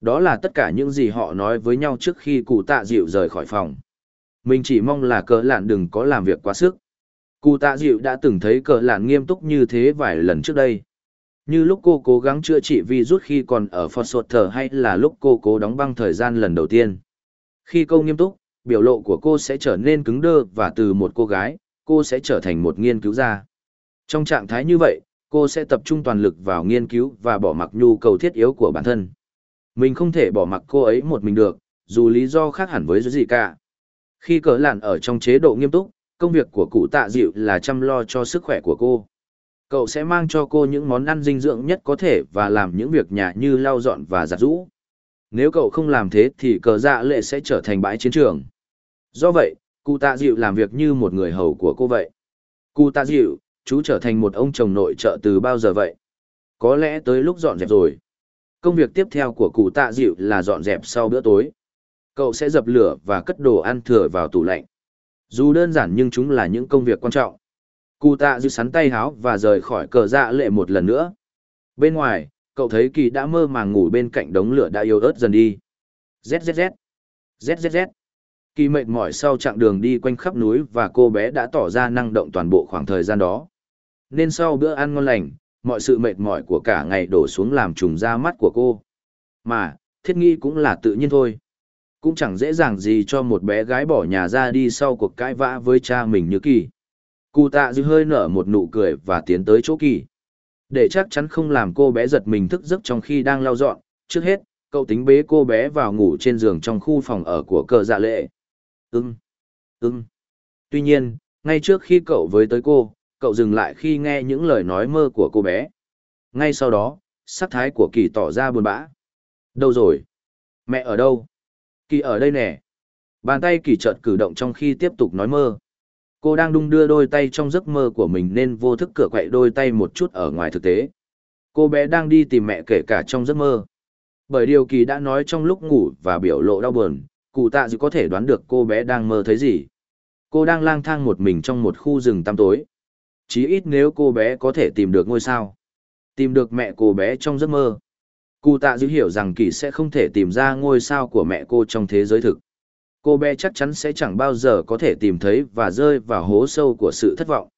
Đó là tất cả những gì họ nói với nhau trước khi cụ tạ dịu rời khỏi phòng. Mình chỉ mong là cờ lạn đừng có làm việc quá sức. Cụ tạ dịu đã từng thấy cờ lạn nghiêm túc như thế vài lần trước đây. Như lúc cô cố gắng chữa trị virus khi còn ở Fort Thở hay là lúc cô cố đóng băng thời gian lần đầu tiên. Khi cô nghiêm túc, biểu lộ của cô sẽ trở nên cứng đơ và từ một cô gái, cô sẽ trở thành một nghiên cứu gia. Trong trạng thái như vậy, cô sẽ tập trung toàn lực vào nghiên cứu và bỏ mặc nhu cầu thiết yếu của bản thân. Mình không thể bỏ mặc cô ấy một mình được, dù lý do khác hẳn với gì cả. Khi cỡ lạn ở trong chế độ nghiêm túc, công việc của cụ tạ dịu là chăm lo cho sức khỏe của cô. Cậu sẽ mang cho cô những món ăn dinh dưỡng nhất có thể và làm những việc nhà như lau dọn và giặt rũ. Nếu cậu không làm thế thì cờ dạ lệ sẽ trở thành bãi chiến trường. Do vậy, cụ tạ dịu làm việc như một người hầu của cô vậy. Cụ tạ dịu, chú trở thành một ông chồng nội trợ từ bao giờ vậy? Có lẽ tới lúc dọn dẹp rồi. Công việc tiếp theo của cụ tạ dịu là dọn dẹp sau bữa tối. Cậu sẽ dập lửa và cất đồ ăn thừa vào tủ lạnh. Dù đơn giản nhưng chúng là những công việc quan trọng. Cụ tạ dịu sắn tay háo và rời khỏi cờ dạ lệ một lần nữa. Bên ngoài, cậu thấy kỳ đã mơ màng ngủ bên cạnh đống lửa đã yếu ớt dần đi. ZZZ. ZZZ. Kỳ mệt mỏi sau chặng đường đi quanh khắp núi và cô bé đã tỏ ra năng động toàn bộ khoảng thời gian đó. Nên sau bữa ăn ngon lành, mọi sự mệt mỏi của cả ngày đổ xuống làm trùng ra mắt của cô. Mà, thiết nghi cũng là tự nhiên thôi. Cũng chẳng dễ dàng gì cho một bé gái bỏ nhà ra đi sau cuộc cãi vã với cha mình như kỳ. Cụ tạ dư hơi nở một nụ cười và tiến tới chỗ kỳ. Để chắc chắn không làm cô bé giật mình thức giấc trong khi đang lau dọn, trước hết, cậu tính bế cô bé vào ngủ trên giường trong khu phòng ở của cờ dạ lệ. Ừm, ừm. Tuy nhiên, ngay trước khi cậu với tới cô, cậu dừng lại khi nghe những lời nói mơ của cô bé. Ngay sau đó, sắc thái của kỳ tỏ ra buồn bã. Đâu rồi? Mẹ ở đâu? Kỳ ở đây nè. Bàn tay kỳ chợt cử động trong khi tiếp tục nói mơ. Cô đang đung đưa đôi tay trong giấc mơ của mình nên vô thức cửa quậy đôi tay một chút ở ngoài thực tế. Cô bé đang đi tìm mẹ kể cả trong giấc mơ. Bởi điều kỳ đã nói trong lúc ngủ và biểu lộ đau buồn, cụ tạ dự có thể đoán được cô bé đang mơ thấy gì. Cô đang lang thang một mình trong một khu rừng tăm tối. Chí ít nếu cô bé có thể tìm được ngôi sao. Tìm được mẹ cô bé trong giấc mơ. Cụ tạ dữ hiểu rằng kỳ sẽ không thể tìm ra ngôi sao của mẹ cô trong thế giới thực. Cô bé chắc chắn sẽ chẳng bao giờ có thể tìm thấy và rơi vào hố sâu của sự thất vọng.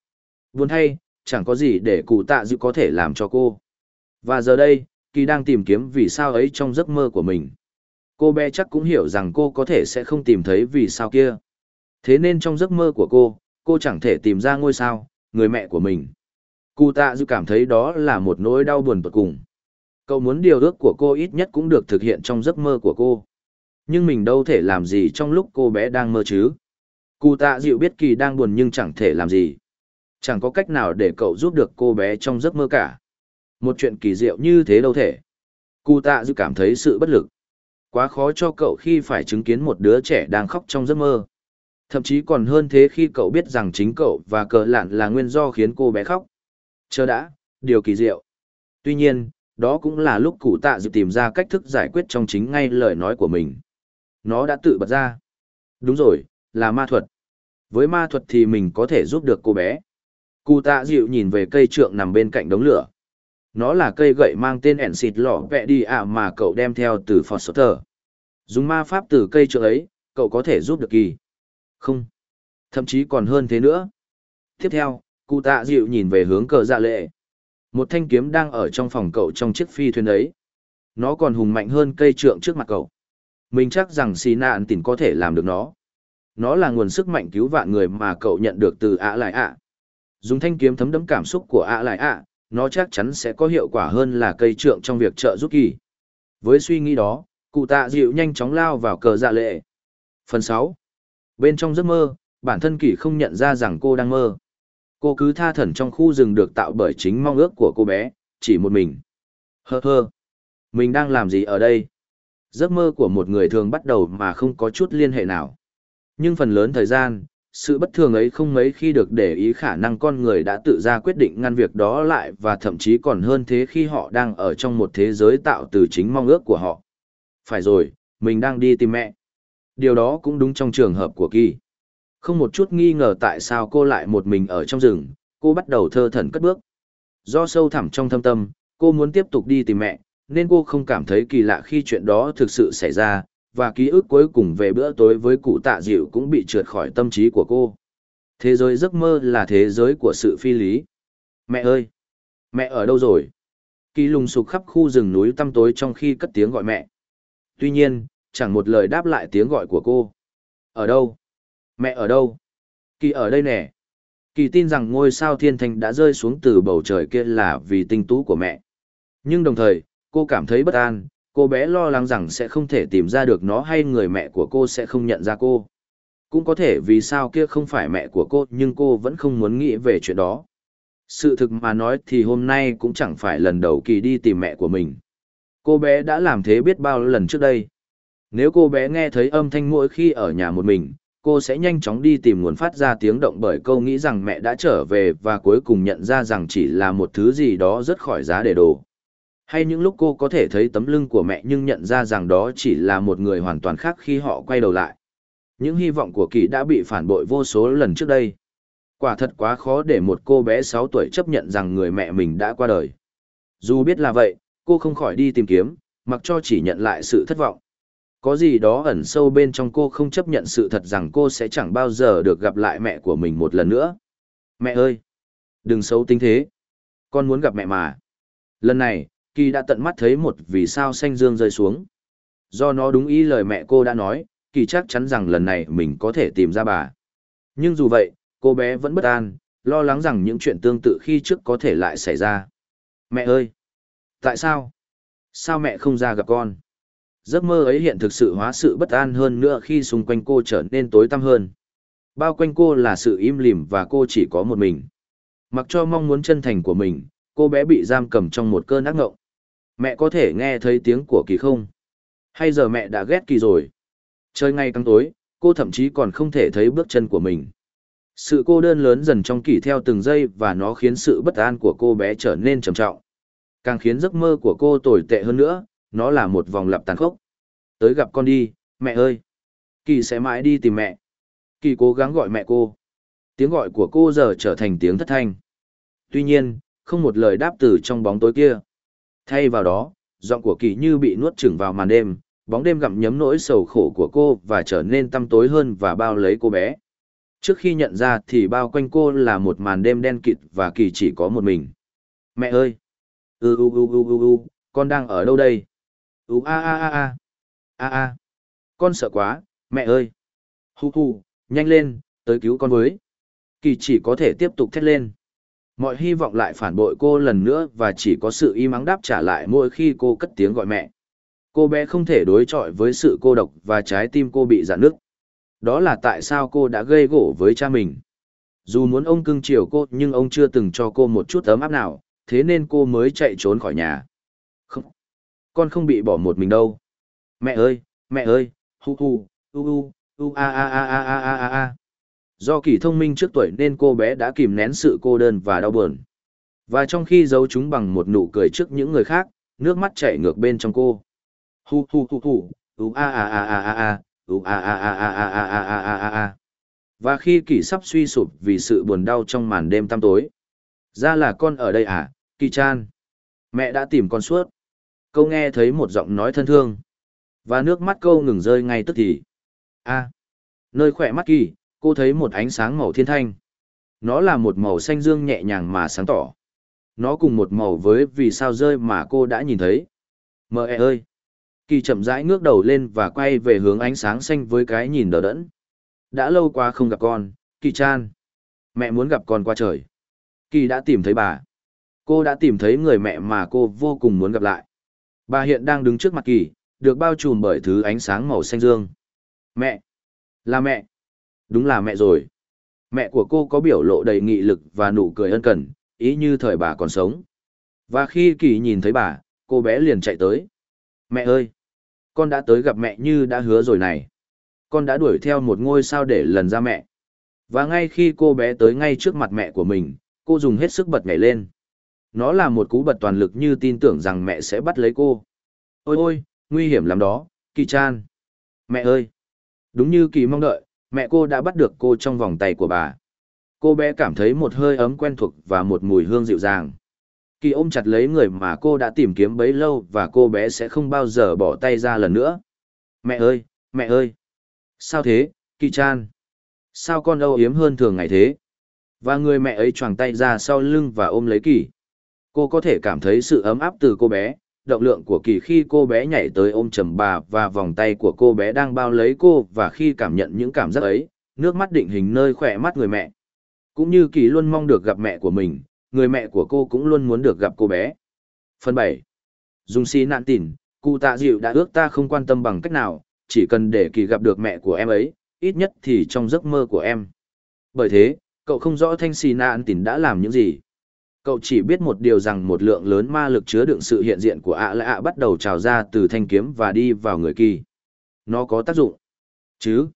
Buồn hay, chẳng có gì để cụ tạ dữ có thể làm cho cô. Và giờ đây, kỳ đang tìm kiếm vì sao ấy trong giấc mơ của mình. Cô bé chắc cũng hiểu rằng cô có thể sẽ không tìm thấy vì sao kia. Thế nên trong giấc mơ của cô, cô chẳng thể tìm ra ngôi sao, người mẹ của mình. Cụ tạ dư cảm thấy đó là một nỗi đau buồn tột cùng. Cậu muốn điều ước của cô ít nhất cũng được thực hiện trong giấc mơ của cô. Nhưng mình đâu thể làm gì trong lúc cô bé đang mơ chứ. Cụ tạ dịu biết kỳ đang buồn nhưng chẳng thể làm gì. Chẳng có cách nào để cậu giúp được cô bé trong giấc mơ cả. Một chuyện kỳ diệu như thế đâu thể. Cụ tạ dịu cảm thấy sự bất lực. Quá khó cho cậu khi phải chứng kiến một đứa trẻ đang khóc trong giấc mơ. Thậm chí còn hơn thế khi cậu biết rằng chính cậu và cờ lạn là nguyên do khiến cô bé khóc. Chờ đã, điều kỳ diệu. Tuy nhiên, đó cũng là lúc cụ tạ dự tìm ra cách thức giải quyết trong chính ngay lời nói của mình. Nó đã tự bật ra. Đúng rồi, là ma thuật. Với ma thuật thì mình có thể giúp được cô bé. Cụ tạ dịu nhìn về cây trượng nằm bên cạnh đống lửa. Nó là cây gậy mang tên ẻn xịt lỏ vẹ đi ạ mà cậu đem theo từ Foster. Dùng ma pháp từ cây trượng ấy, cậu có thể giúp được kỳ. Không. Thậm chí còn hơn thế nữa. Tiếp theo, cụ tạ dịu nhìn về hướng cờ dạ lệ. Một thanh kiếm đang ở trong phòng cậu trong chiếc phi thuyền ấy. Nó còn hùng mạnh hơn cây trượng trước mặt cậu. Mình chắc rằng xì nạn tỉnh có thể làm được nó. Nó là nguồn sức mạnh cứu vạn người mà cậu nhận được từ ạ lại ạ. Dùng thanh kiếm thấm đẫm cảm xúc của ạ lại ạ, nó chắc chắn sẽ có hiệu quả hơn là cây trượng trong việc trợ giúp kỳ. Với suy nghĩ đó, cụ tạ dịu nhanh chóng lao vào cờ dạ lệ. Phần sáu Bên trong giấc mơ, bản thân kỳ không nhận ra rằng cô đang mơ. Cô cứ tha thẩn trong khu rừng được tạo bởi chính mong ước của cô bé, chỉ một mình. Hơ hơ. Mình đang làm gì ở đây? Giấc mơ của một người thường bắt đầu mà không có chút liên hệ nào. Nhưng phần lớn thời gian, sự bất thường ấy không mấy khi được để ý khả năng con người đã tự ra quyết định ngăn việc đó lại và thậm chí còn hơn thế khi họ đang ở trong một thế giới tạo từ chính mong ước của họ. Phải rồi, mình đang đi tìm mẹ. Điều đó cũng đúng trong trường hợp của Kỳ. Không một chút nghi ngờ tại sao cô lại một mình ở trong rừng, cô bắt đầu thơ thẩn cất bước. Do sâu thẳm trong thâm tâm, cô muốn tiếp tục đi tìm mẹ, nên cô không cảm thấy kỳ lạ khi chuyện đó thực sự xảy ra, và ký ức cuối cùng về bữa tối với cụ tạ dịu cũng bị trượt khỏi tâm trí của cô. Thế giới giấc mơ là thế giới của sự phi lý. Mẹ ơi! Mẹ ở đâu rồi? Kỳ lùng sục khắp khu rừng núi tăm tối trong khi cất tiếng gọi mẹ. Tuy nhiên, chẳng một lời đáp lại tiếng gọi của cô. Ở đâu? Mẹ ở đâu? Kỳ ở đây nè. Kỳ tin rằng ngôi sao thiên thanh đã rơi xuống từ bầu trời kia là vì tinh tú của mẹ. Nhưng đồng thời, cô cảm thấy bất an, cô bé lo lắng rằng sẽ không thể tìm ra được nó hay người mẹ của cô sẽ không nhận ra cô. Cũng có thể vì sao kia không phải mẹ của cô nhưng cô vẫn không muốn nghĩ về chuyện đó. Sự thực mà nói thì hôm nay cũng chẳng phải lần đầu kỳ đi tìm mẹ của mình. Cô bé đã làm thế biết bao lần trước đây. Nếu cô bé nghe thấy âm thanh mỗi khi ở nhà một mình, cô sẽ nhanh chóng đi tìm nguồn phát ra tiếng động bởi câu nghĩ rằng mẹ đã trở về và cuối cùng nhận ra rằng chỉ là một thứ gì đó rất khỏi giá để đồ. Hay những lúc cô có thể thấy tấm lưng của mẹ nhưng nhận ra rằng đó chỉ là một người hoàn toàn khác khi họ quay đầu lại. Những hy vọng của Kỳ đã bị phản bội vô số lần trước đây. Quả thật quá khó để một cô bé 6 tuổi chấp nhận rằng người mẹ mình đã qua đời. Dù biết là vậy, cô không khỏi đi tìm kiếm, mặc cho chỉ nhận lại sự thất vọng. Có gì đó ẩn sâu bên trong cô không chấp nhận sự thật rằng cô sẽ chẳng bao giờ được gặp lại mẹ của mình một lần nữa. Mẹ ơi! Đừng xấu tính thế. Con muốn gặp mẹ mà. Lần này, Kỳ đã tận mắt thấy một vì sao xanh dương rơi xuống. Do nó đúng ý lời mẹ cô đã nói, Kỳ chắc chắn rằng lần này mình có thể tìm ra bà. Nhưng dù vậy, cô bé vẫn bất an, lo lắng rằng những chuyện tương tự khi trước có thể lại xảy ra. Mẹ ơi! Tại sao? Sao mẹ không ra gặp con? Giấc mơ ấy hiện thực sự hóa sự bất an hơn nữa khi xung quanh cô trở nên tối tăm hơn. Bao quanh cô là sự im lìm và cô chỉ có một mình. Mặc cho mong muốn chân thành của mình, cô bé bị giam cầm trong một cơn ác ngộng. Mẹ có thể nghe thấy tiếng của kỳ không? Hay giờ mẹ đã ghét kỳ rồi? Trời ngày càng tối, cô thậm chí còn không thể thấy bước chân của mình. Sự cô đơn lớn dần trong kỳ theo từng giây và nó khiến sự bất an của cô bé trở nên trầm trọng. Càng khiến giấc mơ của cô tồi tệ hơn nữa, nó là một vòng lặp tàn khốc. Tới gặp con đi, mẹ ơi. Kỳ sẽ mãi đi tìm mẹ. Kỳ cố gắng gọi mẹ cô. Tiếng gọi của cô giờ trở thành tiếng thất thanh. Tuy nhiên, không một lời đáp từ trong bóng tối kia. Thay vào đó, giọng của Kỳ như bị nuốt chửng vào màn đêm, bóng đêm gặm nhấm nỗi sầu khổ của cô và trở nên tăm tối hơn và bao lấy cô bé. Trước khi nhận ra thì bao quanh cô là một màn đêm đen kịt và Kỳ chỉ có một mình. Mẹ ơi! Ư ư ư ư ư ư, con đang ở đâu đây? Ú, a a a a. A a. Con sợ quá, mẹ ơi. Hu hu nhanh lên, tới cứu con với. Kỳ chỉ có thể tiếp tục thét lên. Mọi hy vọng lại phản bội cô lần nữa và chỉ có sự im ắng đáp trả lại mỗi khi cô cất tiếng gọi mẹ. Cô bé không thể đối chọi với sự cô độc và trái tim cô bị dạn nứt. Đó là tại sao cô đã gây gỗ với cha mình. Dù muốn ông cưng chiều cô, nhưng ông chưa từng cho cô một chút ấm áp nào, thế nên cô mới chạy trốn khỏi nhà con không bị bỏ một mình đâu. Mẹ ơi, mẹ ơi, hu hu, u u, u a a a a a a a a. Do kỳ thông minh trước tuổi nên cô bé đã kìm nén sự cô đơn và đau buồn. Và trong khi giấu chúng bằng một nụ cười trước những người khác, nước mắt chảy ngược bên trong cô. Hu hu hu hu, u a a a a a a, u a a a a a a a a a a a. Và khi kỳ sắp suy sụp vì sự buồn đau trong màn đêm tăm tối. Ra là con ở đây à, kỳ chan. Mẹ đã tìm con suốt. Câu nghe thấy một giọng nói thân thương. Và nước mắt câu ngừng rơi ngay tức thì. a nơi khỏe mắt kỳ, cô thấy một ánh sáng màu thiên thanh. Nó là một màu xanh dương nhẹ nhàng mà sáng tỏ. Nó cùng một màu với vì sao rơi mà cô đã nhìn thấy. Mơ e ơi! Kỳ chậm rãi ngước đầu lên và quay về hướng ánh sáng xanh với cái nhìn đờ đẫn. Đã lâu quá không gặp con, Kỳ chan. Mẹ muốn gặp con qua trời. Kỳ đã tìm thấy bà. Cô đã tìm thấy người mẹ mà cô vô cùng muốn gặp lại. Bà hiện đang đứng trước mặt kỳ, được bao trùm bởi thứ ánh sáng màu xanh dương. Mẹ! Là mẹ! Đúng là mẹ rồi. Mẹ của cô có biểu lộ đầy nghị lực và nụ cười ân cần, ý như thời bà còn sống. Và khi kỳ nhìn thấy bà, cô bé liền chạy tới. Mẹ ơi! Con đã tới gặp mẹ như đã hứa rồi này. Con đã đuổi theo một ngôi sao để lần ra mẹ. Và ngay khi cô bé tới ngay trước mặt mẹ của mình, cô dùng hết sức bật nhảy lên. Nó là một cú bật toàn lực như tin tưởng rằng mẹ sẽ bắt lấy cô. Ôi ôi, nguy hiểm lắm đó, Kỳ Chan. Mẹ ơi! Đúng như Kỳ mong đợi, mẹ cô đã bắt được cô trong vòng tay của bà. Cô bé cảm thấy một hơi ấm quen thuộc và một mùi hương dịu dàng. Kỳ ôm chặt lấy người mà cô đã tìm kiếm bấy lâu và cô bé sẽ không bao giờ bỏ tay ra lần nữa. Mẹ ơi, mẹ ơi! Sao thế, Kỳ Chan? Sao con âu yếm hơn thường ngày thế? Và người mẹ ấy choàng tay ra sau lưng và ôm lấy Kỳ. Cô có thể cảm thấy sự ấm áp từ cô bé, động lượng của Kỳ khi cô bé nhảy tới ôm chầm bà và vòng tay của cô bé đang bao lấy cô và khi cảm nhận những cảm giác ấy, nước mắt định hình nơi khỏe mắt người mẹ. Cũng như Kỳ luôn mong được gặp mẹ của mình, người mẹ của cô cũng luôn muốn được gặp cô bé. Phần 7. Dùng Si nạn tỉn, cụ tạ dịu đã ước ta không quan tâm bằng cách nào, chỉ cần để kỳ gặp được mẹ của em ấy, ít nhất thì trong giấc mơ của em. Bởi thế, cậu không rõ thanh xì nạn tỉn đã làm những gì. Cậu chỉ biết một điều rằng một lượng lớn ma lực chứa đựng sự hiện diện của ạ lạ ạ bắt đầu trào ra từ thanh kiếm và đi vào người kỳ. Nó có tác dụng. Chứ?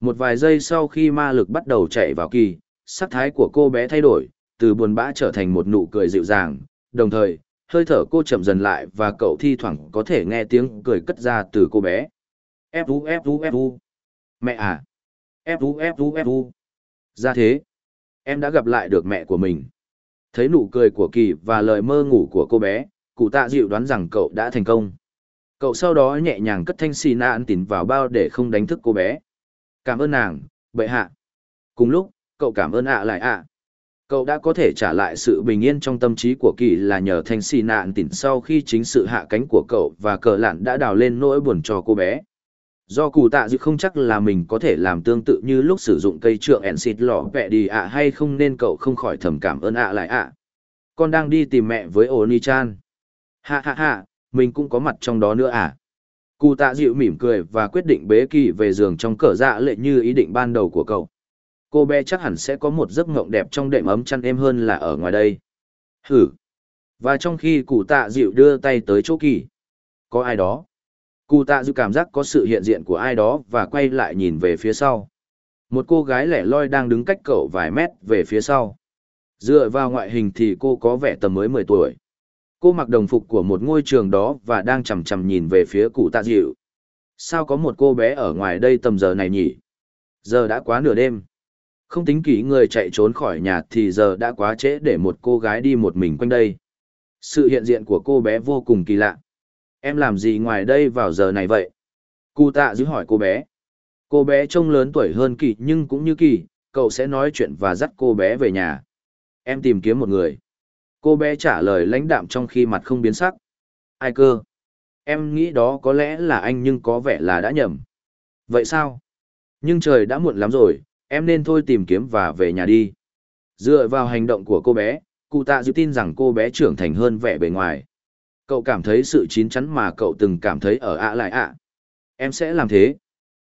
Một vài giây sau khi ma lực bắt đầu chạy vào kỳ, sắc thái của cô bé thay đổi, từ buồn bã trở thành một nụ cười dịu dàng, đồng thời, hơi thở cô chậm dần lại và cậu thi thoảng có thể nghe tiếng cười cất ra từ cô bé. Fu Fu Fu. Mẹ à. Fu Fu Fu. Ra thế. Em đã gặp lại được mẹ của mình. Thấy nụ cười của Kỳ và lời mơ ngủ của cô bé, cụ tạ dịu đoán rằng cậu đã thành công. Cậu sau đó nhẹ nhàng cất thanh xì na ăn tín vào bao để không đánh thức cô bé. Cảm ơn nàng, bệ hạ. Cùng lúc, cậu cảm ơn ạ lại ạ. Cậu đã có thể trả lại sự bình yên trong tâm trí của kỳ là nhờ thanh xì nạn tín sau khi chính sự hạ cánh của cậu và cờ lạn đã đào lên nỗi buồn cho cô bé. Do cụ tạ dự không chắc là mình có thể làm tương tự như lúc sử dụng cây trượng ẻn xịt lỏ vẹ đi ạ hay không nên cậu không khỏi thầm cảm ơn ạ lại ạ. Con đang đi tìm mẹ với Oni Chan. Ha ha ha, mình cũng có mặt trong đó nữa à. Cụ tạ dịu mỉm cười và quyết định bế kỳ về giường trong cờ dạ lệ như ý định ban đầu của cậu cô bé chắc hẳn sẽ có một giấc ngộng đẹp trong đệm ấm chăn êm hơn là ở ngoài đây hử và trong khi cụ tạ dịu đưa tay tới chỗ kỳ có ai đó cụ tạ dư cảm giác có sự hiện diện của ai đó và quay lại nhìn về phía sau. Một cô gái lẻ loi đang đứng cách cậu vài mét về phía sau. Dựa vào ngoại hình thì cô có vẻ tầm mới mười tuổi. Cô mặc đồng phục của một ngôi trường đó và đang chằm chằm nhìn về phía cụ tạ dịu. Sao có một cô bé ở ngoài đây tầm giờ này nhỉ? Giờ đã quá nửa đêm. Không tính kỹ người chạy trốn khỏi nhà thì giờ đã quá trễ để một cô gái đi một mình quanh đây. Sự hiện diện của cô bé vô cùng kỳ lạ. Em làm gì ngoài đây vào giờ này vậy? Cụ tạ dữ hỏi cô bé. Cô bé trông lớn tuổi hơn kỳ nhưng cũng như kỳ, cậu sẽ nói chuyện và dắt cô bé về nhà. Em tìm kiếm một người. Cô bé trả lời lãnh đạm trong khi mặt không biến sắc. Ai cơ? Em nghĩ đó có lẽ là anh nhưng có vẻ là đã nhầm. Vậy sao? Nhưng trời đã muộn lắm rồi, em nên thôi tìm kiếm và về nhà đi. Dựa vào hành động của cô bé, cụ tạ dự tin rằng cô bé trưởng thành hơn vẻ bề ngoài. Cậu cảm thấy sự chín chắn mà cậu từng cảm thấy ở ạ lại ạ. Em sẽ làm thế.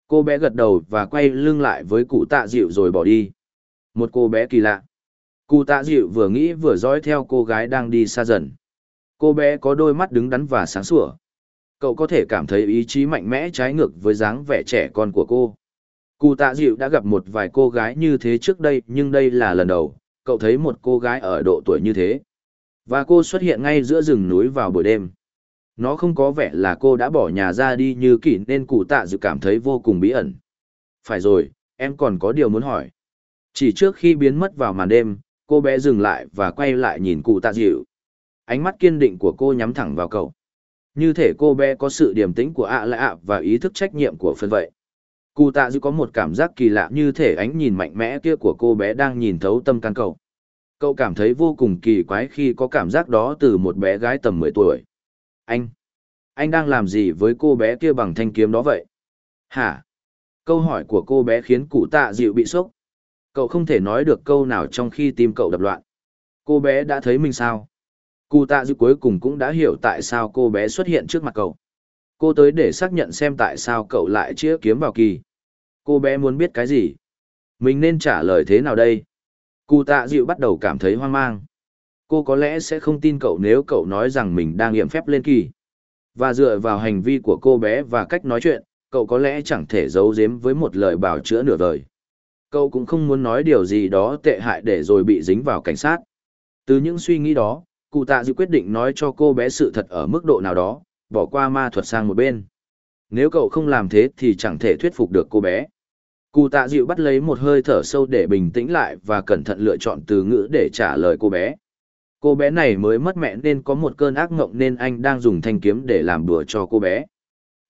Cô bé gật đầu và quay lưng lại với cụ tạ dịu rồi bỏ đi. Một cô bé kỳ lạ. Cụ tạ dịu vừa nghĩ vừa dõi theo cô gái đang đi xa dần. Cô bé có đôi mắt đứng đắn và sáng sủa. Cậu có thể cảm thấy ý chí mạnh mẽ trái ngược với dáng vẻ trẻ con của cô. Cụ tạ dịu đã gặp một vài cô gái như thế trước đây nhưng đây là lần đầu, cậu thấy một cô gái ở độ tuổi như thế. Và cô xuất hiện ngay giữa rừng núi vào buổi đêm. Nó không có vẻ là cô đã bỏ nhà ra đi như kỷ nên cụ tạ dự cảm thấy vô cùng bí ẩn. Phải rồi, em còn có điều muốn hỏi. Chỉ trước khi biến mất vào màn đêm, cô bé dừng lại và quay lại nhìn cụ tạ dịu. Ánh mắt kiên định của cô nhắm thẳng vào cậu. Như thể cô bé có sự điềm tĩnh của ạ à lạ ạ và ý thức trách nhiệm của phân vậy. Cụ tạ dư có một cảm giác kỳ lạ như thể ánh nhìn mạnh mẽ kia của cô bé đang nhìn thấu tâm can cậu. Cậu cảm thấy vô cùng kỳ quái khi có cảm giác đó từ một bé gái tầm mười tuổi. Anh! Anh đang làm gì với cô bé kia bằng thanh kiếm đó vậy? Hả? Câu hỏi của cô bé khiến cụ tạ dịu bị sốc. Cậu không thể nói được câu nào trong khi tim cậu đập loạn. Cô bé đã thấy mình sao? Cụ tạ dịu cuối cùng cũng đã hiểu tại sao cô bé xuất hiện trước mặt cậu. Cô tới để xác nhận xem tại sao cậu lại chĩa kiếm vào kỳ. Cô bé muốn biết cái gì? Mình nên trả lời thế nào đây? Cụ tạ dịu bắt đầu cảm thấy hoang mang. Cô có lẽ sẽ không tin cậu nếu cậu nói rằng mình đang nghiệm phép lên kỳ. Và dựa vào hành vi của cô bé và cách nói chuyện, cậu có lẽ chẳng thể giấu giếm với một lời bào chữa nửa vời. Cậu cũng không muốn nói điều gì đó tệ hại để rồi bị dính vào cảnh sát. Từ những suy nghĩ đó, cụ tạ dịu quyết định nói cho cô bé sự thật ở mức độ nào đó, bỏ qua ma thuật sang một bên. Nếu cậu không làm thế thì chẳng thể thuyết phục được cô bé. Cụ tạ dịu bắt lấy một hơi thở sâu để bình tĩnh lại và cẩn thận lựa chọn từ ngữ để trả lời cô bé. Cô bé này mới mất mẹ nên có một cơn ác ngộng nên anh đang dùng thanh kiếm để làm đùa cho cô bé.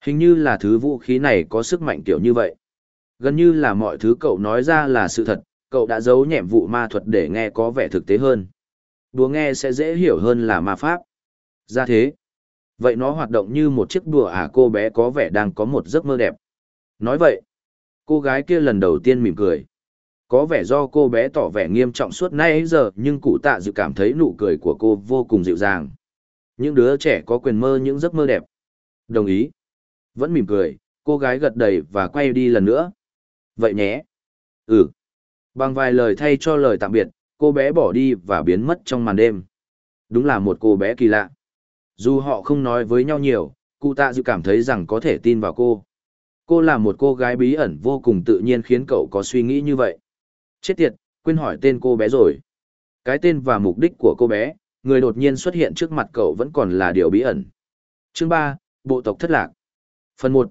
Hình như là thứ vũ khí này có sức mạnh kiểu như vậy. Gần như là mọi thứ cậu nói ra là sự thật, cậu đã giấu nhẹm vụ ma thuật để nghe có vẻ thực tế hơn. Đùa nghe sẽ dễ hiểu hơn là ma pháp. Ra thế. Vậy nó hoạt động như một chiếc đùa à cô bé có vẻ đang có một giấc mơ đẹp. Nói vậy, cô gái kia lần đầu tiên mỉm cười. Có vẻ do cô bé tỏ vẻ nghiêm trọng suốt nay giờ nhưng cụ tạ dự cảm thấy nụ cười của cô vô cùng dịu dàng. Những đứa trẻ có quyền mơ những giấc mơ đẹp. Đồng ý. Vẫn mỉm cười, cô gái gật đầy và quay đi lần nữa. Vậy nhé. Ừ. Bằng vài lời thay cho lời tạm biệt, cô bé bỏ đi và biến mất trong màn đêm. Đúng là một cô bé kỳ lạ. Dù họ không nói với nhau nhiều, cụ tạ dự cảm thấy rằng có thể tin vào cô. Cô là một cô gái bí ẩn vô cùng tự nhiên khiến cậu có suy nghĩ như vậy. Chết tiệt, quên hỏi tên cô bé rồi. Cái tên và mục đích của cô bé, người đột nhiên xuất hiện trước mặt cậu vẫn còn là điều bí ẩn. Chương ba, Bộ tộc thất lạc. Phần một.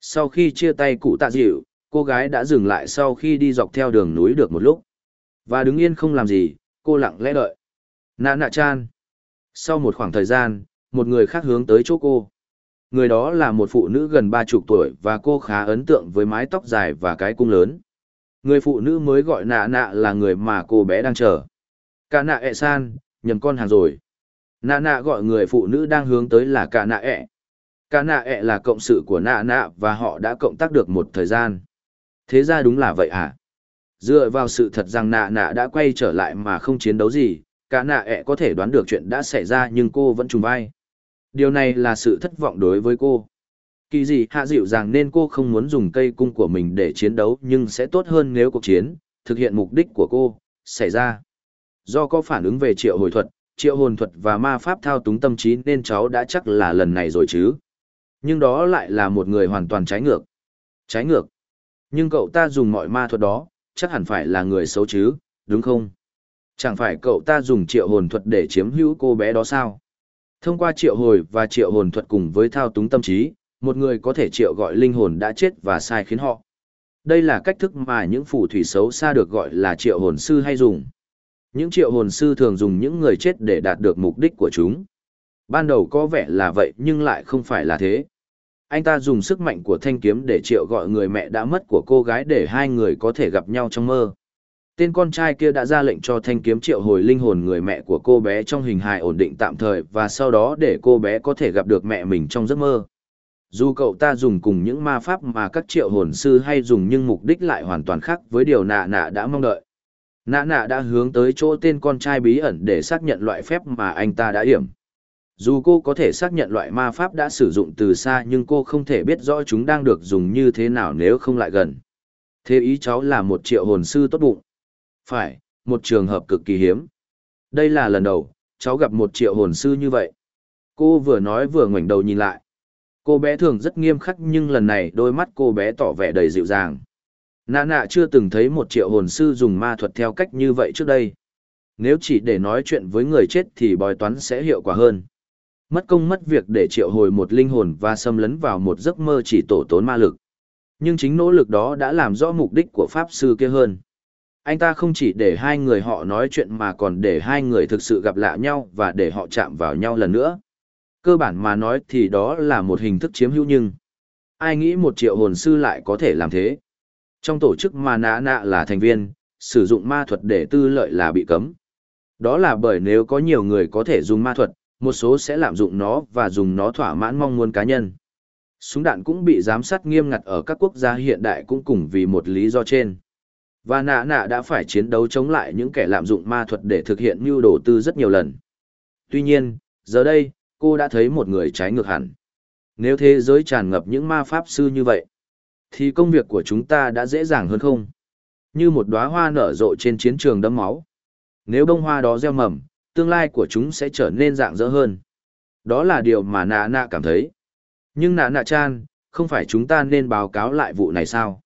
Sau khi chia tay cụ tạ dịu, cô gái đã dừng lại sau khi đi dọc theo đường núi được một lúc. Và đứng yên không làm gì, cô lặng lẽ đợi. Nạ nạ chan. Sau một khoảng thời gian, một người khác hướng tới chỗ cô. Người đó là một phụ nữ gần ba chục tuổi và cô khá ấn tượng với mái tóc dài và cái cung lớn. Người phụ nữ mới gọi nạ nạ là người mà cô bé đang chờ. Cả nạ ẹ san, nhầm con hàng rồi. Nạ nạ gọi người phụ nữ đang hướng tới là cả nạ ẹ. Cả nạ ẹ là cộng sự của nạ nạ và họ đã cộng tác được một thời gian. Thế ra đúng là vậy à? Dựa vào sự thật rằng nạ nạ đã quay trở lại mà không chiến đấu gì, cả nạ ẹ có thể đoán được chuyện đã xảy ra nhưng cô vẫn trùng vai. Điều này là sự thất vọng đối với cô. Kỳ gì hạ dịu rằng nên cô không muốn dùng cây cung của mình để chiến đấu nhưng sẽ tốt hơn nếu cuộc chiến, thực hiện mục đích của cô, xảy ra. Do có phản ứng về triệu hồi thuật, triệu hồn thuật và ma pháp thao túng tâm trí nên cháu đã chắc là lần này rồi chứ. Nhưng đó lại là một người hoàn toàn trái ngược. Trái ngược. Nhưng cậu ta dùng mọi ma thuật đó, chắc hẳn phải là người xấu chứ, đúng không? Chẳng phải cậu ta dùng triệu hồn thuật để chiếm hữu cô bé đó sao? Thông qua triệu hồi và triệu hồn thuật cùng với thao túng tâm trí, một người có thể triệu gọi linh hồn đã chết và sai khiến họ. Đây là cách thức mà những phù thủy xấu xa được gọi là triệu hồn sư hay dùng. Những triệu hồn sư thường dùng những người chết để đạt được mục đích của chúng. Ban đầu có vẻ là vậy nhưng lại không phải là thế. Anh ta dùng sức mạnh của thanh kiếm để triệu gọi người mẹ đã mất của cô gái để hai người có thể gặp nhau trong mơ. Tên con trai kia đã ra lệnh cho thanh kiếm triệu hồi linh hồn người mẹ của cô bé trong hình hài ổn định tạm thời và sau đó để cô bé có thể gặp được mẹ mình trong giấc mơ. Dù cậu ta dùng cùng những ma pháp mà các triệu hồn sư hay dùng nhưng mục đích lại hoàn toàn khác với điều nạ nạ đã mong đợi. Nạ nạ đã hướng tới chỗ tên con trai bí ẩn để xác nhận loại phép mà anh ta đã hiểm. Dù cô có thể xác nhận loại ma pháp đã sử dụng từ xa nhưng cô không thể biết rõ chúng đang được dùng như thế nào nếu không lại gần. Thế ý cháu là một triệu hồn sư tốt bụng. Phải, một trường hợp cực kỳ hiếm. Đây là lần đầu, cháu gặp một triệu hồn sư như vậy. Cô vừa nói vừa ngoảnh đầu nhìn lại. Cô bé thường rất nghiêm khắc nhưng lần này đôi mắt cô bé tỏ vẻ đầy dịu dàng. Nạ nạ chưa từng thấy một triệu hồn sư dùng ma thuật theo cách như vậy trước đây. Nếu chỉ để nói chuyện với người chết thì bói toán sẽ hiệu quả hơn. Mất công mất việc để triệu hồi một linh hồn và xâm lấn vào một giấc mơ chỉ tổ tốn ma lực. Nhưng chính nỗ lực đó đã làm rõ mục đích của Pháp Sư kia hơn. Anh ta không chỉ để hai người họ nói chuyện mà còn để hai người thực sự gặp lạ nhau và để họ chạm vào nhau lần nữa. Cơ bản mà nói thì đó là một hình thức chiếm hữu nhưng. Ai nghĩ một triệu hồn sư lại có thể làm thế? Trong tổ chức mà nạ nạ là thành viên, sử dụng ma thuật để tư lợi là bị cấm. Đó là bởi nếu có nhiều người có thể dùng ma thuật, một số sẽ lạm dụng nó và dùng nó thỏa mãn mong muốn cá nhân. Súng đạn cũng bị giám sát nghiêm ngặt ở các quốc gia hiện đại cũng cùng vì một lý do trên. Và nạ nạ đã phải chiến đấu chống lại những kẻ lạm dụng ma thuật để thực hiện mưu đồ tư rất nhiều lần. Tuy nhiên, giờ đây, cô đã thấy một người trái ngược hẳn. Nếu thế giới tràn ngập những ma pháp sư như vậy, thì công việc của chúng ta đã dễ dàng hơn không? Như một đóa hoa nở rộ trên chiến trường đẫm máu. Nếu bông hoa đó gieo mầm, tương lai của chúng sẽ trở nên rạng rỡ hơn. Đó là điều mà nạ nạ cảm thấy. Nhưng nạ nạ chan, không phải chúng ta nên báo cáo lại vụ này sao?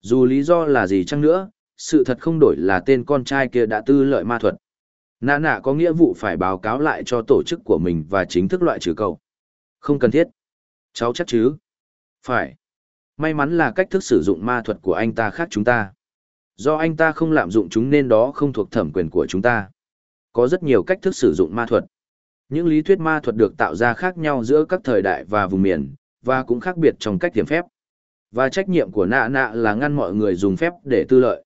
Dù lý do là gì chăng nữa, sự thật không đổi là tên con trai kia đã tư lợi ma thuật. Nạ nạ có nghĩa vụ phải báo cáo lại cho tổ chức của mình và chính thức loại trừ cậu. Không cần thiết. Cháu chắc chứ? Phải. May mắn là cách thức sử dụng ma thuật của anh ta khác chúng ta. Do anh ta không lạm dụng chúng nên đó không thuộc thẩm quyền của chúng ta. Có rất nhiều cách thức sử dụng ma thuật. Những lý thuyết ma thuật được tạo ra khác nhau giữa các thời đại và vùng miền, và cũng khác biệt trong cách tiềm phép. Và trách nhiệm của nạ nạ là ngăn mọi người dùng phép để tư lợi.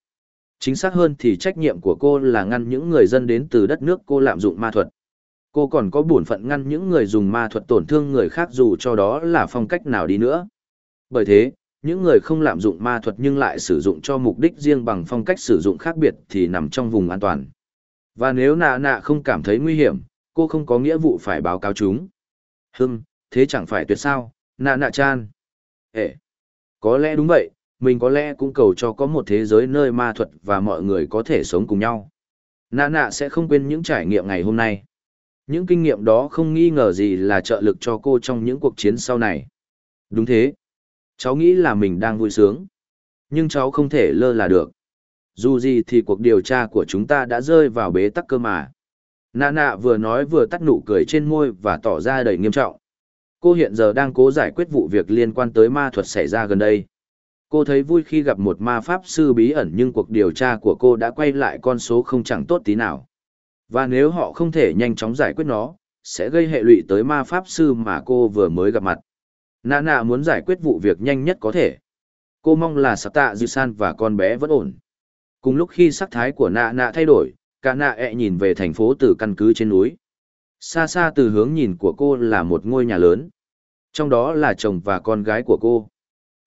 Chính xác hơn thì trách nhiệm của cô là ngăn những người dân đến từ đất nước cô lạm dụng ma thuật. Cô còn có bổn phận ngăn những người dùng ma thuật tổn thương người khác dù cho đó là phong cách nào đi nữa. Bởi thế, những người không lạm dụng ma thuật nhưng lại sử dụng cho mục đích riêng bằng phong cách sử dụng khác biệt thì nằm trong vùng an toàn. Và nếu nạ nạ không cảm thấy nguy hiểm, cô không có nghĩa vụ phải báo cáo chúng. Hừm, thế chẳng phải tuyệt sao, nạ nạ chan. Ê, có lẽ đúng vậy, mình có lẽ cũng cầu cho có một thế giới nơi ma thuật và mọi người có thể sống cùng nhau. Nạ nạ sẽ không quên những trải nghiệm ngày hôm nay. Những kinh nghiệm đó không nghi ngờ gì là trợ lực cho cô trong những cuộc chiến sau này. Đúng thế. Cháu nghĩ là mình đang vui sướng. Nhưng cháu không thể lơ là được. Dù gì thì cuộc điều tra của chúng ta đã rơi vào bế tắc cơ mà. Nạ nạ vừa nói vừa tắt nụ cười trên môi và tỏ ra đầy nghiêm trọng. Cô hiện giờ đang cố giải quyết vụ việc liên quan tới ma thuật xảy ra gần đây. Cô thấy vui khi gặp một ma pháp sư bí ẩn nhưng cuộc điều tra của cô đã quay lại con số không chẳng tốt tí nào. Và nếu họ không thể nhanh chóng giải quyết nó, sẽ gây hệ lụy tới ma pháp sư mà cô vừa mới gặp mặt. Nạ nạ muốn giải quyết vụ việc nhanh nhất có thể. Cô mong là sắp tạ dư san và con bé vẫn ổn. Cùng lúc khi sắc thái của nạ nạ thay đổi, cả nạ ẹ nhìn về thành phố từ căn cứ trên núi. Xa xa từ hướng nhìn của cô là một ngôi nhà lớn. Trong đó là chồng và con gái của cô.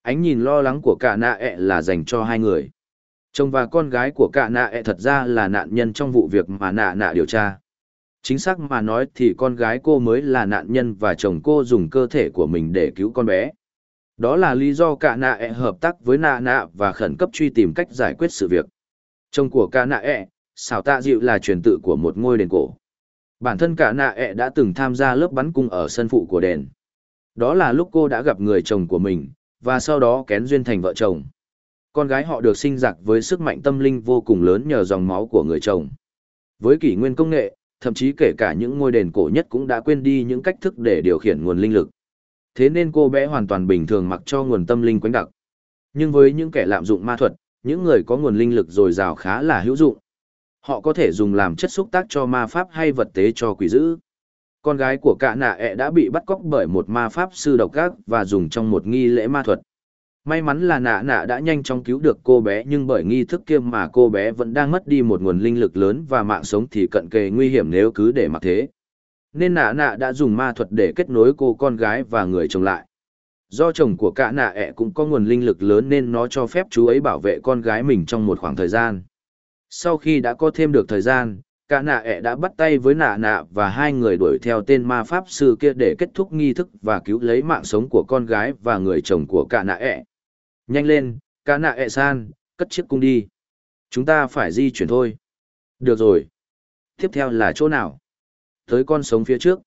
Ánh nhìn lo lắng của cả nạ ẹ là dành cho hai người. Chồng và con gái của cả nạ ẹ thật ra là nạn nhân trong vụ việc mà nạ nạ điều tra. Chính xác mà nói thì con gái cô mới là nạn nhân và chồng cô dùng cơ thể của mình để cứu con bé. Đó là lý do cả nạ ẹ hợp tác với nạ nạ và khẩn cấp truy tìm cách giải quyết sự việc. Chồng của cả nạ ẹ, xảo tạ dịu là truyền tự của một ngôi đền cổ. Bản thân cả nạ ẹ đã từng tham gia lớp bắn cung ở sân phụ của đền. Đó là lúc cô đã gặp người chồng của mình, và sau đó kén duyên thành vợ chồng. Con gái họ được sinh giặc với sức mạnh tâm linh vô cùng lớn nhờ dòng máu của người chồng. Với kỷ nguyên công nghệ, thậm chí kể cả những ngôi đền cổ nhất cũng đã quên đi những cách thức để điều khiển nguồn linh lực. Thế nên cô bé hoàn toàn bình thường mặc cho nguồn tâm linh quánh đặc. Nhưng với những kẻ lạm dụng ma thuật, những người có nguồn linh lực dồi dào khá là hữu dụng. Họ có thể dùng làm chất xúc tác cho ma pháp hay vật tế cho quỷ dữ. Con gái của cả nạ ẹ đã bị bắt cóc bởi một ma pháp sư độc ác và dùng trong một nghi lễ ma thuật. May mắn là nạ nạ đã nhanh chóng cứu được cô bé, nhưng bởi nghi thức kia mà cô bé vẫn đang mất đi một nguồn linh lực lớn và mạng sống thì cận kề nguy hiểm nếu cứ để mặc thế. Nên nạ nạ đã dùng ma thuật để kết nối cô con gái và người chồng lại. Do chồng của cả nạ ẹ cũng có nguồn linh lực lớn nên nó cho phép chú ấy bảo vệ con gái mình trong một khoảng thời gian. Sau khi đã có thêm được thời gian, cả nạ ẹ đã bắt tay với nạ nạ và hai người đuổi theo tên ma pháp sư kia để kết thúc nghi thức và cứu lấy mạng sống của con gái và người chồng của cả nạ ẹ. Nhanh lên, cả nạ ẹ san, cất chiếc cung đi. Chúng ta phải di chuyển thôi. Được rồi. Tiếp theo là chỗ nào? Tới con sống phía trước.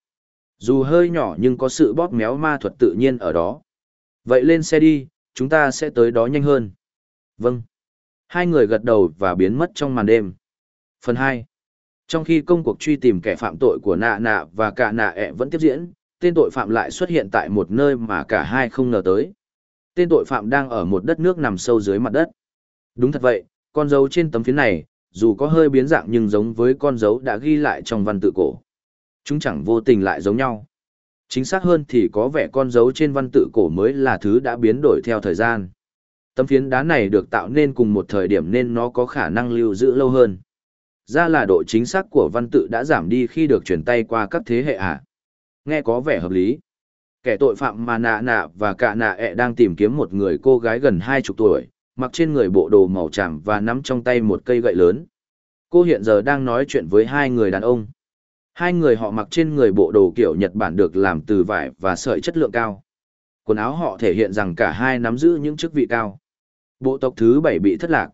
Dù hơi nhỏ nhưng có sự bóp méo ma thuật tự nhiên ở đó. Vậy lên xe đi, chúng ta sẽ tới đó nhanh hơn. Vâng. Hai người gật đầu và biến mất trong màn đêm. Phần 2. Trong khi công cuộc truy tìm kẻ phạm tội của nạ nạ và cả nạ ẹ vẫn tiếp diễn, tên tội phạm lại xuất hiện tại một nơi mà cả hai không ngờ tới. Tên tội phạm đang ở một đất nước nằm sâu dưới mặt đất. Đúng thật vậy, con dấu trên tấm phiến này, dù có hơi biến dạng nhưng giống với con dấu đã ghi lại trong văn tự cổ. Chúng chẳng vô tình lại giống nhau. Chính xác hơn thì có vẻ con dấu trên văn tự cổ mới là thứ đã biến đổi theo thời gian. Tấm phiến đá này được tạo nên cùng một thời điểm nên nó có khả năng lưu giữ lâu hơn. Ra là độ chính xác của văn tự đã giảm đi khi được truyền tay qua các thế hệ ạ. À. Nghe có vẻ hợp lý. Kẻ tội phạm mà nạ nạ và cả nạ ẹ đang tìm kiếm một người cô gái gần hai chục tuổi, mặc trên người bộ đồ màu tràm và nắm trong tay một cây gậy lớn. Cô hiện giờ đang nói chuyện với hai người đàn ông. Hai người họ mặc trên người bộ đồ kiểu Nhật Bản được làm từ vải và sợi chất lượng cao. Quần áo họ thể hiện rằng cả hai nắm giữ những chức vị cao. Bộ tộc thứ bảy bị thất lạc.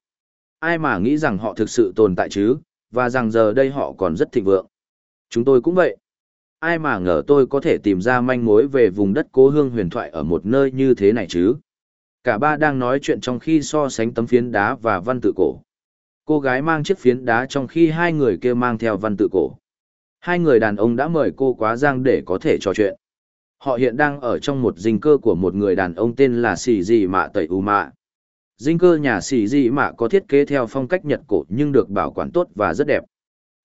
Ai mà nghĩ rằng họ thực sự tồn tại chứ, và rằng giờ đây họ còn rất thịnh vượng. Chúng tôi cũng vậy. Ai mà ngờ tôi có thể tìm ra manh mối về vùng đất cố hương huyền thoại ở một nơi như thế này chứ. Cả ba đang nói chuyện trong khi so sánh tấm phiến đá và văn tự cổ. Cô gái mang chiếc phiến đá trong khi hai người kia mang theo văn tự cổ. Hai người đàn ông đã mời cô quá giang để có thể trò chuyện. Họ hiện đang ở trong một dinh cơ của một người đàn ông tên là Sỉ Dì Mạ Tẩy U Mạ. Dinh cơ nhà Sỉ Dị Mạ có thiết kế theo phong cách Nhật cổ nhưng được bảo quản tốt và rất đẹp.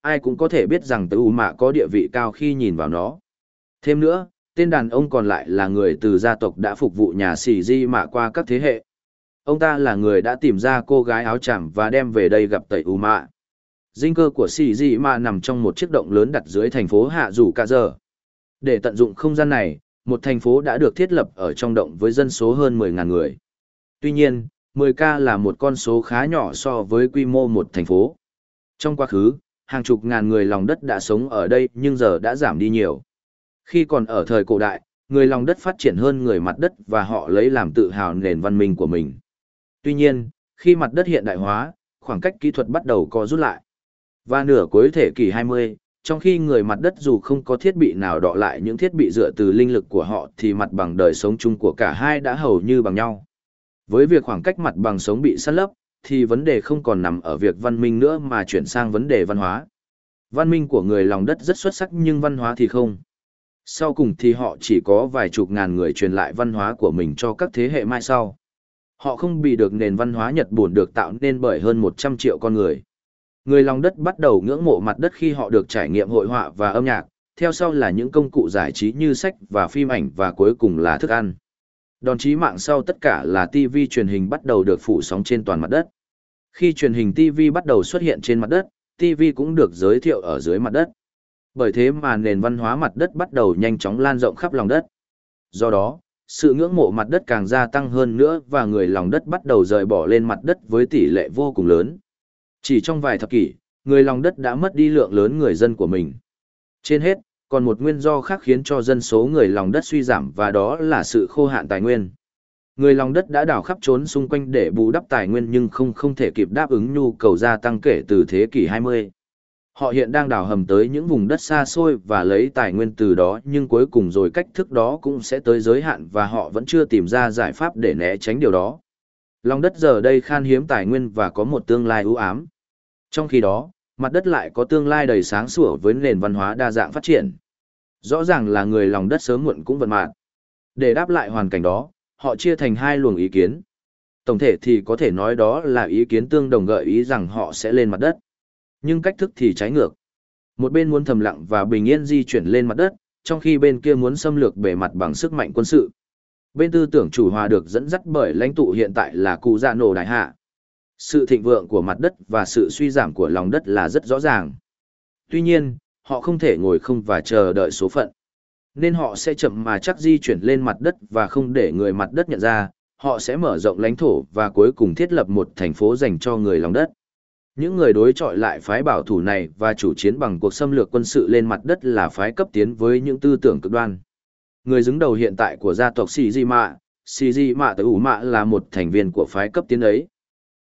ai cũng có thể biết rằng tây U Mạ có địa vị cao khi nhìn vào nó. Thêm nữa, tên đàn ông còn lại là người từ gia tộc đã phục vụ nhà Sĩ Di Mạ qua các thế hệ. Ông ta là người đã tìm ra cô gái áo tràm và đem về đây gặp tẩy U Mạ. Dinh cơ của Sĩ Di Mạ nằm trong một chiếc động lớn đặt dưới thành phố Hạ Dù Cả Giờ. Để tận dụng không gian này, một thành phố đã được thiết lập ở trong động với dân số hơn 10.000 người. Tuy nhiên, 10K là một con số khá nhỏ so với quy mô một thành phố. Trong quá khứ, hàng chục ngàn người lòng đất đã sống ở đây nhưng giờ đã giảm đi nhiều. Khi còn ở thời cổ đại, người lòng đất phát triển hơn người mặt đất và họ lấy làm tự hào nền văn minh của mình. Tuy nhiên, khi mặt đất hiện đại hóa, khoảng cách kỹ thuật bắt đầu co rút lại. Và nửa cuối thế kỷ 20, trong khi người mặt đất dù không có thiết bị nào đọ lại những thiết bị dựa từ linh lực của họ thì mặt bằng đời sống chung của cả hai đã hầu như bằng nhau. Với việc khoảng cách mặt bằng sống bị săn lấp, thì vấn đề không còn nằm ở việc văn minh nữa mà chuyển sang vấn đề văn hóa. Văn minh của người lòng đất rất xuất sắc nhưng văn hóa thì không. Sau cùng thì họ chỉ có vài chục ngàn người truyền lại văn hóa của mình cho các thế hệ mai sau. Họ không bị được nền văn hóa Nhật Bản được tạo nên bởi hơn 100 triệu con người. Người lòng đất bắt đầu ngưỡng mộ mặt đất khi họ được trải nghiệm hội họa và âm nhạc, theo sau là những công cụ giải trí như sách và phim ảnh và cuối cùng là thức ăn. Đòn chí mạng sau tất cả là TV truyền hình bắt đầu được phủ sóng trên toàn mặt đất. Khi truyền hình TV bắt đầu xuất hiện trên mặt đất, TV cũng được giới thiệu ở dưới mặt đất. Bởi thế mà nền văn hóa mặt đất bắt đầu nhanh chóng lan rộng khắp lòng đất. Do đó, sự ngưỡng mộ mặt đất càng gia tăng hơn nữa và người lòng đất bắt đầu rời bỏ lên mặt đất với tỷ lệ vô cùng lớn. Chỉ trong vài thập kỷ, người lòng đất đã mất đi lượng lớn người dân của mình. Trên hết, còn một nguyên do khác khiến cho dân số người lòng đất suy giảm và đó là sự khô hạn tài nguyên. Người lòng đất đã đào khắp trốn xung quanh để bù đắp tài nguyên nhưng không không thể kịp đáp ứng nhu cầu gia tăng kể từ thế kỷ 20. Họ hiện đang đào hầm tới những vùng đất xa xôi và lấy tài nguyên từ đó nhưng cuối cùng rồi cách thức đó cũng sẽ tới giới hạn và họ vẫn chưa tìm ra giải pháp để né tránh điều đó. Lòng đất giờ đây khan hiếm tài nguyên và có một tương lai ưu ám. Trong khi đó, mặt đất lại có tương lai đầy sáng sủa với nền văn hóa đa dạng phát triển. Rõ ràng là người lòng đất sớm muộn cũng vận mạng. Để đáp lại hoàn cảnh đó, họ chia thành hai luồng ý kiến. Tổng thể thì có thể nói đó là ý kiến tương đồng gợi ý rằng họ sẽ lên mặt đất. Nhưng cách thức thì trái ngược. Một bên muốn thầm lặng và bình yên di chuyển lên mặt đất, trong khi bên kia muốn xâm lược bề mặt bằng sức mạnh quân sự. Bên tư tưởng chủ hòa được dẫn dắt bởi lãnh tụ hiện tại là cụ dạ nổ đại hạ. Sự thịnh vượng của mặt đất và sự suy giảm của lòng đất là rất rõ ràng. Tuy nhiên, họ không thể ngồi không và chờ đợi số phận. Nên họ sẽ chậm mà chắc di chuyển lên mặt đất và không để người mặt đất nhận ra, họ sẽ mở rộng lãnh thổ và cuối cùng thiết lập một thành phố dành cho người lòng đất. Những người đối chọi lại phái bảo thủ này và chủ chiến bằng cuộc xâm lược quân sự lên mặt đất là phái cấp tiến với những tư tưởng cực đoan. Người đứng đầu hiện tại của gia tộc Shijima, Shijima Tử Mạ là một thành viên của phái cấp tiến ấy.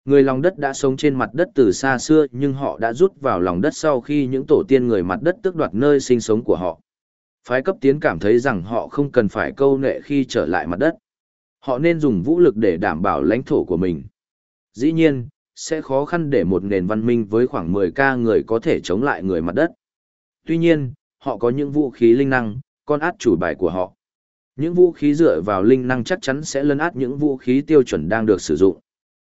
Người lòng đất đã sống trên mặt đất từ xa xưa nhưng họ đã rút vào lòng đất sau khi những tổ tiên người mặt đất tước đoạt nơi sinh sống của họ. Phái cấp tiến cảm thấy rằng họ không cần phải câu nệ khi trở lại mặt đất. Họ nên dùng vũ lực để đảm bảo lãnh thổ của mình. Dĩ nhiên, sẽ khó khăn để một nền văn minh với khoảng 10k người có thể chống lại người mặt đất. Tuy nhiên, họ có những vũ khí linh năng, con át chủ bài của họ. Những vũ khí dựa vào linh năng chắc chắn sẽ lấn át những vũ khí tiêu chuẩn đang được sử dụng.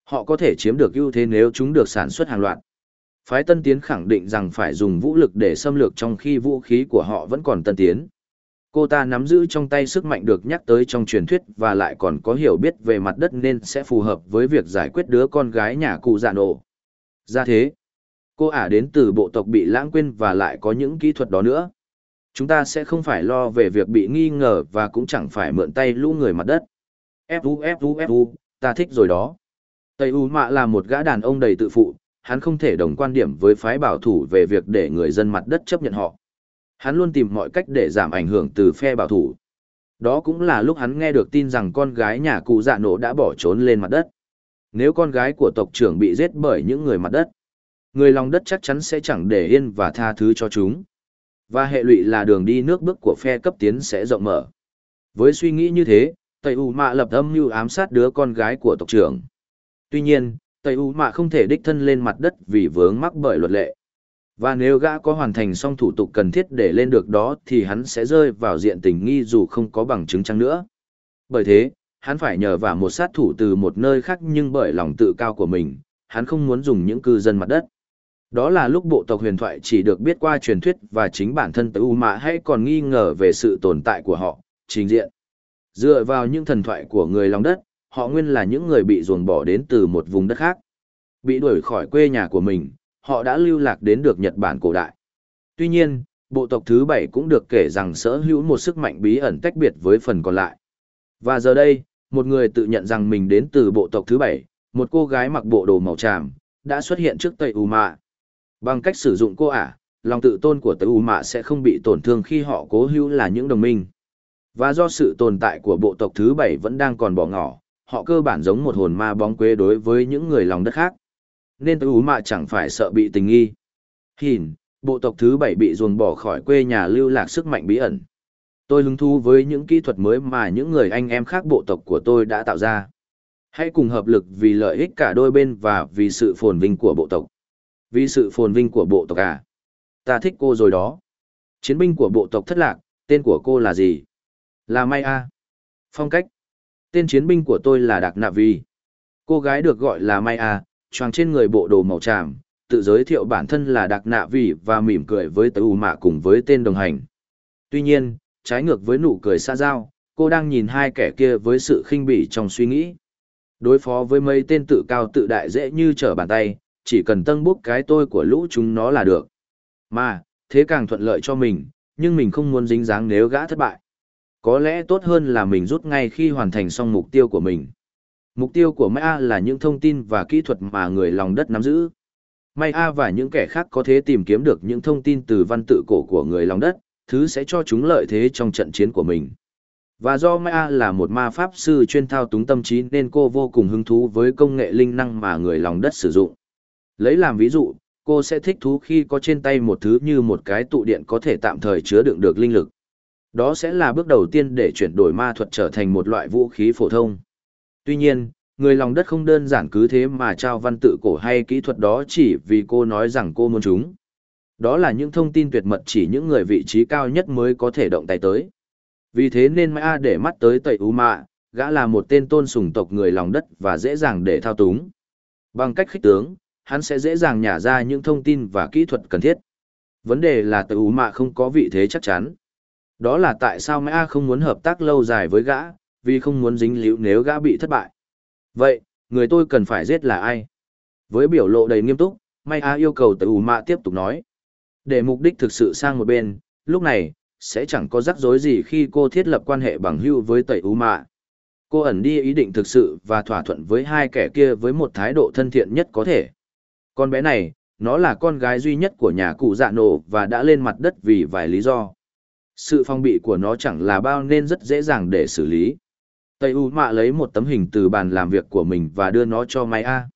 Họ có thể chiếm được ưu thế nếu chúng được sản xuất hàng loạt. Phái Tân Tiến khẳng định rằng phải dùng vũ lực để xâm lược trong khi vũ khí của họ vẫn còn tân tiến. Cô ta nắm giữ trong tay sức mạnh được nhắc tới trong truyền thuyết và lại còn có hiểu biết về mặt đất nên sẽ phù hợp với việc giải quyết đứa con gái nhà cụ già nổ. Ra thế, cô ả đến từ bộ tộc bị lãng quên và lại có những kỹ thuật đó nữa. Chúng ta sẽ không phải lo về việc bị nghi ngờ và cũng chẳng phải mượn tay lũ người mặt đất. Fu Fu Fu, ta thích rồi đó. Tây U Mạ là một gã đàn ông đầy tự phụ, hắn không thể đồng quan điểm với phái bảo thủ về việc để người dân mặt đất chấp nhận họ. Hắn luôn tìm mọi cách để giảm ảnh hưởng từ phe bảo thủ. Đó cũng là lúc hắn nghe được tin rằng con gái nhà cụ dạ nổ đã bỏ trốn lên mặt đất. Nếu con gái của tộc trưởng bị giết bởi những người mặt đất, người lòng đất chắc chắn sẽ chẳng để yên và tha thứ cho chúng. Và hệ lụy là đường đi nước bước của phe cấp tiến sẽ rộng mở. Với suy nghĩ như thế, Tây U Mạ lập âm mưu ám sát đứa con gái của tộc trưởng. Tuy nhiên, Tây U Mạ không thể đích thân lên mặt đất vì vướng mắc bởi luật lệ. Và nếu gã có hoàn thành xong thủ tục cần thiết để lên được đó thì hắn sẽ rơi vào diện tình nghi dù không có bằng chứng chăng nữa. Bởi thế, hắn phải nhờ vào một sát thủ từ một nơi khác nhưng bởi lòng tự cao của mình, hắn không muốn dùng những cư dân mặt đất. Đó là lúc bộ tộc huyền thoại chỉ được biết qua truyền thuyết và chính bản thân tử mạ hay còn nghi ngờ về sự tồn tại của họ, trình diện. Dựa vào những thần thoại của người lòng đất, họ nguyên là những người bị ruồng bỏ đến từ một vùng đất khác. Bị đuổi khỏi quê nhà của mình, họ đã lưu lạc đến được Nhật Bản cổ đại. Tuy nhiên, bộ tộc thứ bảy cũng được kể rằng sở hữu một sức mạnh bí ẩn tách biệt với phần còn lại. Và giờ đây, một người tự nhận rằng mình đến từ bộ tộc thứ bảy, một cô gái mặc bộ đồ màu tràm, đã xuất hiện trước Tây U Mạ. Bằng cách sử dụng cô ả, lòng tự tôn của Tây U Mạ sẽ không bị tổn thương khi họ cố hữu là những đồng minh. Và do sự tồn tại của bộ tộc thứ bảy vẫn đang còn bỏ ngỏ, họ cơ bản giống một hồn ma bóng quế đối với những người lòng đất khác. Nên Tây U Mạ chẳng phải sợ bị tình nghi. Hìn, bộ tộc thứ bảy bị ruồng bỏ khỏi quê nhà lưu lạc sức mạnh bí ẩn. Tôi hứng thú với những kỹ thuật mới mà những người anh em khác bộ tộc của tôi đã tạo ra. Hãy cùng hợp lực vì lợi ích cả đôi bên và vì sự phồn vinh của bộ tộc. Vì sự phồn vinh của bộ tộc à? Ta thích cô rồi đó. Chiến binh của bộ tộc thất lạc, tên của cô là gì? Là Mai A. Phong cách. Tên chiến binh của tôi là Đạc Nạ Vi. Cô gái được gọi là Maya, choàng trên người bộ đồ màu tràm, tự giới thiệu bản thân là Đạc Nạ Vi và mỉm cười với tớ mạ cùng với tên đồng hành. Tuy nhiên, trái ngược với nụ cười xa giao, cô đang nhìn hai kẻ kia với sự khinh bỉ trong suy nghĩ. Đối phó với mấy tên tự cao tự đại dễ như trở bàn tay, chỉ cần tân bút cái tôi của lũ chúng nó là được. Mà, thế càng thuận lợi cho mình, nhưng mình không muốn dính dáng nếu gã thất bại. Có lẽ tốt hơn là mình rút ngay khi hoàn thành xong mục tiêu của mình. Mục tiêu của Maya là những thông tin và kỹ thuật mà người lòng đất nắm giữ. Maya và những kẻ khác có thể tìm kiếm được những thông tin từ văn tự cổ của người lòng đất, thứ sẽ cho chúng lợi thế trong trận chiến của mình. Và do Maya là một ma pháp sư chuyên thao túng tâm trí nên cô vô cùng hứng thú với công nghệ linh năng mà người lòng đất sử dụng. Lấy làm ví dụ, cô sẽ thích thú khi có trên tay một thứ như một cái tụ điện có thể tạm thời chứa đựng được linh lực. Đó sẽ là bước đầu tiên để chuyển đổi ma thuật trở thành một loại vũ khí phổ thông. Tuy nhiên, người lòng đất không đơn giản cứ thế mà trao văn tự cổ hay kỹ thuật đó chỉ vì cô nói rằng cô muốn chúng. Đó là những thông tin tuyệt mật chỉ những người vị trí cao nhất mới có thể động tay tới. Vì thế nên Maya để mắt tới tẩy U Mạ, gã là một tên tôn sùng tộc người lòng đất và dễ dàng để thao túng. Bằng cách khích tướng, hắn sẽ dễ dàng nhả ra những thông tin và kỹ thuật cần thiết. Vấn đề là tẩy U Mạ không có vị thế chắc chắn. Đó là tại sao Maya không muốn hợp tác lâu dài với gã, vì không muốn dính líu nếu gã bị thất bại. Vậy, người tôi cần phải giết là ai? Với biểu lộ đầy nghiêm túc, Maya yêu cầu tẩy U Mạ tiếp tục nói. Để mục đích thực sự sang một bên, lúc này, sẽ chẳng có rắc rối gì khi cô thiết lập quan hệ bằng hữu với tẩy ú mạ. Cô ẩn đi ý định thực sự và thỏa thuận với hai kẻ kia với một thái độ thân thiện nhất có thể. Con bé này, nó là con gái duy nhất của nhà cụ dạ nổ và đã lên mặt đất vì vài lý do. Sự phong bị của nó chẳng là bao nên rất dễ dàng để xử lý. Tây U Mạ lấy một tấm hình từ bàn làm việc của mình và đưa nó cho Mai A.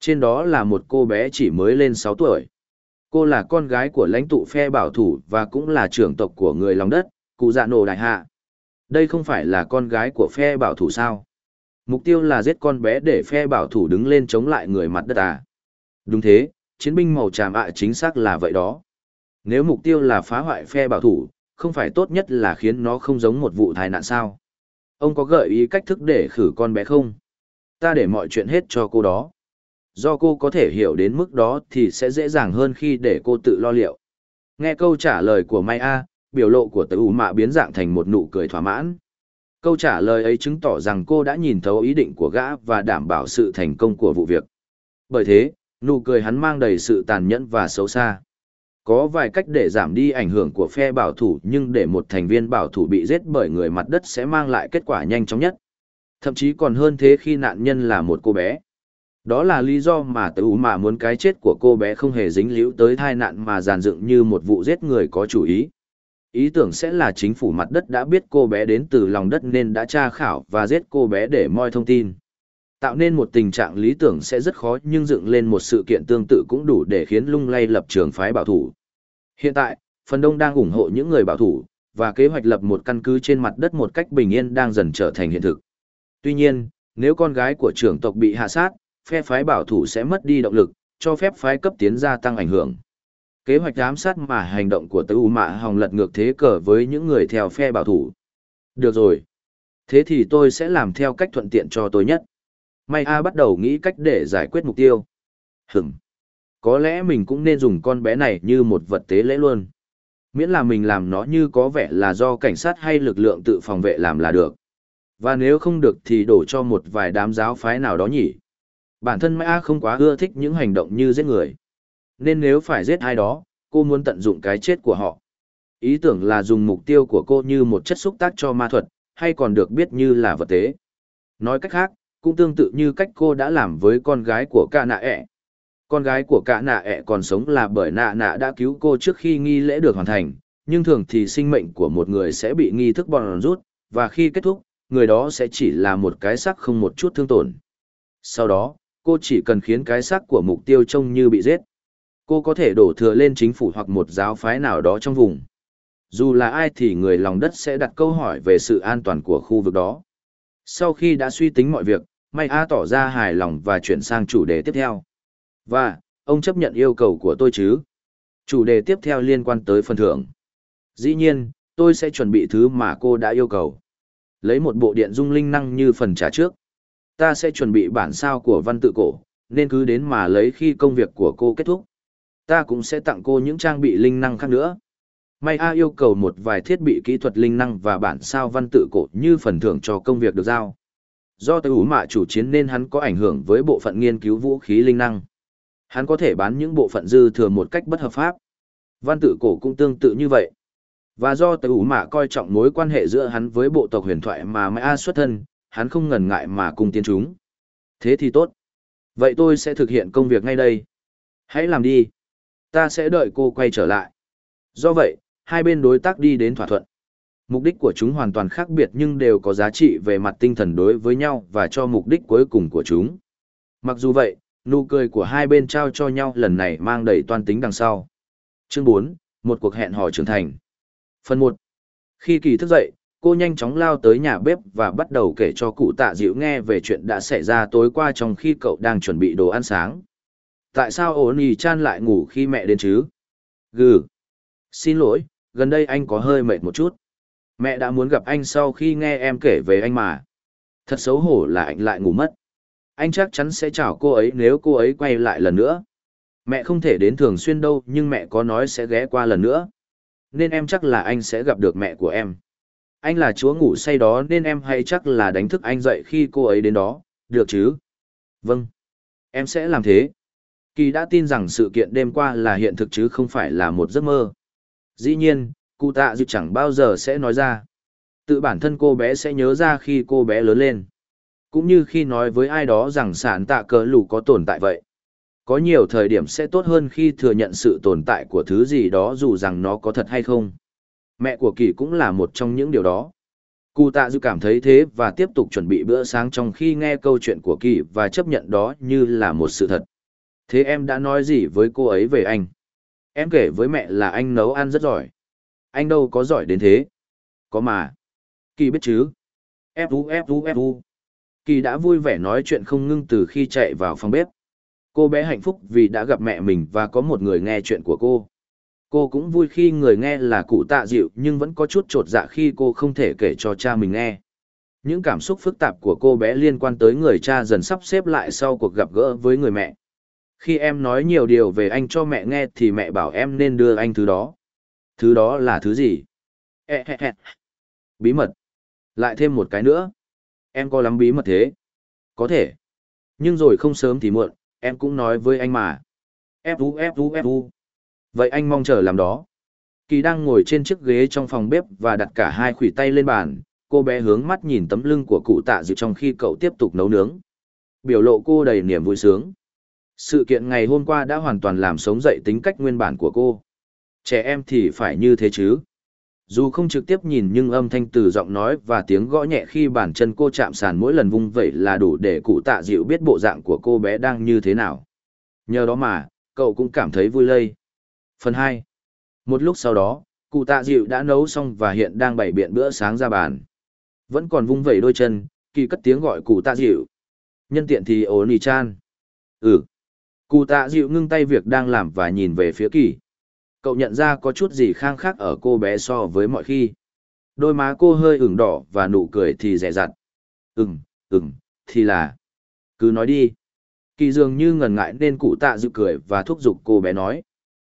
Trên đó là một cô bé chỉ mới lên 6 tuổi. Cô là con gái của lãnh tụ phe bảo thủ và cũng là trưởng tộc của người lòng đất, cụ dạ nổ đại hạ. Đây không phải là con gái của phe bảo thủ sao? Mục tiêu là giết con bé để phe bảo thủ đứng lên chống lại người mặt đất à? Đúng thế, chiến binh màu tràm ạ chính xác là vậy đó. Nếu mục tiêu là phá hoại phe bảo thủ, không phải tốt nhất là khiến nó không giống một vụ tai nạn sao? Ông có gợi ý cách thức để khử con bé không? Ta để mọi chuyện hết cho cô đó do cô có thể hiểu đến mức đó thì sẽ dễ dàng hơn khi để cô tự lo liệu. Nghe câu trả lời của Mai A, biểu lộ của tử mạ biến dạng thành một nụ cười thỏa mãn. Câu trả lời ấy chứng tỏ rằng cô đã nhìn thấu ý định của gã và đảm bảo sự thành công của vụ việc. Bởi thế, nụ cười hắn mang đầy sự tàn nhẫn và xấu xa. Có vài cách để giảm đi ảnh hưởng của phe bảo thủ, nhưng để một thành viên bảo thủ bị giết bởi người mặt đất sẽ mang lại kết quả nhanh chóng nhất. Thậm chí còn hơn thế khi nạn nhân là một cô bé. Đó là lý do mà tử mà muốn cái chết của cô bé không hề dính líu tới tai nạn mà giàn dựng như một vụ giết người có chủ ý. Ý tưởng sẽ là chính phủ mặt đất đã biết cô bé đến từ lòng đất nên đã tra khảo và giết cô bé để moi thông tin. Tạo nên một tình trạng lý tưởng sẽ rất khó, nhưng dựng lên một sự kiện tương tự cũng đủ để khiến lung lay lập trường phái bảo thủ. Hiện tại, phần đông đang ủng hộ những người bảo thủ, và kế hoạch lập một căn cứ trên mặt đất một cách bình yên đang dần trở thành hiện thực. Tuy nhiên, nếu con gái của trưởng tộc bị hạ sát, phe phái bảo thủ sẽ mất đi động lực, cho phép phái cấp tiến gia tăng ảnh hưởng. Kế hoạch giám sát mà hành động của Tư Mạ Hồng lật ngược thế cờ với những người theo phe bảo thủ. Được rồi. Thế thì tôi sẽ làm theo cách thuận tiện cho tôi nhất. May A bắt đầu nghĩ cách để giải quyết mục tiêu. Hửm. Có lẽ mình cũng nên dùng con bé này như một vật tế lễ luôn. Miễn là mình làm nó như có vẻ là do cảnh sát hay lực lượng tự phòng vệ làm là được. Và nếu không được thì đổ cho một vài đám giáo phái nào đó nhỉ. Bản thân Mã không quá ưa thích những hành động như giết người. Nên nếu phải giết ai đó, cô muốn tận dụng cái chết của họ. Ý tưởng là dùng mục tiêu của cô như một chất xúc tác cho ma thuật, hay còn được biết như là vật tế. Nói cách khác, cũng tương tự như cách cô đã làm với con gái của ca nạ ẹ. Con gái của cả nạ ẹ còn sống là bởi nạ nạ đã cứu cô trước khi nghi lễ được hoàn thành, nhưng thường thì sinh mệnh của một người sẽ bị nghi thức bòn rút, và khi kết thúc, người đó sẽ chỉ là một cái xác không một chút thương tổn. Sau đó, cô chỉ cần khiến cái xác của mục tiêu trông như bị giết. Cô có thể đổ thừa lên chính phủ hoặc một giáo phái nào đó trong vùng. Dù là ai thì người lòng đất sẽ đặt câu hỏi về sự an toàn của khu vực đó. Sau khi đã suy tính mọi việc, May A tỏ ra hài lòng và chuyển sang chủ đề tiếp theo. Và, ông chấp nhận yêu cầu của tôi chứ? Chủ đề tiếp theo liên quan tới phần thưởng. Dĩ nhiên, tôi sẽ chuẩn bị thứ mà cô đã yêu cầu. Lấy một bộ điện dung linh năng như phần trả trước. Ta sẽ chuẩn bị bản sao của văn tự cổ, nên cứ đến mà lấy khi công việc của cô kết thúc. Ta cũng sẽ tặng cô những trang bị linh năng khác nữa. May A yêu cầu một vài thiết bị kỹ thuật linh năng và bản sao văn tự cổ như phần thưởng cho công việc được giao. Do tới ủ mạ chủ chiến nên hắn có ảnh hưởng với bộ phận nghiên cứu vũ khí linh năng. Hắn có thể bán những bộ phận dư thừa một cách bất hợp pháp. Văn tự cổ cũng tương tự như vậy. Và do tới ủ mạ coi trọng mối quan hệ giữa hắn với bộ tộc huyền thoại mà Mai A xuất thân, hắn không ngần ngại mà cùng tiến chúng. Thế thì tốt. Vậy tôi sẽ thực hiện công việc ngay đây. Hãy làm đi. Ta sẽ đợi cô quay trở lại. Do vậy, hai bên đối tác đi đến thỏa thuận. Mục đích của chúng hoàn toàn khác biệt nhưng đều có giá trị về mặt tinh thần đối với nhau và cho mục đích cuối cùng của chúng. Mặc dù vậy, nụ cười của hai bên trao cho nhau lần này mang đầy toan tính đằng sau. Chương 4, một cuộc hẹn hò trưởng thành. Phần 1. Khi kỳ thức dậy, cô nhanh chóng lao tới nhà bếp và bắt đầu kể cho cụ tạ dịu nghe về chuyện đã xảy ra tối qua trong khi cậu đang chuẩn bị đồ ăn sáng. Tại sao ổn ỉ chan lại ngủ khi mẹ đến chứ? Gừ. Xin lỗi, gần đây anh có hơi mệt một chút. Mẹ đã muốn gặp anh sau khi nghe em kể về anh mà. Thật xấu hổ là anh lại ngủ mất. Anh chắc chắn sẽ chào cô ấy nếu cô ấy quay lại lần nữa. Mẹ không thể đến thường xuyên đâu nhưng mẹ có nói sẽ ghé qua lần nữa. Nên em chắc là anh sẽ gặp được mẹ của em. Anh là chúa ngủ say đó nên em hay chắc là đánh thức anh dậy khi cô ấy đến đó, được chứ? Vâng. Em sẽ làm thế. Kỳ đã tin rằng sự kiện đêm qua là hiện thực chứ không phải là một giấc mơ. Dĩ nhiên, cụ tạ dịu chẳng bao giờ sẽ nói ra. Tự bản thân cô bé sẽ nhớ ra khi cô bé lớn lên. Cũng như khi nói với ai đó rằng sản tạ cờ lù có tồn tại vậy. Có nhiều thời điểm sẽ tốt hơn khi thừa nhận sự tồn tại của thứ gì đó dù rằng nó có thật hay không. Mẹ của Kỳ cũng là một trong những điều đó. Cụ tạ dịu cảm thấy thế và tiếp tục chuẩn bị bữa sáng trong khi nghe câu chuyện của Kỳ và chấp nhận đó như là một sự thật. Thế em đã nói gì với cô ấy về anh? Em kể với mẹ là anh nấu ăn rất giỏi. Anh đâu có giỏi đến thế. Có mà. Kỳ biết chứ. Fu Fu Fu. Kỳ đã vui vẻ nói chuyện không ngưng từ khi chạy vào phòng bếp. Cô bé hạnh phúc vì đã gặp mẹ mình và có một người nghe chuyện của cô. Cô cũng vui khi người nghe là cụ tạ dịu nhưng vẫn có chút trột dạ khi cô không thể kể cho cha mình nghe. Những cảm xúc phức tạp của cô bé liên quan tới người cha dần sắp xếp lại sau cuộc gặp gỡ với người mẹ. Khi em nói nhiều điều về anh cho mẹ nghe thì mẹ bảo em nên đưa anh thứ đó. Thứ đó là thứ gì? Bí mật. Lại thêm một cái nữa. Em có lắm bí mật thế? Có thể. Nhưng rồi không sớm thì muộn, em cũng nói với anh mà. Fu Fu Fu. Vậy anh mong chờ làm đó. Kỳ đang ngồi trên chiếc ghế trong phòng bếp và đặt cả hai khủy tay lên bàn, cô bé hướng mắt nhìn tấm lưng của cụ tạ dịu trong khi cậu tiếp tục nấu nướng. Biểu lộ cô đầy niềm vui sướng. Sự kiện ngày hôm qua đã hoàn toàn làm sống dậy tính cách nguyên bản của cô. Trẻ em thì phải như thế chứ. Dù không trực tiếp nhìn nhưng âm thanh từ giọng nói và tiếng gõ nhẹ khi bàn chân cô chạm sàn mỗi lần vung vẩy là đủ để cụ tạ dịu biết bộ dạng của cô bé đang như thế nào. Nhờ đó mà, cậu cũng cảm thấy vui lây. Phần 2. Một lúc sau đó, cụ tạ dịu đã nấu xong và hiện đang bày biện bữa sáng ra bàn. Vẫn còn vung vẩy đôi chân, kỳ cất tiếng gọi cụ tạ dịu. Nhân tiện thì ổn nì chan. Ừ. Cụ tạ dịu ngưng tay việc đang làm và nhìn về phía kỳ. Cậu nhận ra có chút gì khang khác ở cô bé so với mọi khi. Đôi má cô hơi ửng đỏ và nụ cười thì rẻ rặt. Ừm, ừm, thì là... Cứ nói đi. Kỳ dường như ngần ngại nên cụ tạ dự cười và thúc giục cô bé nói.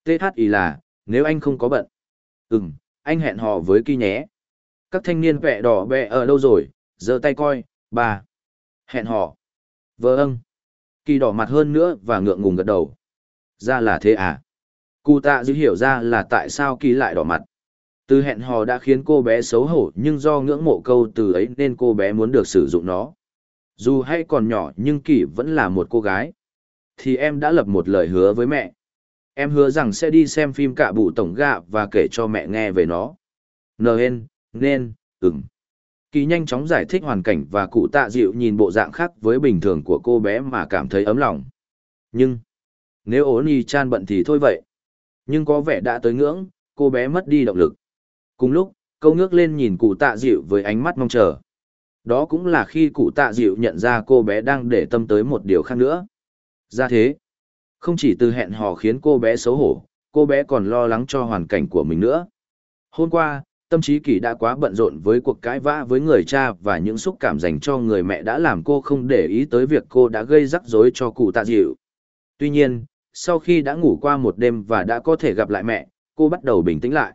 TH ý là, nếu anh không có bận. Ừm, anh hẹn hò với kỳ nhé. Các thanh niên vẹ đỏ bẹ ở đâu rồi, giơ tay coi, bà. Hẹn hò. Vâng. Kỳ đỏ mặt hơn nữa và ngượng ngùng gật đầu. Ra là thế à? Cụ tạ dữ hiểu ra là tại sao kỳ lại đỏ mặt. Từ hẹn hò đã khiến cô bé xấu hổ nhưng do ngưỡng mộ câu từ ấy nên cô bé muốn được sử dụng nó. Dù hay còn nhỏ nhưng kỳ vẫn là một cô gái. Thì em đã lập một lời hứa với mẹ. Em hứa rằng sẽ đi xem phim cả bụ tổng gạ và kể cho mẹ nghe về nó. Nên, Nên, ừm. Kỳ nhanh chóng giải thích hoàn cảnh và cụ tạ dịu nhìn bộ dạng khác với bình thường của cô bé mà cảm thấy ấm lòng. Nhưng, nếu ố nì chan bận thì thôi vậy. Nhưng có vẻ đã tới ngưỡng, cô bé mất đi động lực. Cùng lúc, câu ngước lên nhìn cụ tạ dịu với ánh mắt mong chờ. Đó cũng là khi cụ tạ dịu nhận ra cô bé đang để tâm tới một điều khác nữa. Ra thế, không chỉ từ hẹn hò khiến cô bé xấu hổ, cô bé còn lo lắng cho hoàn cảnh của mình nữa. Hôm qua, tâm trí kỳ đã quá bận rộn với cuộc cãi vã với người cha và những xúc cảm dành cho người mẹ đã làm cô không để ý tới việc cô đã gây rắc rối cho cụ tạ dịu. Tuy nhiên, sau khi đã ngủ qua một đêm và đã có thể gặp lại mẹ, cô bắt đầu bình tĩnh lại.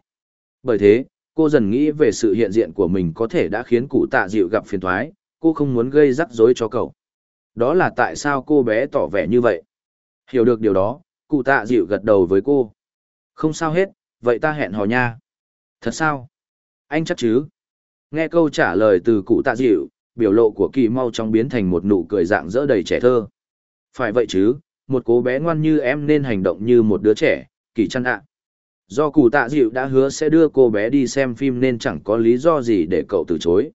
Bởi thế, cô dần nghĩ về sự hiện diện của mình có thể đã khiến cụ tạ dịu gặp phiền thoái, cô không muốn gây rắc rối cho cậu. Đó là tại sao cô bé tỏ vẻ như vậy. Hiểu được điều đó, cụ tạ dịu gật đầu với cô. Không sao hết, vậy ta hẹn hò nha. Thật sao? Anh chắc chứ? Nghe câu trả lời từ cụ tạ dịu, biểu lộ của kỳ mau trong biến thành một nụ cười dạng dỡ đầy trẻ thơ. Phải vậy chứ, một cô bé ngoan như em nên hành động như một đứa trẻ, kỳ chăn ạ. Do cụ tạ dịu đã hứa sẽ đưa cô bé đi xem phim nên chẳng có lý do gì để cậu từ chối.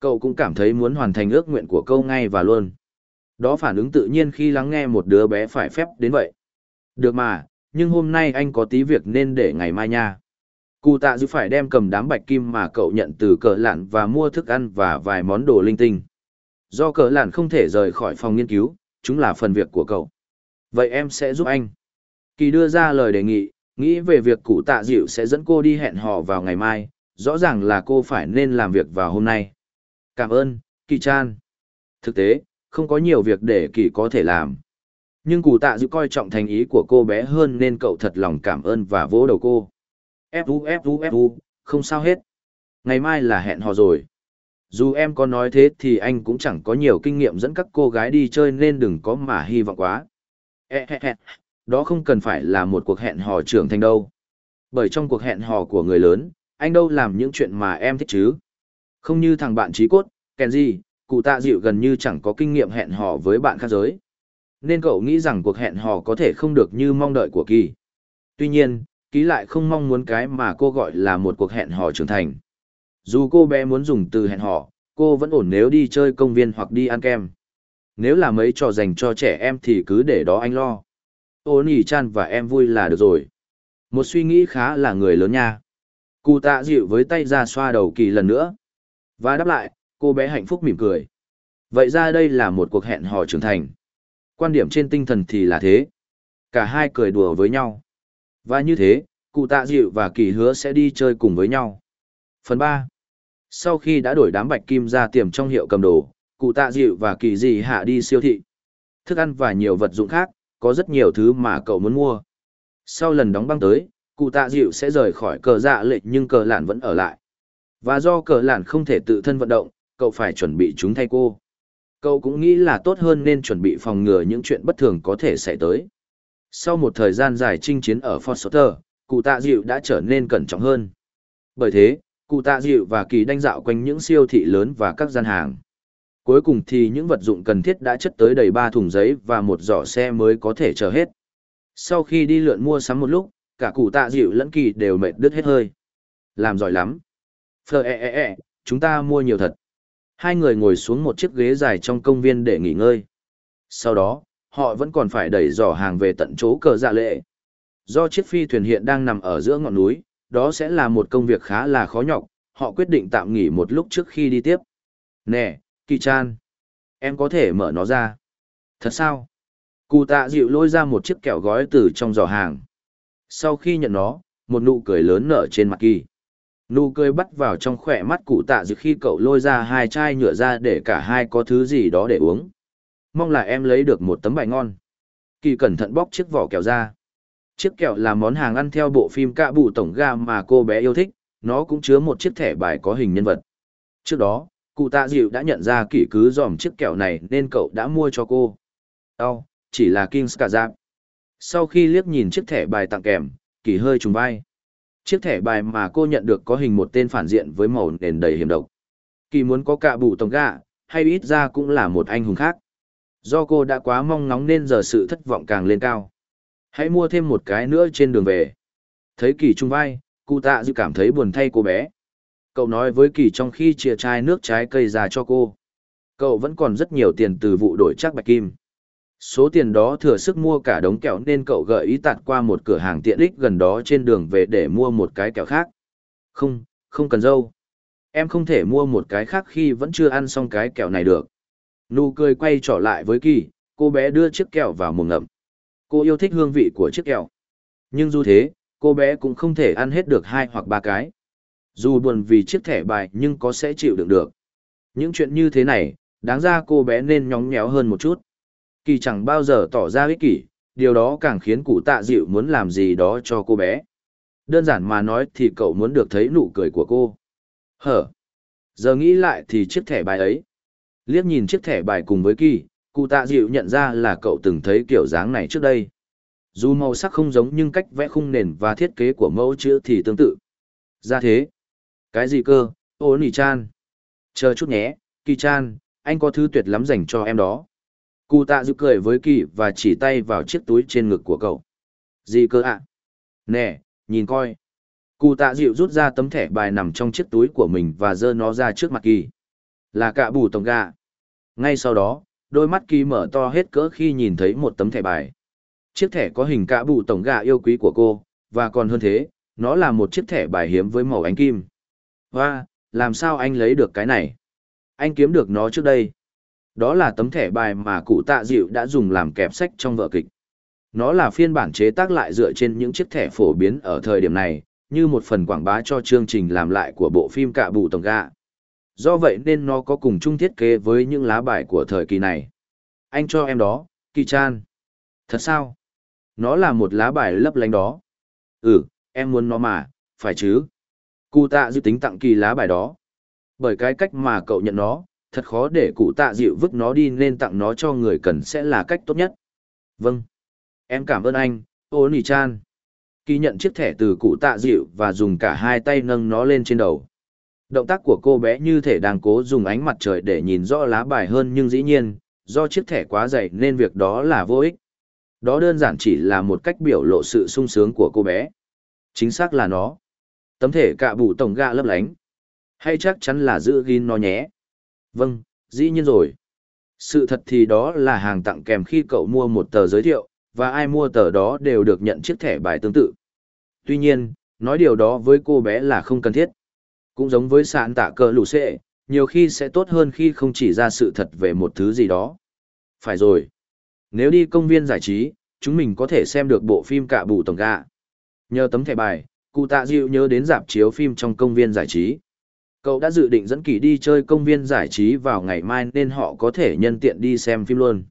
Cậu cũng cảm thấy muốn hoàn thành ước nguyện của câu ngay và luôn. Đó phản ứng tự nhiên khi lắng nghe một đứa bé phải phép đến vậy. Được mà, nhưng hôm nay anh có tí việc nên để ngày mai nha. Cụ tạ dịu phải đem cầm đám bạch kim mà cậu nhận từ cờ lạn và mua thức ăn và vài món đồ linh tinh. Do cờ lạn không thể rời khỏi phòng nghiên cứu, chúng là phần việc của cậu. Vậy em sẽ giúp anh. Kỳ đưa ra lời đề nghị, nghĩ về việc cụ tạ dịu sẽ dẫn cô đi hẹn hò vào ngày mai, rõ ràng là cô phải nên làm việc vào hôm nay. Cảm ơn, Kỳ Chan. Thực tế, không có nhiều việc để Kỳ có thể làm. Nhưng cụ tạ dịu coi trọng thành ý của cô bé hơn nên cậu thật lòng cảm ơn và vỗ đầu cô. Fu Fu Fu, không sao hết. Ngày mai là hẹn hò rồi. Dù em có nói thế thì anh cũng chẳng có nhiều kinh nghiệm dẫn các cô gái đi chơi nên đừng có mà hy vọng quá. E đó không cần phải là một cuộc hẹn hò trưởng thành đâu. Bởi trong cuộc hẹn hò của người lớn, anh đâu làm những chuyện mà em thích chứ. Không như thằng bạn trí cốt, Kenji, cụ tạ dịu gần như chẳng có kinh nghiệm hẹn hò với bạn khác giới. Nên cậu nghĩ rằng cuộc hẹn hò có thể không được như mong đợi của Kỳ. Tuy nhiên, Ký lại không mong muốn cái mà cô gọi là một cuộc hẹn hò trưởng thành. Dù cô bé muốn dùng từ hẹn hò, cô vẫn ổn nếu đi chơi công viên hoặc đi ăn kem. Nếu là mấy trò dành cho trẻ em thì cứ để đó anh lo. Ô nỉ chan và em vui là được rồi. Một suy nghĩ khá là người lớn nha. Cụ tạ dịu với tay ra xoa đầu kỳ lần nữa. Và đáp lại, cô bé hạnh phúc mỉm cười. Vậy ra đây là một cuộc hẹn hò trưởng thành. Quan điểm trên tinh thần thì là thế. Cả hai cười đùa với nhau. Và như thế, cụ tạ dịu và kỳ hứa sẽ đi chơi cùng với nhau. Phần ba. Sau khi đã đổi đám bạch kim ra tiềm trong hiệu cầm đồ, cụ tạ dịu và kỳ dị hạ đi siêu thị. Thức ăn và nhiều vật dụng khác, có rất nhiều thứ mà cậu muốn mua. Sau lần đóng băng tới, cụ tạ dịu sẽ rời khỏi cờ dạ lệch nhưng cờ lạn vẫn ở lại. Và do cờ lạn không thể tự thân vận động, cậu phải chuẩn bị chúng thay cô. Cậu cũng nghĩ là tốt hơn nên chuẩn bị phòng ngừa những chuyện bất thường có thể xảy tới. Sau một thời gian dài chinh chiến ở Fort Sutter, cụ tạ dịu đã trở nên cẩn trọng hơn. Bởi thế, cụ tạ dịu và kỳ đanh dạo quanh những siêu thị lớn và các gian hàng. Cuối cùng thì những vật dụng cần thiết đã chất tới đầy ba thùng giấy và một giỏ xe mới có thể chờ hết. Sau khi đi lượn mua sắm một lúc, cả cụ tạ dịu lẫn kỳ đều mệt đứt hết hơi. Làm giỏi lắm. Phờ e e e, chúng ta mua nhiều thật. Hai người ngồi xuống một chiếc ghế dài trong công viên để nghỉ ngơi. Sau đó, họ vẫn còn phải đẩy giỏ hàng về tận chỗ cờ dạ lệ. Do chiếc phi thuyền hiện đang nằm ở giữa ngọn núi, đó sẽ là một công việc khá là khó nhọc, họ quyết định tạm nghỉ một lúc trước khi đi tiếp. Nè, Kỳ Chan, em có thể mở nó ra. Thật sao? Cụ tạ dịu lôi ra một chiếc kẹo gói từ trong giỏ hàng. Sau khi nhận nó, một nụ cười lớn nở trên mặt kỳ. Nụ cười bắt vào trong khỏe mắt cụ tạ dịu khi cậu lôi ra hai chai nhựa ra để cả hai có thứ gì đó để uống Mong là em lấy được một tấm bài ngon. Kỳ cẩn thận bóc chiếc vỏ kẹo ra. Chiếc kẹo là món hàng ăn theo bộ phim cạ bụ tổng ga mà cô bé yêu thích, nó cũng chứa một chiếc thẻ bài có hình nhân vật. Trước đó, cụ tạ dịu đã nhận ra kỷ cứ dòm chiếc kẹo này nên cậu đã mua cho cô. Đau, chỉ là King giáp. Sau khi liếc nhìn chiếc thẻ bài tặng kèm, kỷ hơi trùng vai. Chiếc thẻ bài mà cô nhận được có hình một tên phản diện với màu nền đầy hiểm độc. Kỳ muốn có cả bụ tổng gạ, hay ít ra cũng là một anh hùng khác. Do cô đã quá mong ngóng nên giờ sự thất vọng càng lên cao. Hãy mua thêm một cái nữa trên đường về. Thấy kỳ trung vai, cụ tạ dịu cảm thấy buồn thay cô bé. Cậu nói với kỳ trong khi chia chai nước trái cây ra cho cô. Cậu vẫn còn rất nhiều tiền từ vụ đổi chắc bạch kim. Số tiền đó thừa sức mua cả đống kẹo nên cậu gợi ý tạt qua một cửa hàng tiện ích gần đó trên đường về để mua một cái kẹo khác. Không, không cần dâu. Em không thể mua một cái khác khi vẫn chưa ăn xong cái kẹo này được. Nụ cười quay trở lại với kỳ, cô bé đưa chiếc kẹo vào mồm ngậm. Cô yêu thích hương vị của chiếc kẹo. Nhưng dù thế, cô bé cũng không thể ăn hết được hai hoặc ba cái. Dù buồn vì chiếc thẻ bài nhưng có sẽ chịu đựng được. Những chuyện như thế này, đáng ra cô bé nên nhóng nhéo hơn một chút. Kỳ chẳng bao giờ tỏ ra ích kỷ, điều đó càng khiến cụ tạ dịu muốn làm gì đó cho cô bé. Đơn giản mà nói thì cậu muốn được thấy nụ cười của cô. Hở. Giờ nghĩ lại thì chiếc thẻ bài ấy. Liếc nhìn chiếc thẻ bài cùng với kỳ, cụ tạ dịu nhận ra là cậu từng thấy kiểu dáng này trước đây. Dù màu sắc không giống nhưng cách vẽ khung nền và thiết kế của mẫu chữ thì tương tự. Ra thế. Cái gì cơ, ô nỉ chan. Chờ chút nhé, kỳ chan, anh có thứ tuyệt lắm dành cho em đó. Cụ tạ dịu cười với kỳ và chỉ tay vào chiếc túi trên ngực của cậu. Gì cơ ạ? Nè, nhìn coi. Cụ tạ dịu rút ra tấm thẻ bài nằm trong chiếc túi của mình và giơ nó ra trước mặt kỳ. Là cạ bù tổng gà. Ngay sau đó, đôi mắt kỳ mở to hết cỡ khi nhìn thấy một tấm thẻ bài. Chiếc thẻ có hình cạ bù tổng gà yêu quý của cô, và còn hơn thế, nó là một chiếc thẻ bài hiếm với màu ánh kim. Hoa, làm sao anh lấy được cái này? Anh kiếm được nó trước đây. Đó là tấm thẻ bài mà cụ tạ dịu đã dùng làm kẹp sách trong vở kịch. Nó là phiên bản chế tác lại dựa trên những chiếc thẻ phổ biến ở thời điểm này, như một phần quảng bá cho chương trình làm lại của bộ phim Cạ Bù Tổng Gạ. Do vậy nên nó có cùng chung thiết kế với những lá bài của thời kỳ này. Anh cho em đó, Kỳ Chan. Thật sao? Nó là một lá bài lấp lánh đó. Ừ, em muốn nó mà, phải chứ? Cụ tạ Dịu tính tặng kỳ lá bài đó. Bởi cái cách mà cậu nhận nó, thật khó để cụ tạ dịu vứt nó đi nên tặng nó cho người cần sẽ là cách tốt nhất. Vâng. Em cảm ơn anh, ô nì chan. Kỳ nhận chiếc thẻ từ cụ tạ dịu và dùng cả hai tay nâng nó lên trên đầu. Động tác của cô bé như thể đang cố dùng ánh mặt trời để nhìn rõ lá bài hơn nhưng dĩ nhiên, do chiếc thẻ quá dày nên việc đó là vô ích. Đó đơn giản chỉ là một cách biểu lộ sự sung sướng của cô bé. Chính xác là nó. Tấm thể cạ bụ tổng gạ lấp lánh. Hay chắc chắn là giữ ghi nó nhé. Vâng, dĩ nhiên rồi. Sự thật thì đó là hàng tặng kèm khi cậu mua một tờ giới thiệu, và ai mua tờ đó đều được nhận chiếc thẻ bài tương tự. Tuy nhiên, nói điều đó với cô bé là không cần thiết. Cũng giống với sạn tạ cờ lũ xệ, nhiều khi sẽ tốt hơn khi không chỉ ra sự thật về một thứ gì đó. Phải rồi. Nếu đi công viên giải trí, chúng mình có thể xem được bộ phim cả bù tổng gạ. Nhờ tấm thẻ bài, cụ tạ dịu nhớ đến dạp chiếu phim trong công viên giải trí. Cậu đã dự định dẫn kỳ đi chơi công viên giải trí vào ngày mai nên họ có thể nhân tiện đi xem phim luôn.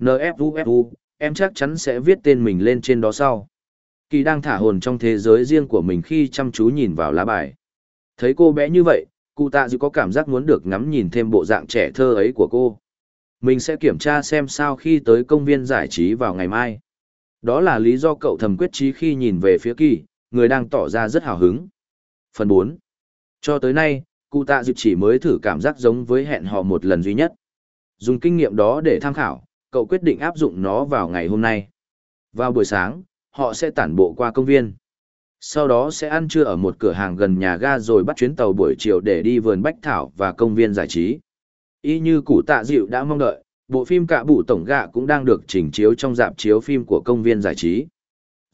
NFUFU, em chắc chắn sẽ viết tên mình lên trên đó sau. Kỳ đang thả hồn trong thế giới riêng của mình khi chăm chú nhìn vào lá bài. Thấy cô bé như vậy, cụ tạ dịu có cảm giác muốn được ngắm nhìn thêm bộ dạng trẻ thơ ấy của cô. Mình sẽ kiểm tra xem sao khi tới công viên giải trí vào ngày mai. Đó là lý do cậu thầm quyết trí khi nhìn về phía kỳ, người đang tỏ ra rất hào hứng. Phần 4 cho tới nay, cụ tạ dịp chỉ mới thử cảm giác giống với hẹn hò một lần duy nhất. Dùng kinh nghiệm đó để tham khảo, cậu quyết định áp dụng nó vào ngày hôm nay. Vào buổi sáng, họ sẽ tản bộ qua công viên. Sau đó sẽ ăn trưa ở một cửa hàng gần nhà ga rồi bắt chuyến tàu buổi chiều để đi vườn bách thảo và công viên giải trí. Y như cụ tạ dịu đã mong đợi, bộ phim cạ bụ tổng gạ cũng đang được trình chiếu trong dạp chiếu phim của công viên giải trí.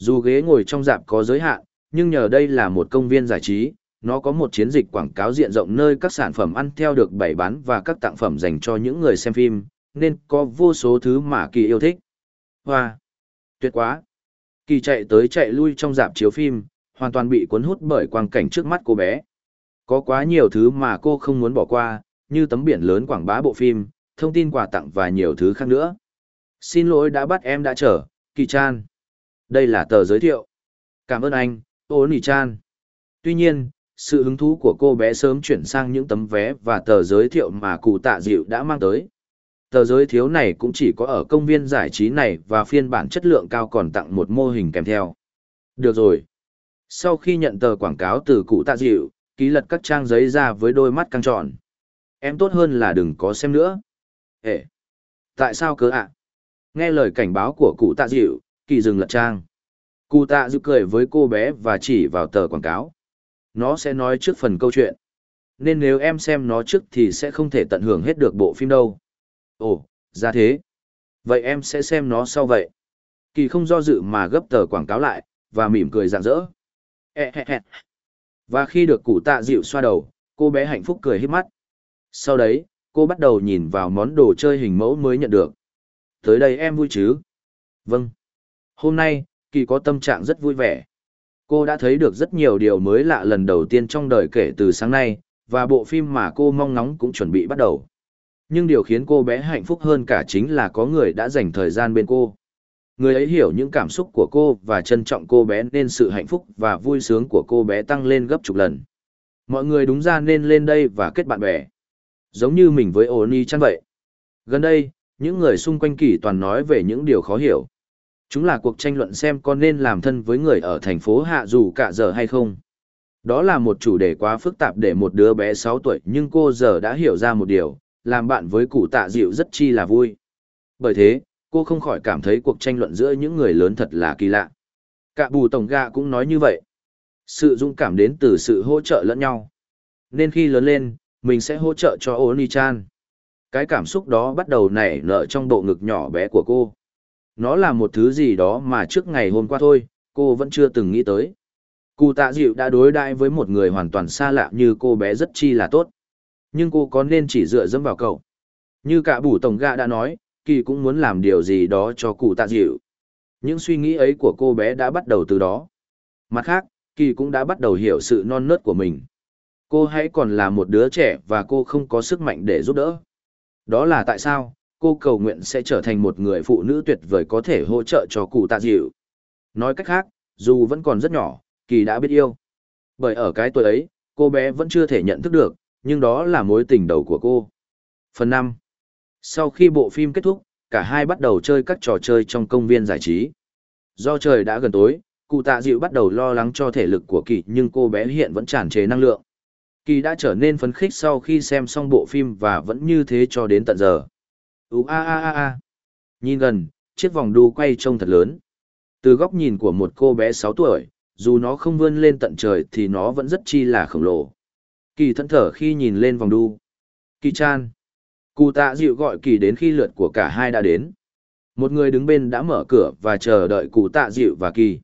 Dù ghế ngồi trong dạp có giới hạn, nhưng nhờ đây là một công viên giải trí, nó có một chiến dịch quảng cáo diện rộng nơi các sản phẩm ăn theo được bày bán và các tặng phẩm dành cho những người xem phim, nên có vô số thứ mà Kỳ yêu thích. Hoa! Tuyệt quá! Kỳ chạy tới chạy lui trong dạp chiếu phim, hoàn toàn bị cuốn hút bởi quang cảnh trước mắt cô bé. Có quá nhiều thứ mà cô không muốn bỏ qua, như tấm biển lớn quảng bá bộ phim, thông tin quà tặng và nhiều thứ khác nữa. Xin lỗi đã bắt em đã chở, Kỳ Chan. Đây là tờ giới thiệu. Cảm ơn anh, Ô Nì Chan. Tuy nhiên, sự hứng thú của cô bé sớm chuyển sang những tấm vé và tờ giới thiệu mà cụ tạ dịu đã mang tới. Tờ giới thiệu này cũng chỉ có ở công viên giải trí này và phiên bản chất lượng cao còn tặng một mô hình kèm theo. Được rồi. Sau khi nhận tờ quảng cáo từ cụ tạ dịu, ký lật các trang giấy ra với đôi mắt căng tròn. Em tốt hơn là đừng có xem nữa. Ê! Tại sao cơ ạ? Nghe lời cảnh báo của cụ tạ dịu, kỳ dừng lật trang. Cụ tạ dịu cười với cô bé và chỉ vào tờ quảng cáo. Nó sẽ nói trước phần câu chuyện. Nên nếu em xem nó trước thì sẽ không thể tận hưởng hết được bộ phim đâu. Ồ, ra thế. Vậy em sẽ xem nó sau vậy. Kỳ không do dự mà gấp tờ quảng cáo lại, và mỉm cười rạng rỡ. Và khi được cụ tạ dịu xoa đầu, cô bé hạnh phúc cười hít mắt. Sau đấy, cô bắt đầu nhìn vào món đồ chơi hình mẫu mới nhận được. Tới đây em vui chứ? Vâng. Hôm nay, Kỳ có tâm trạng rất vui vẻ. Cô đã thấy được rất nhiều điều mới lạ lần đầu tiên trong đời kể từ sáng nay, và bộ phim mà cô mong ngóng cũng chuẩn bị bắt đầu. Nhưng điều khiến cô bé hạnh phúc hơn cả chính là có người đã dành thời gian bên cô. Người ấy hiểu những cảm xúc của cô và trân trọng cô bé nên sự hạnh phúc và vui sướng của cô bé tăng lên gấp chục lần. Mọi người đúng ra nên lên đây và kết bạn bè. Giống như mình với Oni chăng vậy. Gần đây, những người xung quanh kỳ toàn nói về những điều khó hiểu. Chúng là cuộc tranh luận xem con nên làm thân với người ở thành phố Hạ dù cả giờ hay không. Đó là một chủ đề quá phức tạp để một đứa bé 6 tuổi nhưng cô giờ đã hiểu ra một điều, làm bạn với cụ tạ dịu rất chi là vui. Bởi thế, cô không khỏi cảm thấy cuộc tranh luận giữa những người lớn thật là kỳ lạ. Cả bù tổng gạ cũng nói như vậy. Sự dũng cảm đến từ sự hỗ trợ lẫn nhau. Nên khi lớn lên, mình sẽ hỗ trợ cho Oni-chan. Cái cảm xúc đó bắt đầu nảy nở trong bộ ngực nhỏ bé của cô. Nó là một thứ gì đó mà trước ngày hôm qua thôi, cô vẫn chưa từng nghĩ tới. Cụ tạ dịu đã đối đãi với một người hoàn toàn xa lạ như cô bé rất chi là tốt. Nhưng cô có nên chỉ dựa dẫm vào cậu. Như cả bù tổng gạ đã nói, kỳ cũng muốn làm điều gì đó cho cụ tạ dịu. Những suy nghĩ ấy của cô bé đã bắt đầu từ đó. Mặt khác, kỳ cũng đã bắt đầu hiểu sự non nớt của mình. Cô hãy còn là một đứa trẻ và cô không có sức mạnh để giúp đỡ. Đó là tại sao, cô cầu nguyện sẽ trở thành một người phụ nữ tuyệt vời có thể hỗ trợ cho cụ tạ dịu. Nói cách khác, dù vẫn còn rất nhỏ, kỳ đã biết yêu. Bởi ở cái tuổi ấy, cô bé vẫn chưa thể nhận thức được, nhưng đó là mối tình đầu của cô. Phần 5 Sau khi bộ phim kết thúc, cả hai bắt đầu chơi các trò chơi trong công viên giải trí. Do trời đã gần tối, cụ tạ dịu bắt đầu lo lắng cho thể lực của kỳ nhưng cô bé hiện vẫn tràn trề năng lượng. Kỳ đã trở nên phấn khích sau khi xem xong bộ phim và vẫn như thế cho đến tận giờ. Ú a a a a. Nhìn gần, chiếc vòng đu quay trông thật lớn. Từ góc nhìn của một cô bé 6 tuổi, dù nó không vươn lên tận trời thì nó vẫn rất chi là khổng lồ. Kỳ thẫn thở khi nhìn lên vòng đu. Kỳ chan. Cụ tạ dịu gọi kỳ đến khi lượt của cả hai đã đến. Một người đứng bên đã mở cửa và chờ đợi cụ tạ dịu và kỳ.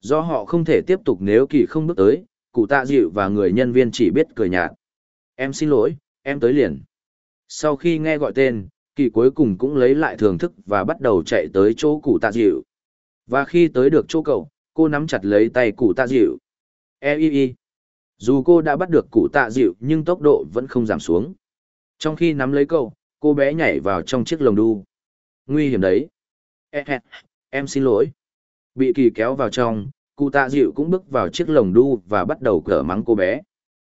Do họ không thể tiếp tục nếu kỳ không bước tới, cụ tạ dịu và người nhân viên chỉ biết cười nhạt. Em xin lỗi, em tới liền. Sau khi nghe gọi tên, kỳ cuối cùng cũng lấy lại thưởng thức và bắt đầu chạy tới chỗ cụ tạ dịu. Và khi tới được chỗ cậu, cô nắm chặt lấy tay cụ tạ dịu. E y y. Dù cô đã bắt được cụ tạ dịu nhưng tốc độ vẫn không giảm xuống. Trong khi nắm lấy cậu, cô bé nhảy vào trong chiếc lồng đu. Nguy hiểm đấy. E, e, em xin lỗi. Bị kỳ kéo vào trong, cụ tạ dịu cũng bước vào chiếc lồng đu và bắt đầu cở mắng cô bé.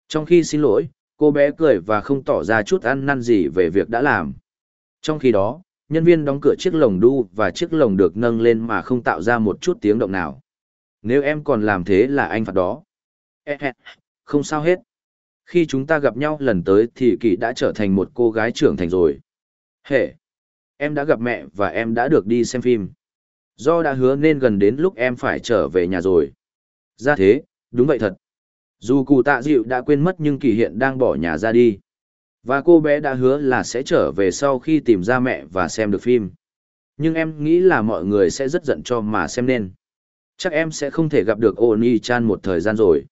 Trong khi xin lỗi, cô bé cười và không tỏ ra chút ăn năn gì về việc đã làm. Trong khi đó, nhân viên đóng cửa chiếc lồng đu và chiếc lồng được nâng lên mà không tạo ra một chút tiếng động nào. Nếu em còn làm thế là anh phạt đó. Không sao hết. Khi chúng ta gặp nhau lần tới thì Kỳ đã trở thành một cô gái trưởng thành rồi. Hệ! Em đã gặp mẹ và em đã được đi xem phim. Do đã hứa nên gần đến lúc em phải trở về nhà rồi. Ra thế, đúng vậy thật. Dù cụ tạ dịu đã quên mất nhưng Kỳ hiện đang bỏ nhà ra đi. Và cô bé đã hứa là sẽ trở về sau khi tìm ra mẹ và xem được phim. Nhưng em nghĩ là mọi người sẽ rất giận cho mà xem nên. Chắc em sẽ không thể gặp được Oni Chan một thời gian rồi.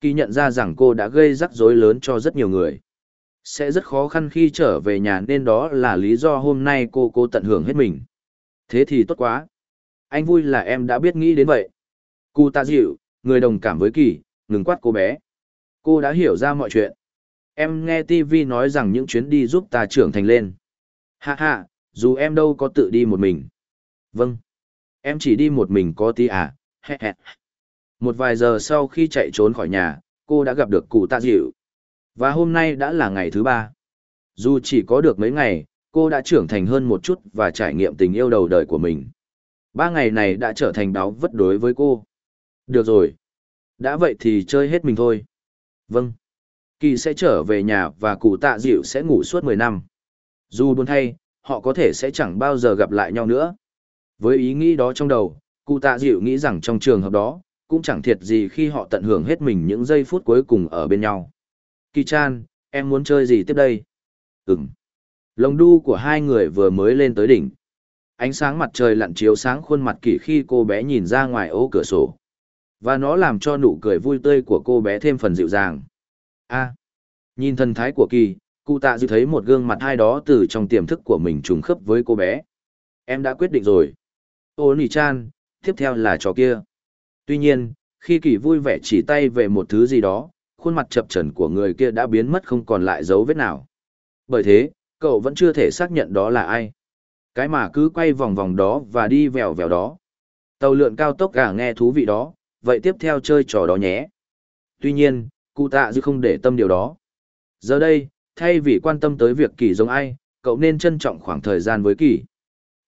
Kỳ nhận ra rằng cô đã gây rắc rối lớn cho rất nhiều người. Sẽ rất khó khăn khi trở về nhà nên đó là lý do hôm nay cô cô tận hưởng hết mình. Thế thì tốt quá. Anh vui là em đã biết nghĩ đến vậy. Cụ tạ dịu, người đồng cảm với Kỳ, ngừng quát cô bé. Cô đã hiểu ra mọi chuyện. Em nghe TV nói rằng những chuyến đi giúp ta trưởng thành lên. Hạ hạ, dù em đâu có tự đi một mình. Vâng. Em chỉ đi một mình có tí à, Một vài giờ sau khi chạy trốn khỏi nhà, cô đã gặp được cụ tạ dịu. Và hôm nay đã là ngày thứ ba. Dù chỉ có được mấy ngày, cô đã trưởng thành hơn một chút và trải nghiệm tình yêu đầu đời của mình. Ba ngày này đã trở thành đáo vất đối với cô. Được rồi. Đã vậy thì chơi hết mình thôi. Vâng. Kỳ sẽ trở về nhà và cụ tạ dịu sẽ ngủ suốt 10 năm. Dù buồn thay, họ có thể sẽ chẳng bao giờ gặp lại nhau nữa. Với ý nghĩ đó trong đầu, cụ tạ dịu nghĩ rằng trong trường hợp đó, cũng chẳng thiệt gì khi họ tận hưởng hết mình những giây phút cuối cùng ở bên nhau. Kỳ chan, em muốn chơi gì tiếp đây? Ừm. Lồng đu của hai người vừa mới lên tới đỉnh. Ánh sáng mặt trời lặn chiếu sáng khuôn mặt kỳ khi cô bé nhìn ra ngoài ô cửa sổ. Và nó làm cho nụ cười vui tươi của cô bé thêm phần dịu dàng a nhìn thần thái của kỳ, cụ tạ dư thấy một gương mặt ai đó từ trong tiềm thức của mình trùng khớp với cô bé. Em đã quyết định rồi. Ô nỉ chan, tiếp theo là trò kia. Tuy nhiên, khi kỳ vui vẻ chỉ tay về một thứ gì đó, khuôn mặt chập trần của người kia đã biến mất không còn lại dấu vết nào. Bởi thế, cậu vẫn chưa thể xác nhận đó là ai. Cái mà cứ quay vòng vòng đó và đi vèo vèo đó. Tàu lượn cao tốc gà nghe thú vị đó, vậy tiếp theo chơi trò đó nhé. Tuy nhiên, cụ tạ dư không để tâm điều đó. Giờ đây, thay vì quan tâm tới việc kỳ giống ai, cậu nên trân trọng khoảng thời gian với kỳ.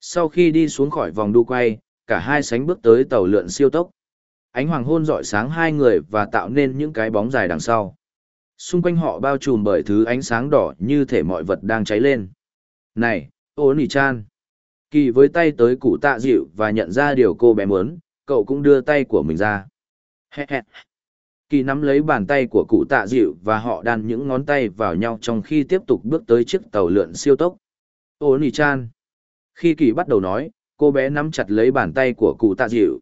Sau khi đi xuống khỏi vòng đu quay, cả hai sánh bước tới tàu lượn siêu tốc. Ánh hoàng hôn rọi sáng hai người và tạo nên những cái bóng dài đằng sau. Xung quanh họ bao trùm bởi thứ ánh sáng đỏ như thể mọi vật đang cháy lên. Này, ô nỉ chan. Kỳ với tay tới cụ tạ dịu và nhận ra điều cô bé muốn, cậu cũng đưa tay của mình ra. Kỳ nắm lấy bàn tay của cụ tạ dịu và họ đan những ngón tay vào nhau trong khi tiếp tục bước tới chiếc tàu lượn siêu tốc. Ô nỉ chan. Khi kỳ bắt đầu nói, cô bé nắm chặt lấy bàn tay của cụ tạ dịu.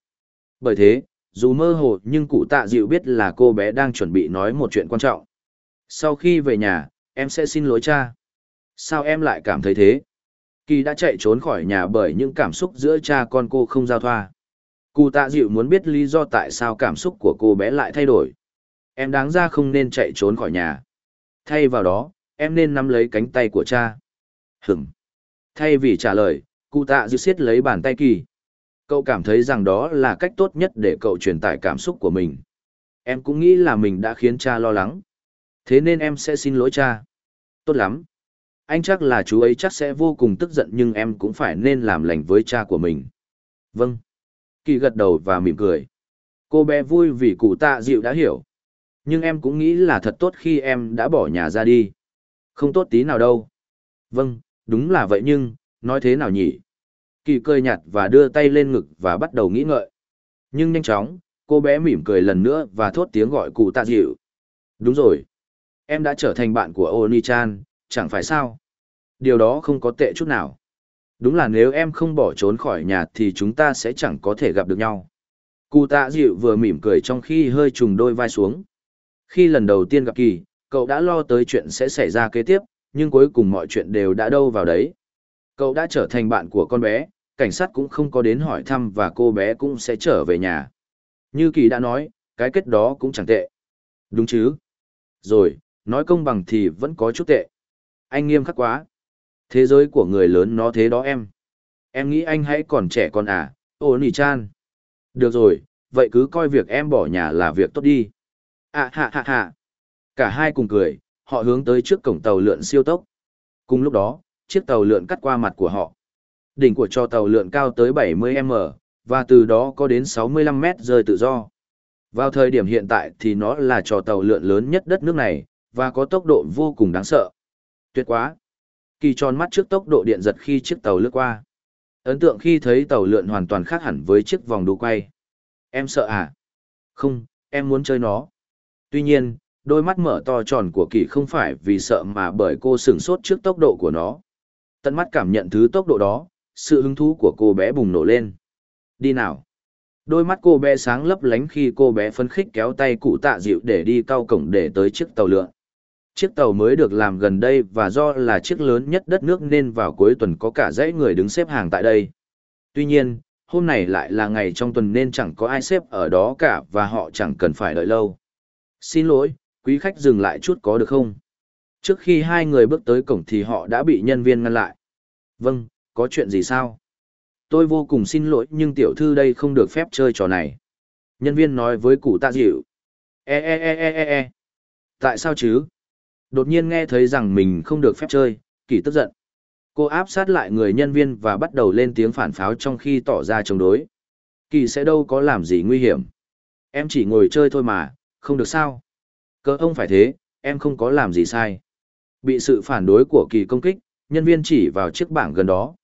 Bởi thế, dù mơ hồ nhưng cụ tạ dịu biết là cô bé đang chuẩn bị nói một chuyện quan trọng. Sau khi về nhà, em sẽ xin lỗi cha. Sao em lại cảm thấy thế? Kỳ đã chạy trốn khỏi nhà bởi những cảm xúc giữa cha con cô không giao thoa. Cụ tạ dịu muốn biết lý do tại sao cảm xúc của cô bé lại thay đổi. Em đáng ra không nên chạy trốn khỏi nhà. Thay vào đó, em nên nắm lấy cánh tay của cha. Hửm. Thay vì trả lời, cụ tạ dư siết lấy bàn tay kỳ. Cậu cảm thấy rằng đó là cách tốt nhất để cậu truyền tải cảm xúc của mình. Em cũng nghĩ là mình đã khiến cha lo lắng. Thế nên em sẽ xin lỗi cha. Tốt lắm. Anh chắc là chú ấy chắc sẽ vô cùng tức giận nhưng em cũng phải nên làm lành với cha của mình. Vâng. Kỳ gật đầu và mỉm cười. Cô bé vui vì cụ tạ dịu đã hiểu. Nhưng em cũng nghĩ là thật tốt khi em đã bỏ nhà ra đi. Không tốt tí nào đâu. Vâng, đúng là vậy nhưng, nói thế nào nhỉ? Kỳ cười nhạt và đưa tay lên ngực và bắt đầu nghĩ ngợi. Nhưng nhanh chóng, cô bé mỉm cười lần nữa và thốt tiếng gọi cụ tạ dịu. Đúng rồi. Em đã trở thành bạn của Oni-chan, chẳng phải sao? Điều đó không có tệ chút nào. Đúng là nếu em không bỏ trốn khỏi nhà thì chúng ta sẽ chẳng có thể gặp được nhau. Cụ tạ dịu vừa mỉm cười trong khi hơi trùng đôi vai xuống. Khi lần đầu tiên gặp Kỳ, cậu đã lo tới chuyện sẽ xảy ra kế tiếp, nhưng cuối cùng mọi chuyện đều đã đâu vào đấy. Cậu đã trở thành bạn của con bé, cảnh sát cũng không có đến hỏi thăm và cô bé cũng sẽ trở về nhà. Như Kỳ đã nói, cái kết đó cũng chẳng tệ. Đúng chứ? Rồi, nói công bằng thì vẫn có chút tệ. Anh nghiêm khắc quá. Thế giới của người lớn nó thế đó em. Em nghĩ anh hãy còn trẻ con à, ô nì chan. Được rồi, vậy cứ coi việc em bỏ nhà là việc tốt đi. À hạ hạ hạ. Cả hai cùng cười, họ hướng tới trước cổng tàu lượn siêu tốc. Cùng lúc đó, chiếc tàu lượn cắt qua mặt của họ. Đỉnh của cho tàu lượn cao tới 70m, và từ đó có đến 65 m rơi tự do. Vào thời điểm hiện tại thì nó là trò tàu lượn lớn nhất đất nước này, và có tốc độ vô cùng đáng sợ. Tuyệt quá! Kỳ tròn mắt trước tốc độ điện giật khi chiếc tàu lướt qua. Ấn tượng khi thấy tàu lượn hoàn toàn khác hẳn với chiếc vòng đu quay. Em sợ à? Không, em muốn chơi nó. Tuy nhiên, đôi mắt mở to tròn của kỳ không phải vì sợ mà bởi cô sửng sốt trước tốc độ của nó. Tận mắt cảm nhận thứ tốc độ đó, sự hứng thú của cô bé bùng nổ lên. Đi nào. Đôi mắt cô bé sáng lấp lánh khi cô bé phấn khích kéo tay cụ tạ dịu để đi cao cổng để tới chiếc tàu lượn. Chiếc tàu mới được làm gần đây và do là chiếc lớn nhất đất nước nên vào cuối tuần có cả dãy người đứng xếp hàng tại đây. Tuy nhiên, hôm này lại là ngày trong tuần nên chẳng có ai xếp ở đó cả và họ chẳng cần phải đợi lâu. Xin lỗi, quý khách dừng lại chút có được không? Trước khi hai người bước tới cổng thì họ đã bị nhân viên ngăn lại. Vâng, có chuyện gì sao? Tôi vô cùng xin lỗi nhưng tiểu thư đây không được phép chơi trò này. Nhân viên nói với cụ tạ dịu. E e e e e e. Tại sao chứ? Đột nhiên nghe thấy rằng mình không được phép chơi, kỳ tức giận. Cô áp sát lại người nhân viên và bắt đầu lên tiếng phản pháo trong khi tỏ ra chống đối. Kỳ sẽ đâu có làm gì nguy hiểm. Em chỉ ngồi chơi thôi mà, không được sao. Cớ ông phải thế, em không có làm gì sai. Bị sự phản đối của kỳ công kích, nhân viên chỉ vào chiếc bảng gần đó.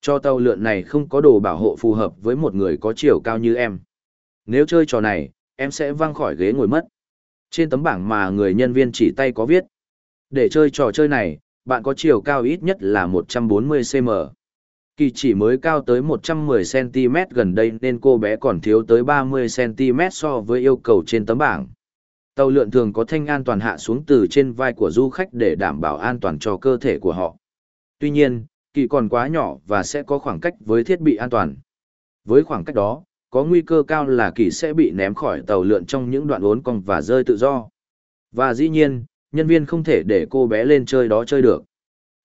Cho tàu lượn này không có đồ bảo hộ phù hợp với một người có chiều cao như em. Nếu chơi trò này, em sẽ văng khỏi ghế ngồi mất. Trên tấm bảng mà người nhân viên chỉ tay có viết. Để chơi trò chơi này, bạn có chiều cao ít nhất là 140cm. Kỳ chỉ mới cao tới 110cm gần đây nên cô bé còn thiếu tới 30cm so với yêu cầu trên tấm bảng. Tàu lượn thường có thanh an toàn hạ xuống từ trên vai của du khách để đảm bảo an toàn cho cơ thể của họ. Tuy nhiên, kỳ còn quá nhỏ và sẽ có khoảng cách với thiết bị an toàn. Với khoảng cách đó, có nguy cơ cao là kỳ sẽ bị ném khỏi tàu lượn trong những đoạn uốn cong và rơi tự do. Và dĩ nhiên, nhân viên không thể để cô bé lên chơi đó chơi được.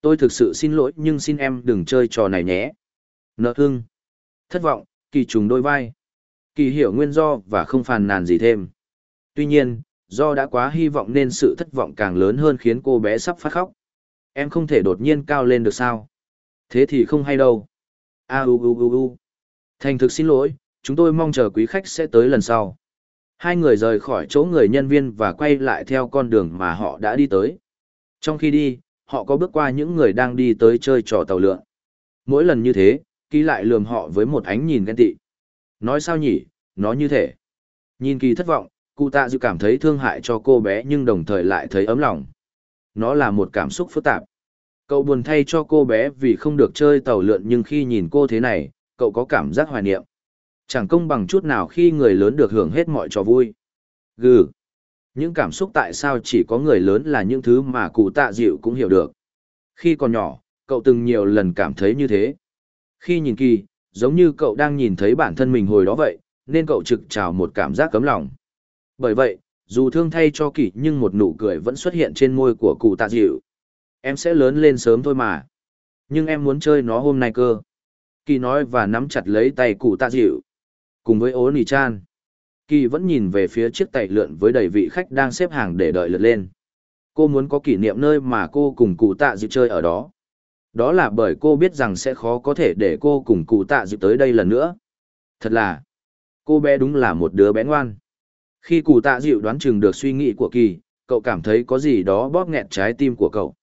Tôi thực sự xin lỗi nhưng xin em đừng chơi trò này nhé. Nợ hưng. Thất vọng, kỳ trùng đôi vai. Kỳ hiểu nguyên do và không phàn nàn gì thêm. Tuy nhiên, do đã quá hy vọng nên sự thất vọng càng lớn hơn khiến cô bé sắp phát khóc. Em không thể đột nhiên cao lên được sao? Thế thì không hay đâu. A u u u u. Thành thực xin lỗi, chúng tôi mong chờ quý khách sẽ tới lần sau. Hai người rời khỏi chỗ người nhân viên và quay lại theo con đường mà họ đã đi tới. Trong khi đi, họ có bước qua những người đang đi tới chơi trò tàu lượn. Mỗi lần như thế, ký lại lườm họ với một ánh nhìn ghen tị. Nói sao nhỉ, nó như thế. Nhìn kỳ thất vọng, cụ tạ dự cảm thấy thương hại cho cô bé nhưng đồng thời lại thấy ấm lòng. Nó là một cảm xúc phức tạp. Cậu buồn thay cho cô bé vì không được chơi tàu lượn nhưng khi nhìn cô thế này, cậu có cảm giác hoài niệm. Chẳng công bằng chút nào khi người lớn được hưởng hết mọi trò vui. Gừ. Những cảm xúc tại sao chỉ có người lớn là những thứ mà cụ tạ dịu cũng hiểu được. Khi còn nhỏ, cậu từng nhiều lần cảm thấy như thế. Khi nhìn kỳ, giống như cậu đang nhìn thấy bản thân mình hồi đó vậy, nên cậu trực trào một cảm giác cấm lòng. Bởi vậy, dù thương thay cho kỳ nhưng một nụ cười vẫn xuất hiện trên môi của cụ tạ dịu. Em sẽ lớn lên sớm thôi mà. Nhưng em muốn chơi nó hôm nay cơ. Kỳ nói và nắm chặt lấy tay cụ tạ dịu. Cùng với ố nì chan. Kỳ vẫn nhìn về phía chiếc tay lượn với đầy vị khách đang xếp hàng để đợi lượt lên. Cô muốn có kỷ niệm nơi mà cô cùng cụ tạ dịu chơi ở đó. Đó là bởi cô biết rằng sẽ khó có thể để cô cùng cụ tạ dịu tới đây lần nữa. Thật là, cô bé đúng là một đứa bé ngoan. Khi cụ tạ dịu đoán chừng được suy nghĩ của kỳ, cậu cảm thấy có gì đó bóp nghẹt trái tim của cậu.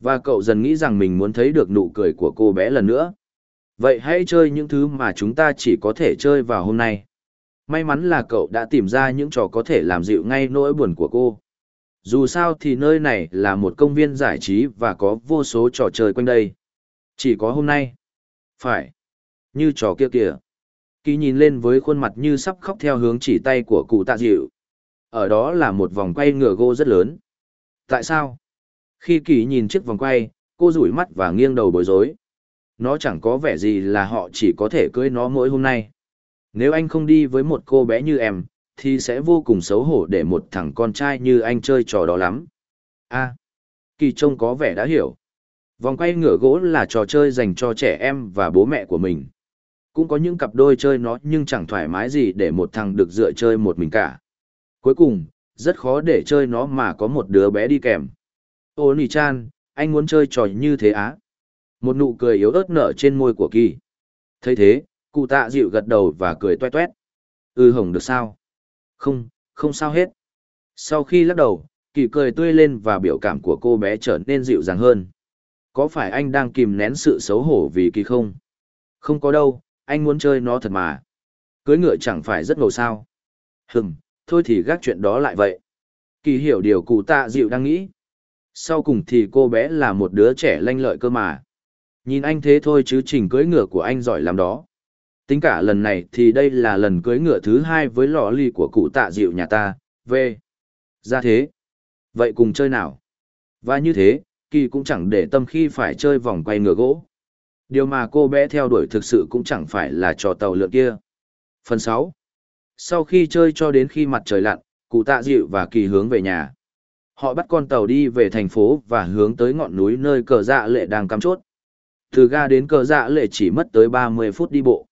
Và cậu dần nghĩ rằng mình muốn thấy được nụ cười của cô bé lần nữa. Vậy hãy chơi những thứ mà chúng ta chỉ có thể chơi vào hôm nay. May mắn là cậu đã tìm ra những trò có thể làm dịu ngay nỗi buồn của cô. Dù sao thì nơi này là một công viên giải trí và có vô số trò chơi quanh đây. Chỉ có hôm nay. Phải. Như trò kia kìa. Kỳ nhìn lên với khuôn mặt như sắp khóc theo hướng chỉ tay của cụ tạ dịu. Ở đó là một vòng quay ngựa gỗ rất lớn. Tại sao? Khi kỳ nhìn chiếc vòng quay, cô rủi mắt và nghiêng đầu bối rối. Nó chẳng có vẻ gì là họ chỉ có thể cưới nó mỗi hôm nay. Nếu anh không đi với một cô bé như em, thì sẽ vô cùng xấu hổ để một thằng con trai như anh chơi trò đó lắm. a kỳ trông có vẻ đã hiểu. Vòng quay ngựa gỗ là trò chơi dành cho trẻ em và bố mẹ của mình. Cũng có những cặp đôi chơi nó nhưng chẳng thoải mái gì để một thằng được dựa chơi một mình cả. Cuối cùng, rất khó để chơi nó mà có một đứa bé đi kèm. Ô nì chan, anh muốn chơi trò như thế á? Một nụ cười yếu ớt nở trên môi của kỳ. thấy thế, cụ tạ dịu gật đầu và cười toét toét. Ừ hồng được sao? Không, không sao hết. Sau khi lắc đầu, kỳ cười tươi lên và biểu cảm của cô bé trở nên dịu dàng hơn. Có phải anh đang kìm nén sự xấu hổ vì kỳ không? Không có đâu, anh muốn chơi nó thật mà. Cưới ngựa chẳng phải rất ngầu sao. Hừm, thôi thì gác chuyện đó lại vậy. Kỳ hiểu điều cụ tạ dịu đang nghĩ. Sau cùng thì cô bé là một đứa trẻ lanh lợi cơ mà. Nhìn anh thế thôi chứ trình cưới ngựa của anh giỏi làm đó. Tính cả lần này thì đây là lần cưới ngựa thứ hai với lò ly của cụ tạ dịu nhà ta, về. Ra thế. Vậy cùng chơi nào? Và như thế, Kỳ cũng chẳng để tâm khi phải chơi vòng quay ngựa gỗ. Điều mà cô bé theo đuổi thực sự cũng chẳng phải là trò tàu lượn kia. Phần 6 Sau khi chơi cho đến khi mặt trời lặn, cụ tạ dịu và Kỳ hướng về nhà. Họ bắt con tàu đi về thành phố và hướng tới ngọn núi nơi cờ dạ lệ đang cắm chốt. Từ ga đến cờ dạ lệ chỉ mất tới 30 phút đi bộ.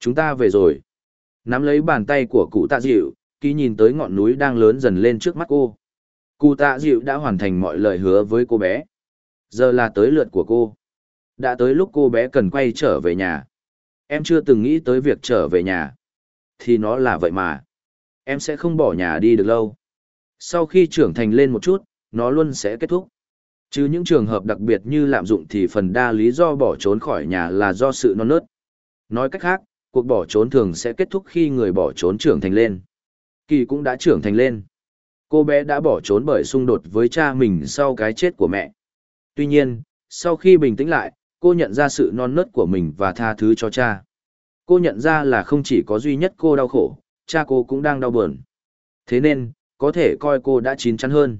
Chúng ta về rồi. Nắm lấy bàn tay của cụ tạ dịu, kỳ nhìn tới ngọn núi đang lớn dần lên trước mắt cô. Cụ tạ dịu đã hoàn thành mọi lời hứa với cô bé. Giờ là tới lượt của cô. Đã tới lúc cô bé cần quay trở về nhà. Em chưa từng nghĩ tới việc trở về nhà. Thì nó là vậy mà. Em sẽ không bỏ nhà đi được lâu. Sau khi trưởng thành lên một chút, nó luôn sẽ kết thúc. Chứ những trường hợp đặc biệt như lạm dụng thì phần đa lý do bỏ trốn khỏi nhà là do sự non nớt. Nói cách khác, cuộc bỏ trốn thường sẽ kết thúc khi người bỏ trốn trưởng thành lên. Kỳ cũng đã trưởng thành lên. Cô bé đã bỏ trốn bởi xung đột với cha mình sau cái chết của mẹ. Tuy nhiên, sau khi bình tĩnh lại, cô nhận ra sự non nớt của mình và tha thứ cho cha. Cô nhận ra là không chỉ có duy nhất cô đau khổ, cha cô cũng đang đau buồn. Thế nên, có thể coi cô đã chín chắn hơn.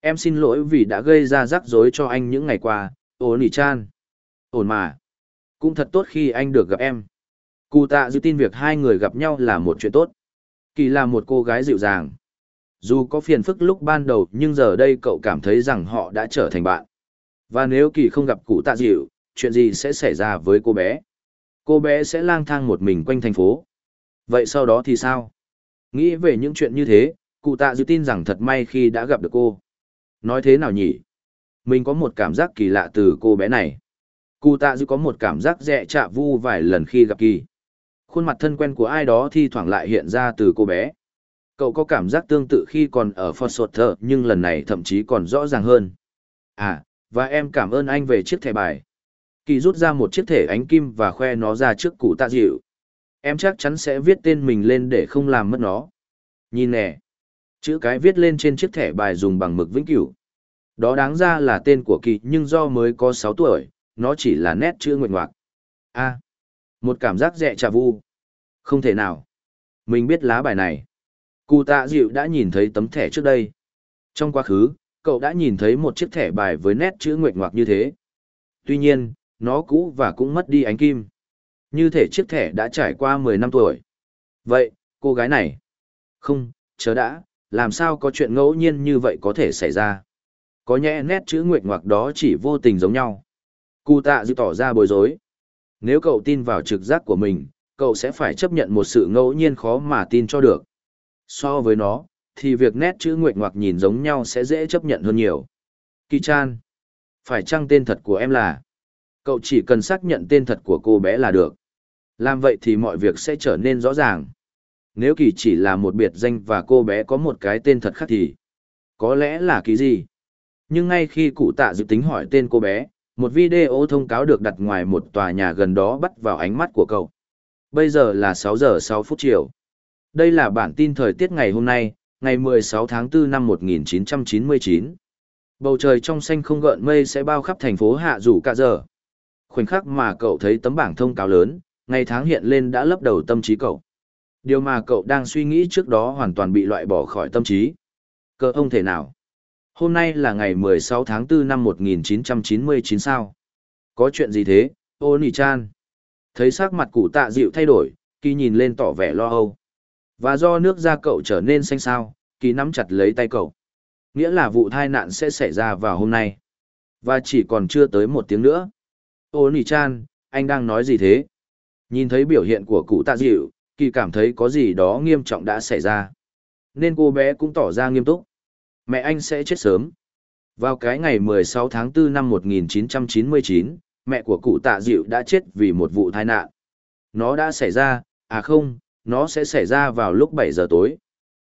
Em xin lỗi vì đã gây ra rắc rối cho anh những ngày qua, ổn nỉ chan. Ổn mà. Cũng thật tốt khi anh được gặp em. Cụ tạ dự tin việc hai người gặp nhau là một chuyện tốt. Kỳ là một cô gái dịu dàng. Dù có phiền phức lúc ban đầu nhưng giờ đây cậu cảm thấy rằng họ đã trở thành bạn. Và nếu Kỳ không gặp cụ tạ dịu, chuyện gì sẽ xảy ra với cô bé? Cô bé sẽ lang thang một mình quanh thành phố. Vậy sau đó thì sao? Nghĩ về những chuyện như thế, cụ tạ dịu tin rằng thật may khi đã gặp được cô. Nói thế nào nhỉ? Mình có một cảm giác kỳ lạ từ cô bé này. Cụ tạ dịu có một cảm giác dẹ chạ vu vài lần khi gặp kỳ. Khuôn mặt thân quen của ai đó thi thoảng lại hiện ra từ cô bé. Cậu có cảm giác tương tự khi còn ở Foster nhưng lần này thậm chí còn rõ ràng hơn. À, và em cảm ơn anh về chiếc thẻ bài. Kỳ rút ra một chiếc thẻ ánh kim và khoe nó ra trước cụ tạ dịu. Em chắc chắn sẽ viết tên mình lên để không làm mất nó. Nhìn nè. Chữ cái viết lên trên chiếc thẻ bài dùng bằng mực vĩnh cửu. Đó đáng ra là tên của kỳ nhưng do mới có sáu tuổi, nó chỉ là nét chữ nguyện ngoạc. A. một cảm giác dẹ trà vu. Không thể nào. Mình biết lá bài này. Cụ tạ dịu đã nhìn thấy tấm thẻ trước đây. Trong quá khứ, cậu đã nhìn thấy một chiếc thẻ bài với nét chữ nguyện ngoạc như thế. Tuy nhiên, nó cũ và cũng mất đi ánh kim. Như thể chiếc thẻ đã trải qua 10 năm tuổi. Vậy, cô gái này? Không, chớ đã, làm sao có chuyện ngẫu nhiên như vậy có thể xảy ra? Có nhẽ nét chữ nguyệt ngoạc đó chỉ vô tình giống nhau. Cụ tạ dự tỏ ra bối rối. Nếu cậu tin vào trực giác của mình, cậu sẽ phải chấp nhận một sự ngẫu nhiên khó mà tin cho được. So với nó, thì việc nét chữ nguyệt ngoạc nhìn giống nhau sẽ dễ chấp nhận hơn nhiều. Kỳ Chan. Phải chăng tên thật của em là? Cậu chỉ cần xác nhận tên thật của cô bé là được. Làm vậy thì mọi việc sẽ trở nên rõ ràng. Nếu kỳ chỉ là một biệt danh và cô bé có một cái tên thật khác thì có lẽ là kỳ gì? Nhưng ngay khi cụ tạ dự tính hỏi tên cô bé, một video thông cáo được đặt ngoài một tòa nhà gần đó bắt vào ánh mắt của cậu. Bây giờ là 6 giờ 6 phút chiều. Đây là bản tin thời tiết ngày hôm nay, ngày 16 tháng 4 năm 1999. Bầu trời trong xanh không gợn mây sẽ bao khắp thành phố Hạ Dù cả giờ. Khoảnh khắc mà cậu thấy tấm bảng thông cáo lớn, ngày tháng hiện lên đã lấp đầu tâm trí cậu. Điều mà cậu đang suy nghĩ trước đó hoàn toàn bị loại bỏ khỏi tâm trí. Cơ ông thể nào. Hôm nay là ngày 16 tháng 4 năm 1999 sao? Có chuyện gì thế, ô nì chan? Thấy sắc mặt cụ tạ dịu thay đổi, kỳ nhìn lên tỏ vẻ lo âu. Và do nước da cậu trở nên xanh xao, kỳ nắm chặt lấy tay cậu. Nghĩa là vụ tai nạn sẽ xảy ra vào hôm nay. Và chỉ còn chưa tới một tiếng nữa. Ô nỉ chan, anh đang nói gì thế? Nhìn thấy biểu hiện của cụ tạ dịu, kỳ cảm thấy có gì đó nghiêm trọng đã xảy ra. Nên cô bé cũng tỏ ra nghiêm túc. Mẹ anh sẽ chết sớm. Vào cái ngày 16 tháng 4 năm 1999, mẹ của cụ tạ dịu đã chết vì một vụ tai nạn. Nó đã xảy ra, à không, nó sẽ xảy ra vào lúc 7 giờ tối.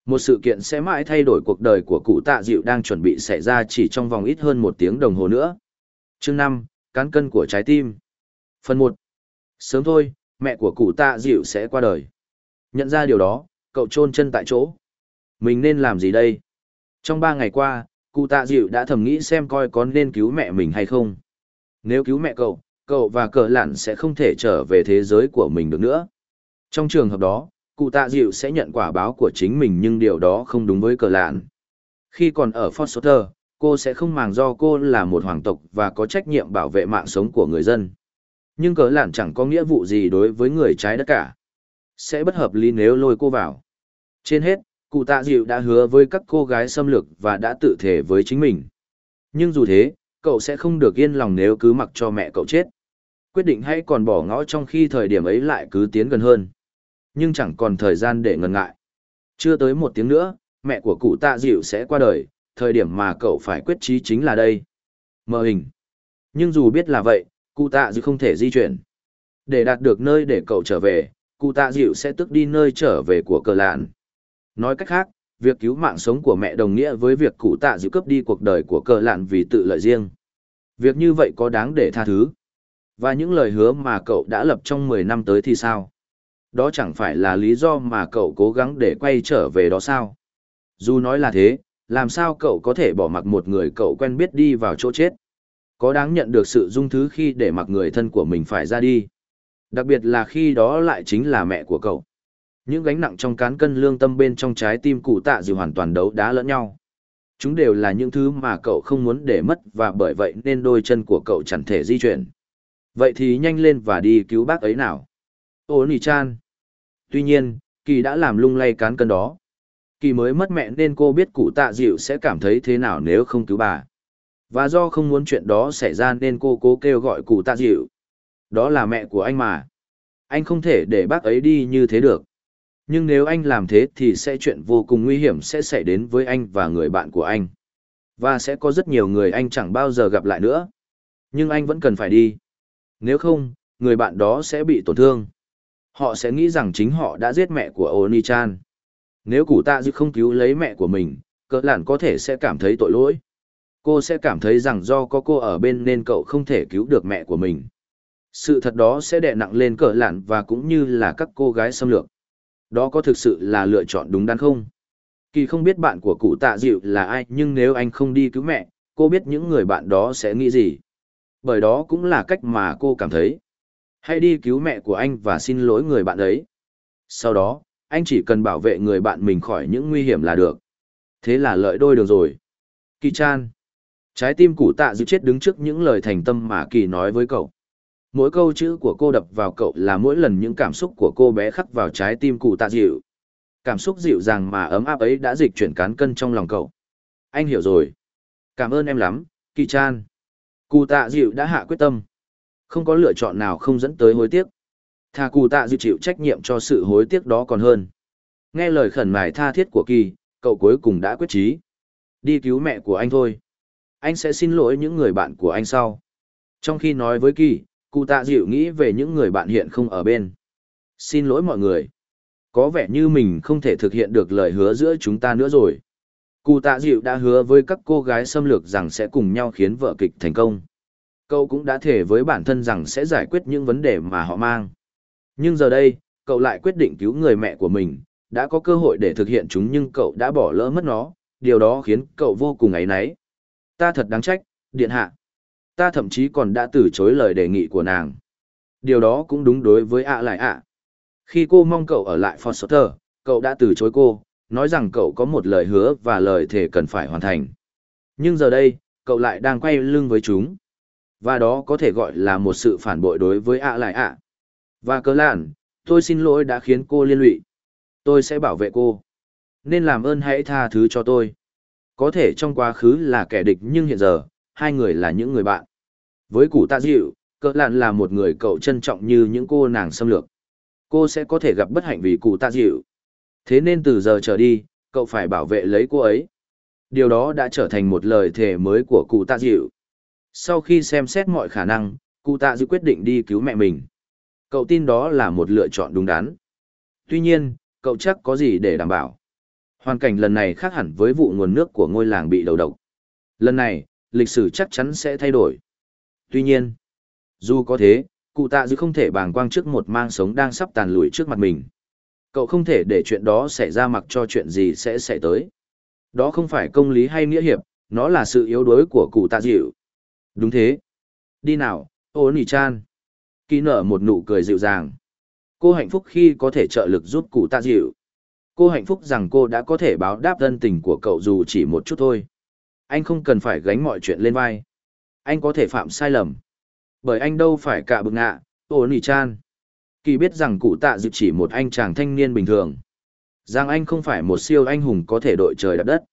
Một sự kiện sẽ mãi thay đổi cuộc đời của cụ tạ dịu đang chuẩn bị xảy ra chỉ trong vòng ít hơn một tiếng đồng hồ nữa. Chương năm cán cân của trái tim. Phần 1. Sớm thôi, mẹ của cụ tạ dịu sẽ qua đời. Nhận ra điều đó, cậu chôn chân tại chỗ. Mình nên làm gì đây? Trong ba ngày qua, cụ tạ dịu đã thầm nghĩ xem coi có nên cứu mẹ mình hay không. Nếu cứu mẹ cậu, cậu và cờ lạn sẽ không thể trở về thế giới của mình được nữa. Trong trường hợp đó, cụ tạ dịu sẽ nhận quả báo của chính mình nhưng điều đó không đúng với cờ lạn. Khi còn ở Foster, cô sẽ không màng do cô là một hoàng tộc và có trách nhiệm bảo vệ mạng sống của người dân. Nhưng cờ lạn chẳng có nghĩa vụ gì đối với người trái đất cả. Sẽ bất hợp lý nếu lôi cô vào. Trên hết, cụ tạ dịu đã hứa với các cô gái xâm lược và đã tự thể với chính mình. Nhưng dù thế, cậu sẽ không được yên lòng nếu cứ mặc cho mẹ cậu chết. Quyết định hãy còn bỏ ngõ trong khi thời điểm ấy lại cứ tiến gần hơn. Nhưng chẳng còn thời gian để ngần ngại. Chưa tới một tiếng nữa, mẹ của cụ tạ dịu sẽ qua đời, thời điểm mà cậu phải quyết trí chính là đây. Mờ hình. Nhưng dù biết là vậy, cụ tạ dịu không thể di chuyển. Để đạt được nơi để cậu trở về, cụ tạ dịu sẽ tức đi nơi trở về của cờ lạn. Nói cách khác, việc cứu mạng sống của mẹ đồng nghĩa với việc cụ tạ dịu cướp đi cuộc đời của cờ lạn vì tự lợi riêng. Việc như vậy có đáng để tha thứ. Và những lời hứa mà cậu đã lập trong 10 năm tới thì sao? Đó chẳng phải là lý do mà cậu cố gắng để quay trở về đó sao? Dù nói là thế, làm sao cậu có thể bỏ mặc một người cậu quen biết đi vào chỗ chết? Có đáng nhận được sự dung thứ khi để mặc người thân của mình phải ra đi? Đặc biệt là khi đó lại chính là mẹ của cậu. Những gánh nặng trong cán cân lương tâm bên trong trái tim cụ tạ dịu hoàn toàn đấu đá lẫn nhau. Chúng đều là những thứ mà cậu không muốn để mất và bởi vậy nên đôi chân của cậu chẳng thể di chuyển. Vậy thì nhanh lên và đi cứu bác ấy nào. Ô nì chan. Tuy nhiên, Kỳ đã làm lung lay cán cân đó. Kỳ mới mất mẹ nên cô biết cụ tạ dịu sẽ cảm thấy thế nào nếu không cứu bà. Và do không muốn chuyện đó xảy ra nên cô cố kêu gọi cụ tạ dịu. Đó là mẹ của anh mà. Anh không thể để bác ấy đi như thế được. Nhưng nếu anh làm thế thì sẽ chuyện vô cùng nguy hiểm sẽ xảy đến với anh và người bạn của anh. Và sẽ có rất nhiều người anh chẳng bao giờ gặp lại nữa. Nhưng anh vẫn cần phải đi. Nếu không, người bạn đó sẽ bị tổn thương. Họ sẽ nghĩ rằng chính họ đã giết mẹ của Oni-chan. Nếu cụ tạ dư không cứu lấy mẹ của mình, cỡ lạn có thể sẽ cảm thấy tội lỗi. Cô sẽ cảm thấy rằng do có cô ở bên nên cậu không thể cứu được mẹ của mình. Sự thật đó sẽ đè nặng lên cỡ lạn và cũng như là các cô gái xâm lược. Đó có thực sự là lựa chọn đúng đắn không? Kỳ không biết bạn của cụ tạ dịu là ai nhưng nếu anh không đi cứu mẹ, cô biết những người bạn đó sẽ nghĩ gì. Bởi đó cũng là cách mà cô cảm thấy. Hãy đi cứu mẹ của anh và xin lỗi người bạn ấy. Sau đó, anh chỉ cần bảo vệ người bạn mình khỏi những nguy hiểm là được. Thế là lợi đôi đường rồi. Kỳ chan. Trái tim củ tạ dịu chết đứng trước những lời thành tâm mà Kỳ nói với cậu. Mỗi câu chữ của cô đập vào cậu là mỗi lần những cảm xúc của cô bé khắc vào trái tim cụ tạ dịu. Cảm xúc dịu dàng mà ấm áp ấy đã dịch chuyển cán cân trong lòng cậu. Anh hiểu rồi. Cảm ơn em lắm, Kỳ chan. Cụ tạ dịu đã hạ quyết tâm. Không có lựa chọn nào không dẫn tới hối tiếc. Thà cụ tạ dịu chịu trách nhiệm cho sự hối tiếc đó còn hơn. Nghe lời khẩn mài tha thiết của Kỳ, cậu cuối cùng đã quyết chí. Đi cứu mẹ của anh thôi. Anh sẽ xin lỗi những người bạn của anh sau. Trong khi nói với Kỳ, cụ tạ dịu nghĩ về những người bạn hiện không ở bên. Xin lỗi mọi người. Có vẻ như mình không thể thực hiện được lời hứa giữa chúng ta nữa rồi. Cụ tạ dịu đã hứa với các cô gái xâm lược rằng sẽ cùng nhau khiến vợ kịch thành công. Cậu cũng đã thể với bản thân rằng sẽ giải quyết những vấn đề mà họ mang. Nhưng giờ đây, cậu lại quyết định cứu người mẹ của mình, đã có cơ hội để thực hiện chúng nhưng cậu đã bỏ lỡ mất nó, điều đó khiến cậu vô cùng áy náy. Ta thật đáng trách, điện hạ. Ta thậm chí còn đã từ chối lời đề nghị của nàng. Điều đó cũng đúng đối với ạ lại ạ. Khi cô mong cậu ở lại Foster, cậu đã từ chối cô, nói rằng cậu có một lời hứa và lời thề cần phải hoàn thành. Nhưng giờ đây, cậu lại đang quay lưng với chúng. Và đó có thể gọi là một sự phản bội đối với ạ lại ạ. Và Cờ lạn, tôi xin lỗi đã khiến cô liên lụy. Tôi sẽ bảo vệ cô. Nên làm ơn hãy tha thứ cho tôi. Có thể trong quá khứ là kẻ địch nhưng hiện giờ, hai người là những người bạn. Với cụ tạ dịu, Cờ lạn là một người cậu trân trọng như những cô nàng xâm lược. Cô sẽ có thể gặp bất hạnh vì cụ tạ dịu. Thế nên từ giờ trở đi, cậu phải bảo vệ lấy cô ấy. Điều đó đã trở thành một lời thề mới của cụ tạ dịu. Sau khi xem xét mọi khả năng, cụ tạ dịu quyết định đi cứu mẹ mình. Cậu tin đó là một lựa chọn đúng đắn. Tuy nhiên, cậu chắc có gì để đảm bảo. Hoàn cảnh lần này khác hẳn với vụ nguồn nước của ngôi làng bị đầu độc. Lần này, lịch sử chắc chắn sẽ thay đổi. Tuy nhiên, dù có thế, cụ tạ dư không thể bàng quang trước một mang sống đang sắp tàn lùi trước mặt mình. Cậu không thể để chuyện đó xảy ra mặc cho chuyện gì sẽ xảy tới. Đó không phải công lý hay nghĩa hiệp, nó là sự yếu đuối của cụ tạ dịu. Đúng thế. Đi nào, ô nỉ chan. Kỳ nở một nụ cười dịu dàng. Cô hạnh phúc khi có thể trợ lực giúp cụ tạ dịu. Cô hạnh phúc rằng cô đã có thể báo đáp thân tình của cậu dù chỉ một chút thôi. Anh không cần phải gánh mọi chuyện lên vai. Anh có thể phạm sai lầm. Bởi anh đâu phải cả bực ngạ, ô nỉ chan. Kỳ biết rằng cụ tạ dịu chỉ một anh chàng thanh niên bình thường. Rằng anh không phải một siêu anh hùng có thể đội trời đạp đất.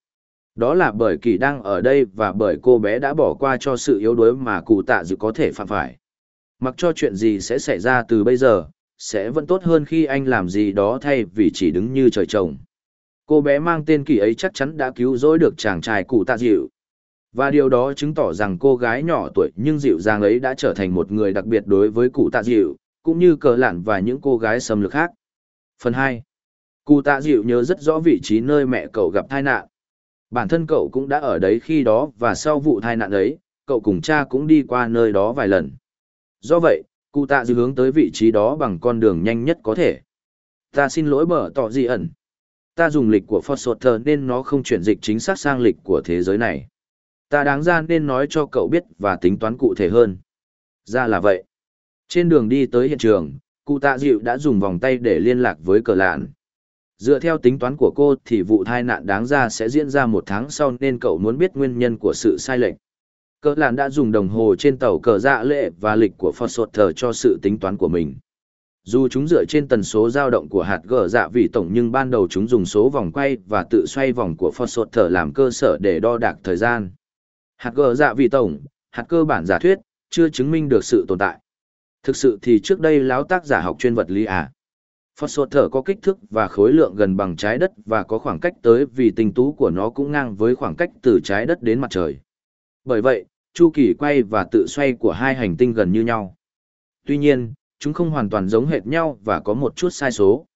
Đó là bởi kỳ đang ở đây và bởi cô bé đã bỏ qua cho sự yếu đuối mà cụ tạ dịu có thể phạm phải. Mặc cho chuyện gì sẽ xảy ra từ bây giờ, sẽ vẫn tốt hơn khi anh làm gì đó thay vì chỉ đứng như trời trồng. Cô bé mang tên kỳ ấy chắc chắn đã cứu rỗi được chàng trai cụ tạ dịu. Và điều đó chứng tỏ rằng cô gái nhỏ tuổi nhưng dịu dàng ấy đã trở thành một người đặc biệt đối với cụ tạ dịu, cũng như cờ lạn và những cô gái xâm lược khác. Phần 2. Cụ tạ dịu nhớ rất rõ vị trí nơi mẹ cậu gặp tai nạn. Bản thân cậu cũng đã ở đấy khi đó và sau vụ tai nạn ấy, cậu cùng cha cũng đi qua nơi đó vài lần. Do vậy, cụ tạ dư hướng tới vị trí đó bằng con đường nhanh nhất có thể. Ta xin lỗi bở tỏ gì ẩn. Ta dùng lịch của Foster nên nó không chuyển dịch chính xác sang lịch của thế giới này. Ta đáng ra nên nói cho cậu biết và tính toán cụ thể hơn. Ra là vậy. Trên đường đi tới hiện trường, cụ tạ dịu đã dùng vòng tay để liên lạc với cờ lạn. Dựa theo tính toán của cô thì vụ tai nạn đáng ra sẽ diễn ra một tháng sau nên cậu muốn biết nguyên nhân của sự sai lệch. Cờ làn đã dùng đồng hồ trên tàu cờ dạ lệ và lịch của Foster cho sự tính toán của mình. Dù chúng dựa trên tần số dao động của hạt gờ dạ vị tổng nhưng ban đầu chúng dùng số vòng quay và tự xoay vòng của Foster làm cơ sở để đo đạc thời gian. Hạt gờ dạ vị tổng, hạt cơ bản giả thuyết, chưa chứng minh được sự tồn tại. Thực sự thì trước đây lão tác giả học chuyên vật lý à. Foster có kích thước và khối lượng gần bằng trái đất và có khoảng cách tới vì tinh tú của nó cũng ngang với khoảng cách từ trái đất đến mặt trời. Bởi vậy, chu kỳ quay và tự xoay của hai hành tinh gần như nhau. Tuy nhiên, chúng không hoàn toàn giống hệt nhau và có một chút sai số.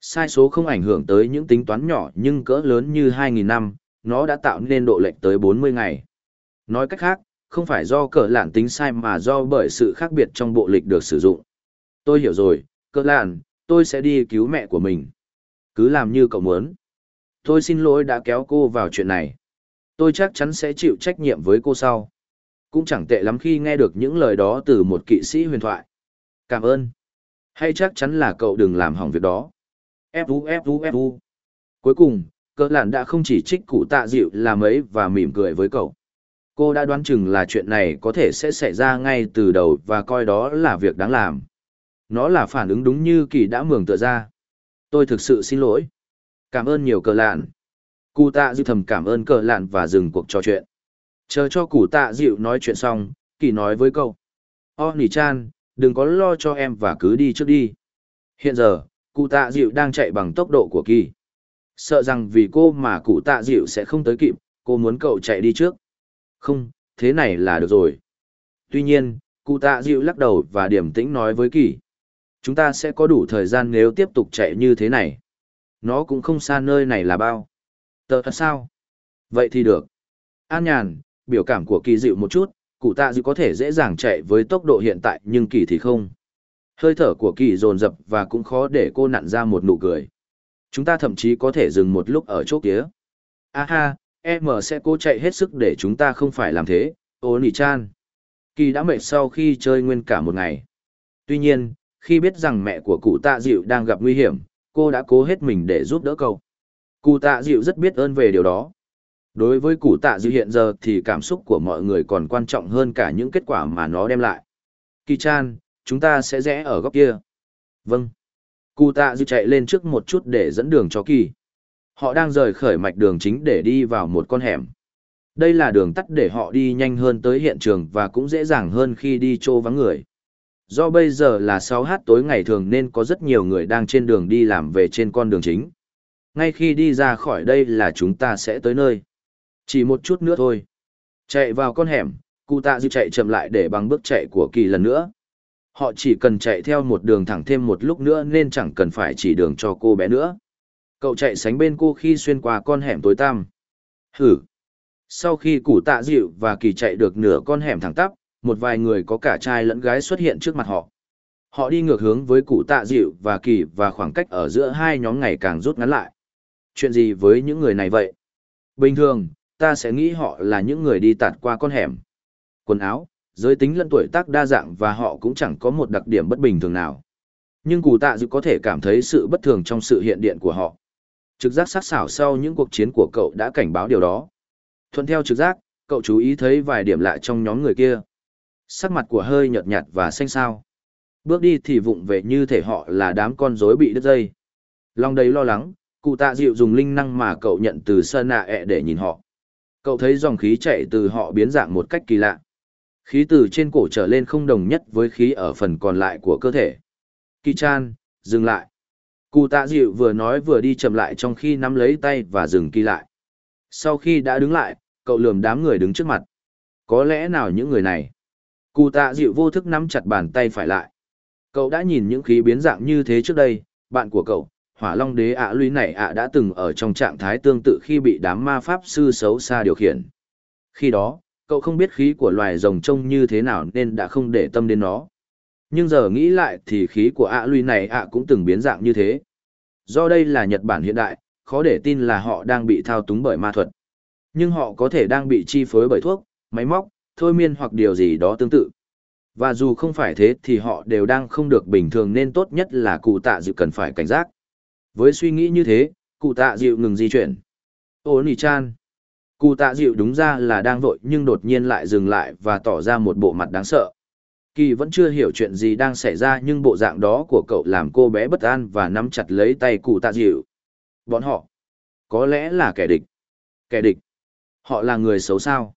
Sai số không ảnh hưởng tới những tính toán nhỏ nhưng cỡ lớn như 2.000 năm, nó đã tạo nên độ lệch tới 40 ngày. Nói cách khác, không phải do cỡ lạn tính sai mà do bởi sự khác biệt trong bộ lịch được sử dụng. Tôi hiểu rồi, cỡ lạn, tôi sẽ đi cứu mẹ của mình. Cứ làm như cậu muốn. Tôi xin lỗi đã kéo cô vào chuyện này. Tôi chắc chắn sẽ chịu trách nhiệm với cô sau. Cũng chẳng tệ lắm khi nghe được những lời đó từ một kỵ sĩ huyền thoại. Cảm ơn. Hay chắc chắn là cậu đừng làm hỏng việc đó. Fu Fu Fu. Cuối cùng, cỡ lạn đã không chỉ trích cụ tạ dịu làm ấy và mỉm cười với cậu. Cô đã đoán chừng là chuyện này có thể sẽ xảy ra ngay từ đầu và coi đó là việc đáng làm. Nó là phản ứng đúng như kỳ đã mường tựa ra. Tôi thực sự xin lỗi. Cảm ơn nhiều cờ lạn. Cụ tạ dịu thầm cảm ơn cờ lạn và dừng cuộc trò chuyện. Chờ cho cụ tạ dịu nói chuyện xong, kỳ nói với cậu, O nỉ chan, đừng có lo cho em và cứ đi trước đi. Hiện giờ, cụ tạ dịu đang chạy bằng tốc độ của kỳ. Sợ rằng vì cô mà cụ tạ dịu sẽ không tới kịp, cô muốn cậu chạy đi trước. Không, thế này là được rồi. Tuy nhiên, cụ tạ dịu lắc đầu và điểm tĩnh nói với kỳ. Chúng ta sẽ có đủ thời gian nếu tiếp tục chạy như thế này. Nó cũng không xa nơi này là bao. Tờ thật sao? Vậy thì được. An nhàn, biểu cảm của kỳ dịu một chút, cụ tạ dịu có thể dễ dàng chạy với tốc độ hiện tại nhưng kỳ thì không. Hơi thở của kỳ dồn dập và cũng khó để cô nặn ra một nụ cười. Chúng ta thậm chí có thể dừng một lúc ở chỗ kia. Aha, em sẽ cố chạy hết sức để chúng ta không phải làm thế, ô nỉ chan. Kỳ đã mệt sau khi chơi nguyên cả một ngày. Tuy nhiên, khi biết rằng mẹ của cụ tạ dịu đang gặp nguy hiểm, cô đã cố hết mình để giúp đỡ cậu. Cụ tạ dịu rất biết ơn về điều đó. Đối với cụ tạ dư hiện giờ thì cảm xúc của mọi người còn quan trọng hơn cả những kết quả mà nó đem lại. Kỳ chan, chúng ta sẽ rẽ ở góc kia. Vâng. Cụ tạ dư chạy lên trước một chút để dẫn đường cho kỳ. Họ đang rời khởi mạch đường chính để đi vào một con hẻm. Đây là đường tắt để họ đi nhanh hơn tới hiện trường và cũng dễ dàng hơn khi đi chỗ vắng người. Do bây giờ là 6h tối ngày thường nên có rất nhiều người đang trên đường đi làm về trên con đường chính. Ngay khi đi ra khỏi đây là chúng ta sẽ tới nơi. Chỉ một chút nữa thôi. Chạy vào con hẻm, cụ tạ dư chạy chậm lại để bằng bước chạy của kỳ lần nữa. Họ chỉ cần chạy theo một đường thẳng thêm một lúc nữa nên chẳng cần phải chỉ đường cho cô bé nữa. Cậu chạy sánh bên cô khi xuyên qua con hẻm tối tăm. Hử! Sau khi củ tạ dịu và kỳ chạy được nửa con hẻm thẳng tắp, một vài người có cả trai lẫn gái xuất hiện trước mặt họ. Họ đi ngược hướng với cụ tạ dịu và kỳ và khoảng cách ở giữa hai nhóm ngày càng rút ngắn lại. Chuyện gì với những người này vậy? Bình thường, ta sẽ nghĩ họ là những người đi tạt qua con hẻm. Quần áo, giới tính lẫn tuổi tác đa dạng và họ cũng chẳng có một đặc điểm bất bình thường nào. Nhưng cụ tạ dự có thể cảm thấy sự bất thường trong sự hiện diện của họ. Trực giác sắc sảo sau những cuộc chiến của cậu đã cảnh báo điều đó. Thuận theo trực giác, cậu chú ý thấy vài điểm lạ trong nhóm người kia. Sắc mặt của hơi nhợt nhạt và xanh xao. Bước đi thì vụng về như thể họ là đám con rối bị đứt dây. Lòng đầy lo lắng, cụ tạ dịu dùng linh năng mà cậu nhận từ sơn nạ ẹ để nhìn họ. Cậu thấy dòng khí chạy từ họ biến dạng một cách kỳ lạ. Khí từ trên cổ trở lên không đồng nhất với khí ở phần còn lại của cơ thể. Kỳ chan, dừng lại. Cụ tạ dịu vừa nói vừa đi chậm lại trong khi nắm lấy tay và dừng kỳ lại. Sau khi đã đứng lại, cậu lườm đám người đứng trước mặt. Có lẽ nào những người này? Cụ tạ dịu vô thức nắm chặt bàn tay phải lại. Cậu đã nhìn những khí biến dạng như thế trước đây, bạn của cậu, hỏa long đế ạ à lũy này ạ đã từng ở trong trạng thái tương tự khi bị đám ma pháp sư xấu xa điều khiển. Khi đó, cậu không biết khí của loài rồng trông như thế nào nên đã không để tâm đến nó. Nhưng giờ nghĩ lại thì khí của ạ à lũy này ạ cũng từng biến dạng như thế. Do đây là Nhật Bản hiện đại, khó để tin là họ đang bị thao túng bởi ma thuật. Nhưng họ có thể đang bị chi phối bởi thuốc, máy móc, thôi miên hoặc điều gì đó tương tự. Và dù không phải thế thì họ đều đang không được bình thường nên tốt nhất là cụ tạ dự cần phải cảnh giác. Với suy nghĩ như thế, cụ tạ dịu ngừng di chuyển. Ô nì chan. Cụ tạ dịu đúng ra là đang vội nhưng đột nhiên lại dừng lại và tỏ ra một bộ mặt đáng sợ. Kỳ vẫn chưa hiểu chuyện gì đang xảy ra nhưng bộ dạng đó của cậu làm cô bé bất an và nắm chặt lấy tay cụ tạ dịu. Bọn họ, có lẽ là kẻ địch. Kẻ địch. Họ là người xấu sao?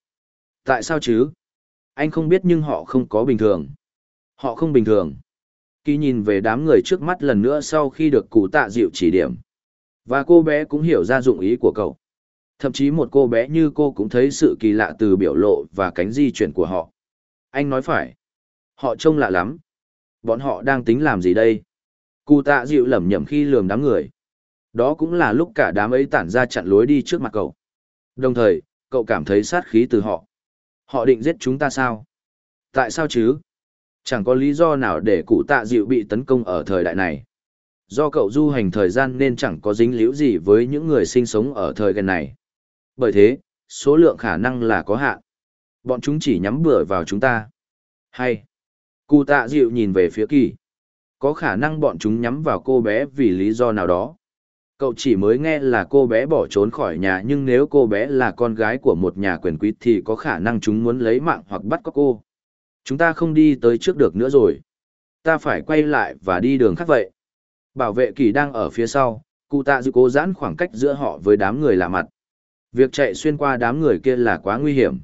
Tại sao chứ? Anh không biết nhưng họ không có bình thường. Họ không bình thường. Kỳ nhìn về đám người trước mắt lần nữa sau khi được cụ tạ dịu chỉ điểm. Và cô bé cũng hiểu ra dụng ý của cậu. Thậm chí một cô bé như cô cũng thấy sự kỳ lạ từ biểu lộ và cánh di chuyển của họ. Anh nói phải. Họ trông lạ lắm. Bọn họ đang tính làm gì đây? Cụ tạ dịu lẩm nhẩm khi lườm đám người. Đó cũng là lúc cả đám ấy tản ra chặn lối đi trước mặt cậu. Đồng thời, cậu cảm thấy sát khí từ họ. Họ định giết chúng ta sao? Tại sao chứ? Chẳng có lý do nào để cụ tạ dịu bị tấn công ở thời đại này. Do cậu du hành thời gian nên chẳng có dính líu gì với những người sinh sống ở thời gần này. Bởi thế, số lượng khả năng là có hạn. Bọn chúng chỉ nhắm bừa vào chúng ta. Hay. Cụ tạ dịu nhìn về phía kỳ. Có khả năng bọn chúng nhắm vào cô bé vì lý do nào đó. Cậu chỉ mới nghe là cô bé bỏ trốn khỏi nhà nhưng nếu cô bé là con gái của một nhà quyền quý thì có khả năng chúng muốn lấy mạng hoặc bắt cóc cô. Chúng ta không đi tới trước được nữa rồi. Ta phải quay lại và đi đường khác vậy. Bảo vệ kỳ đang ở phía sau, cụ tạ dự cố giãn khoảng cách giữa họ với đám người lạ mặt. Việc chạy xuyên qua đám người kia là quá nguy hiểm.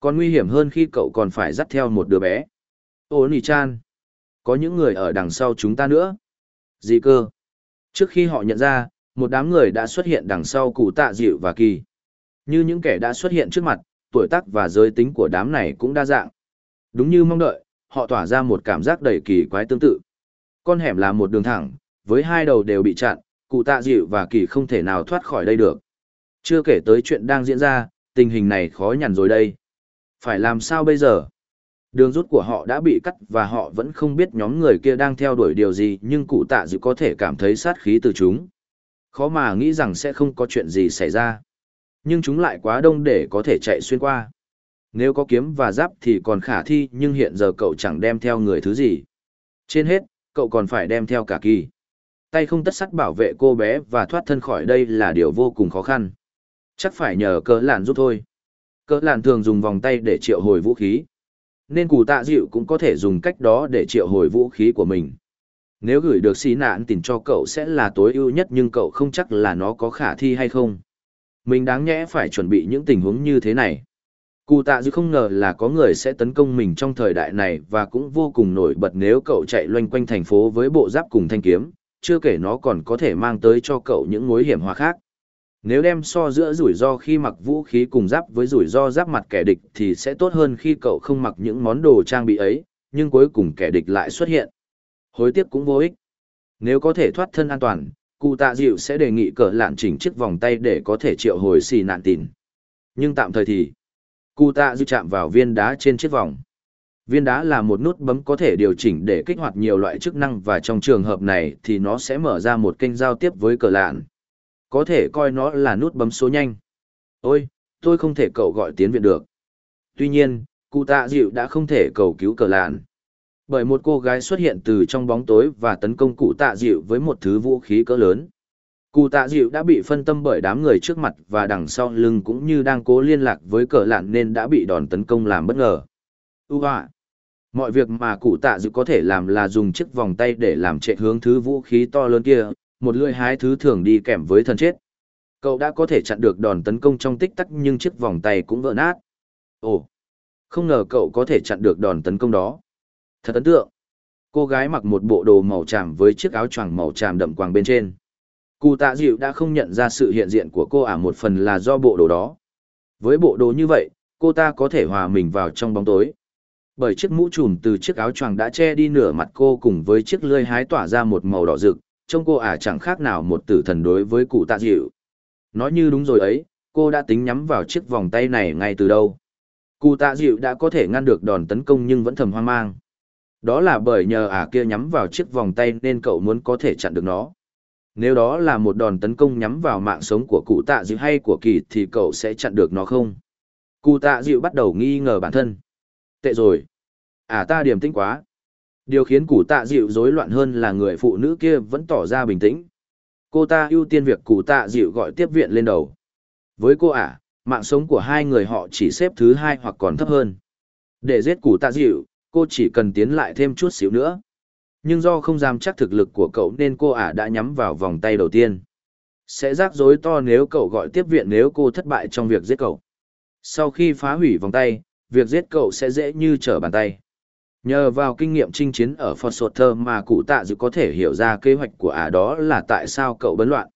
Còn nguy hiểm hơn khi cậu còn phải dắt theo một đứa bé. Ô nì chan. Có những người ở đằng sau chúng ta nữa. Gì cơ? Trước khi họ nhận ra, một đám người đã xuất hiện đằng sau cụ tạ dịu và kỳ. Như những kẻ đã xuất hiện trước mặt, tuổi tác và giới tính của đám này cũng đa dạng. Đúng như mong đợi, họ tỏa ra một cảm giác đầy kỳ quái tương tự. Con hẻm là một đường thẳng, với hai đầu đều bị chặn, cụ tạ dịu và kỳ không thể nào thoát khỏi đây được. Chưa kể tới chuyện đang diễn ra, tình hình này khó nhằn rồi đây. Phải làm sao bây giờ? Đường rút của họ đã bị cắt và họ vẫn không biết nhóm người kia đang theo đuổi điều gì nhưng cụ tạ dịu có thể cảm thấy sát khí từ chúng. Khó mà nghĩ rằng sẽ không có chuyện gì xảy ra. Nhưng chúng lại quá đông để có thể chạy xuyên qua. Nếu có kiếm và giáp thì còn khả thi nhưng hiện giờ cậu chẳng đem theo người thứ gì. Trên hết, cậu còn phải đem theo cả kỳ. Tay không tất sắt bảo vệ cô bé và thoát thân khỏi đây là điều vô cùng khó khăn. Chắc phải nhờ cỡ làn giúp thôi. Cỡ làn thường dùng vòng tay để triệu hồi vũ khí. Nên củ tạ dịu cũng có thể dùng cách đó để triệu hồi vũ khí của mình. Nếu gửi được xí nạn tìm cho cậu sẽ là tối ưu nhất nhưng cậu không chắc là nó có khả thi hay không. Mình đáng nhẽ phải chuẩn bị những tình huống như thế này. Cụ tạ dư không ngờ là có người sẽ tấn công mình trong thời đại này và cũng vô cùng nổi bật nếu cậu chạy loanh quanh thành phố với bộ giáp cùng thanh kiếm, chưa kể nó còn có thể mang tới cho cậu những mối hiểm hòa khác. Nếu đem so giữa rủi ro khi mặc vũ khí cùng giáp với rủi ro giáp mặt kẻ địch thì sẽ tốt hơn khi cậu không mặc những món đồ trang bị ấy, nhưng cuối cùng kẻ địch lại xuất hiện. Hối tiếc cũng vô ích. Nếu có thể thoát thân an toàn, cụ tạ dịu sẽ đề nghị cờ lạn chỉnh chiếc vòng tay để có thể triệu hồi xì nạn tìn. Nhưng tạm thời thì, cụ tạ dư chạm vào viên đá trên chiếc vòng. Viên đá là một nút bấm có thể điều chỉnh để kích hoạt nhiều loại chức năng và trong trường hợp này thì nó sẽ mở ra một kênh giao tiếp với cờ lạn. Có thể coi nó là nút bấm số nhanh. Ôi, tôi không thể cậu gọi tiến viện được. Tuy nhiên, cụ tạ dịu đã không thể cầu cứu cờ lạn bởi một cô gái xuất hiện từ trong bóng tối và tấn công cụ tạ dịu với một thứ vũ khí cỡ lớn cụ tạ dịu đã bị phân tâm bởi đám người trước mặt và đằng sau lưng cũng như đang cố liên lạc với cờ lạn nên đã bị đòn tấn công làm bất ngờ Ua, họa mọi việc mà cụ tạ dịu có thể làm là dùng chiếc vòng tay để làm trệ hướng thứ vũ khí to lớn kia một lưỡi hái thứ thường đi kèm với thân chết cậu đã có thể chặn được đòn tấn công trong tích tắc nhưng chiếc vòng tay cũng vỡ nát ồ Không ngờ cậu có thể chặn được đòn tấn công đó. Thật ấn tượng. Cô gái mặc một bộ đồ màu tràm với chiếc áo choàng màu tràm đậm quàng bên trên. Cụ tạ dịu đã không nhận ra sự hiện diện của cô ả một phần là do bộ đồ đó. Với bộ đồ như vậy, cô ta có thể hòa mình vào trong bóng tối. Bởi chiếc mũ trùm từ chiếc áo choàng đã che đi nửa mặt cô cùng với chiếc lưỡi hái tỏa ra một màu đỏ rực, trông cô ả chẳng khác nào một tử thần đối với cụ tạ dịu. Nói như đúng rồi ấy, cô đã tính nhắm vào chiếc vòng tay này ngay từ đâu. Cụ tạ dịu đã có thể ngăn được đòn tấn công nhưng vẫn thầm hoang mang. Đó là bởi nhờ ả kia nhắm vào chiếc vòng tay nên cậu muốn có thể chặn được nó. Nếu đó là một đòn tấn công nhắm vào mạng sống của cụ tạ dịu hay của kỳ thì cậu sẽ chặn được nó không? Cụ tạ dịu bắt đầu nghi ngờ bản thân. Tệ rồi. À ta điềm tĩnh quá. Điều khiến cụ tạ dịu rối loạn hơn là người phụ nữ kia vẫn tỏ ra bình tĩnh. Cô ta ưu tiên việc cụ tạ dịu gọi tiếp viện lên đầu. Với cô ả, mạng sống của hai người họ chỉ xếp thứ hai hoặc còn thấp hơn. Để giết cụ tạ dịu, cô chỉ cần tiến lại thêm chút xíu nữa. Nhưng do không dám chắc thực lực của cậu nên cô ả đã nhắm vào vòng tay đầu tiên. Sẽ rắc rối to nếu cậu gọi tiếp viện nếu cô thất bại trong việc giết cậu. Sau khi phá hủy vòng tay, việc giết cậu sẽ dễ như trở bàn tay. Nhờ vào kinh nghiệm chinh chiến ở Fort Sutter mà cụ tạ dự có thể hiểu ra kế hoạch của ả đó là tại sao cậu bấn loạn.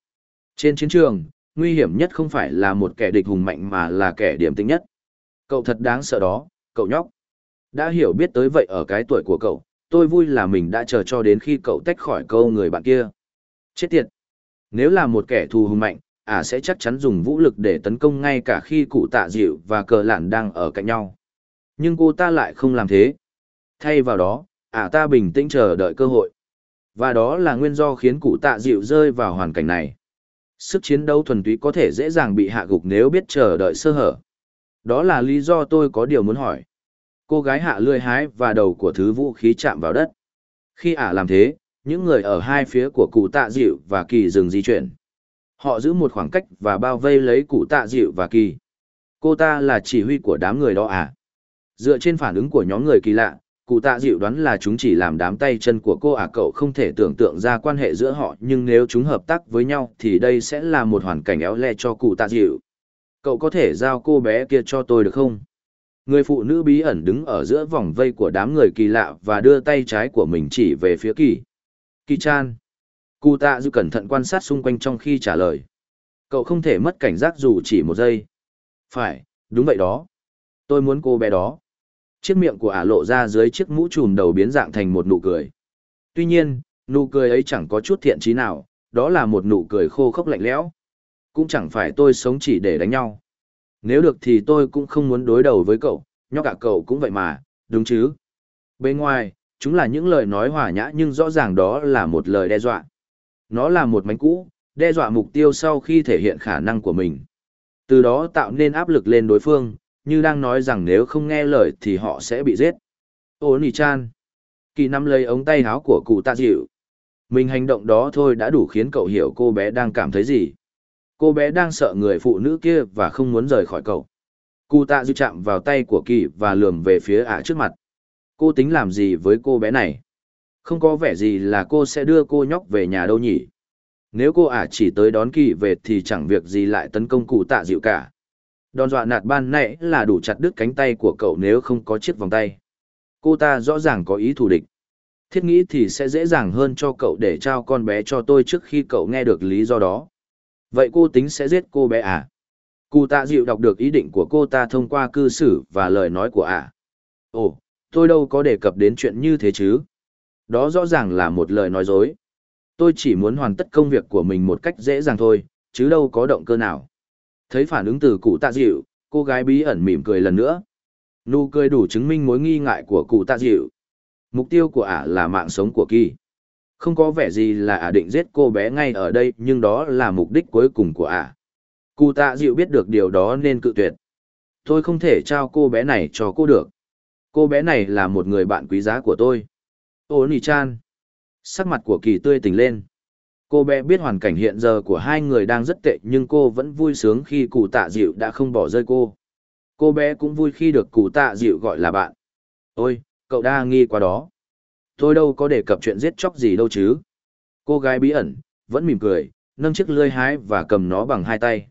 Trên chiến trường, nguy hiểm nhất không phải là một kẻ địch hùng mạnh mà là kẻ điểm tính nhất. Cậu thật đáng sợ đó, cậu nhóc. Đã hiểu biết tới vậy ở cái tuổi của cậu, tôi vui là mình đã chờ cho đến khi cậu tách khỏi câu người bạn kia. Chết tiệt! Nếu là một kẻ thù hùng mạnh, ả sẽ chắc chắn dùng vũ lực để tấn công ngay cả khi cụ tạ dịu và cờ lạn đang ở cạnh nhau. Nhưng cô ta lại không làm thế. Thay vào đó, ả ta bình tĩnh chờ đợi cơ hội. Và đó là nguyên do khiến cụ tạ dịu rơi vào hoàn cảnh này. Sức chiến đấu thuần túy có thể dễ dàng bị hạ gục nếu biết chờ đợi sơ hở. Đó là lý do tôi có điều muốn hỏi. Cô gái hạ lươi hái và đầu của thứ vũ khí chạm vào đất. Khi ả làm thế, những người ở hai phía của cụ tạ dịu và kỳ dừng di chuyển. Họ giữ một khoảng cách và bao vây lấy cụ tạ dịu và kỳ. Cô ta là chỉ huy của đám người đó à? Dựa trên phản ứng của nhóm người kỳ lạ, cụ tạ dịu đoán là chúng chỉ làm đám tay chân của cô à cậu không thể tưởng tượng ra quan hệ giữa họ nhưng nếu chúng hợp tác với nhau thì đây sẽ là một hoàn cảnh éo le cho cụ tạ dịu. Cậu có thể giao cô bé kia cho tôi được không? Người phụ nữ bí ẩn đứng ở giữa vòng vây của đám người kỳ lạ và đưa tay trái của mình chỉ về phía kỳ. Kỳ chan. Cụ tạ dịu cẩn thận quan sát xung quanh trong khi trả lời. Cậu không thể mất cảnh giác dù chỉ một giây. Phải, đúng vậy đó. Tôi muốn cô bé đó chiếc miệng của ả lộ ra dưới chiếc mũ trùm đầu biến dạng thành một nụ cười. Tuy nhiên, nụ cười ấy chẳng có chút thiện trí nào, đó là một nụ cười khô khốc lạnh lẽo. Cũng chẳng phải tôi sống chỉ để đánh nhau. Nếu được thì tôi cũng không muốn đối đầu với cậu, nhóc cả cậu cũng vậy mà, đúng chứ? Bên ngoài, chúng là những lời nói hòa nhã nhưng rõ ràng đó là một lời đe dọa. Nó là một mánh cũ, đe dọa mục tiêu sau khi thể hiện khả năng của mình. Từ đó tạo nên áp lực lên đối phương, như đang nói rằng nếu không nghe lời thì họ sẽ bị giết. Ô nì chan. Kỳ nắm lấy ống tay áo của cụ tạ dịu. Mình hành động đó thôi đã đủ khiến cậu hiểu cô bé đang cảm thấy gì. Cô bé đang sợ người phụ nữ kia và không muốn rời khỏi cậu. Cụ tạ dư chạm vào tay của kỳ và lườm về phía ả trước mặt. Cô tính làm gì với cô bé này? Không có vẻ gì là cô sẽ đưa cô nhóc về nhà đâu nhỉ? Nếu cô ả chỉ tới đón kỳ về thì chẳng việc gì lại tấn công cụ tạ dịu cả. Đòn dọa nạt ban nãy là đủ chặt đứt cánh tay của cậu nếu không có chiếc vòng tay. Cô ta rõ ràng có ý thù địch. Thiết nghĩ thì sẽ dễ dàng hơn cho cậu để trao con bé cho tôi trước khi cậu nghe được lý do đó. Vậy cô tính sẽ giết cô bé à? Cụ tạ dịu đọc được ý định của cô ta thông qua cư xử và lời nói của ả. À? Ồ, tôi đâu có đề cập đến chuyện như thế chứ. Đó rõ ràng là một lời nói dối. Tôi chỉ muốn hoàn tất công việc của mình một cách dễ dàng thôi, chứ đâu có động cơ nào. Thấy phản ứng từ cụ tạ dịu, cô gái bí ẩn mỉm cười lần nữa. Nụ cười đủ chứng minh mối nghi ngại của cụ tạ dịu. Mục tiêu của ả là mạng sống của kỳ. Không có vẻ gì là ả định giết cô bé ngay ở đây nhưng đó là mục đích cuối cùng của ả. Cụ tạ dịu biết được điều đó nên cự tuyệt. Tôi không thể trao cô bé này cho cô được. Cô bé này là một người bạn quý giá của tôi. Ô nì chan. Sắc mặt của kỳ tươi tỉnh lên. Cô bé biết hoàn cảnh hiện giờ của hai người đang rất tệ nhưng cô vẫn vui sướng khi cụ tạ dịu đã không bỏ rơi cô. Cô bé cũng vui khi được cụ tạ dịu gọi là bạn. Ôi, cậu đa nghi quá đó. Tôi đâu có đề cập chuyện giết chóc gì đâu chứ. Cô gái bí ẩn, vẫn mỉm cười, nâng chiếc lươi hái và cầm nó bằng hai tay.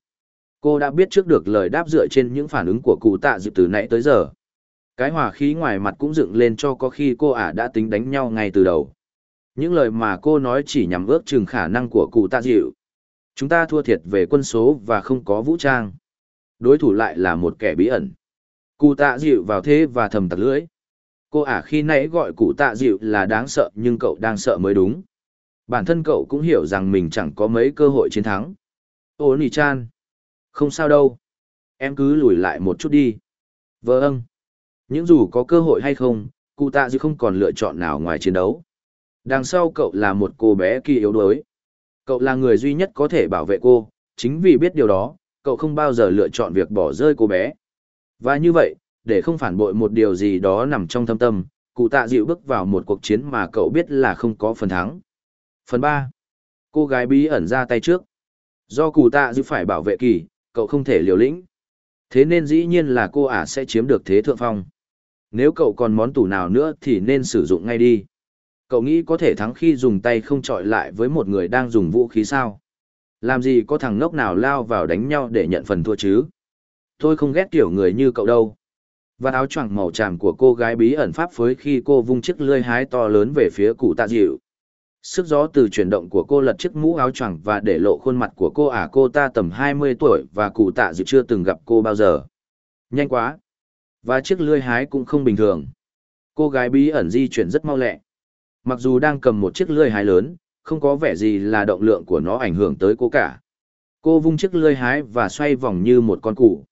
Cô đã biết trước được lời đáp dựa trên những phản ứng của cụ tạ dự từ nãy tới giờ. Cái hòa khí ngoài mặt cũng dựng lên cho có khi cô ả đã tính đánh nhau ngay từ đầu. Những lời mà cô nói chỉ nhằm ước chừng khả năng của cụ tạ dịu. Chúng ta thua thiệt về quân số và không có vũ trang. Đối thủ lại là một kẻ bí ẩn. Cụ tạ dịu vào thế và thầm tặc lưỡi. Cô ả khi nãy gọi cụ tạ dịu là đáng sợ nhưng cậu đang sợ mới đúng. Bản thân cậu cũng hiểu rằng mình chẳng có mấy cơ hội chiến thắng. Ô nì chan. Không sao đâu. Em cứ lùi lại một chút đi. Vâng. Những dù có cơ hội hay không, cụ tạ dịu không còn lựa chọn nào ngoài chiến đấu. Đằng sau cậu là một cô bé kỳ yếu đuối. Cậu là người duy nhất có thể bảo vệ cô, chính vì biết điều đó, cậu không bao giờ lựa chọn việc bỏ rơi cô bé. Và như vậy, để không phản bội một điều gì đó nằm trong thâm tâm, cụ tạ dịu bước vào một cuộc chiến mà cậu biết là không có phần thắng. Phần 3. Cô gái bí ẩn ra tay trước. Do cụ tạ dịu phải bảo vệ kỳ, cậu không thể liều lĩnh. Thế nên dĩ nhiên là cô ả sẽ chiếm được thế thượng phong. Nếu cậu còn món tủ nào nữa thì nên sử dụng ngay đi. Cậu nghĩ có thể thắng khi dùng tay không chọi lại với một người đang dùng vũ khí sao? Làm gì có thằng ngốc nào lao vào đánh nhau để nhận phần thua chứ? Tôi không ghét kiểu người như cậu đâu. Và áo choàng màu tràm của cô gái bí ẩn pháp phối khi cô vung chiếc lưỡi hái to lớn về phía cụ tạ dịu. Sức gió từ chuyển động của cô lật chiếc mũ áo choàng và để lộ khuôn mặt của cô à cô ta tầm 20 tuổi và cụ tạ dịu chưa từng gặp cô bao giờ. Nhanh quá. Và chiếc lưỡi hái cũng không bình thường. Cô gái bí ẩn di chuyển rất mau lẹ. Mặc dù đang cầm một chiếc lưỡi hái lớn, không có vẻ gì là động lượng của nó ảnh hưởng tới cô cả. Cô vung chiếc lưỡi hái và xoay vòng như một con cụ.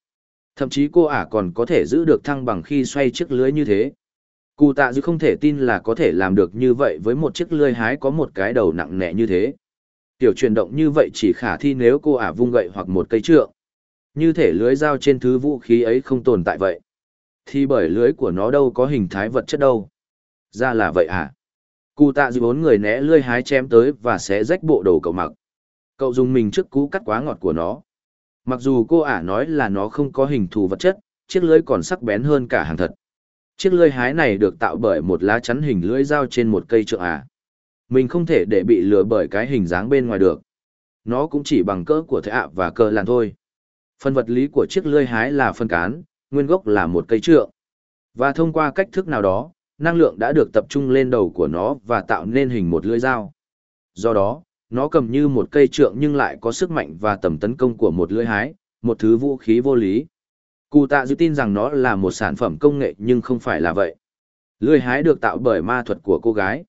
Thậm chí cô ả còn có thể giữ được thăng bằng khi xoay chiếc lưới như thế. Cụ tạ dư không thể tin là có thể làm được như vậy với một chiếc lưới hái có một cái đầu nặng nề như thế. Tiểu chuyển động như vậy chỉ khả thi nếu cô ả vung gậy hoặc một cây trượng. Như thể lưới dao trên thứ vũ khí ấy không tồn tại vậy. Thì bởi lưới của nó đâu có hình thái vật chất đâu. Ra là vậy à? Cụ tạ dư bốn người né lưới hái chém tới và sẽ rách bộ đồ cậu mặc. Cậu dùng mình trước cú cắt quá ngọt của nó. Mặc dù cô ả nói là nó không có hình thù vật chất, chiếc lưới còn sắc bén hơn cả hàng thật. Chiếc lưới hái này được tạo bởi một lá chắn hình lưỡi dao trên một cây trượng ả. Mình không thể để bị lừa bởi cái hình dáng bên ngoài được. Nó cũng chỉ bằng cỡ của thế ạ và cờ làn thôi. Phần vật lý của chiếc lưới hái là phân cán, nguyên gốc là một cây trượng. Và thông qua cách thức nào đó, năng lượng đã được tập trung lên đầu của nó và tạo nên hình một lưỡi dao. Do đó, nó cầm như một cây trượng nhưng lại có sức mạnh và tầm tấn công của một lưỡi hái, một thứ vũ khí vô lý. Cụ tạ dự tin rằng nó là một sản phẩm công nghệ nhưng không phải là vậy. Lưỡi hái được tạo bởi ma thuật của cô gái.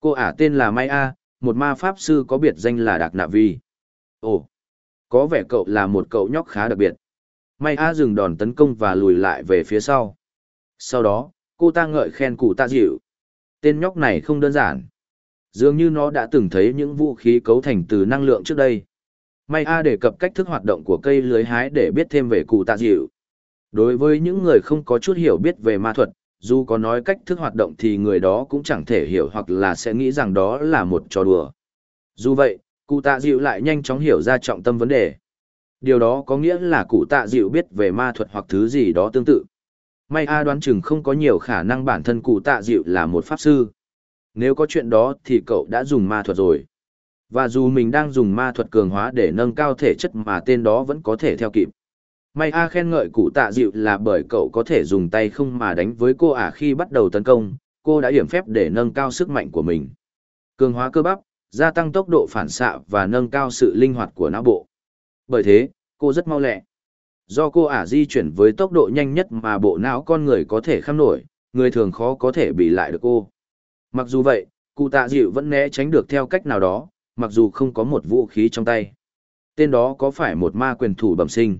Cô ả tên là Maya, một ma pháp sư có biệt danh là Đạc Nạ Vi. Ồ, có vẻ cậu là một cậu nhóc khá đặc biệt. Maya dừng đòn tấn công và lùi lại về phía sau. Sau đó, cô ta ngợi khen cụ tạ dịu. Tên nhóc này không đơn giản. Dường như nó đã từng thấy những vũ khí cấu thành từ năng lượng trước đây. May A đề cập cách thức hoạt động của cây lưới hái để biết thêm về cụ tạ dịu. Đối với những người không có chút hiểu biết về ma thuật, dù có nói cách thức hoạt động thì người đó cũng chẳng thể hiểu hoặc là sẽ nghĩ rằng đó là một trò đùa. Dù vậy, cụ tạ dịu lại nhanh chóng hiểu ra trọng tâm vấn đề. Điều đó có nghĩa là cụ tạ dịu biết về ma thuật hoặc thứ gì đó tương tự. May A đoán chừng không có nhiều khả năng bản thân cụ tạ dịu là một pháp sư nếu có chuyện đó thì cậu đã dùng ma thuật rồi. Và dù mình đang dùng ma thuật cường hóa để nâng cao thể chất mà tên đó vẫn có thể theo kịp. May A khen ngợi cụ tạ dịu là bởi cậu có thể dùng tay không mà đánh với cô ả khi bắt đầu tấn công, cô đã hiểm phép để nâng cao sức mạnh của mình. Cường hóa cơ bắp, gia tăng tốc độ phản xạ và nâng cao sự linh hoạt của não bộ. Bởi thế, cô rất mau lẹ. Do cô ả di chuyển với tốc độ nhanh nhất mà bộ não con người có thể khám nổi, người thường khó có thể bị lại được cô. Mặc dù vậy, cụ tạ dịu vẫn né tránh được theo cách nào đó, mặc dù không có một vũ khí trong tay. Tên đó có phải một ma quyền thủ bẩm sinh,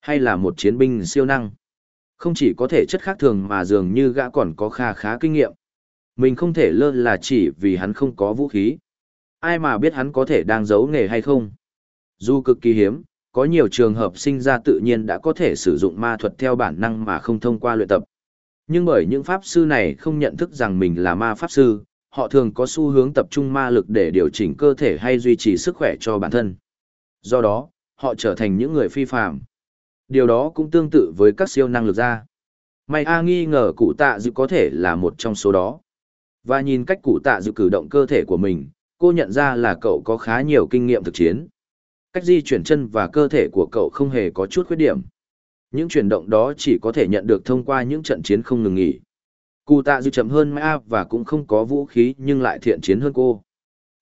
hay là một chiến binh siêu năng? Không chỉ có thể chất khác thường mà dường như gã còn có kha khá kinh nghiệm. Mình không thể lơ là chỉ vì hắn không có vũ khí. Ai mà biết hắn có thể đang giấu nghề hay không? Dù cực kỳ hiếm, có nhiều trường hợp sinh ra tự nhiên đã có thể sử dụng ma thuật theo bản năng mà không thông qua luyện tập. Nhưng bởi những pháp sư này không nhận thức rằng mình là ma pháp sư, họ thường có xu hướng tập trung ma lực để điều chỉnh cơ thể hay duy trì sức khỏe cho bản thân. Do đó, họ trở thành những người phi phạm. Điều đó cũng tương tự với các siêu năng lực ra. May A nghi ngờ cụ tạ dự có thể là một trong số đó. Và nhìn cách cụ tạ dự cử động cơ thể của mình, cô nhận ra là cậu có khá nhiều kinh nghiệm thực chiến. Cách di chuyển chân và cơ thể của cậu không hề có chút khuyết điểm. Những chuyển động đó chỉ có thể nhận được thông qua những trận chiến không ngừng nghỉ. Cụ tạ dư chậm hơn Mai và cũng không có vũ khí nhưng lại thiện chiến hơn cô.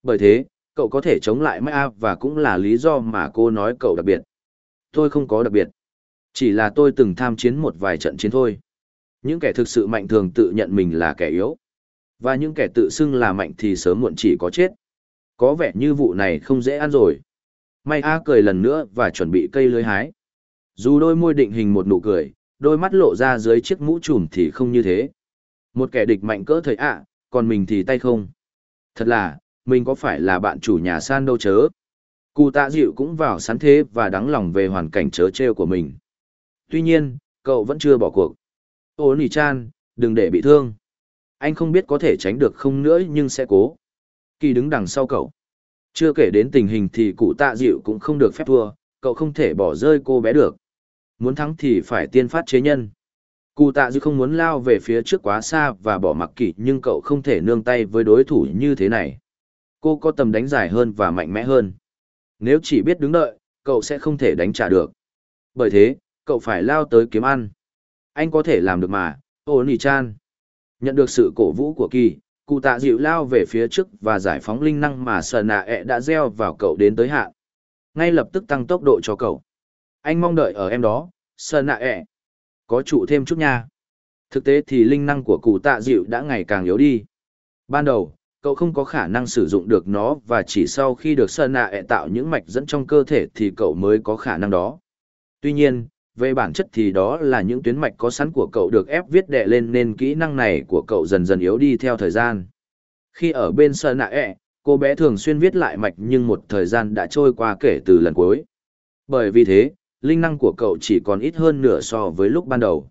Bởi thế, cậu có thể chống lại Mai và cũng là lý do mà cô nói cậu đặc biệt. Tôi không có đặc biệt. Chỉ là tôi từng tham chiến một vài trận chiến thôi. Những kẻ thực sự mạnh thường tự nhận mình là kẻ yếu. Và những kẻ tự xưng là mạnh thì sớm muộn chỉ có chết. Có vẻ như vụ này không dễ ăn rồi. May A cười lần nữa và chuẩn bị cây lưới hái. Dù đôi môi định hình một nụ cười, đôi mắt lộ ra dưới chiếc mũ trùm thì không như thế. Một kẻ địch mạnh cỡ thời ạ, còn mình thì tay không. Thật là, mình có phải là bạn chủ nhà san đâu chớ. Cụ tạ dịu cũng vào sắn thế và đắng lòng về hoàn cảnh chớ treo của mình. Tuy nhiên, cậu vẫn chưa bỏ cuộc. Ô nỉ chan, đừng để bị thương. Anh không biết có thể tránh được không nữa nhưng sẽ cố. Kỳ đứng đằng sau cậu. Chưa kể đến tình hình thì cụ tạ dịu cũng không được phép thua, cậu không thể bỏ rơi cô bé được. Muốn thắng thì phải tiên phát chế nhân. Cụ tạ dư không muốn lao về phía trước quá xa và bỏ mặc kỷ, nhưng cậu không thể nương tay với đối thủ như thế này. Cô có tầm đánh dài hơn và mạnh mẽ hơn. Nếu chỉ biết đứng đợi, cậu sẽ không thể đánh trả được. Bởi thế, cậu phải lao tới kiếm ăn. Anh có thể làm được mà, ô nì chan. Nhận được sự cổ vũ của kỳ, cụ tạ dịu lao về phía trước và giải phóng linh năng mà sờ nạ ẹ e đã gieo vào cậu đến tới hạn. Ngay lập tức tăng tốc độ cho cậu. Anh mong đợi ở em đó, sờ nạ ẹ. Có trụ thêm chút nha. Thực tế thì linh năng của cụ tạ dịu đã ngày càng yếu đi. Ban đầu, cậu không có khả năng sử dụng được nó và chỉ sau khi được sờ nạ ẹ tạo những mạch dẫn trong cơ thể thì cậu mới có khả năng đó. Tuy nhiên, về bản chất thì đó là những tuyến mạch có sẵn của cậu được ép viết đệ lên nên kỹ năng này của cậu dần dần yếu đi theo thời gian. Khi ở bên sơ nạ ẹ, cô bé thường xuyên viết lại mạch nhưng một thời gian đã trôi qua kể từ lần cuối. Bởi vì thế, linh năng của cậu chỉ còn ít hơn nửa so với lúc ban đầu.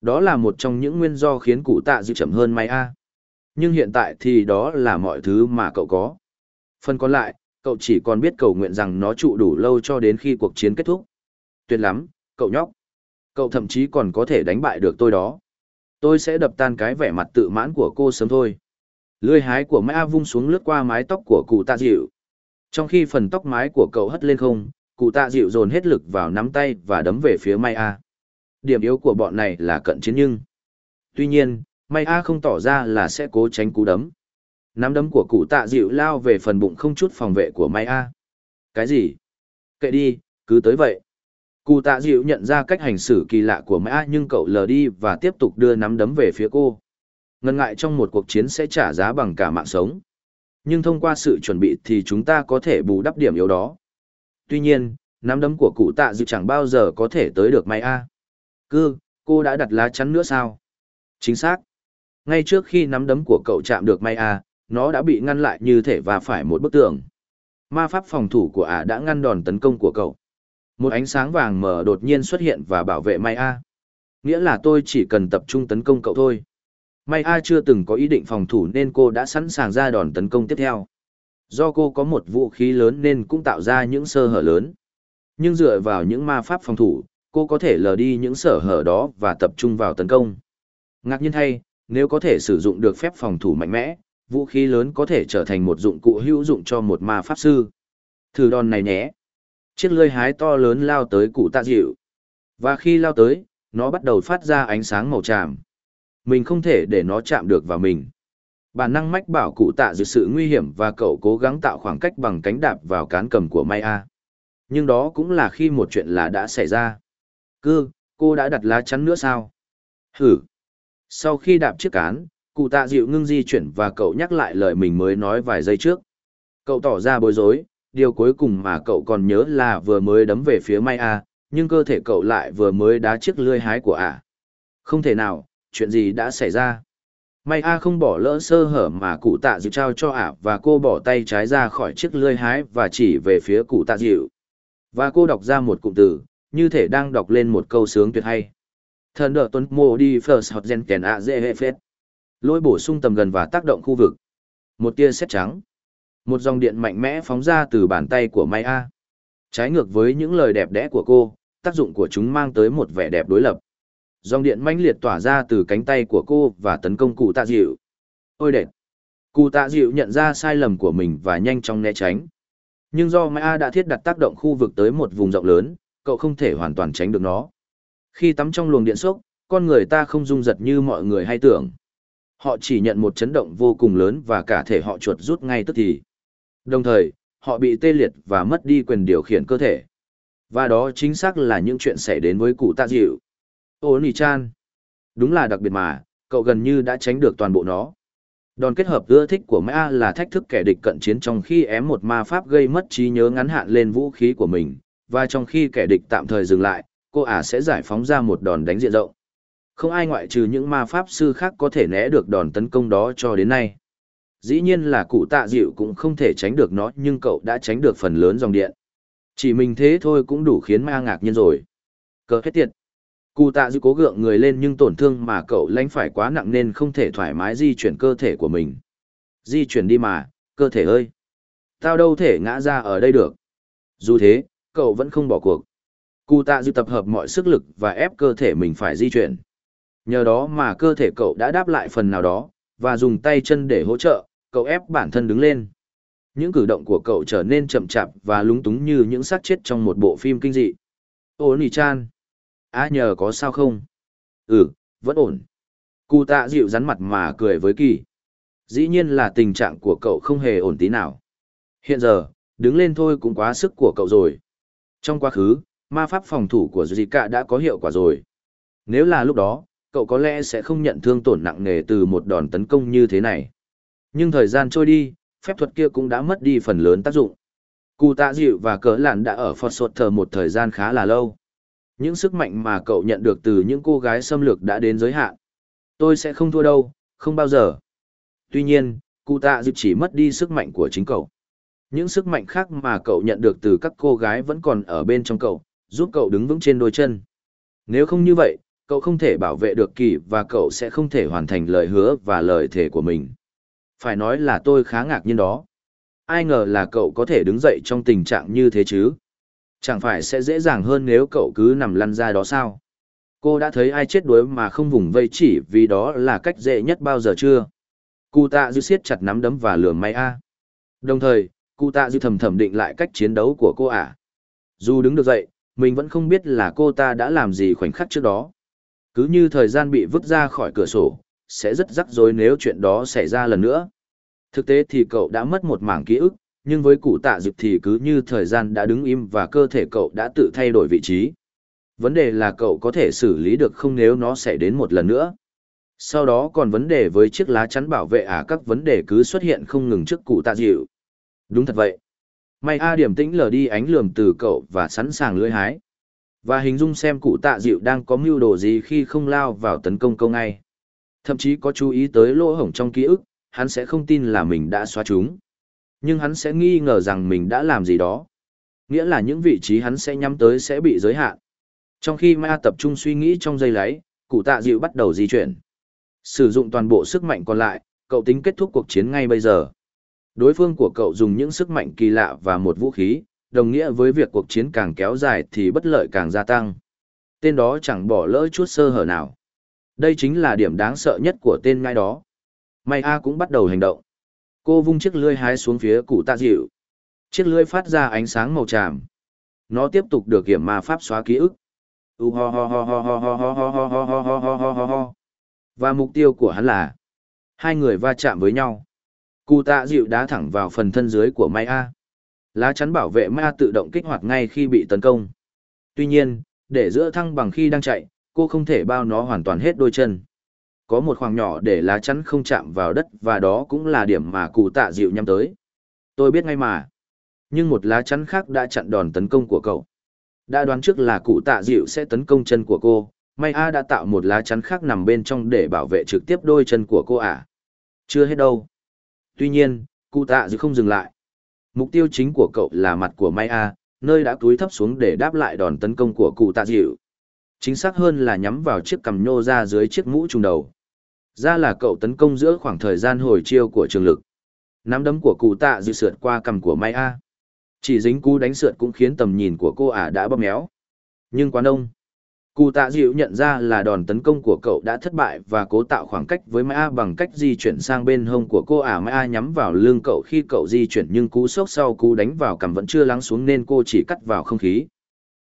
Đó là một trong những nguyên do khiến cụ tạ dự chậm hơn may a. Nhưng hiện tại thì đó là mọi thứ mà cậu có. Phần còn lại, cậu chỉ còn biết cầu nguyện rằng nó trụ đủ lâu cho đến khi cuộc chiến kết thúc. Tuyệt lắm, cậu nhóc. Cậu thậm chí còn có thể đánh bại được tôi đó. Tôi sẽ đập tan cái vẻ mặt tự mãn của cô sớm thôi. Lưỡi hái của Mai A vung xuống lướt qua mái tóc của cụ tạ dịu. Trong khi phần tóc mái của cậu hất lên không, cụ tạ dịu dồn hết lực vào nắm tay và đấm về phía Mai A. Điểm yếu của bọn này là cận chiến nhưng. Tuy nhiên, Mai A không tỏ ra là sẽ cố tránh cú đấm. Nắm đấm của cụ tạ dịu lao về phần bụng không chút phòng vệ của Mai A. Cái gì? Kệ đi, cứ tới vậy. Cụ tạ dịu nhận ra cách hành xử kỳ lạ của mã nhưng cậu lờ đi và tiếp tục đưa nắm đấm về phía cô. Ngần ngại trong một cuộc chiến sẽ trả giá bằng cả mạng sống. Nhưng thông qua sự chuẩn bị thì chúng ta có thể bù đắp điểm yếu đó. Tuy nhiên, nắm đấm của cụ tạ dự chẳng bao giờ có thể tới được may a. Cư, cô đã đặt lá chắn nữa sao? Chính xác. Ngay trước khi nắm đấm của cậu chạm được may a, nó đã bị ngăn lại như thể và phải một bức tường. Ma pháp phòng thủ của ả đã ngăn đòn tấn công của cậu. Một ánh sáng vàng mờ đột nhiên xuất hiện và bảo vệ May A. Nghĩa là tôi chỉ cần tập trung tấn công cậu thôi. May A chưa từng có ý định phòng thủ nên cô đã sẵn sàng ra đòn tấn công tiếp theo. Do cô có một vũ khí lớn nên cũng tạo ra những sơ hở lớn. Nhưng dựa vào những ma pháp phòng thủ, cô có thể lờ đi những sở hở đó và tập trung vào tấn công. Ngạc nhiên thay, nếu có thể sử dụng được phép phòng thủ mạnh mẽ, vũ khí lớn có thể trở thành một dụng cụ hữu dụng cho một ma pháp sư. Thử đòn này nhé chiếc lưỡi hái to lớn lao tới cụ tạ dịu. Và khi lao tới, nó bắt đầu phát ra ánh sáng màu tràm. Mình không thể để nó chạm được vào mình. Bản năng mách bảo cụ tạ dịu sự nguy hiểm và cậu cố gắng tạo khoảng cách bằng cánh đạp vào cán cầm của Maya. Nhưng đó cũng là khi một chuyện là đã xảy ra. Cư, cô đã đặt lá chắn nữa sao? Hử. Sau khi đạp chiếc cán, cụ tạ dịu ngưng di chuyển và cậu nhắc lại lời mình mới nói vài giây trước. Cậu tỏ ra bối rối, điều cuối cùng mà cậu còn nhớ là vừa mới đấm về phía Maya, nhưng cơ thể cậu lại vừa mới đá chiếc lươi hái của ả. Không thể nào, chuyện gì đã xảy ra? May A không bỏ lỡ sơ hở mà cụ tạ dịu trao cho ả và cô bỏ tay trái ra khỏi chiếc lưới hái và chỉ về phía cụ tạ dịu. Và cô đọc ra một cụm từ, như thể đang đọc lên một câu sướng tuyệt hay. Thần đỡ tuấn mô đi first hot gen kèn a dễ hệ phết. Lôi bổ sung tầm gần và tác động khu vực. Một tia sét trắng. Một dòng điện mạnh mẽ phóng ra từ bàn tay của may A. Trái ngược với những lời đẹp đẽ của cô, tác dụng của chúng mang tới một vẻ đẹp đối lập. Dòng điện mãnh liệt tỏa ra từ cánh tay của cô và tấn công cụ tạ dịu. Ôi đệt! Cụ tạ dịu nhận ra sai lầm của mình và nhanh chóng né tránh. Nhưng do Mai A đã thiết đặt tác động khu vực tới một vùng rộng lớn, cậu không thể hoàn toàn tránh được nó. Khi tắm trong luồng điện sốc, con người ta không rung giật như mọi người hay tưởng. Họ chỉ nhận một chấn động vô cùng lớn và cả thể họ chuột rút ngay tức thì. Đồng thời, họ bị tê liệt và mất đi quyền điều khiển cơ thể. Và đó chính xác là những chuyện xảy đến với cụ tạ dịu. Ô nì chan. Đúng là đặc biệt mà, cậu gần như đã tránh được toàn bộ nó. Đòn kết hợp ưa thích của Mã là thách thức kẻ địch cận chiến trong khi ém một ma pháp gây mất trí nhớ ngắn hạn lên vũ khí của mình, và trong khi kẻ địch tạm thời dừng lại, cô ả sẽ giải phóng ra một đòn đánh diện rộng. Không ai ngoại trừ những ma pháp sư khác có thể né được đòn tấn công đó cho đến nay. Dĩ nhiên là cụ tạ dịu cũng không thể tránh được nó nhưng cậu đã tránh được phần lớn dòng điện. Chỉ mình thế thôi cũng đủ khiến ma ngạc nhiên rồi. Cờ hết tiệt. Cụ tạ dịu cố gượng người lên nhưng tổn thương mà cậu lãnh phải quá nặng nên không thể thoải mái di chuyển cơ thể của mình. Di chuyển đi mà, cơ thể ơi. Tao đâu thể ngã ra ở đây được. Dù thế, cậu vẫn không bỏ cuộc. Cụ tạ dịu tập hợp mọi sức lực và ép cơ thể mình phải di chuyển. Nhờ đó mà cơ thể cậu đã đáp lại phần nào đó, và dùng tay chân để hỗ trợ, cậu ép bản thân đứng lên. Những cử động của cậu trở nên chậm chạp và lúng túng như những xác chết trong một bộ phim kinh dị. Ô nì chan. Á nhờ có sao không? Ừ, vẫn ổn. Cụ tạ dịu rắn mặt mà cười với kỳ. Dĩ nhiên là tình trạng của cậu không hề ổn tí nào. Hiện giờ, đứng lên thôi cũng quá sức của cậu rồi. Trong quá khứ, ma pháp phòng thủ của Zika đã có hiệu quả rồi. Nếu là lúc đó, cậu có lẽ sẽ không nhận thương tổn nặng nề từ một đòn tấn công như thế này. Nhưng thời gian trôi đi, phép thuật kia cũng đã mất đi phần lớn tác dụng. Cụ tạ dịu và cỡ lạn đã ở Phật Sột thờ một thời gian khá là lâu. Những sức mạnh mà cậu nhận được từ những cô gái xâm lược đã đến giới hạn. Tôi sẽ không thua đâu, không bao giờ. Tuy nhiên, cụ tạ dịu chỉ mất đi sức mạnh của chính cậu. Những sức mạnh khác mà cậu nhận được từ các cô gái vẫn còn ở bên trong cậu, giúp cậu đứng vững trên đôi chân. Nếu không như vậy, cậu không thể bảo vệ được kỳ và cậu sẽ không thể hoàn thành lời hứa và lời thề của mình. Phải nói là tôi khá ngạc nhiên đó. Ai ngờ là cậu có thể đứng dậy trong tình trạng như thế chứ? Chẳng phải sẽ dễ dàng hơn nếu cậu cứ nằm lăn ra đó sao? Cô đã thấy ai chết đuối mà không vùng vây chỉ vì đó là cách dễ nhất bao giờ chưa? Cụ tạ dư siết chặt nắm đấm và lườm may a. Đồng thời, cụ tạ dư thầm thầm định lại cách chiến đấu của cô ả. Dù đứng được dậy, mình vẫn không biết là cô ta đã làm gì khoảnh khắc trước đó. Cứ như thời gian bị vứt ra khỏi cửa sổ, sẽ rất rắc rối nếu chuyện đó xảy ra lần nữa. Thực tế thì cậu đã mất một mảng ký ức, nhưng với cụ tạ dịp thì cứ như thời gian đã đứng im và cơ thể cậu đã tự thay đổi vị trí. Vấn đề là cậu có thể xử lý được không nếu nó xảy đến một lần nữa. Sau đó còn vấn đề với chiếc lá chắn bảo vệ à các vấn đề cứ xuất hiện không ngừng trước cụ tạ dịu. Đúng thật vậy. May A điểm tĩnh lờ đi ánh lườm từ cậu và sẵn sàng lưỡi hái. Và hình dung xem cụ tạ dịu đang có mưu đồ gì khi không lao vào tấn công câu ngay. Thậm chí có chú ý tới lỗ hổng trong ký ức, hắn sẽ không tin là mình đã xóa chúng. Nhưng hắn sẽ nghi ngờ rằng mình đã làm gì đó. Nghĩa là những vị trí hắn sẽ nhắm tới sẽ bị giới hạn. Trong khi Ma tập trung suy nghĩ trong giây lấy, cụ tạ dịu bắt đầu di chuyển. Sử dụng toàn bộ sức mạnh còn lại, cậu tính kết thúc cuộc chiến ngay bây giờ. Đối phương của cậu dùng những sức mạnh kỳ lạ và một vũ khí, đồng nghĩa với việc cuộc chiến càng kéo dài thì bất lợi càng gia tăng. Tên đó chẳng bỏ lỡ chút sơ hở nào. Đây chính là điểm đáng sợ nhất của tên ngai đó. May A cũng bắt đầu hành động. Cô vung chiếc lưới hái xuống phía cụ tạ dịu. Chiếc lưới phát ra ánh sáng màu tràm. Nó tiếp tục được kiểm ma pháp xóa ký ức. Và mục tiêu của hắn là hai người va chạm với nhau. Cụ tạ dịu đá thẳng vào phần thân dưới của May A. Lá chắn bảo vệ ma tự động kích hoạt ngay khi bị tấn công. Tuy nhiên, để giữa thăng bằng khi đang chạy, cô không thể bao nó hoàn toàn hết đôi chân. Có một khoảng nhỏ để lá chắn không chạm vào đất và đó cũng là điểm mà cụ tạ dịu nhắm tới. Tôi biết ngay mà. Nhưng một lá chắn khác đã chặn đòn tấn công của cậu. Đã đoán trước là cụ tạ dịu sẽ tấn công chân của cô, May A đã tạo một lá chắn khác nằm bên trong để bảo vệ trực tiếp đôi chân của cô à. Chưa hết đâu. Tuy nhiên, cụ tạ dịu không dừng lại. Mục tiêu chính của cậu là mặt của May A, nơi đã túi thấp xuống để đáp lại đòn tấn công của cụ tạ dịu. Chính xác hơn là nhắm vào chiếc cằm nhô ra dưới chiếc mũ trùng đầu. Ra là cậu tấn công giữa khoảng thời gian hồi chiêu của trường lực. Nắm đấm của cụ tạ dịu sượt qua cằm của May A. Chỉ dính cú đánh sượt cũng khiến tầm nhìn của cô ả đã bóp méo. Nhưng quá đông. Cụ tạ dịu nhận ra là đòn tấn công của cậu đã thất bại và cố tạo khoảng cách với Mã bằng cách di chuyển sang bên hông của cô ả Mã nhắm vào lưng cậu khi cậu di chuyển nhưng cú sốc sau cú đánh vào cằm vẫn chưa lắng xuống nên cô chỉ cắt vào không khí.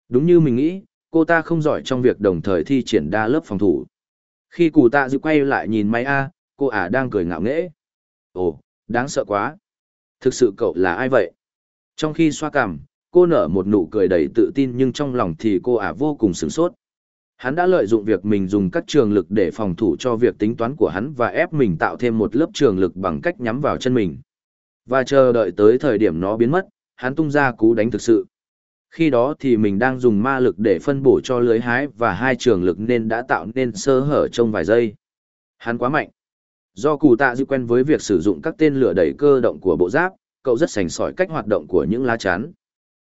Đúng như mình nghĩ, cô ta không giỏi trong việc đồng thời thi triển đa lớp phòng thủ. Khi cụ tạ dịu quay lại nhìn máy A, cô ả đang cười ngạo nghễ. Ồ, đáng sợ quá. Thực sự cậu là ai vậy? Trong khi xoa cằm, cô nở một nụ cười đầy tự tin nhưng trong lòng thì cô ả vô cùng sửng sốt. Hắn đã lợi dụng việc mình dùng các trường lực để phòng thủ cho việc tính toán của hắn và ép mình tạo thêm một lớp trường lực bằng cách nhắm vào chân mình. Và chờ đợi tới thời điểm nó biến mất, hắn tung ra cú đánh thực sự. Khi đó thì mình đang dùng ma lực để phân bổ cho lưới hái và hai trường lực nên đã tạo nên sơ hở trong vài giây. Hắn quá mạnh. Do cụ tạ dư quen với việc sử dụng các tên lửa đẩy cơ động của bộ giáp, cậu rất sành sỏi cách hoạt động của những lá chắn.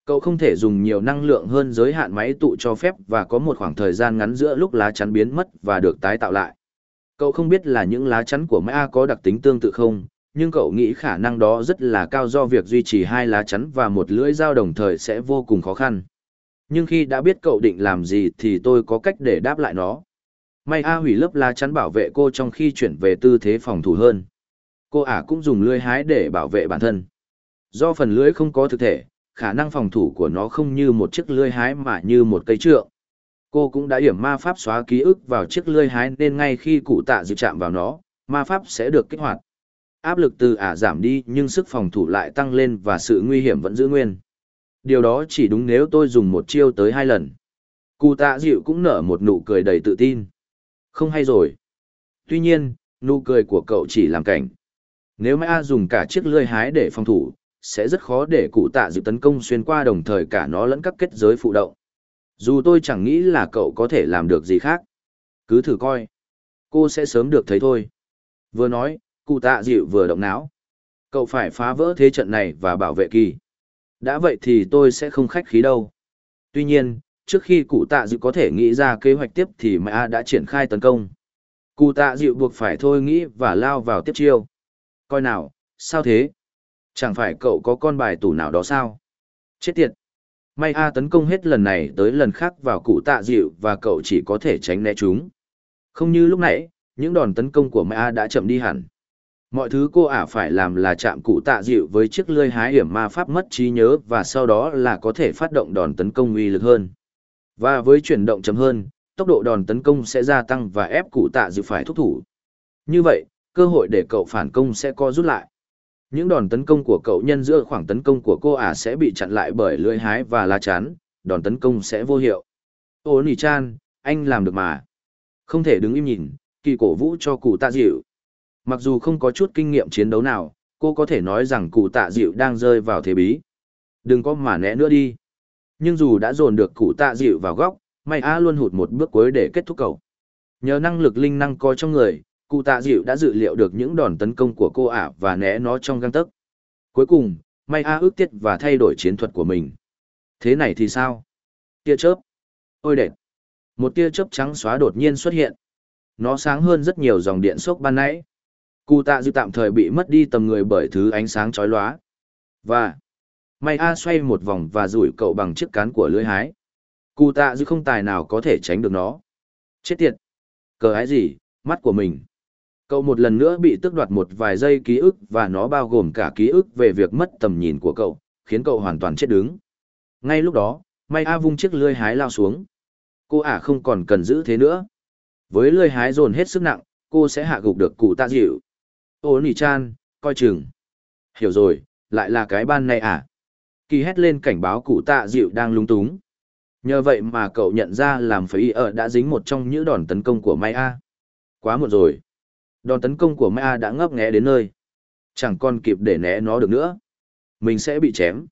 Cậu không thể dùng nhiều năng lượng hơn giới hạn máy tụ cho phép và có một khoảng thời gian ngắn giữa lúc lá chắn biến mất và được tái tạo lại. Cậu không biết là những lá chắn của Mã có đặc tính tương tự không, nhưng cậu nghĩ khả năng đó rất là cao do việc duy trì hai lá chắn và một lưỡi dao đồng thời sẽ vô cùng khó khăn. Nhưng khi đã biết cậu định làm gì thì tôi có cách để đáp lại nó. May A hủy lớp lá chắn bảo vệ cô trong khi chuyển về tư thế phòng thủ hơn. Cô ả cũng dùng lưỡi hái để bảo vệ bản thân. Do phần lưỡi không có thực thể, khả năng phòng thủ của nó không như một chiếc lưỡi hái mà như một cây trượng. Cô cũng đã hiểm ma pháp xóa ký ức vào chiếc lưỡi hái nên ngay khi cụ tạ dự chạm vào nó, ma pháp sẽ được kích hoạt. Áp lực từ ả giảm đi nhưng sức phòng thủ lại tăng lên và sự nguy hiểm vẫn giữ nguyên. Điều đó chỉ đúng nếu tôi dùng một chiêu tới hai lần. Cụ tạ dịu cũng nở một nụ cười đầy tự tin. Không hay rồi. Tuy nhiên, nụ cười của cậu chỉ làm cảnh. Nếu Mã dùng cả chiếc lưỡi hái để phòng thủ, sẽ rất khó để cụ tạ dịu tấn công xuyên qua đồng thời cả nó lẫn các kết giới phụ động. Dù tôi chẳng nghĩ là cậu có thể làm được gì khác. Cứ thử coi. Cô sẽ sớm được thấy thôi. Vừa nói, cụ tạ dịu vừa động não. Cậu phải phá vỡ thế trận này và bảo vệ kỳ. Đã vậy thì tôi sẽ không khách khí đâu. Tuy nhiên, trước khi cụ tạ dịu có thể nghĩ ra kế hoạch tiếp thì Mã đã triển khai tấn công. Cụ tạ dịu buộc phải thôi nghĩ và lao vào tiếp chiêu. Coi nào, sao thế? Chẳng phải cậu có con bài tủ nào đó sao? Chết tiệt! May A tấn công hết lần này tới lần khác vào cụ tạ dịu và cậu chỉ có thể tránh né chúng. Không như lúc nãy, những đòn tấn công của May A đã chậm đi hẳn. Mọi thứ cô ả phải làm là chạm cụ tạ dịu với chiếc lươi hái hiểm ma pháp mất trí nhớ và sau đó là có thể phát động đòn tấn công uy lực hơn. Và với chuyển động chậm hơn, tốc độ đòn tấn công sẽ gia tăng và ép cụ tạ dịu phải thúc thủ. Như vậy, cơ hội để cậu phản công sẽ co rút lại. Những đòn tấn công của cậu nhân giữa khoảng tấn công của cô ả sẽ bị chặn lại bởi lưỡi hái và lá chắn, đòn tấn công sẽ vô hiệu. Ô nì chan, anh làm được mà. Không thể đứng im nhìn, kỳ cổ vũ cho cụ tạ dịu. Mặc dù không có chút kinh nghiệm chiến đấu nào, cô có thể nói rằng cụ tạ dịu đang rơi vào thế bí. Đừng có mà né nữa đi. Nhưng dù đã dồn được cụ tạ dịu vào góc, may A luôn hụt một bước cuối để kết thúc cầu. Nhờ năng lực linh năng có trong người, cụ tạ dịu đã dự liệu được những đòn tấn công của cô ả và né nó trong găng tấc. Cuối cùng, may A ước tiết và thay đổi chiến thuật của mình. Thế này thì sao? Tia chớp. Ôi đệt. Một tia chớp trắng xóa đột nhiên xuất hiện. Nó sáng hơn rất nhiều dòng điện sốc ban nãy. Cụ tạ dư tạm thời bị mất đi tầm người bởi thứ ánh sáng chói lóa. Và, may A xoay một vòng và rủi cậu bằng chiếc cán của lưới hái. Cụ tạ dư không tài nào có thể tránh được nó. Chết tiệt. Cờ ái gì, mắt của mình. Cậu một lần nữa bị tước đoạt một vài giây ký ức và nó bao gồm cả ký ức về việc mất tầm nhìn của cậu, khiến cậu hoàn toàn chết đứng. Ngay lúc đó, May A vung chiếc lưới hái lao xuống. Cô ả không còn cần giữ thế nữa. Với lưới hái dồn hết sức nặng, cô sẽ hạ gục được cụ tạ dịu. Ô nỉ chan, coi chừng. Hiểu rồi, lại là cái ban này à? Kỳ hét lên cảnh báo cụ tạ dịu đang lung túng. Nhờ vậy mà cậu nhận ra làm phải ở đã dính một trong những đòn tấn công của May A. Quá muộn rồi. Đòn tấn công của May A đã ngấp nghé đến nơi. Chẳng còn kịp để né nó được nữa. Mình sẽ bị chém.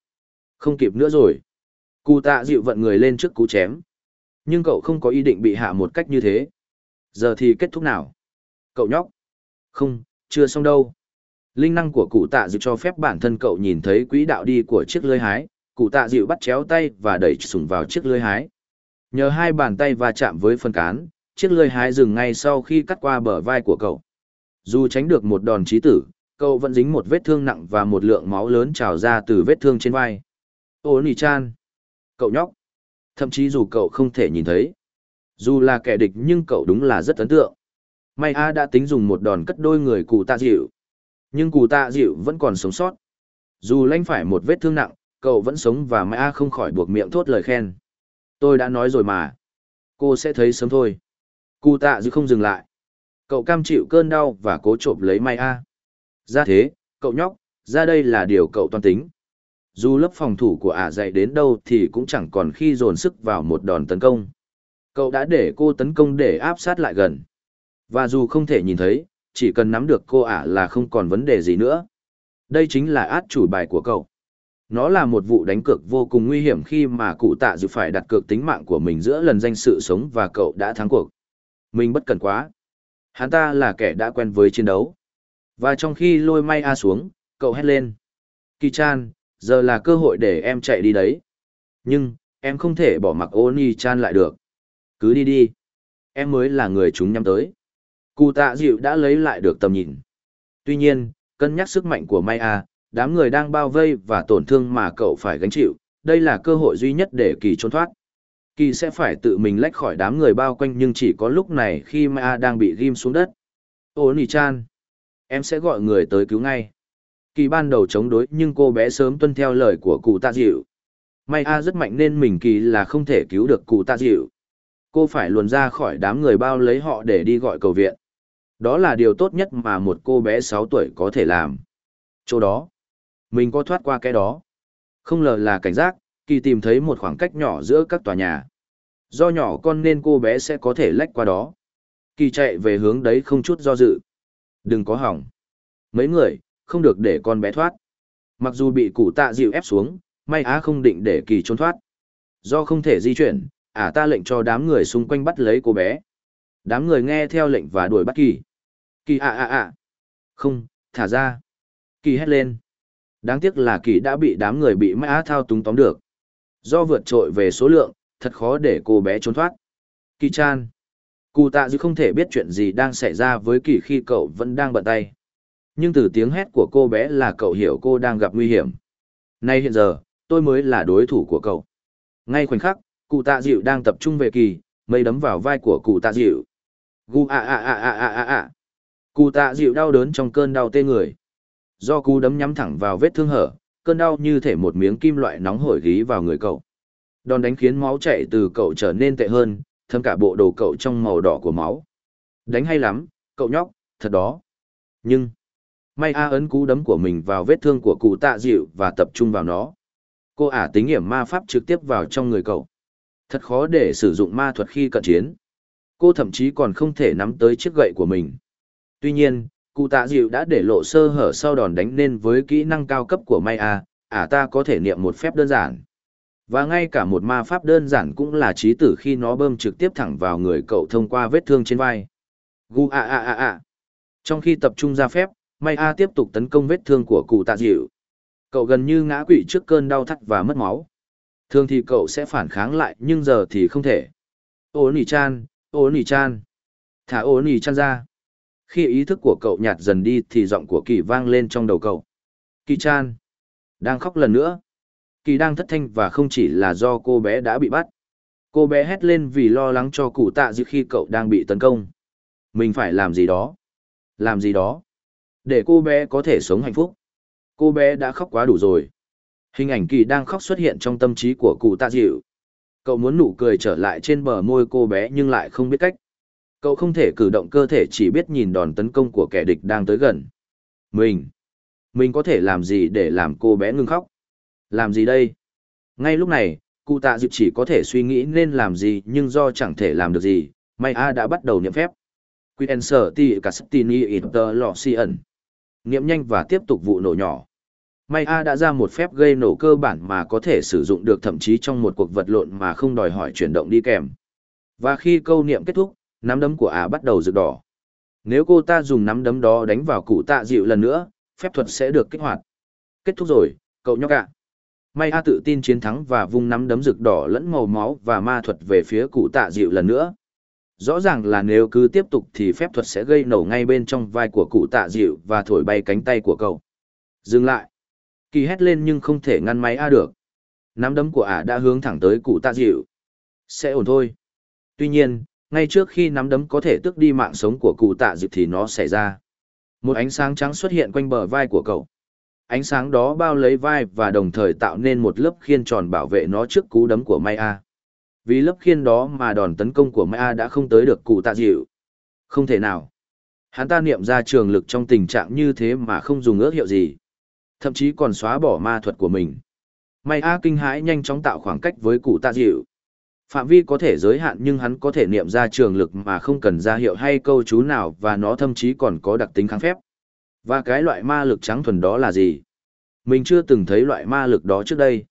Không kịp nữa rồi. Cụ tạ dịu vận người lên trước cú chém. Nhưng cậu không có ý định bị hạ một cách như thế. Giờ thì kết thúc nào? Cậu nhóc. Không, chưa xong đâu. Linh năng của cụ tạ dịu cho phép bản thân cậu nhìn thấy quỹ đạo đi của chiếc lưới hái, cụ tạ dịu bắt chéo tay và đẩy sùng vào chiếc lưới hái. Nhờ hai bàn tay va chạm với phần cán, chiếc lưới hái dừng ngay sau khi cắt qua bờ vai của cậu. Dù tránh được một đòn chí tử, cậu vẫn dính một vết thương nặng và một lượng máu lớn trào ra từ vết thương trên vai. Ô nì chan! Cậu nhóc! Thậm chí dù cậu không thể nhìn thấy. Dù là kẻ địch nhưng cậu đúng là rất ấn tượng. May A đã tính dùng một đòn cất đôi người cụ tạ dịu. Nhưng cụ tạ dịu vẫn còn sống sót. Dù lanh phải một vết thương nặng, cậu vẫn sống và May A không khỏi buộc miệng thốt lời khen. Tôi đã nói rồi mà. Cô sẽ thấy sớm thôi. Cụ tạ dịu không dừng lại. Cậu cam chịu cơn đau và cố trộm lấy may a. Ra thế, cậu nhóc, ra đây là điều cậu toan tính. Dù lớp phòng thủ của ả dạy đến đâu thì cũng chẳng còn khi dồn sức vào một đòn tấn công. Cậu đã để cô tấn công để áp sát lại gần. Và dù không thể nhìn thấy, chỉ cần nắm được cô ả là không còn vấn đề gì nữa. Đây chính là át chủ bài của cậu. Nó là một vụ đánh cược vô cùng nguy hiểm khi mà cụ tạ dự phải đặt cược tính mạng của mình giữa lần danh sự sống và cậu đã thắng cuộc. Mình bất cần quá. Hắn ta là kẻ đã quen với chiến đấu. Và trong khi lôi may A xuống, cậu hét lên. Kỳ chan, giờ là cơ hội để em chạy đi đấy. Nhưng, em không thể bỏ mặc Oni chan lại được. Cứ đi đi. Em mới là người chúng nhắm tới. Cụ tạ dịu đã lấy lại được tầm nhìn. Tuy nhiên, cân nhắc sức mạnh của May A, đám người đang bao vây và tổn thương mà cậu phải gánh chịu, đây là cơ hội duy nhất để kỳ trốn thoát. Kỳ sẽ phải tự mình lách khỏi đám người bao quanh nhưng chỉ có lúc này khi Maya đang bị ghim xuống đất. Ô nì chan, em sẽ gọi người tới cứu ngay. Kỳ ban đầu chống đối nhưng cô bé sớm tuân theo lời của cụ tạ dịu. Maya rất mạnh nên mình kỳ là không thể cứu được cụ tạ dịu. Cô phải luồn ra khỏi đám người bao lấy họ để đi gọi cầu viện. Đó là điều tốt nhất mà một cô bé 6 tuổi có thể làm. Chỗ đó, mình có thoát qua cái đó. Không lờ là cảnh giác, kỳ tìm thấy một khoảng cách nhỏ giữa các tòa nhà. Do nhỏ con nên cô bé sẽ có thể lách qua đó. Kỳ chạy về hướng đấy không chút do dự. Đừng có hỏng. Mấy người, không được để con bé thoát. Mặc dù bị cụ tạ dịu ép xuống, may á không định để kỳ trốn thoát. Do không thể di chuyển, ả ta lệnh cho đám người xung quanh bắt lấy cô bé. Đám người nghe theo lệnh và đuổi bắt kỳ. Kỳ ạ ạ ạ. Không, thả ra. Kỳ hét lên. Đáng tiếc là kỳ đã bị đám người bị mã thao túng tóm được. Do vượt trội về số lượng, thật khó để cô bé trốn thoát. Kỳ chan. Cụ tạ dư không thể biết chuyện gì đang xảy ra với kỳ khi cậu vẫn đang bận tay. Nhưng từ tiếng hét của cô bé là cậu hiểu cô đang gặp nguy hiểm. Nay hiện giờ, tôi mới là đối thủ của cậu. Ngay khoảnh khắc, cụ tạ dịu đang tập trung về kỳ, mây đấm vào vai của cụ tạ dịu. Gu a a a a a a a. Cụ tạ dịu đau đớn trong cơn đau tê người. Do cú đấm nhắm thẳng vào vết thương hở, cơn đau như thể một miếng kim loại nóng hổi gí vào người cậu. Đòn đánh khiến máu chảy từ cậu trở nên tệ hơn, thấm cả bộ đồ cậu trong màu đỏ của máu. Đánh hay lắm, cậu nhóc, thật đó. Nhưng, may A ấn cú đấm của mình vào vết thương của cụ tạ dịu và tập trung vào nó. Cô ả tính hiểm ma pháp trực tiếp vào trong người cậu. Thật khó để sử dụng ma thuật khi cận chiến. Cô thậm chí còn không thể nắm tới chiếc gậy của mình. Tuy nhiên, cụ tạ dịu đã để lộ sơ hở sau đòn đánh nên với kỹ năng cao cấp của may a ả ta có thể niệm một phép đơn giản. Và ngay cả một ma pháp đơn giản cũng là trí tử khi nó bơm trực tiếp thẳng vào người cậu thông qua vết thương trên vai. Gu a a a a. Trong khi tập trung ra phép may a tiếp tục tấn công vết thương của cụ tạ dịu. Cậu gần như ngã quỵ trước cơn đau thắt và mất máu. Thường thì cậu sẽ phản kháng lại nhưng giờ thì không thể. Ô nỉ chan ô nỉ chan thả ô nỉ chan ra khi ý thức của cậu nhạt dần đi thì giọng của kỳ vang lên trong đầu cậu. Kỳ chan. Đang khóc lần nữa. Kỳ đang thất thanh và không chỉ là do cô bé đã bị bắt. Cô bé hét lên vì lo lắng cho cụ tạ dư khi cậu đang bị tấn công. Mình phải làm gì đó. Làm gì đó. Để cô bé có thể sống hạnh phúc. Cô bé đã khóc quá đủ rồi. Hình ảnh kỳ đang khóc xuất hiện trong tâm trí của cụ tạ dịu. Cậu muốn nụ cười trở lại trên bờ môi cô bé nhưng lại không biết cách. Cậu không thể cử động cơ thể chỉ biết nhìn đòn tấn công của kẻ địch đang tới gần. Mình, mình có thể làm gì để làm cô bé ngưng khóc? Làm gì đây? Ngay lúc này, cụ tạ dịp chỉ có thể suy nghĩ nên làm gì nhưng do chẳng thể làm được gì, may A đã bắt đầu niệm phép. Quyền sở ti castini inter lọ si ẩn. Niệm nhanh và tiếp tục vụ nổ nhỏ. May A đã ra một phép gây nổ cơ bản mà có thể sử dụng được thậm chí trong một cuộc vật lộn mà không đòi hỏi chuyển động đi kèm. Và khi câu niệm kết thúc, nắm đấm của A bắt đầu rực đỏ. Nếu cô ta dùng nắm đấm đó đánh vào cụ tạ dịu lần nữa, phép thuật sẽ được kích hoạt. Kết thúc rồi, cậu nhóc ạ. May A tự tin chiến thắng và vung nắm đấm rực đỏ lẫn màu máu và ma thuật về phía cụ tạ dịu lần nữa. Rõ ràng là nếu cứ tiếp tục thì phép thuật sẽ gây nổ ngay bên trong vai của cụ tạ dịu và thổi bay cánh tay của cậu. Dừng lại. Kỳ hét lên nhưng không thể ngăn máy A được. Nắm đấm của ả đã hướng thẳng tới cụ tạ dịu. Sẽ ổn thôi. Tuy nhiên, ngay trước khi nắm đấm có thể tước đi mạng sống của cụ tạ dịu thì nó xảy ra. Một ánh sáng trắng xuất hiện quanh bờ vai của cậu. Ánh sáng đó bao lấy vai và đồng thời tạo nên một lớp khiên tròn bảo vệ nó trước cú đấm của Maya. Vì lớp khiên đó mà đòn tấn công của Mai đã không tới được cụ tạ dịu. Không thể nào. Hắn ta niệm ra trường lực trong tình trạng như thế mà không dùng ước hiệu gì. Thậm chí còn xóa bỏ ma thuật của mình. May A kinh hãi nhanh chóng tạo khoảng cách với cụ tạ dịu. Phạm vi có thể giới hạn nhưng hắn có thể niệm ra trường lực mà không cần ra hiệu hay câu chú nào và nó thậm chí còn có đặc tính kháng phép. Và cái loại ma lực trắng thuần đó là gì? Mình chưa từng thấy loại ma lực đó trước đây.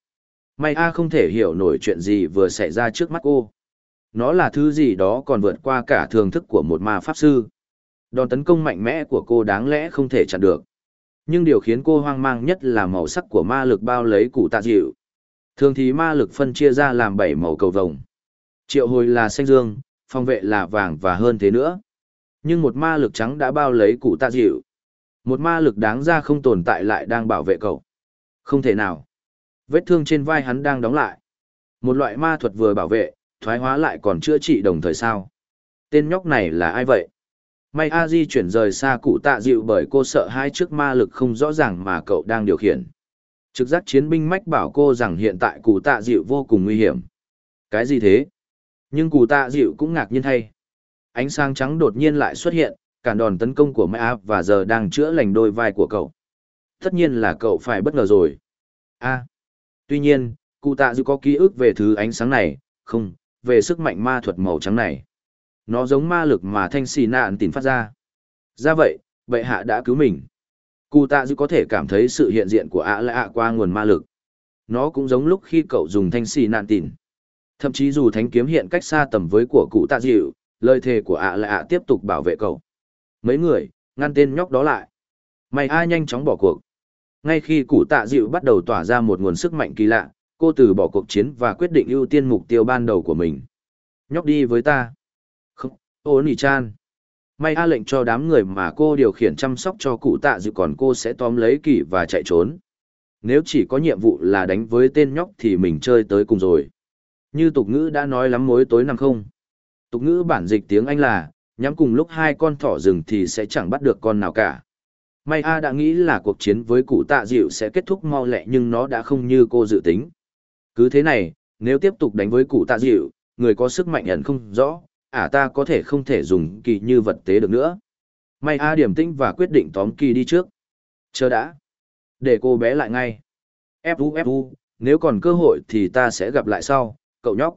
May A không thể hiểu nổi chuyện gì vừa xảy ra trước mắt cô. Nó là thứ gì đó còn vượt qua cả thường thức của một ma pháp sư. Đòn tấn công mạnh mẽ của cô đáng lẽ không thể chặn được. Nhưng điều khiến cô hoang mang nhất là màu sắc của ma lực bao lấy cụ tạ dịu. Thường thì ma lực phân chia ra làm bảy màu cầu vồng. Triệu hồi là xanh dương, phong vệ là vàng và hơn thế nữa. Nhưng một ma lực trắng đã bao lấy cụ tạ dịu. Một ma lực đáng ra không tồn tại lại đang bảo vệ cậu. Không thể nào. Vết thương trên vai hắn đang đóng lại. Một loại ma thuật vừa bảo vệ, thoái hóa lại còn chữa trị đồng thời sao. Tên nhóc này là ai vậy? May A Di chuyển rời xa cụ tạ dịu bởi cô sợ hai chiếc ma lực không rõ ràng mà cậu đang điều khiển. Trực giác chiến binh mách bảo cô rằng hiện tại cụ tạ dịu vô cùng nguy hiểm. Cái gì thế? Nhưng cụ tạ dịu cũng ngạc nhiên thay. Ánh sáng trắng đột nhiên lại xuất hiện, cản đòn tấn công của Mai A và giờ đang chữa lành đôi vai của cậu. Tất nhiên là cậu phải bất ngờ rồi. A. Tuy nhiên, cụ tạ dịu có ký ức về thứ ánh sáng này, không, về sức mạnh ma thuật màu trắng này. Nó giống ma lực mà thanh xì nạn tìm phát ra. Ra vậy, bệ hạ đã cứu mình. Cụ tạ dư có thể cảm thấy sự hiện diện của ạ lạ qua nguồn ma lực. Nó cũng giống lúc khi cậu dùng thanh xì nạn tìm. Thậm chí dù thánh kiếm hiện cách xa tầm với của cụ tạ dịu, lời thề của ạ lạ tiếp tục bảo vệ cậu. Mấy người, ngăn tên nhóc đó lại. Mày ai nhanh chóng bỏ cuộc. Ngay khi cụ tạ dịu bắt đầu tỏa ra một nguồn sức mạnh kỳ lạ, cô từ bỏ cuộc chiến và quyết định ưu tiên mục tiêu ban đầu của mình. Nhóc đi với ta. Ôn ô nì chan. May A lệnh cho đám người mà cô điều khiển chăm sóc cho cụ tạ dự còn cô sẽ tóm lấy kỳ và chạy trốn. Nếu chỉ có nhiệm vụ là đánh với tên nhóc thì mình chơi tới cùng rồi. Như tục ngữ đã nói lắm mối tối năm không. Tục ngữ bản dịch tiếng Anh là, nhắm cùng lúc hai con thỏ rừng thì sẽ chẳng bắt được con nào cả. May A đã nghĩ là cuộc chiến với cụ tạ dịu sẽ kết thúc mau lẹ nhưng nó đã không như cô dự tính. Cứ thế này, nếu tiếp tục đánh với cụ tạ dịu, người có sức mạnh ẩn không rõ, à ta có thể không thể dùng kỳ như vật tế được nữa. May A điểm tĩnh và quyết định tóm kỳ đi trước. Chờ đã. Để cô bé lại ngay. Fu Fu, nếu còn cơ hội thì ta sẽ gặp lại sau, cậu nhóc.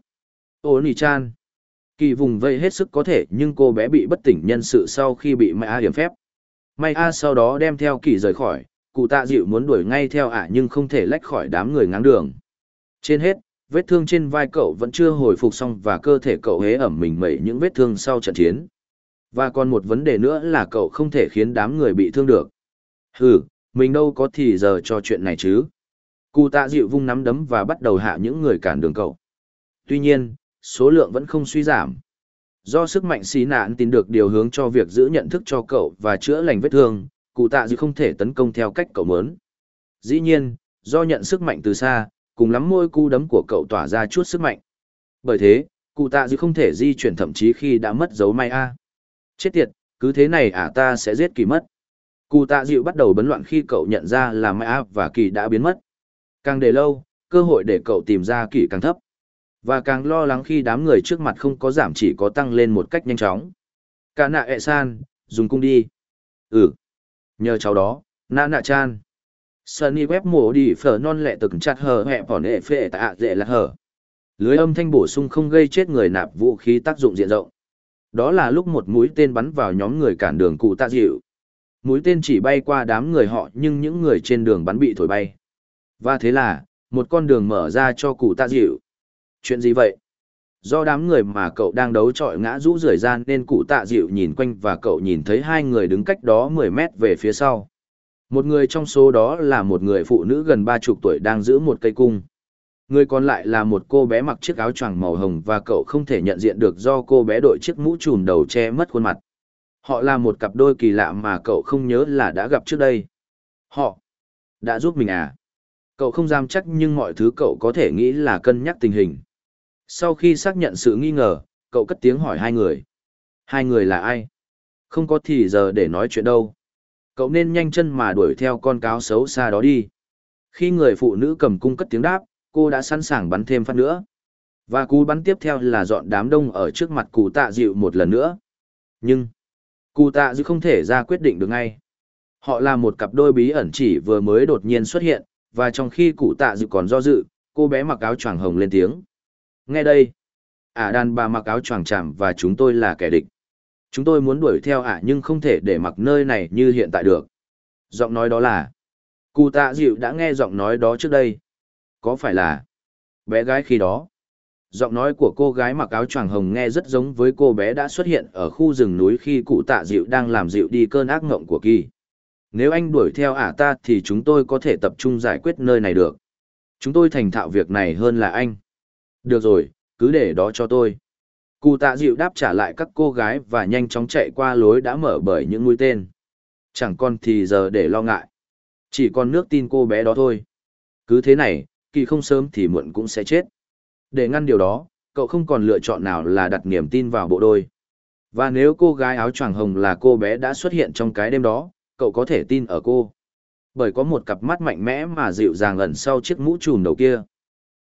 Ô nì chan. Kỳ vùng vây hết sức có thể nhưng cô bé bị bất tỉnh nhân sự sau khi bị May A điểm phép. May A sau đó đem theo kỳ rời khỏi, cụ tạ dịu muốn đuổi ngay theo ả nhưng không thể lách khỏi đám người ngáng đường. Trên hết, vết thương trên vai cậu vẫn chưa hồi phục xong và cơ thể cậu hế ẩm mình mẩy những vết thương sau trận chiến. Và còn một vấn đề nữa là cậu không thể khiến đám người bị thương được. Hừ, mình đâu có thì giờ cho chuyện này chứ. Cụ tạ dịu vung nắm đấm và bắt đầu hạ những người cản đường cậu. Tuy nhiên, số lượng vẫn không suy giảm. Do sức mạnh xí nạn tìm được điều hướng cho việc giữ nhận thức cho cậu và chữa lành vết thương, cụ tạ dịu không thể tấn công theo cách cậu muốn. Dĩ nhiên, do nhận sức mạnh từ xa, cùng lắm môi cu đấm của cậu tỏa ra chút sức mạnh. Bởi thế, cụ tạ dư không thể di chuyển thậm chí khi đã mất dấu may a. Chết tiệt, cứ thế này à ta sẽ giết kỳ mất. Cụ tạ dịu bắt đầu bấn loạn khi cậu nhận ra là mai a và kỳ đã biến mất. Càng để lâu, cơ hội để cậu tìm ra kỳ càng thấp. Và càng lo lắng khi đám người trước mặt không có giảm chỉ có tăng lên một cách nhanh chóng. Cả nạ ẹ san, dùng cung đi. Ừ. Nhờ cháu đó, nạ nạ chan. Sunny web mổ đi phở non lẹ từng chặt hờ hẹ bỏ nệ phệ tạ dễ là hờ. Lưới âm thanh bổ sung không gây chết người nạp vũ khí tác dụng diện rộng. Đó là lúc một mũi tên bắn vào nhóm người cản đường cụ tạ dịu. Mũi tên chỉ bay qua đám người họ nhưng những người trên đường bắn bị thổi bay. Và thế là, một con đường mở ra cho cụ tạ dịu. Chuyện gì vậy? Do đám người mà cậu đang đấu trọi ngã rũ rưởi ra nên cụ tạ dịu nhìn quanh và cậu nhìn thấy hai người đứng cách đó 10 mét về phía sau. Một người trong số đó là một người phụ nữ gần ba chục tuổi đang giữ một cây cung. Người còn lại là một cô bé mặc chiếc áo choàng màu hồng và cậu không thể nhận diện được do cô bé đội chiếc mũ trùm đầu che mất khuôn mặt. Họ là một cặp đôi kỳ lạ mà cậu không nhớ là đã gặp trước đây. Họ đã giúp mình à? Cậu không dám chắc nhưng mọi thứ cậu có thể nghĩ là cân nhắc tình hình. Sau khi xác nhận sự nghi ngờ, cậu cất tiếng hỏi hai người. Hai người là ai? Không có thì giờ để nói chuyện đâu cậu nên nhanh chân mà đuổi theo con cáo xấu xa đó đi. Khi người phụ nữ cầm cung cất tiếng đáp, cô đã sẵn sàng bắn thêm phát nữa. Và cú bắn tiếp theo là dọn đám đông ở trước mặt cụ tạ dịu một lần nữa. Nhưng, cụ tạ dịu không thể ra quyết định được ngay. Họ là một cặp đôi bí ẩn chỉ vừa mới đột nhiên xuất hiện, và trong khi cụ tạ dịu còn do dự, cô bé mặc áo choàng hồng lên tiếng. Nghe đây, ả đàn bà mặc áo choàng chạm và chúng tôi là kẻ địch. Chúng tôi muốn đuổi theo ả nhưng không thể để mặc nơi này như hiện tại được. Giọng nói đó là, cụ tạ dịu đã nghe giọng nói đó trước đây. Có phải là bé gái khi đó? Giọng nói của cô gái mặc áo choàng hồng nghe rất giống với cô bé đã xuất hiện ở khu rừng núi khi cụ tạ dịu đang làm dịu đi cơn ác ngộng của kỳ. Nếu anh đuổi theo ả ta thì chúng tôi có thể tập trung giải quyết nơi này được. Chúng tôi thành thạo việc này hơn là anh. Được rồi, cứ để đó cho tôi. Cụ tạ dịu đáp trả lại các cô gái và nhanh chóng chạy qua lối đã mở bởi những mũi tên. Chẳng còn thì giờ để lo ngại. Chỉ còn nước tin cô bé đó thôi. Cứ thế này, kỳ không sớm thì muộn cũng sẽ chết. Để ngăn điều đó, cậu không còn lựa chọn nào là đặt niềm tin vào bộ đôi. Và nếu cô gái áo choàng hồng là cô bé đã xuất hiện trong cái đêm đó, cậu có thể tin ở cô. Bởi có một cặp mắt mạnh mẽ mà dịu dàng ẩn sau chiếc mũ trùm đầu kia.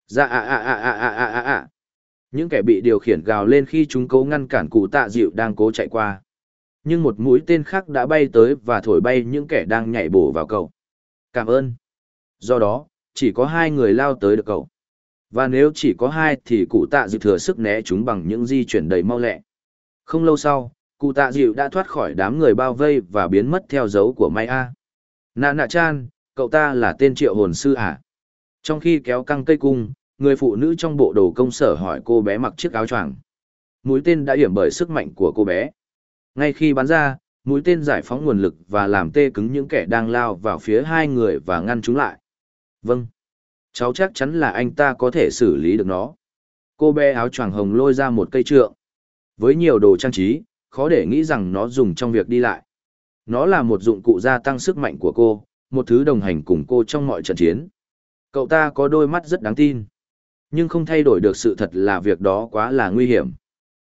Dạ ạ ạ ạ ạ ạ ạ ạ ạ. Những kẻ bị điều khiển gào lên khi chúng cố ngăn cản cụ tạ dịu đang cố chạy qua. Nhưng một mũi tên khác đã bay tới và thổi bay những kẻ đang nhảy bổ vào cậu. Cảm ơn. Do đó, chỉ có hai người lao tới được cậu. Và nếu chỉ có hai thì cụ tạ dịu thừa sức né chúng bằng những di chuyển đầy mau lẹ. Không lâu sau, cụ tạ dịu đã thoát khỏi đám người bao vây và biến mất theo dấu của Mai A. Nạ nạ chan, cậu ta là tên triệu hồn sư à? Trong khi kéo căng cây cung, người phụ nữ trong bộ đồ công sở hỏi cô bé mặc chiếc áo choàng. Mũi tên đã hiểm bởi sức mạnh của cô bé. Ngay khi bắn ra, mũi tên giải phóng nguồn lực và làm tê cứng những kẻ đang lao vào phía hai người và ngăn chúng lại. Vâng. Cháu chắc chắn là anh ta có thể xử lý được nó. Cô bé áo choàng hồng lôi ra một cây trượng. Với nhiều đồ trang trí, khó để nghĩ rằng nó dùng trong việc đi lại. Nó là một dụng cụ gia tăng sức mạnh của cô, một thứ đồng hành cùng cô trong mọi trận chiến. Cậu ta có đôi mắt rất đáng tin. Nhưng không thay đổi được sự thật là việc đó quá là nguy hiểm.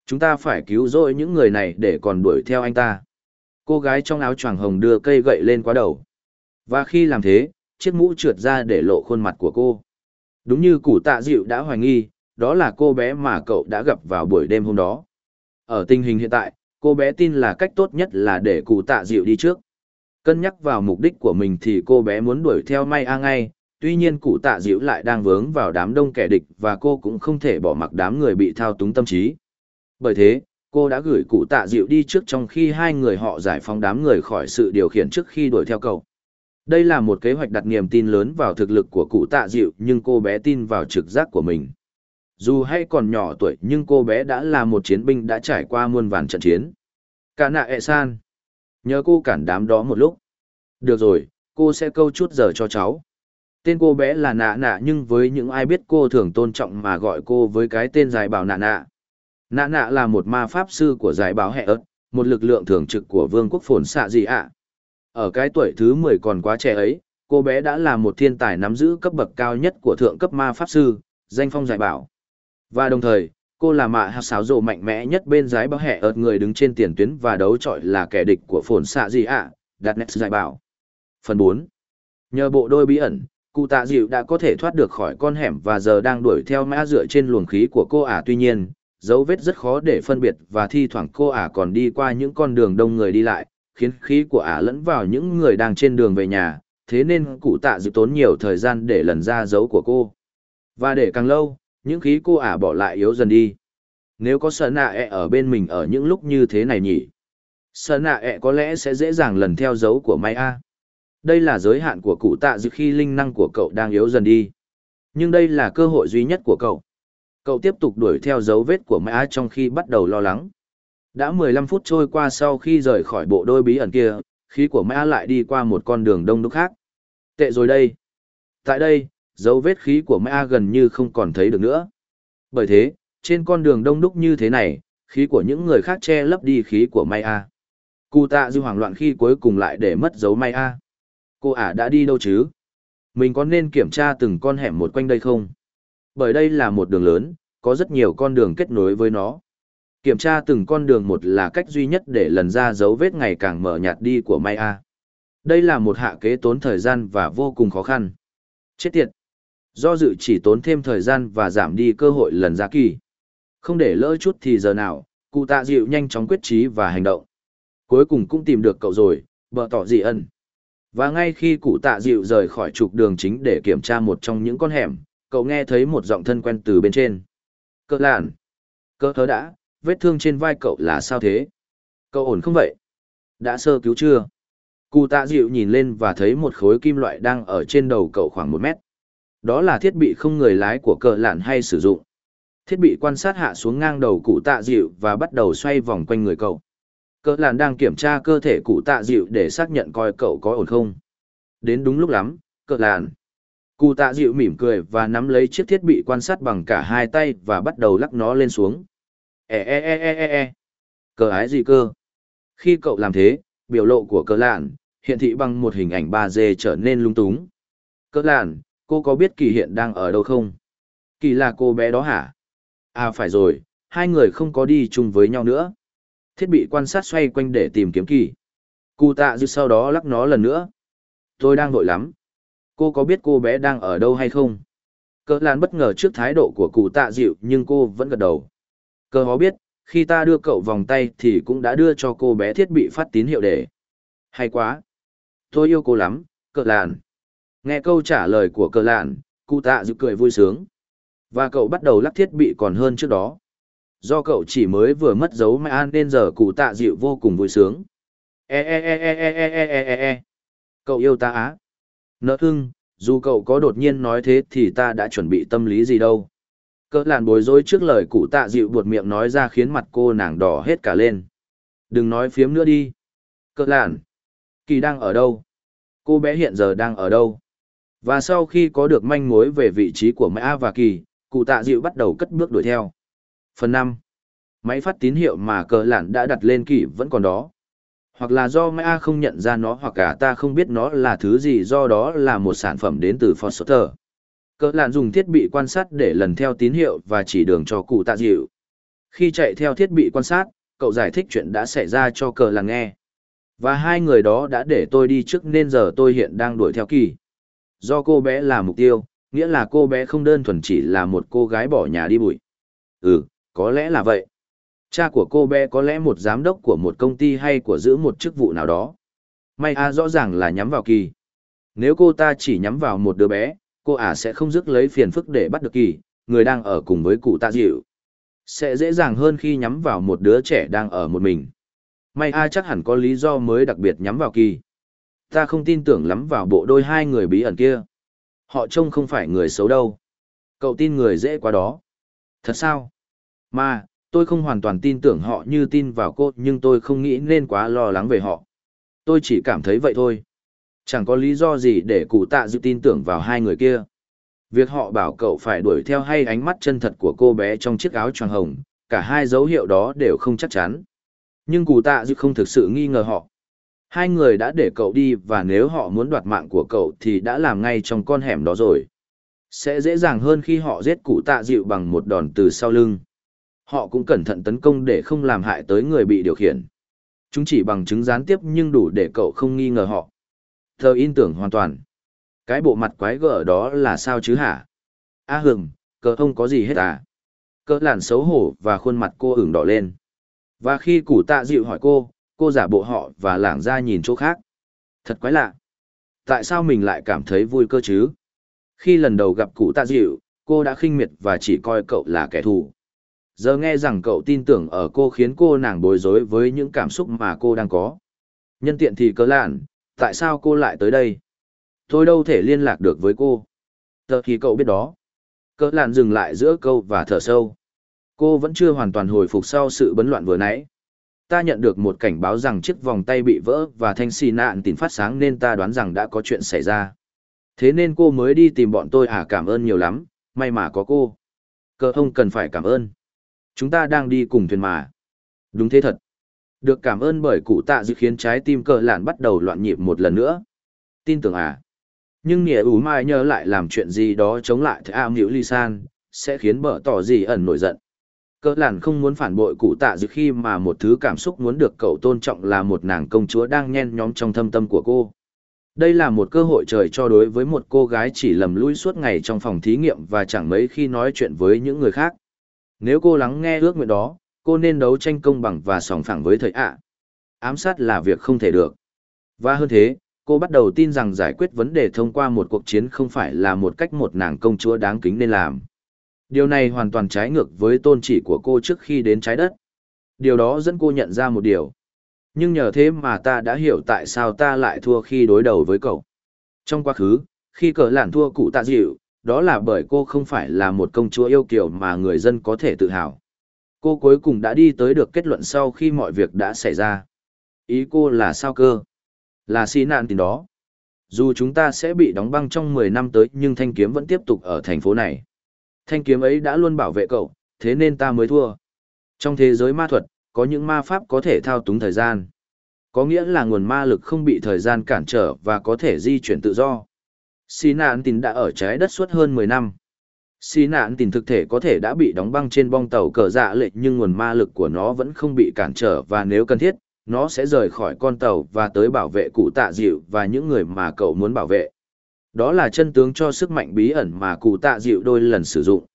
Chúng ta phải cứu rỗi những người này để còn đuổi theo anh ta. Cô gái trong áo choàng hồng đưa cây gậy lên quá đầu. Và khi làm thế, chiếc mũ trượt ra để lộ khuôn mặt của cô. Đúng như củ tạ dịu đã hoài nghi, đó là cô bé mà cậu đã gặp vào buổi đêm hôm đó. Ở tình hình hiện tại, cô bé tin là cách tốt nhất là để cụ tạ dịu đi trước. Cân nhắc vào mục đích của mình thì cô bé muốn đuổi theo May A ngay, tuy nhiên cụ tạ dịu lại đang vướng vào đám đông kẻ địch và cô cũng không thể bỏ mặc đám người bị thao túng tâm trí. Bởi thế, cô đã gửi cụ tạ dịu đi trước trong khi hai người họ giải phóng đám người khỏi sự điều khiển trước khi đuổi theo cậu. Đây là một kế hoạch đặt niềm tin lớn vào thực lực của cụ tạ dịu nhưng cô bé tin vào trực giác của mình. Dù hay còn nhỏ tuổi nhưng cô bé đã là một chiến binh đã trải qua muôn vàn trận chiến. Cả nạ ẹ san. Nhớ cô cản đám đó một lúc. Được rồi, cô sẽ câu chút giờ cho cháu. Tên cô bé là nạ nạ nhưng với những ai biết cô thường tôn trọng mà gọi cô với cái tên giải bảo nạ nạ. Nạ nạ là một ma pháp sư của giải báo hệ ớt, một lực lượng thường trực của vương quốc phồn xạ gì ạ. Ở cái tuổi thứ 10 còn quá trẻ ấy, cô bé đã là một thiên tài nắm giữ cấp bậc cao nhất của thượng cấp ma pháp sư, danh phong giải bảo. Và đồng thời, cô là mạ hạt sáo rộ mạnh mẽ nhất bên giải báo hẹ ớt người đứng trên tiền tuyến và đấu trọi là kẻ địch của phồn xạ gì ạ, đặt nét giải bảo. Phần 4. Nhờ bộ đôi bí ẩn, cụ tạ dịu đã có thể thoát được khỏi con hẻm và giờ đang đuổi theo mã dựa trên luồng khí của cô ả tuy nhiên, dấu vết rất khó để phân biệt và thi thoảng cô ả còn đi qua những con đường đông người đi lại, khiến khí của ả lẫn vào những người đang trên đường về nhà, thế nên cụ tạ dịu tốn nhiều thời gian để lần ra dấu của cô. Và để càng lâu, những khí cô ả bỏ lại yếu dần đi. Nếu có sợ nạ ẹ ở bên mình ở những lúc như thế này nhỉ? Sợ nạ ẹ có lẽ sẽ dễ dàng lần theo dấu của may A. Đây là giới hạn của cụ tạ dự khi linh năng của cậu đang yếu dần đi. Nhưng đây là cơ hội duy nhất của cậu. Cậu tiếp tục đuổi theo dấu vết của Mã trong khi bắt đầu lo lắng. Đã 15 phút trôi qua sau khi rời khỏi bộ đôi bí ẩn kia, khí của Mã lại đi qua một con đường đông đúc khác. Tệ rồi đây. Tại đây, dấu vết khí của Mã gần như không còn thấy được nữa. Bởi thế, trên con đường đông đúc như thế này, khí của những người khác che lấp đi khí của Maya. A. Cụ tạ dư hoảng loạn khi cuối cùng lại để mất dấu Maya. A. Cô ả đã đi đâu chứ? Mình có nên kiểm tra từng con hẻm một quanh đây không? Bởi đây là một đường lớn, có rất nhiều con đường kết nối với nó. Kiểm tra từng con đường một là cách duy nhất để lần ra dấu vết ngày càng mở nhạt đi của Maya. A. Đây là một hạ kế tốn thời gian và vô cùng khó khăn. Chết tiệt! Do dự chỉ tốn thêm thời gian và giảm đi cơ hội lần ra kỳ. Không để lỡ chút thì giờ nào, cụ tạ dịu nhanh chóng quyết trí và hành động. Cuối cùng cũng tìm được cậu rồi, bờ tỏ dị ẩn. Và ngay khi cụ tạ dịu rời khỏi trục đường chính để kiểm tra một trong những con hẻm, cậu nghe thấy một giọng thân quen từ bên trên. Cơ làn. Cơ thớ đã, vết thương trên vai cậu là sao thế? Cậu ổn không vậy? Đã sơ cứu chưa? Cụ tạ dịu nhìn lên và thấy một khối kim loại đang ở trên đầu cậu khoảng một mét. Đó là thiết bị không người lái của cờ lạn hay sử dụng. Thiết bị quan sát hạ xuống ngang đầu cụ tạ dịu và bắt đầu xoay vòng quanh người cậu. Cơ lạn đang kiểm tra cơ thể cụ tạ dịu để xác nhận coi cậu có ổn không. Đến đúng lúc lắm, Cơ lạn. Cụ tạ dịu mỉm cười và nắm lấy chiếc thiết bị quan sát bằng cả hai tay và bắt đầu lắc nó lên xuống. E e e e e e. Cờ ái gì cơ? Khi cậu làm thế, biểu lộ của Cơ lạn, hiện thị bằng một hình ảnh 3D trở nên lung túng. Cơ lạn, cô có biết kỳ hiện đang ở đâu không? Kỳ là cô bé đó hả? À phải rồi, hai người không có đi chung với nhau nữa. Thiết bị quan sát xoay quanh để tìm kiếm kỳ. Cụ tạ dư sau đó lắc nó lần nữa. Tôi đang vội lắm. Cô có biết cô bé đang ở đâu hay không? Cỡ lan bất ngờ trước thái độ của cụ tạ dịu nhưng cô vẫn gật đầu. Cờ hó biết, khi ta đưa cậu vòng tay thì cũng đã đưa cho cô bé thiết bị phát tín hiệu để. Hay quá. Tôi yêu cô lắm, cỡ làn. Nghe câu trả lời của cờ lạn, cụ tạ dịu cười vui sướng. Và cậu bắt đầu lắp thiết bị còn hơn trước đó. Do cậu chỉ mới vừa mất dấu mai an nên giờ cụ tạ dịu vô cùng vui sướng. E e e e e e e e e e. Cậu yêu ta á. nợ hưng, dù cậu có đột nhiên nói thế thì ta đã chuẩn bị tâm lý gì đâu. Cỡ làn bối rối trước lời cụ tạ dịu buột miệng nói ra khiến mặt cô nàng đỏ hết cả lên. Đừng nói phiếm nữa đi. Cỡ làn. Kỳ đang ở đâu? Cô bé hiện giờ đang ở đâu? Và sau khi có được manh mối về vị trí của Mã và Kỳ, cụ tạ dịu bắt đầu cất bước đuổi theo. Phần năm, Máy phát tín hiệu mà cờ lạn đã đặt lên kỷ vẫn còn đó. Hoặc là do Mã không nhận ra nó hoặc cả ta không biết nó là thứ gì do đó là một sản phẩm đến từ Foster. Cờ lạn dùng thiết bị quan sát để lần theo tín hiệu và chỉ đường cho cụ tạ dịu. Khi chạy theo thiết bị quan sát, cậu giải thích chuyện đã xảy ra cho cờ lạn nghe. Và hai người đó đã để tôi đi trước nên giờ tôi hiện đang đuổi theo kỳ. Do cô bé là mục tiêu, nghĩa là cô bé không đơn thuần chỉ là một cô gái bỏ nhà đi bụi. Ừ, có lẽ là vậy. Cha của cô bé có lẽ một giám đốc của một công ty hay của giữ một chức vụ nào đó. May a rõ ràng là nhắm vào kỳ. Nếu cô ta chỉ nhắm vào một đứa bé, cô ả sẽ không dứt lấy phiền phức để bắt được kỳ, người đang ở cùng với cụ tạ dịu. Sẽ dễ dàng hơn khi nhắm vào một đứa trẻ đang ở một mình. May a chắc hẳn có lý do mới đặc biệt nhắm vào kỳ ta không tin tưởng lắm vào bộ đôi hai người bí ẩn kia. Họ trông không phải người xấu đâu. Cậu tin người dễ quá đó. Thật sao? Mà, tôi không hoàn toàn tin tưởng họ như tin vào cô nhưng tôi không nghĩ nên quá lo lắng về họ. Tôi chỉ cảm thấy vậy thôi. Chẳng có lý do gì để cụ tạ dự tin tưởng vào hai người kia. Việc họ bảo cậu phải đuổi theo hay ánh mắt chân thật của cô bé trong chiếc áo choàng hồng, cả hai dấu hiệu đó đều không chắc chắn. Nhưng cụ tạ dự không thực sự nghi ngờ họ, Hai người đã để cậu đi và nếu họ muốn đoạt mạng của cậu thì đã làm ngay trong con hẻm đó rồi. Sẽ dễ dàng hơn khi họ giết cụ tạ dịu bằng một đòn từ sau lưng. Họ cũng cẩn thận tấn công để không làm hại tới người bị điều khiển. Chúng chỉ bằng chứng gián tiếp nhưng đủ để cậu không nghi ngờ họ. Thơ in tưởng hoàn toàn. Cái bộ mặt quái gở đó là sao chứ hả? A à hừng, cờ không có gì hết à? Cỡ làn xấu hổ và khuôn mặt cô ửng đỏ lên. Và khi củ tạ dịu hỏi cô, cô giả bộ họ và lảng ra nhìn chỗ khác. Thật quái lạ. Tại sao mình lại cảm thấy vui cơ chứ? Khi lần đầu gặp cụ tạ dịu, cô đã khinh miệt và chỉ coi cậu là kẻ thù. Giờ nghe rằng cậu tin tưởng ở cô khiến cô nàng bối rối với những cảm xúc mà cô đang có. Nhân tiện thì cớ lạn, tại sao cô lại tới đây? Tôi đâu thể liên lạc được với cô. Tờ thì cậu biết đó. Cớ lạn dừng lại giữa câu và thở sâu. Cô vẫn chưa hoàn toàn hồi phục sau sự bấn loạn vừa nãy ta nhận được một cảnh báo rằng chiếc vòng tay bị vỡ và thanh xì nạn tìm phát sáng nên ta đoán rằng đã có chuyện xảy ra. Thế nên cô mới đi tìm bọn tôi à cảm ơn nhiều lắm, may mà có cô. Cơ không cần phải cảm ơn. Chúng ta đang đi cùng thuyền mà. Đúng thế thật. Được cảm ơn bởi cụ tạ dự khiến trái tim cờ lạn bắt đầu loạn nhịp một lần nữa. Tin tưởng à. Nhưng nghĩa ủ mai nhớ lại làm chuyện gì đó chống lại thế am nhiễu ly san, sẽ khiến bở tỏ gì ẩn nổi giận. Cờ lạn không muốn phản bội cụ tạ dự khi mà một thứ cảm xúc muốn được cậu tôn trọng là một nàng công chúa đang nhen nhóm trong thâm tâm của cô. Đây là một cơ hội trời cho đối với một cô gái chỉ lầm lũi suốt ngày trong phòng thí nghiệm và chẳng mấy khi nói chuyện với những người khác. Nếu cô lắng nghe ước nguyện đó, cô nên đấu tranh công bằng và sòng phẳng với thầy ạ. Ám sát là việc không thể được. Và hơn thế, cô bắt đầu tin rằng giải quyết vấn đề thông qua một cuộc chiến không phải là một cách một nàng công chúa đáng kính nên làm. Điều này hoàn toàn trái ngược với tôn chỉ của cô trước khi đến trái đất. Điều đó dẫn cô nhận ra một điều. Nhưng nhờ thế mà ta đã hiểu tại sao ta lại thua khi đối đầu với cậu. Trong quá khứ, khi cờ lản thua cụ tạ dịu, đó là bởi cô không phải là một công chúa yêu kiều mà người dân có thể tự hào. Cô cuối cùng đã đi tới được kết luận sau khi mọi việc đã xảy ra. Ý cô là sao cơ? Là xí nạn tình đó. Dù chúng ta sẽ bị đóng băng trong 10 năm tới nhưng thanh kiếm vẫn tiếp tục ở thành phố này. Thanh kiếm ấy đã luôn bảo vệ cậu, thế nên ta mới thua. Trong thế giới ma thuật, có những ma pháp có thể thao túng thời gian. Có nghĩa là nguồn ma lực không bị thời gian cản trở và có thể di chuyển tự do. Xí nạn tình đã ở trái đất suốt hơn 10 năm. Xí nạn tình thực thể có thể đã bị đóng băng trên bong tàu cờ dạ lệ nhưng nguồn ma lực của nó vẫn không bị cản trở và nếu cần thiết, nó sẽ rời khỏi con tàu và tới bảo vệ cụ tạ dịu và những người mà cậu muốn bảo vệ. Đó là chân tướng cho sức mạnh bí ẩn mà cụ tạ dịu đôi lần sử dụng.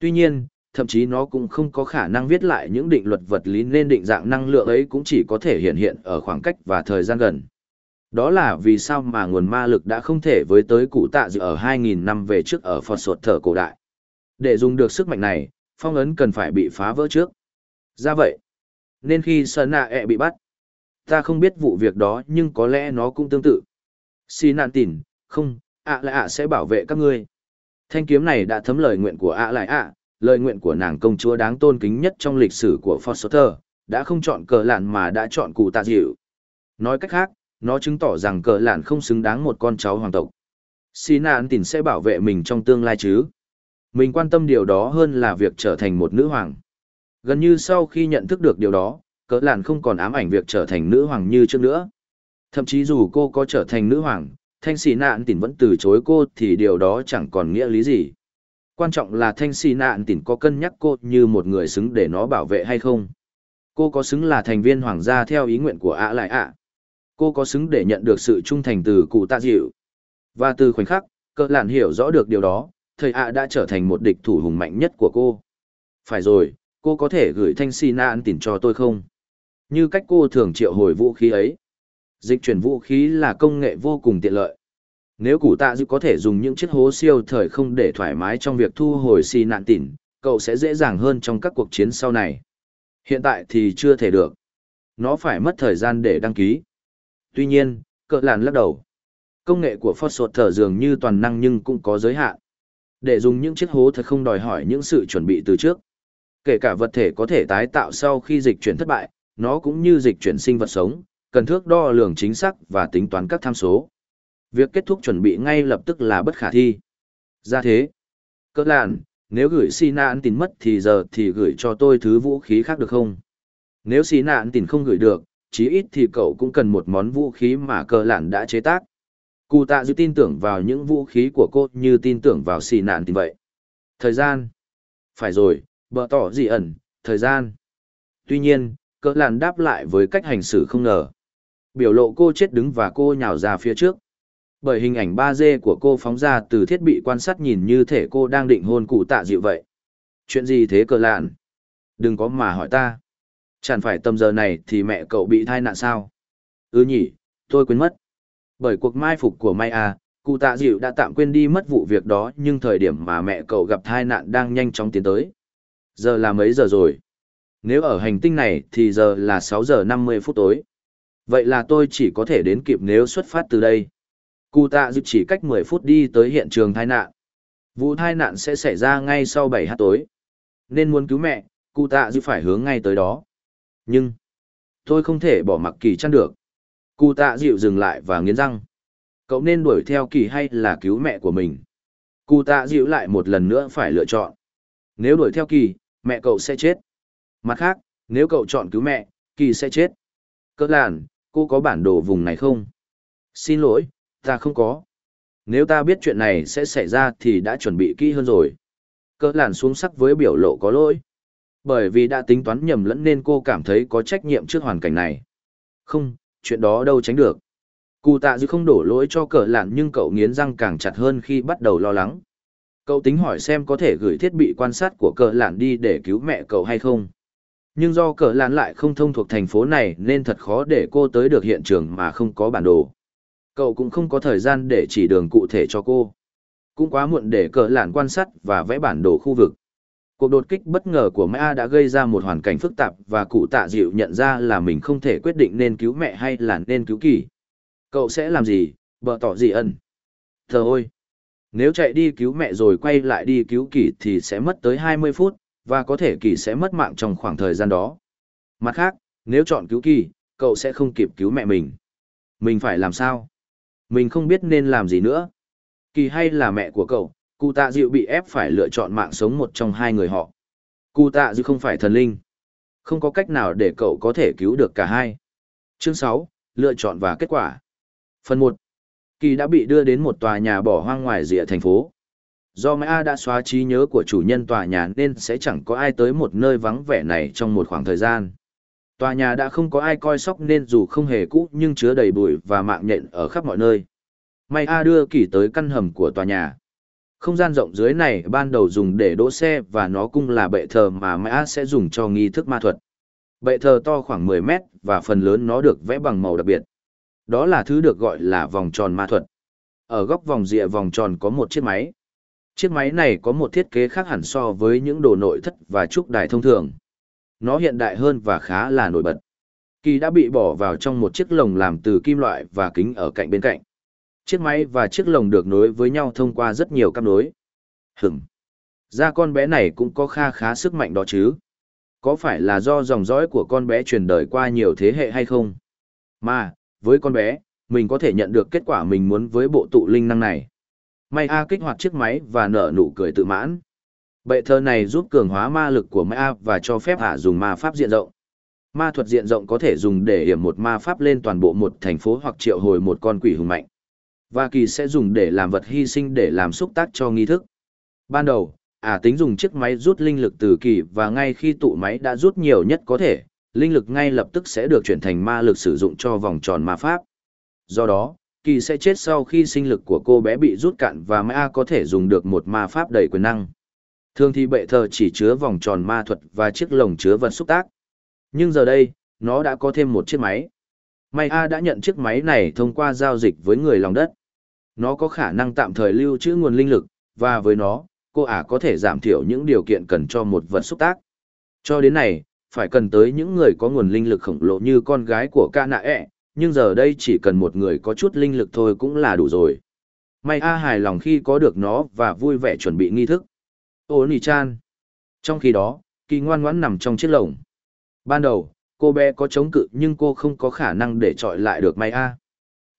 Tuy nhiên, thậm chí nó cũng không có khả năng viết lại những định luật vật lý nên định dạng năng lượng ấy cũng chỉ có thể hiện hiện ở khoảng cách và thời gian gần. Đó là vì sao mà nguồn ma lực đã không thể với tới cụ tạ dự ở 2.000 năm về trước ở Phật Sột Thở cổ đại. Để dùng được sức mạnh này, phong ấn cần phải bị phá vỡ trước. Ra vậy, nên khi Sơn Nạ ẹ e bị bắt, ta không biết vụ việc đó nhưng có lẽ nó cũng tương tự. Xì nạn tỉn, không, ạ lại ạ sẽ bảo vệ các ngươi. Thanh kiếm này đã thấm lời nguyện của ạ lại ạ, lời nguyện của nàng công chúa đáng tôn kính nhất trong lịch sử của Foster, đã không chọn cờ lạn mà đã chọn cụ tạ dịu. Nói cách khác, nó chứng tỏ rằng cờ lạn không xứng đáng một con cháu hoàng tộc. Xì nạn tỉn sẽ bảo vệ mình trong tương lai chứ. Mình quan tâm điều đó hơn là việc trở thành một nữ hoàng. Gần như sau khi nhận thức được điều đó, cỡ làn không còn ám ảnh việc trở thành nữ hoàng như trước nữa. Thậm chí dù cô có trở thành nữ hoàng, thanh xì nạn tỉn vẫn từ chối cô thì điều đó chẳng còn nghĩa lý gì. Quan trọng là thanh xì nạn tỉn có cân nhắc cô như một người xứng để nó bảo vệ hay không. Cô có xứng là thành viên hoàng gia theo ý nguyện của ạ lại ạ. Cô có xứng để nhận được sự trung thành từ cụ tạ dịu. Và từ khoảnh khắc, cỡ lạn hiểu rõ được điều đó, thầy ạ đã trở thành một địch thủ hùng mạnh nhất của cô. Phải rồi, cô có thể gửi thanh xì ăn tỉn cho tôi không? Như cách cô thường triệu hồi vũ khí ấy. Dịch chuyển vũ khí là công nghệ vô cùng tiện lợi. Nếu cụ tạ dịu có thể dùng những chiếc hố siêu thời không để thoải mái trong việc thu hồi xì nạn tỉn, cậu sẽ dễ dàng hơn trong các cuộc chiến sau này. Hiện tại thì chưa thể được. Nó phải mất thời gian để đăng ký. Tuy nhiên, cỡ làn lắc đầu. Công nghệ của Phosphot thở dường như toàn năng nhưng cũng có giới hạn. Để dùng những chiếc hố thật không đòi hỏi những sự chuẩn bị từ trước. Kể cả vật thể có thể tái tạo sau khi dịch chuyển thất bại, nó cũng như dịch chuyển sinh vật sống, cần thước đo lường chính xác và tính toán các tham số. Việc kết thúc chuẩn bị ngay lập tức là bất khả thi. Ra thế, cỡ lạn, nếu gửi xì nạn tin mất thì giờ thì gửi cho tôi thứ vũ khí khác được không? Nếu xì nạn tin không gửi được, chí ít thì cậu cũng cần một món vũ khí mà cờ lạn đã chế tác. Cụ tạ dư tin tưởng vào những vũ khí của cô như tin tưởng vào xì nạn tin vậy. Thời gian. Phải rồi, bờ tỏ gì ẩn, thời gian. Tuy nhiên, cỡ làn đáp lại với cách hành xử không ngờ. Biểu lộ cô chết đứng và cô nhào ra phía trước. Bởi hình ảnh 3D của cô phóng ra từ thiết bị quan sát nhìn như thể cô đang định hôn cụ tạ dịu vậy. Chuyện gì thế cờ lạn? Đừng có mà hỏi ta. Chẳng phải tầm giờ này thì mẹ cậu bị thai nạn sao? Ừ nhỉ, tôi quên mất. Bởi cuộc mai phục của Mai A, cụ tạ dịu đã tạm quên đi mất vụ việc đó nhưng thời điểm mà mẹ cậu gặp thai nạn đang nhanh chóng tiến tới. Giờ là mấy giờ rồi? Nếu ở hành tinh này thì giờ là 6 giờ 50 phút tối. Vậy là tôi chỉ có thể đến kịp nếu xuất phát từ đây. Cụ tạ Dịu chỉ cách 10 phút đi tới hiện trường tai nạn. Vụ tai nạn sẽ xảy ra ngay sau 7 h tối. Nên muốn cứu mẹ, cụ tạ Dịu phải hướng ngay tới đó. Nhưng, tôi không thể bỏ mặc kỳ chăn được. Cụ tạ dịu dừng lại và nghiến răng. Cậu nên đuổi theo kỳ hay là cứu mẹ của mình? Cụ tạ dịu lại một lần nữa phải lựa chọn. Nếu đuổi theo kỳ, mẹ cậu sẽ chết. Mặt khác, nếu cậu chọn cứu mẹ, kỳ sẽ chết. Cỡ làn, cô có bản đồ vùng này không? Xin lỗi, ta không có. Nếu ta biết chuyện này sẽ xảy ra thì đã chuẩn bị kỹ hơn rồi. Cỡ làn xuống sắc với biểu lộ có lỗi. Bởi vì đã tính toán nhầm lẫn nên cô cảm thấy có trách nhiệm trước hoàn cảnh này. Không, chuyện đó đâu tránh được. Cụ tạ dư không đổ lỗi cho cờ lạn nhưng cậu nghiến răng càng chặt hơn khi bắt đầu lo lắng. Cậu tính hỏi xem có thể gửi thiết bị quan sát của cờ lạn đi để cứu mẹ cậu hay không. Nhưng do cờ lạn lại không thông thuộc thành phố này nên thật khó để cô tới được hiện trường mà không có bản đồ. Cậu cũng không có thời gian để chỉ đường cụ thể cho cô. Cũng quá muộn để cờ lạn quan sát và vẽ bản đồ khu vực. Cuộc đột kích bất ngờ của Mã đã gây ra một hoàn cảnh phức tạp và cụ tạ dịu nhận ra là mình không thể quyết định nên cứu mẹ hay là nên cứu kỳ. Cậu sẽ làm gì, bờ tỏ gì ẩn? Thờ ôi! Nếu chạy đi cứu mẹ rồi quay lại đi cứu kỳ thì sẽ mất tới 20 phút, và có thể kỳ sẽ mất mạng trong khoảng thời gian đó. Mặt khác, nếu chọn cứu kỳ, cậu sẽ không kịp cứu mẹ mình. Mình phải làm sao? Mình không biết nên làm gì nữa. Kỳ hay là mẹ của cậu, cụ tạ dịu bị ép phải lựa chọn mạng sống một trong hai người họ. Cụ tạ dịu không phải thần linh. Không có cách nào để cậu có thể cứu được cả hai. Chương 6, lựa chọn và kết quả. Phần 1. Kỳ đã bị đưa đến một tòa nhà bỏ hoang ngoài rìa thành phố. Do Mã đã xóa trí nhớ của chủ nhân tòa nhà nên sẽ chẳng có ai tới một nơi vắng vẻ này trong một khoảng thời gian. Tòa nhà đã không có ai coi sóc nên dù không hề cũ nhưng chứa đầy bụi và mạng nhện ở khắp mọi nơi. May A đưa Kỳ tới căn hầm của tòa nhà. Không gian rộng dưới này ban đầu dùng để đỗ xe và nó cũng là bệ thờ mà Mã sẽ dùng cho nghi thức ma thuật. Bệ thờ to khoảng 10 mét và phần lớn nó được vẽ bằng màu đặc biệt. Đó là thứ được gọi là vòng tròn ma thuật. Ở góc vòng rìa vòng tròn có một chiếc máy. Chiếc máy này có một thiết kế khác hẳn so với những đồ nội thất và trúc đài thông thường. Nó hiện đại hơn và khá là nổi bật. Kỳ đã bị bỏ vào trong một chiếc lồng làm từ kim loại và kính ở cạnh bên cạnh. Chiếc máy và chiếc lồng được nối với nhau thông qua rất nhiều cáp nối. Hửm. Ra con bé này cũng có kha khá sức mạnh đó chứ. Có phải là do dòng dõi của con bé truyền đời qua nhiều thế hệ hay không? Mà, với con bé, mình có thể nhận được kết quả mình muốn với bộ tụ linh năng này. May A kích hoạt chiếc máy và nở nụ cười tự mãn. Bệ thơ này giúp cường hóa ma lực của May A và cho phép hạ dùng ma pháp diện rộng. Ma thuật diện rộng có thể dùng để hiểm một ma pháp lên toàn bộ một thành phố hoặc triệu hồi một con quỷ hùng mạnh. Và kỳ sẽ dùng để làm vật hy sinh để làm xúc tác cho nghi thức. Ban đầu, ả tính dùng chiếc máy rút linh lực từ kỳ và ngay khi tụ máy đã rút nhiều nhất có thể, linh lực ngay lập tức sẽ được chuyển thành ma lực sử dụng cho vòng tròn ma pháp. Do đó, kỳ sẽ chết sau khi sinh lực của cô bé bị rút cạn và ma có thể dùng được một ma pháp đầy quyền năng. Thường thì bệ thờ chỉ chứa vòng tròn ma thuật và chiếc lồng chứa vật xúc tác. Nhưng giờ đây, nó đã có thêm một chiếc máy. May A đã nhận chiếc máy này thông qua giao dịch với người lòng đất. Nó có khả năng tạm thời lưu trữ nguồn linh lực, và với nó, cô ả có thể giảm thiểu những điều kiện cần cho một vật xúc tác. Cho đến này, phải cần tới những người có nguồn linh lực khổng lồ như con gái của ca nạ ẹ, nhưng giờ đây chỉ cần một người có chút linh lực thôi cũng là đủ rồi. May A hài lòng khi có được nó và vui vẻ chuẩn bị nghi thức. Ô nì chan. Trong khi đó, kỳ ngoan ngoãn nằm trong chiếc lồng. Ban đầu, cô bé có chống cự nhưng cô không có khả năng để trọi lại được May A.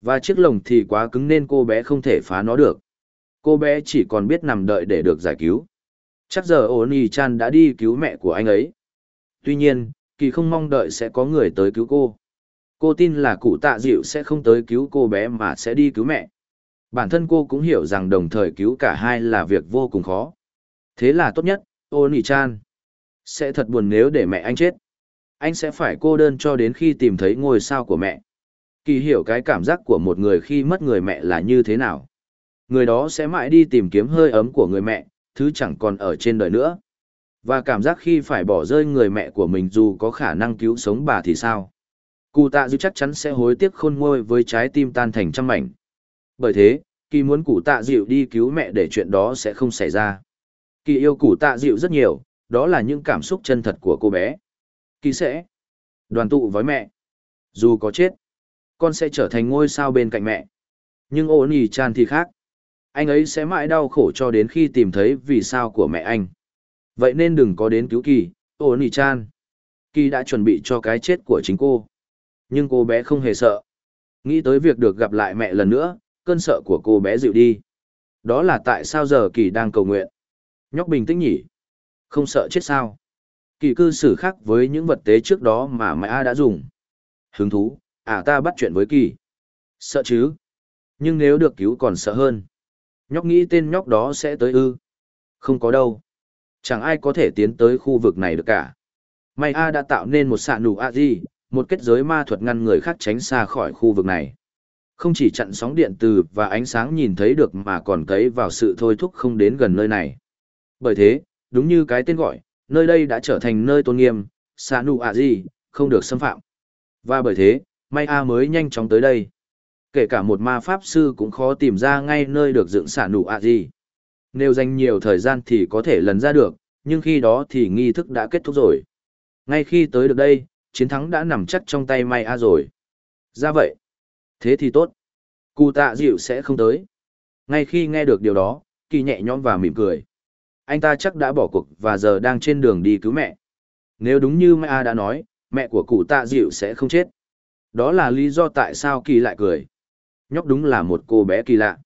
Và chiếc lồng thì quá cứng nên cô bé không thể phá nó được. Cô bé chỉ còn biết nằm đợi để được giải cứu. Chắc giờ ô chan đã đi cứu mẹ của anh ấy. Tuy nhiên, kỳ không mong đợi sẽ có người tới cứu cô. Cô tin là cụ tạ dịu sẽ không tới cứu cô bé mà sẽ đi cứu mẹ. Bản thân cô cũng hiểu rằng đồng thời cứu cả hai là việc vô cùng khó. Thế là tốt nhất, ô chan. Sẽ thật buồn nếu để mẹ anh chết. Anh sẽ phải cô đơn cho đến khi tìm thấy ngôi sao của mẹ. Kỳ hiểu cái cảm giác của một người khi mất người mẹ là như thế nào. Người đó sẽ mãi đi tìm kiếm hơi ấm của người mẹ, thứ chẳng còn ở trên đời nữa. Và cảm giác khi phải bỏ rơi người mẹ của mình dù có khả năng cứu sống bà thì sao? Cụ tạ dư chắc chắn sẽ hối tiếc khôn nguôi với trái tim tan thành trăm mảnh. Bởi thế, kỳ muốn cụ tạ dịu đi cứu mẹ để chuyện đó sẽ không xảy ra. Kỳ yêu cụ tạ dịu rất nhiều, đó là những cảm xúc chân thật của cô bé. Kỳ sẽ đoàn tụ với mẹ. Dù có chết, con sẽ trở thành ngôi sao bên cạnh mẹ. Nhưng ổn ý chan thì khác. Anh ấy sẽ mãi đau khổ cho đến khi tìm thấy vì sao của mẹ anh. Vậy nên đừng có đến cứu kỳ, ổn ý chan. Kỳ đã chuẩn bị cho cái chết của chính cô. Nhưng cô bé không hề sợ. Nghĩ tới việc được gặp lại mẹ lần nữa, cơn sợ của cô bé dịu đi. Đó là tại sao giờ kỳ đang cầu nguyện. Nhóc bình tĩnh nhỉ? Không sợ chết sao? Kỳ cư xử khác với những vật tế trước đó mà mẹ A đã dùng. Hứng thú, à ta bắt chuyện với kỳ. Sợ chứ? Nhưng nếu được cứu còn sợ hơn. Nhóc nghĩ tên nhóc đó sẽ tới ư. Không có đâu. Chẳng ai có thể tiến tới khu vực này được cả. May A đã tạo nên một sạn nụ A gì, một kết giới ma thuật ngăn người khác tránh xa khỏi khu vực này. Không chỉ chặn sóng điện từ và ánh sáng nhìn thấy được mà còn cấy vào sự thôi thúc không đến gần nơi này. Bởi thế, đúng như cái tên gọi, nơi đây đã trở thành nơi tôn nghiêm, xa nụ ạ gì, không được xâm phạm. Và bởi thế, May A mới nhanh chóng tới đây. Kể cả một ma pháp sư cũng khó tìm ra ngay nơi được dựng xả nụ ạ gì. Nếu dành nhiều thời gian thì có thể lần ra được, nhưng khi đó thì nghi thức đã kết thúc rồi. Ngay khi tới được đây, chiến thắng đã nằm chắc trong tay May A rồi. Ra vậy. Thế thì tốt. Cụ tạ dịu sẽ không tới. Ngay khi nghe được điều đó, kỳ nhẹ nhõm và mỉm cười. Anh ta chắc đã bỏ cuộc và giờ đang trên đường đi cứu mẹ. Nếu đúng như Mai A đã nói, mẹ của cụ tạ dịu sẽ không chết. Đó là lý do tại sao kỳ lại cười. Nhóc đúng là một cô bé kỳ lạ.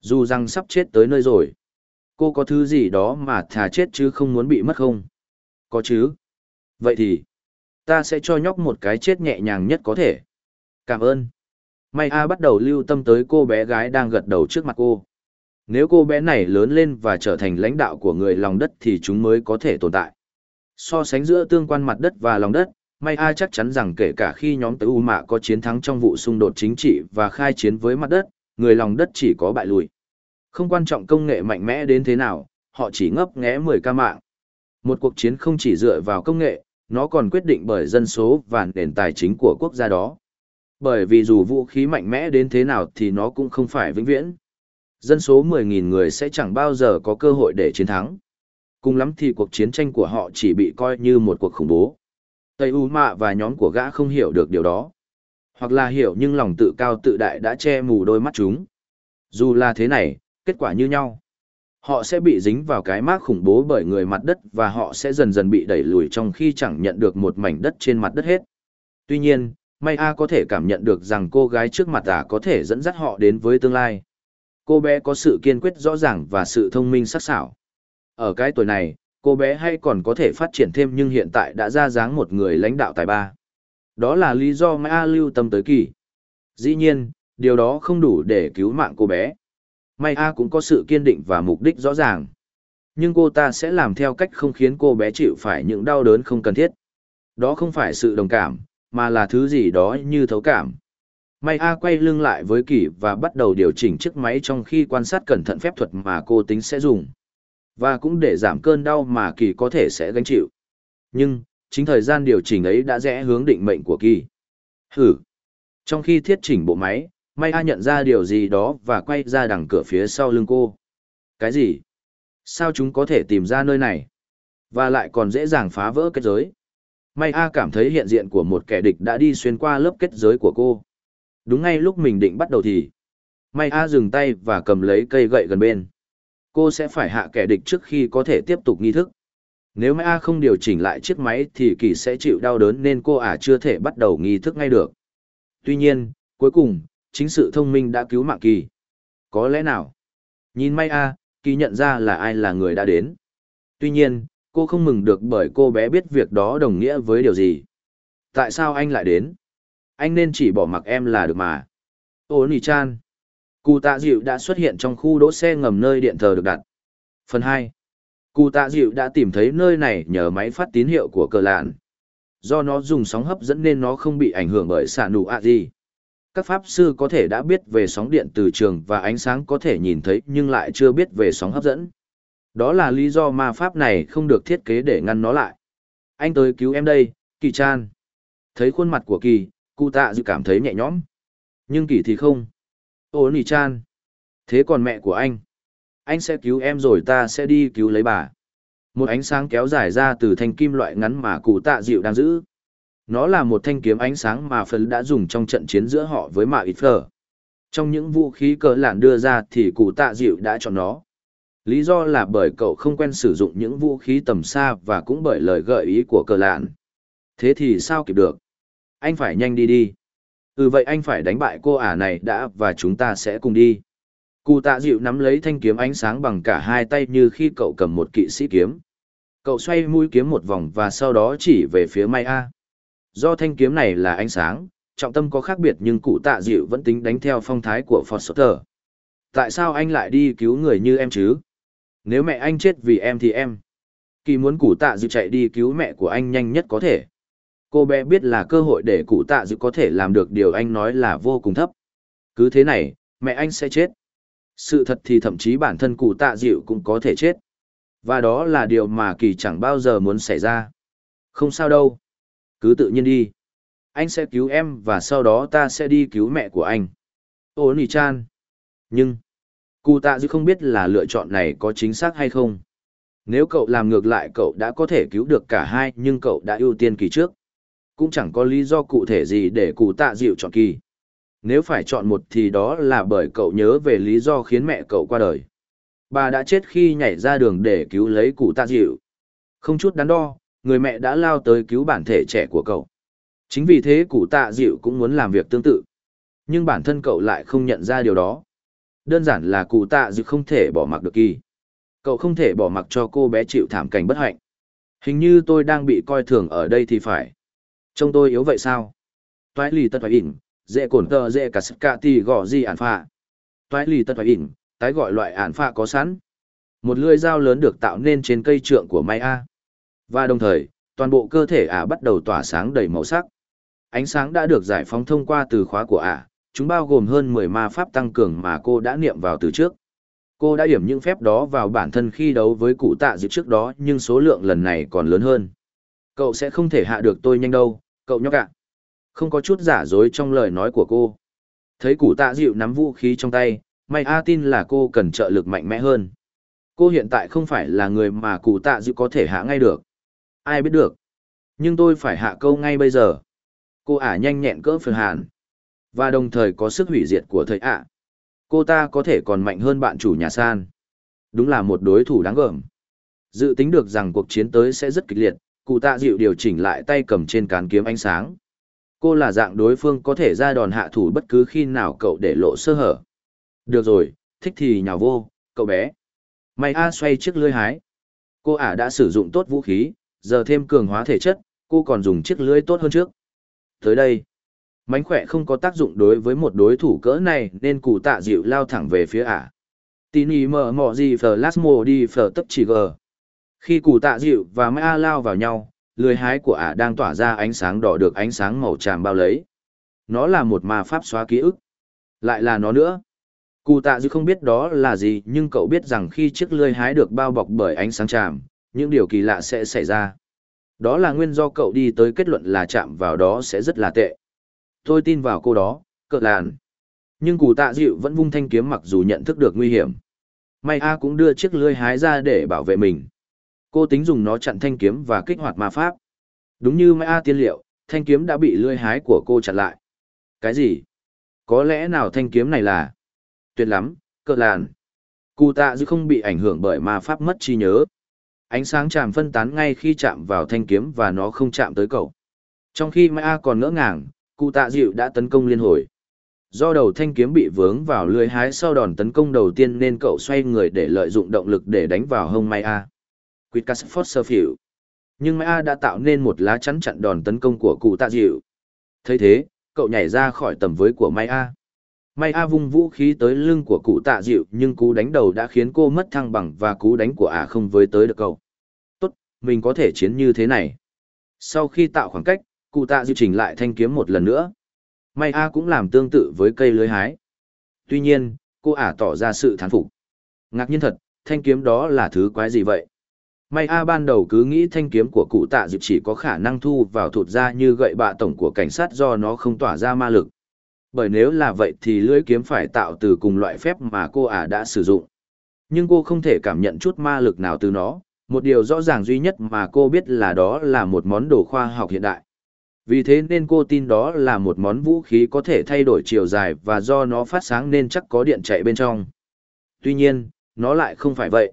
Dù rằng sắp chết tới nơi rồi. Cô có thứ gì đó mà thà chết chứ không muốn bị mất không? Có chứ. Vậy thì, ta sẽ cho nhóc một cái chết nhẹ nhàng nhất có thể. Cảm ơn. May A bắt đầu lưu tâm tới cô bé gái đang gật đầu trước mặt cô. Nếu cô bé này lớn lên và trở thành lãnh đạo của người lòng đất thì chúng mới có thể tồn tại. So sánh giữa tương quan mặt đất và lòng đất, May A chắc chắn rằng kể cả khi nhóm tới U Mạ có chiến thắng trong vụ xung đột chính trị và khai chiến với mặt đất, người lòng đất chỉ có bại lùi. Không quan trọng công nghệ mạnh mẽ đến thế nào, họ chỉ ngấp nghé 10 ca mạng. Một cuộc chiến không chỉ dựa vào công nghệ, nó còn quyết định bởi dân số và nền tài chính của quốc gia đó. Bởi vì dù vũ khí mạnh mẽ đến thế nào thì nó cũng không phải vĩnh viễn. Dân số 10.000 người sẽ chẳng bao giờ có cơ hội để chiến thắng. Cùng lắm thì cuộc chiến tranh của họ chỉ bị coi như một cuộc khủng bố. Tây U Mạ và nhóm của gã không hiểu được điều đó. Hoặc là hiểu nhưng lòng tự cao tự đại đã che mù đôi mắt chúng. Dù là thế này, kết quả như nhau. Họ sẽ bị dính vào cái mác khủng bố bởi người mặt đất và họ sẽ dần dần bị đẩy lùi trong khi chẳng nhận được một mảnh đất trên mặt đất hết. Tuy nhiên, May A có thể cảm nhận được rằng cô gái trước mặt ả có thể dẫn dắt họ đến với tương lai. Cô bé có sự kiên quyết rõ ràng và sự thông minh sắc sảo. Ở cái tuổi này, cô bé hay còn có thể phát triển thêm nhưng hiện tại đã ra dáng một người lãnh đạo tài ba. Đó là lý do May A lưu tâm tới kỳ. Dĩ nhiên, điều đó không đủ để cứu mạng cô bé. May A cũng có sự kiên định và mục đích rõ ràng. Nhưng cô ta sẽ làm theo cách không khiến cô bé chịu phải những đau đớn không cần thiết. Đó không phải sự đồng cảm, mà là thứ gì đó như thấu cảm. May A quay lưng lại với Kỳ và bắt đầu điều chỉnh chiếc máy trong khi quan sát cẩn thận phép thuật mà cô tính sẽ dùng. Và cũng để giảm cơn đau mà Kỳ có thể sẽ gánh chịu. Nhưng, chính thời gian điều chỉnh ấy đã rẽ hướng định mệnh của Kỳ. Hử! Trong khi thiết chỉnh bộ máy, May A nhận ra điều gì đó và quay ra đằng cửa phía sau lưng cô. Cái gì? Sao chúng có thể tìm ra nơi này? Và lại còn dễ dàng phá vỡ kết giới. May A cảm thấy hiện diện của một kẻ địch đã đi xuyên qua lớp kết giới của cô. Đúng ngay lúc mình định bắt đầu thì. May A dừng tay và cầm lấy cây gậy gần bên. Cô sẽ phải hạ kẻ địch trước khi có thể tiếp tục nghi thức. Nếu máy A không điều chỉnh lại chiếc máy thì kỳ sẽ chịu đau đớn nên cô ả chưa thể bắt đầu nghi thức ngay được. Tuy nhiên, cuối cùng, chính sự thông minh đã cứu mạng kỳ. Có lẽ nào? Nhìn May A, kỳ nhận ra là ai là người đã đến. Tuy nhiên, cô không mừng được bởi cô bé biết việc đó đồng nghĩa với điều gì. Tại sao anh lại đến? Anh nên chỉ bỏ mặc em là được mà. Ô nì chan. Cụ tạ dịu đã xuất hiện trong khu đỗ xe ngầm nơi điện thờ được đặt. Phần 2. Cụ tạ dịu đã tìm thấy nơi này nhờ máy phát tín hiệu của cờ lạn. Do nó dùng sóng hấp dẫn nên nó không bị ảnh hưởng bởi xạ nụ ạ gì. Các pháp sư có thể đã biết về sóng điện từ trường và ánh sáng có thể nhìn thấy nhưng lại chưa biết về sóng hấp dẫn. Đó là lý do ma pháp này không được thiết kế để ngăn nó lại. Anh tới cứu em đây, Kỳ Chan. Thấy khuôn mặt của Kỳ, cụ tạ dịu cảm thấy nhẹ nhõm. Nhưng Kỳ thì không. Ô nỉ Chan. Thế còn mẹ của anh? Anh sẽ cứu em rồi ta sẽ đi cứu lấy bà. Một ánh sáng kéo dài ra từ thanh kim loại ngắn mà cụ tạ dịu đang giữ. Nó là một thanh kiếm ánh sáng mà phần đã dùng trong trận chiến giữa họ với Mạ Ít Phở. Trong những vũ khí cờ lạn đưa ra thì cụ tạ dịu đã chọn nó. Lý do là bởi cậu không quen sử dụng những vũ khí tầm xa và cũng bởi lời gợi ý của cờ lạn. Thế thì sao kịp được? Anh phải nhanh đi đi. Ừ vậy anh phải đánh bại cô ả này đã và chúng ta sẽ cùng đi. Cụ tạ dịu nắm lấy thanh kiếm ánh sáng bằng cả hai tay như khi cậu cầm một kỵ sĩ kiếm. Cậu xoay mũi kiếm một vòng và sau đó chỉ về phía Mai A. Do thanh kiếm này là ánh sáng, trọng tâm có khác biệt nhưng cụ tạ dịu vẫn tính đánh theo phong thái của Foster. Tại sao anh lại đi cứu người như em chứ? Nếu mẹ anh chết vì em thì em. Kỳ muốn cụ tạ dịu chạy đi cứu mẹ của anh nhanh nhất có thể. Cô bé biết là cơ hội để cụ tạ dự có thể làm được điều anh nói là vô cùng thấp. Cứ thế này, mẹ anh sẽ chết. Sự thật thì thậm chí bản thân cụ tạ dịu cũng có thể chết. Và đó là điều mà kỳ chẳng bao giờ muốn xảy ra. Không sao đâu. Cứ tự nhiên đi. Anh sẽ cứu em và sau đó ta sẽ đi cứu mẹ của anh. Ô nỉ chan. Nhưng, cụ tạ dịu không biết là lựa chọn này có chính xác hay không. Nếu cậu làm ngược lại cậu đã có thể cứu được cả hai nhưng cậu đã ưu tiên kỳ trước. Cũng chẳng có lý do cụ thể gì để cụ tạ dịu chọn kỳ. Nếu phải chọn một thì đó là bởi cậu nhớ về lý do khiến mẹ cậu qua đời. Bà đã chết khi nhảy ra đường để cứu lấy cụ tạ dịu. Không chút đắn đo, người mẹ đã lao tới cứu bản thể trẻ của cậu. Chính vì thế cụ tạ dịu cũng muốn làm việc tương tự. Nhưng bản thân cậu lại không nhận ra điều đó. Đơn giản là cụ tạ dịu không thể bỏ mặc được kỳ. Cậu không thể bỏ mặc cho cô bé chịu thảm cảnh bất hạnh. Hình như tôi đang bị coi thường ở đây thì phải. Trông tôi yếu vậy sao? Toái lì tật phải ỉn, dễ cổn tờ dễ cả sức cả tì gõ gì ản phạ. Toái lì tật phải ỉn, tái gọi loại ản phạ có sẵn. Một lưỡi dao lớn được tạo nên trên cây trượng của Mai A. Và đồng thời, toàn bộ cơ thể ả bắt đầu tỏa sáng đầy màu sắc. Ánh sáng đã được giải phóng thông qua từ khóa của ả, chúng bao gồm hơn 10 ma pháp tăng cường mà cô đã niệm vào từ trước. Cô đã điểm những phép đó vào bản thân khi đấu với cụ tạ dịp trước đó nhưng số lượng lần này còn lớn hơn. Cậu sẽ không thể hạ được tôi nhanh đâu, cậu nhóc ạ. Không có chút giả dối trong lời nói của cô. Thấy củ tạ dịu nắm vũ khí trong tay, may A tin là cô cần trợ lực mạnh mẽ hơn. Cô hiện tại không phải là người mà cụ tạ dịu có thể hạ ngay được. Ai biết được. Nhưng tôi phải hạ câu ngay bây giờ. Cô ả nhanh nhẹn cỡ phường hàn. Và đồng thời có sức hủy diệt của thầy ả. Cô ta có thể còn mạnh hơn bạn chủ nhà san. Đúng là một đối thủ đáng gờm. Dự tính được rằng cuộc chiến tới sẽ rất kịch liệt, cụ tạ dịu điều chỉnh lại tay cầm trên cán kiếm ánh sáng. Cô là dạng đối phương có thể ra đòn hạ thủ bất cứ khi nào cậu để lộ sơ hở. Được rồi, thích thì nhào vô, cậu bé. Mày A xoay chiếc lưới hái. Cô ả đã sử dụng tốt vũ khí, giờ thêm cường hóa thể chất, cô còn dùng chiếc lưới tốt hơn trước. Tới đây, mánh khỏe không có tác dụng đối với một đối thủ cỡ này nên cụ tạ dịu lao thẳng về phía ả. Tini mở mọ gì phở lát mồ đi phở tấp chỉ gờ. Khi cụ tạ dịu và Mai A lao vào nhau, lưới hái của ả đang tỏa ra ánh sáng đỏ được ánh sáng màu tràm bao lấy. Nó là một ma pháp xóa ký ức. Lại là nó nữa. Cụ tạ dịu không biết đó là gì nhưng cậu biết rằng khi chiếc lưới hái được bao bọc bởi ánh sáng tràm, những điều kỳ lạ sẽ xảy ra. Đó là nguyên do cậu đi tới kết luận là chạm vào đó sẽ rất là tệ. Tôi tin vào cô đó, cỡ làn. Nhưng cụ tạ dịu vẫn vung thanh kiếm mặc dù nhận thức được nguy hiểm. May A cũng đưa chiếc lưới hái ra để bảo vệ mình. Cô tính dùng nó chặn thanh kiếm và kích hoạt ma pháp. Đúng như May A tiên liệu, thanh kiếm đã bị lưỡi hái của cô chặn lại. Cái gì? Có lẽ nào thanh kiếm này là... Tuyệt lắm, cỡ làn. Cụ tạ dư không bị ảnh hưởng bởi ma pháp mất trí nhớ ánh sáng chạm phân tán ngay khi chạm vào thanh kiếm và nó không chạm tới cậu. Trong khi Mai A còn ngỡ ngàng, cụ tạ dịu đã tấn công liên hồi. Do đầu thanh kiếm bị vướng vào lưới hái sau đòn tấn công đầu tiên nên cậu xoay người để lợi dụng động lực để đánh vào hông Mai A. Quitcas Foster Nhưng Mã đã tạo nên một lá chắn chặn đòn tấn công của cụ tạ dịu. thấy thế, cậu nhảy ra khỏi tầm với của Mai A. May A vung vũ khí tới lưng của cụ tạ dịu nhưng cú đánh đầu đã khiến cô mất thăng bằng và cú đánh của ả không với tới được cậu. Tốt, mình có thể chiến như thế này. Sau khi tạo khoảng cách, cụ tạ dịu chỉnh lại thanh kiếm một lần nữa. May A cũng làm tương tự với cây lưới hái. Tuy nhiên, cô ả tỏ ra sự thán phục. Ngạc nhiên thật, thanh kiếm đó là thứ quái gì vậy? May A ban đầu cứ nghĩ thanh kiếm của cụ tạ dịp chỉ có khả năng thu vào thụt ra như gậy bạ tổng của cảnh sát do nó không tỏa ra ma lực. Bởi nếu là vậy thì lưỡi kiếm phải tạo từ cùng loại phép mà cô ả đã sử dụng. Nhưng cô không thể cảm nhận chút ma lực nào từ nó, một điều rõ ràng duy nhất mà cô biết là đó là một món đồ khoa học hiện đại. Vì thế nên cô tin đó là một món vũ khí có thể thay đổi chiều dài và do nó phát sáng nên chắc có điện chạy bên trong. Tuy nhiên, nó lại không phải vậy.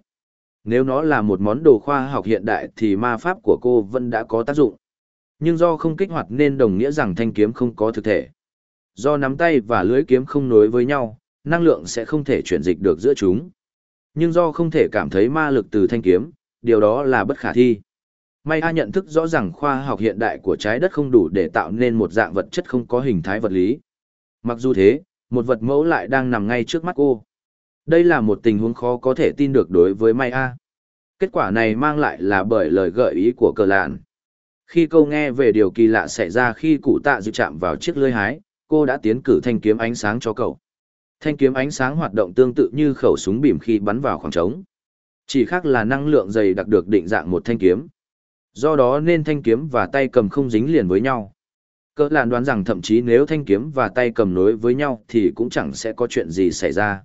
Nếu nó là một món đồ khoa học hiện đại thì ma pháp của cô vẫn đã có tác dụng. Nhưng do không kích hoạt nên đồng nghĩa rằng thanh kiếm không có thực thể. Do nắm tay và lưới kiếm không nối với nhau, năng lượng sẽ không thể chuyển dịch được giữa chúng. Nhưng do không thể cảm thấy ma lực từ thanh kiếm, điều đó là bất khả thi. May A nhận thức rõ ràng khoa học hiện đại của trái đất không đủ để tạo nên một dạng vật chất không có hình thái vật lý. Mặc dù thế, một vật mẫu lại đang nằm ngay trước mắt cô. Đây là một tình huống khó có thể tin được đối với May A. Kết quả này mang lại là bởi lời gợi ý của cờ lạn. Khi câu nghe về điều kỳ lạ xảy ra khi cụ tạ dự chạm vào chiếc lưới hái, cô đã tiến cử thanh kiếm ánh sáng cho cậu. Thanh kiếm ánh sáng hoạt động tương tự như khẩu súng bìm khi bắn vào khoảng trống. Chỉ khác là năng lượng dày đặc được định dạng một thanh kiếm. Do đó nên thanh kiếm và tay cầm không dính liền với nhau. Cỡ làn đoán rằng thậm chí nếu thanh kiếm và tay cầm nối với nhau thì cũng chẳng sẽ có chuyện gì xảy ra.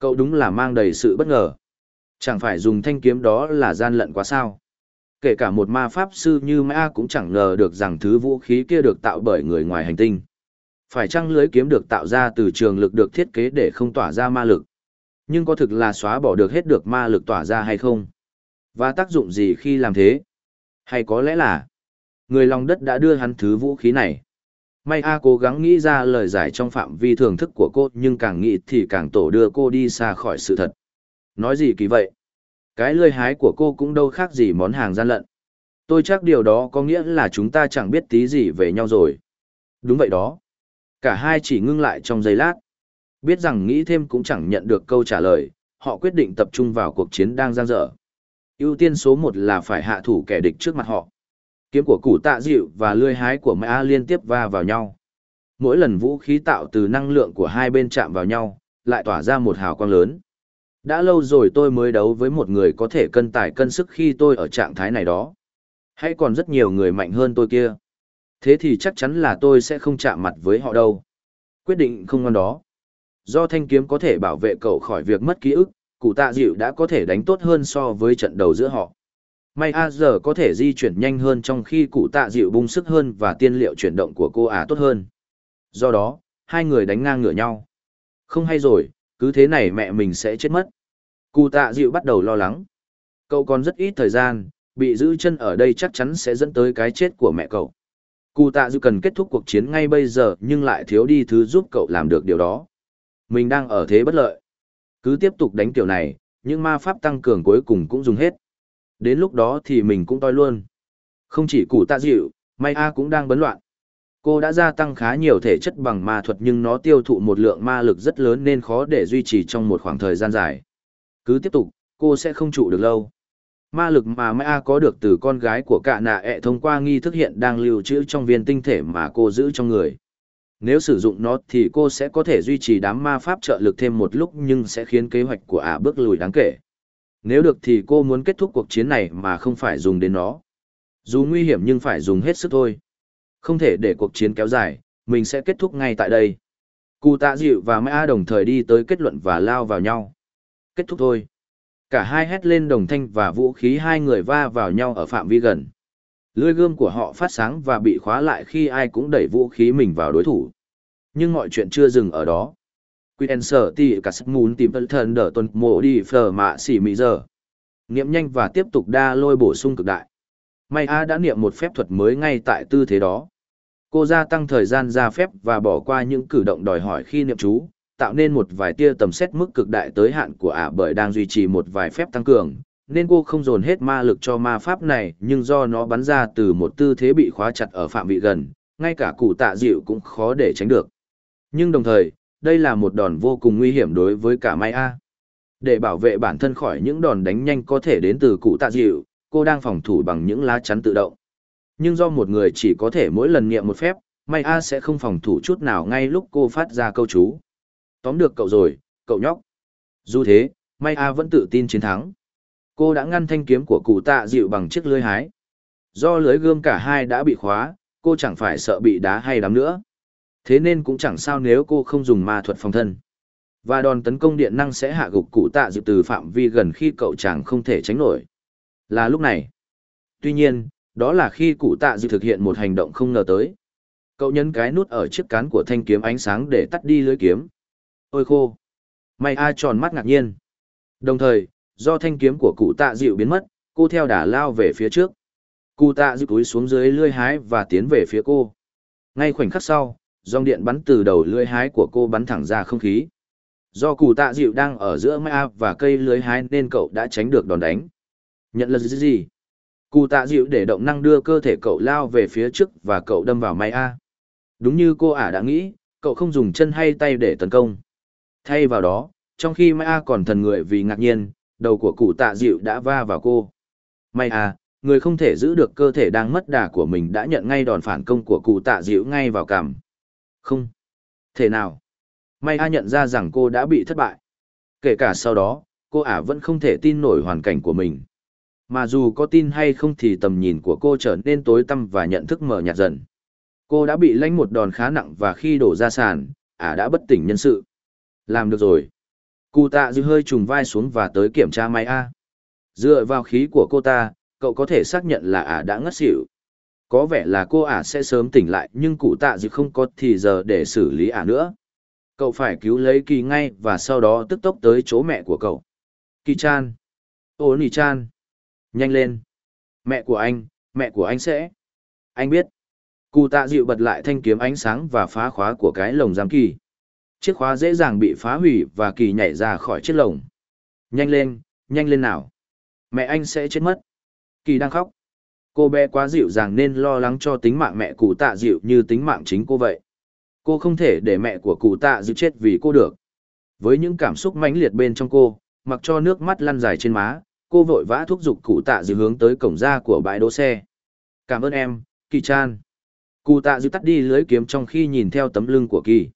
Cậu đúng là mang đầy sự bất ngờ. Chẳng phải dùng thanh kiếm đó là gian lận quá sao. Kể cả một ma pháp sư như Ma cũng chẳng ngờ được rằng thứ vũ khí kia được tạo bởi người ngoài hành tinh. Phải chăng lưới kiếm được tạo ra từ trường lực được thiết kế để không tỏa ra ma lực? Nhưng có thực là xóa bỏ được hết được ma lực tỏa ra hay không? Và tác dụng gì khi làm thế? Hay có lẽ là, người lòng đất đã đưa hắn thứ vũ khí này? May A cố gắng nghĩ ra lời giải trong phạm vi thưởng thức của cô nhưng càng nghĩ thì càng tổ đưa cô đi xa khỏi sự thật. Nói gì kỳ vậy? Cái lươi hái của cô cũng đâu khác gì món hàng gian lận. Tôi chắc điều đó có nghĩa là chúng ta chẳng biết tí gì về nhau rồi. Đúng vậy đó. Cả hai chỉ ngưng lại trong giây lát. Biết rằng nghĩ thêm cũng chẳng nhận được câu trả lời, họ quyết định tập trung vào cuộc chiến đang giang dở. ưu tiên số một là phải hạ thủ kẻ địch trước mặt họ. Kiếm của củ tạ dịu và lươi hái của Mã liên tiếp va vào nhau. Mỗi lần vũ khí tạo từ năng lượng của hai bên chạm vào nhau, lại tỏa ra một hào quang lớn. Đã lâu rồi tôi mới đấu với một người có thể cân tài cân sức khi tôi ở trạng thái này đó. Hay còn rất nhiều người mạnh hơn tôi kia. Thế thì chắc chắn là tôi sẽ không chạm mặt với họ đâu. Quyết định không ngon đó. Do thanh kiếm có thể bảo vệ cậu khỏi việc mất ký ức, cụ tạ dịu đã có thể đánh tốt hơn so với trận đầu giữa họ. May A giờ có thể di chuyển nhanh hơn trong khi cụ tạ dịu bung sức hơn và tiên liệu chuyển động của cô ả tốt hơn. Do đó, hai người đánh ngang ngửa nhau. Không hay rồi, cứ thế này mẹ mình sẽ chết mất. Cụ tạ dịu bắt đầu lo lắng. Cậu còn rất ít thời gian, bị giữ chân ở đây chắc chắn sẽ dẫn tới cái chết của mẹ cậu. Cụ tạ dịu cần kết thúc cuộc chiến ngay bây giờ nhưng lại thiếu đi thứ giúp cậu làm được điều đó. Mình đang ở thế bất lợi. Cứ tiếp tục đánh kiểu này, những ma pháp tăng cường cuối cùng cũng dùng hết. Đến lúc đó thì mình cũng toi luôn. Không chỉ củ tạ dịu, May A cũng đang bấn loạn. Cô đã gia tăng khá nhiều thể chất bằng ma thuật nhưng nó tiêu thụ một lượng ma lực rất lớn nên khó để duy trì trong một khoảng thời gian dài. Cứ tiếp tục, cô sẽ không trụ được lâu. Ma lực mà Maya có được từ con gái của cả nạ ẹ thông qua nghi thức hiện đang lưu trữ trong viên tinh thể mà cô giữ trong người. Nếu sử dụng nó thì cô sẽ có thể duy trì đám ma pháp trợ lực thêm một lúc nhưng sẽ khiến kế hoạch của ả bước lùi đáng kể. Nếu được thì cô muốn kết thúc cuộc chiến này mà không phải dùng đến nó. Dù nguy hiểm nhưng phải dùng hết sức thôi. Không thể để cuộc chiến kéo dài, mình sẽ kết thúc ngay tại đây. Cụ tạ dịu và Mã đồng thời đi tới kết luận và lao vào nhau. Kết thúc thôi. Cả hai hét lên đồng thanh và vũ khí hai người va vào nhau ở phạm vi gần. Lưỡi gươm của họ phát sáng và bị khóa lại khi ai cũng đẩy vũ khí mình vào đối thủ. Nhưng mọi chuyện chưa dừng ở đó. Quyền sở tỷ cả sắc muốn tìm thần đỡ tuần mộ đi phở mạ xỉ mỹ giờ. Niệm nhanh và tiếp tục đa lôi bổ sung cực đại. May A đã niệm một phép thuật mới ngay tại tư thế đó. Cô gia tăng thời gian ra phép và bỏ qua những cử động đòi hỏi khi niệm chú, tạo nên một vài tia tầm xét mức cực đại tới hạn của ả bởi đang duy trì một vài phép tăng cường, nên cô không dồn hết ma lực cho ma pháp này nhưng do nó bắn ra từ một tư thế bị khóa chặt ở phạm vị gần, ngay cả cụ tạ dịu cũng khó để tránh được. Nhưng đồng thời, đây là một đòn vô cùng nguy hiểm đối với cả Mai A. Để bảo vệ bản thân khỏi những đòn đánh nhanh có thể đến từ cụ tạ dịu, cô đang phòng thủ bằng những lá chắn tự động. Nhưng do một người chỉ có thể mỗi lần niệm một phép, Mai A sẽ không phòng thủ chút nào ngay lúc cô phát ra câu chú. Tóm được cậu rồi, cậu nhóc. Dù thế, Mai A vẫn tự tin chiến thắng. Cô đã ngăn thanh kiếm của cụ tạ dịu bằng chiếc lưới hái. Do lưới gươm cả hai đã bị khóa, cô chẳng phải sợ bị đá hay đám nữa. Thế nên cũng chẳng sao nếu cô không dùng ma thuật phòng thân. Và đòn tấn công điện năng sẽ hạ gục cụ tạ dịu từ phạm vi gần khi cậu chẳng không thể tránh nổi. Là lúc này. Tuy nhiên, đó là khi cụ tạ dịu thực hiện một hành động không ngờ tới. Cậu nhấn cái nút ở chiếc cán của thanh kiếm ánh sáng để tắt đi lưới kiếm. Ôi khô! May ai tròn mắt ngạc nhiên. Đồng thời, do thanh kiếm của cụ tạ dịu biến mất, cô theo đà lao về phía trước. Cụ tạ dịu cúi xuống dưới lưới hái và tiến về phía cô. Ngay khoảnh khắc sau, dòng điện bắn từ đầu lưới hái của cô bắn thẳng ra không khí. Do cụ tạ dịu đang ở giữa mai và cây lưới hái nên cậu đã tránh được đòn đánh. Nhận là gì? Cụ tạ dịu để động năng đưa cơ thể cậu lao về phía trước và cậu đâm vào may A. Đúng như cô ả đã nghĩ, cậu không dùng chân hay tay để tấn công. Thay vào đó, trong khi mai A còn thần người vì ngạc nhiên, đầu của cụ tạ dịu đã va vào cô. May A, người không thể giữ được cơ thể đang mất đà của mình đã nhận ngay đòn phản công của cụ tạ dịu ngay vào cằm. Không. thế nào? May A nhận ra rằng cô đã bị thất bại. Kể cả sau đó, cô ả vẫn không thể tin nổi hoàn cảnh của mình. Mà dù có tin hay không thì tầm nhìn của cô trở nên tối tăm và nhận thức mờ nhạt dần. Cô đã bị lánh một đòn khá nặng và khi đổ ra sàn, ả đã bất tỉnh nhân sự. Làm được rồi. Cụ tạ dư hơi trùng vai xuống và tới kiểm tra May A. Dựa vào khí của cô ta, cậu có thể xác nhận là ả đã ngất xỉu. Có vẻ là cô ả sẽ sớm tỉnh lại nhưng cụ tạ dịu không có thì giờ để xử lý ả nữa. Cậu phải cứu lấy kỳ ngay và sau đó tức tốc tới chỗ mẹ của cậu. Kỳ chan. Ô nỉ chan. Nhanh lên. Mẹ của anh, mẹ của anh sẽ. Anh biết. Cụ tạ dịu bật lại thanh kiếm ánh sáng và phá khóa của cái lồng giam kỳ. Chiếc khóa dễ dàng bị phá hủy và kỳ nhảy ra khỏi chiếc lồng. Nhanh lên, nhanh lên nào. Mẹ anh sẽ chết mất. Kỳ đang khóc. Cô bé quá dịu dàng nên lo lắng cho tính mạng mẹ cụ tạ dịu như tính mạng chính cô vậy. Cô không thể để mẹ của cụ tạ dịu chết vì cô được. Với những cảm xúc mãnh liệt bên trong cô, mặc cho nước mắt lăn dài trên má, cô vội vã thúc giục cụ tạ dịu hướng tới cổng ra của bãi đỗ xe. Cảm ơn em, Kỳ Chan. Cụ tạ dịu tắt đi lưới kiếm trong khi nhìn theo tấm lưng của Kỳ.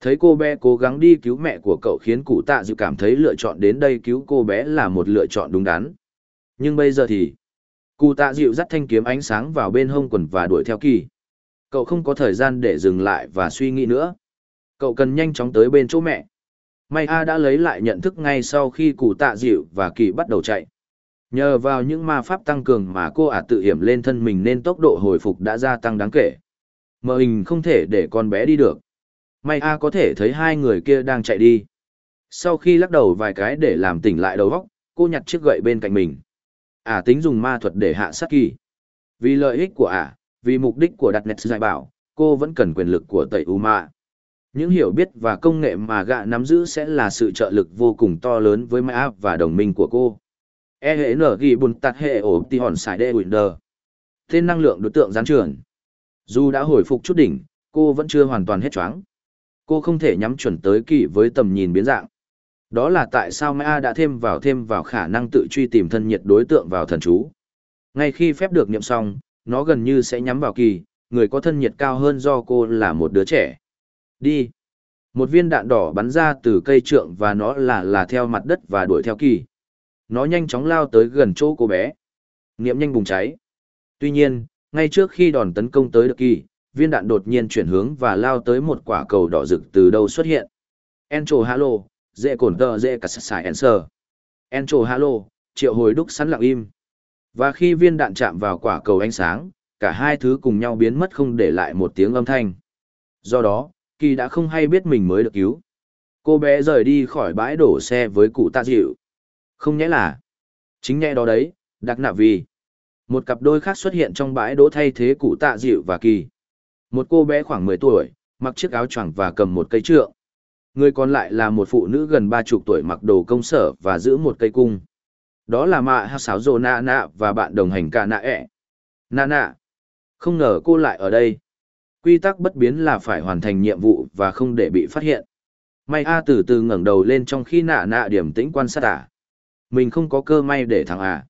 Thấy cô bé cố gắng đi cứu mẹ của cậu khiến cụ tạ dịu cảm thấy lựa chọn đến đây cứu cô bé là một lựa chọn đúng đắn. Nhưng bây giờ thì, cụ tạ dịu dắt thanh kiếm ánh sáng vào bên hông quần và đuổi theo Kỳ. Cậu không có thời gian để dừng lại và suy nghĩ nữa. Cậu cần nhanh chóng tới bên chỗ mẹ. May A đã lấy lại nhận thức ngay sau khi cụ tạ dịu và Kỳ bắt đầu chạy. Nhờ vào những ma pháp tăng cường mà cô ả tự hiểm lên thân mình nên tốc độ hồi phục đã gia tăng đáng kể. Mờ hình không thể để con bé đi được. May A có thể thấy hai người kia đang chạy đi. Sau khi lắc đầu vài cái để làm tỉnh lại đầu óc, cô nhặt chiếc gậy bên cạnh mình. Ả tính dùng ma thuật để hạ sát kỳ. Vì lợi ích của Ả, vì mục đích của đặt nét giải bảo, cô vẫn cần quyền lực của tẩy U Ma. Những hiểu biết và công nghệ mà gạ nắm giữ sẽ là sự trợ lực vô cùng to lớn với Mai và đồng minh của cô. E hệ nở ghi bùn tạt hệ ổ tì hòn xài đê Winder. Tên năng lượng đối tượng gián trưởng. Dù đã hồi phục chút đỉnh, cô vẫn chưa hoàn toàn hết choáng. Cô không thể nhắm chuẩn tới kỳ với tầm nhìn biến dạng. Đó là tại sao Mã đã thêm vào thêm vào khả năng tự truy tìm thân nhiệt đối tượng vào thần chú. Ngay khi phép được niệm xong, nó gần như sẽ nhắm vào kỳ, người có thân nhiệt cao hơn do cô là một đứa trẻ. Đi. Một viên đạn đỏ bắn ra từ cây trượng và nó là là theo mặt đất và đuổi theo kỳ. Nó nhanh chóng lao tới gần chỗ cô bé. Niệm nhanh bùng cháy. Tuy nhiên, ngay trước khi đòn tấn công tới được kỳ, viên đạn đột nhiên chuyển hướng và lao tới một quả cầu đỏ rực từ đâu xuất hiện. Encho halo, dễ cổn tờ dễ cả sải answer. Encho halo, triệu hồi đúc sẵn lặng im. Và khi viên đạn chạm vào quả cầu ánh sáng, cả hai thứ cùng nhau biến mất không để lại một tiếng âm thanh. Do đó, Kỳ đã không hay biết mình mới được cứu. Cô bé rời đi khỏi bãi đổ xe với cụ tạ dịu. Không nhẽ là, chính nhẽ đó đấy, đặc nạ vì. Một cặp đôi khác xuất hiện trong bãi đỗ thay thế cụ tạ dịu và Kỳ. Một cô bé khoảng 10 tuổi, mặc chiếc áo choàng và cầm một cây trượng. Người còn lại là một phụ nữ gần ba chục tuổi mặc đồ công sở và giữ một cây cung. Đó là mạ hát sáo rồ nạ nạ và bạn đồng hành cả nạ ẹ. Nạ nạ. Không ngờ cô lại ở đây. Quy tắc bất biến là phải hoàn thành nhiệm vụ và không để bị phát hiện. May A từ từ ngẩng đầu lên trong khi nạ nạ điểm tĩnh quan sát à. Mình không có cơ may để thằng à.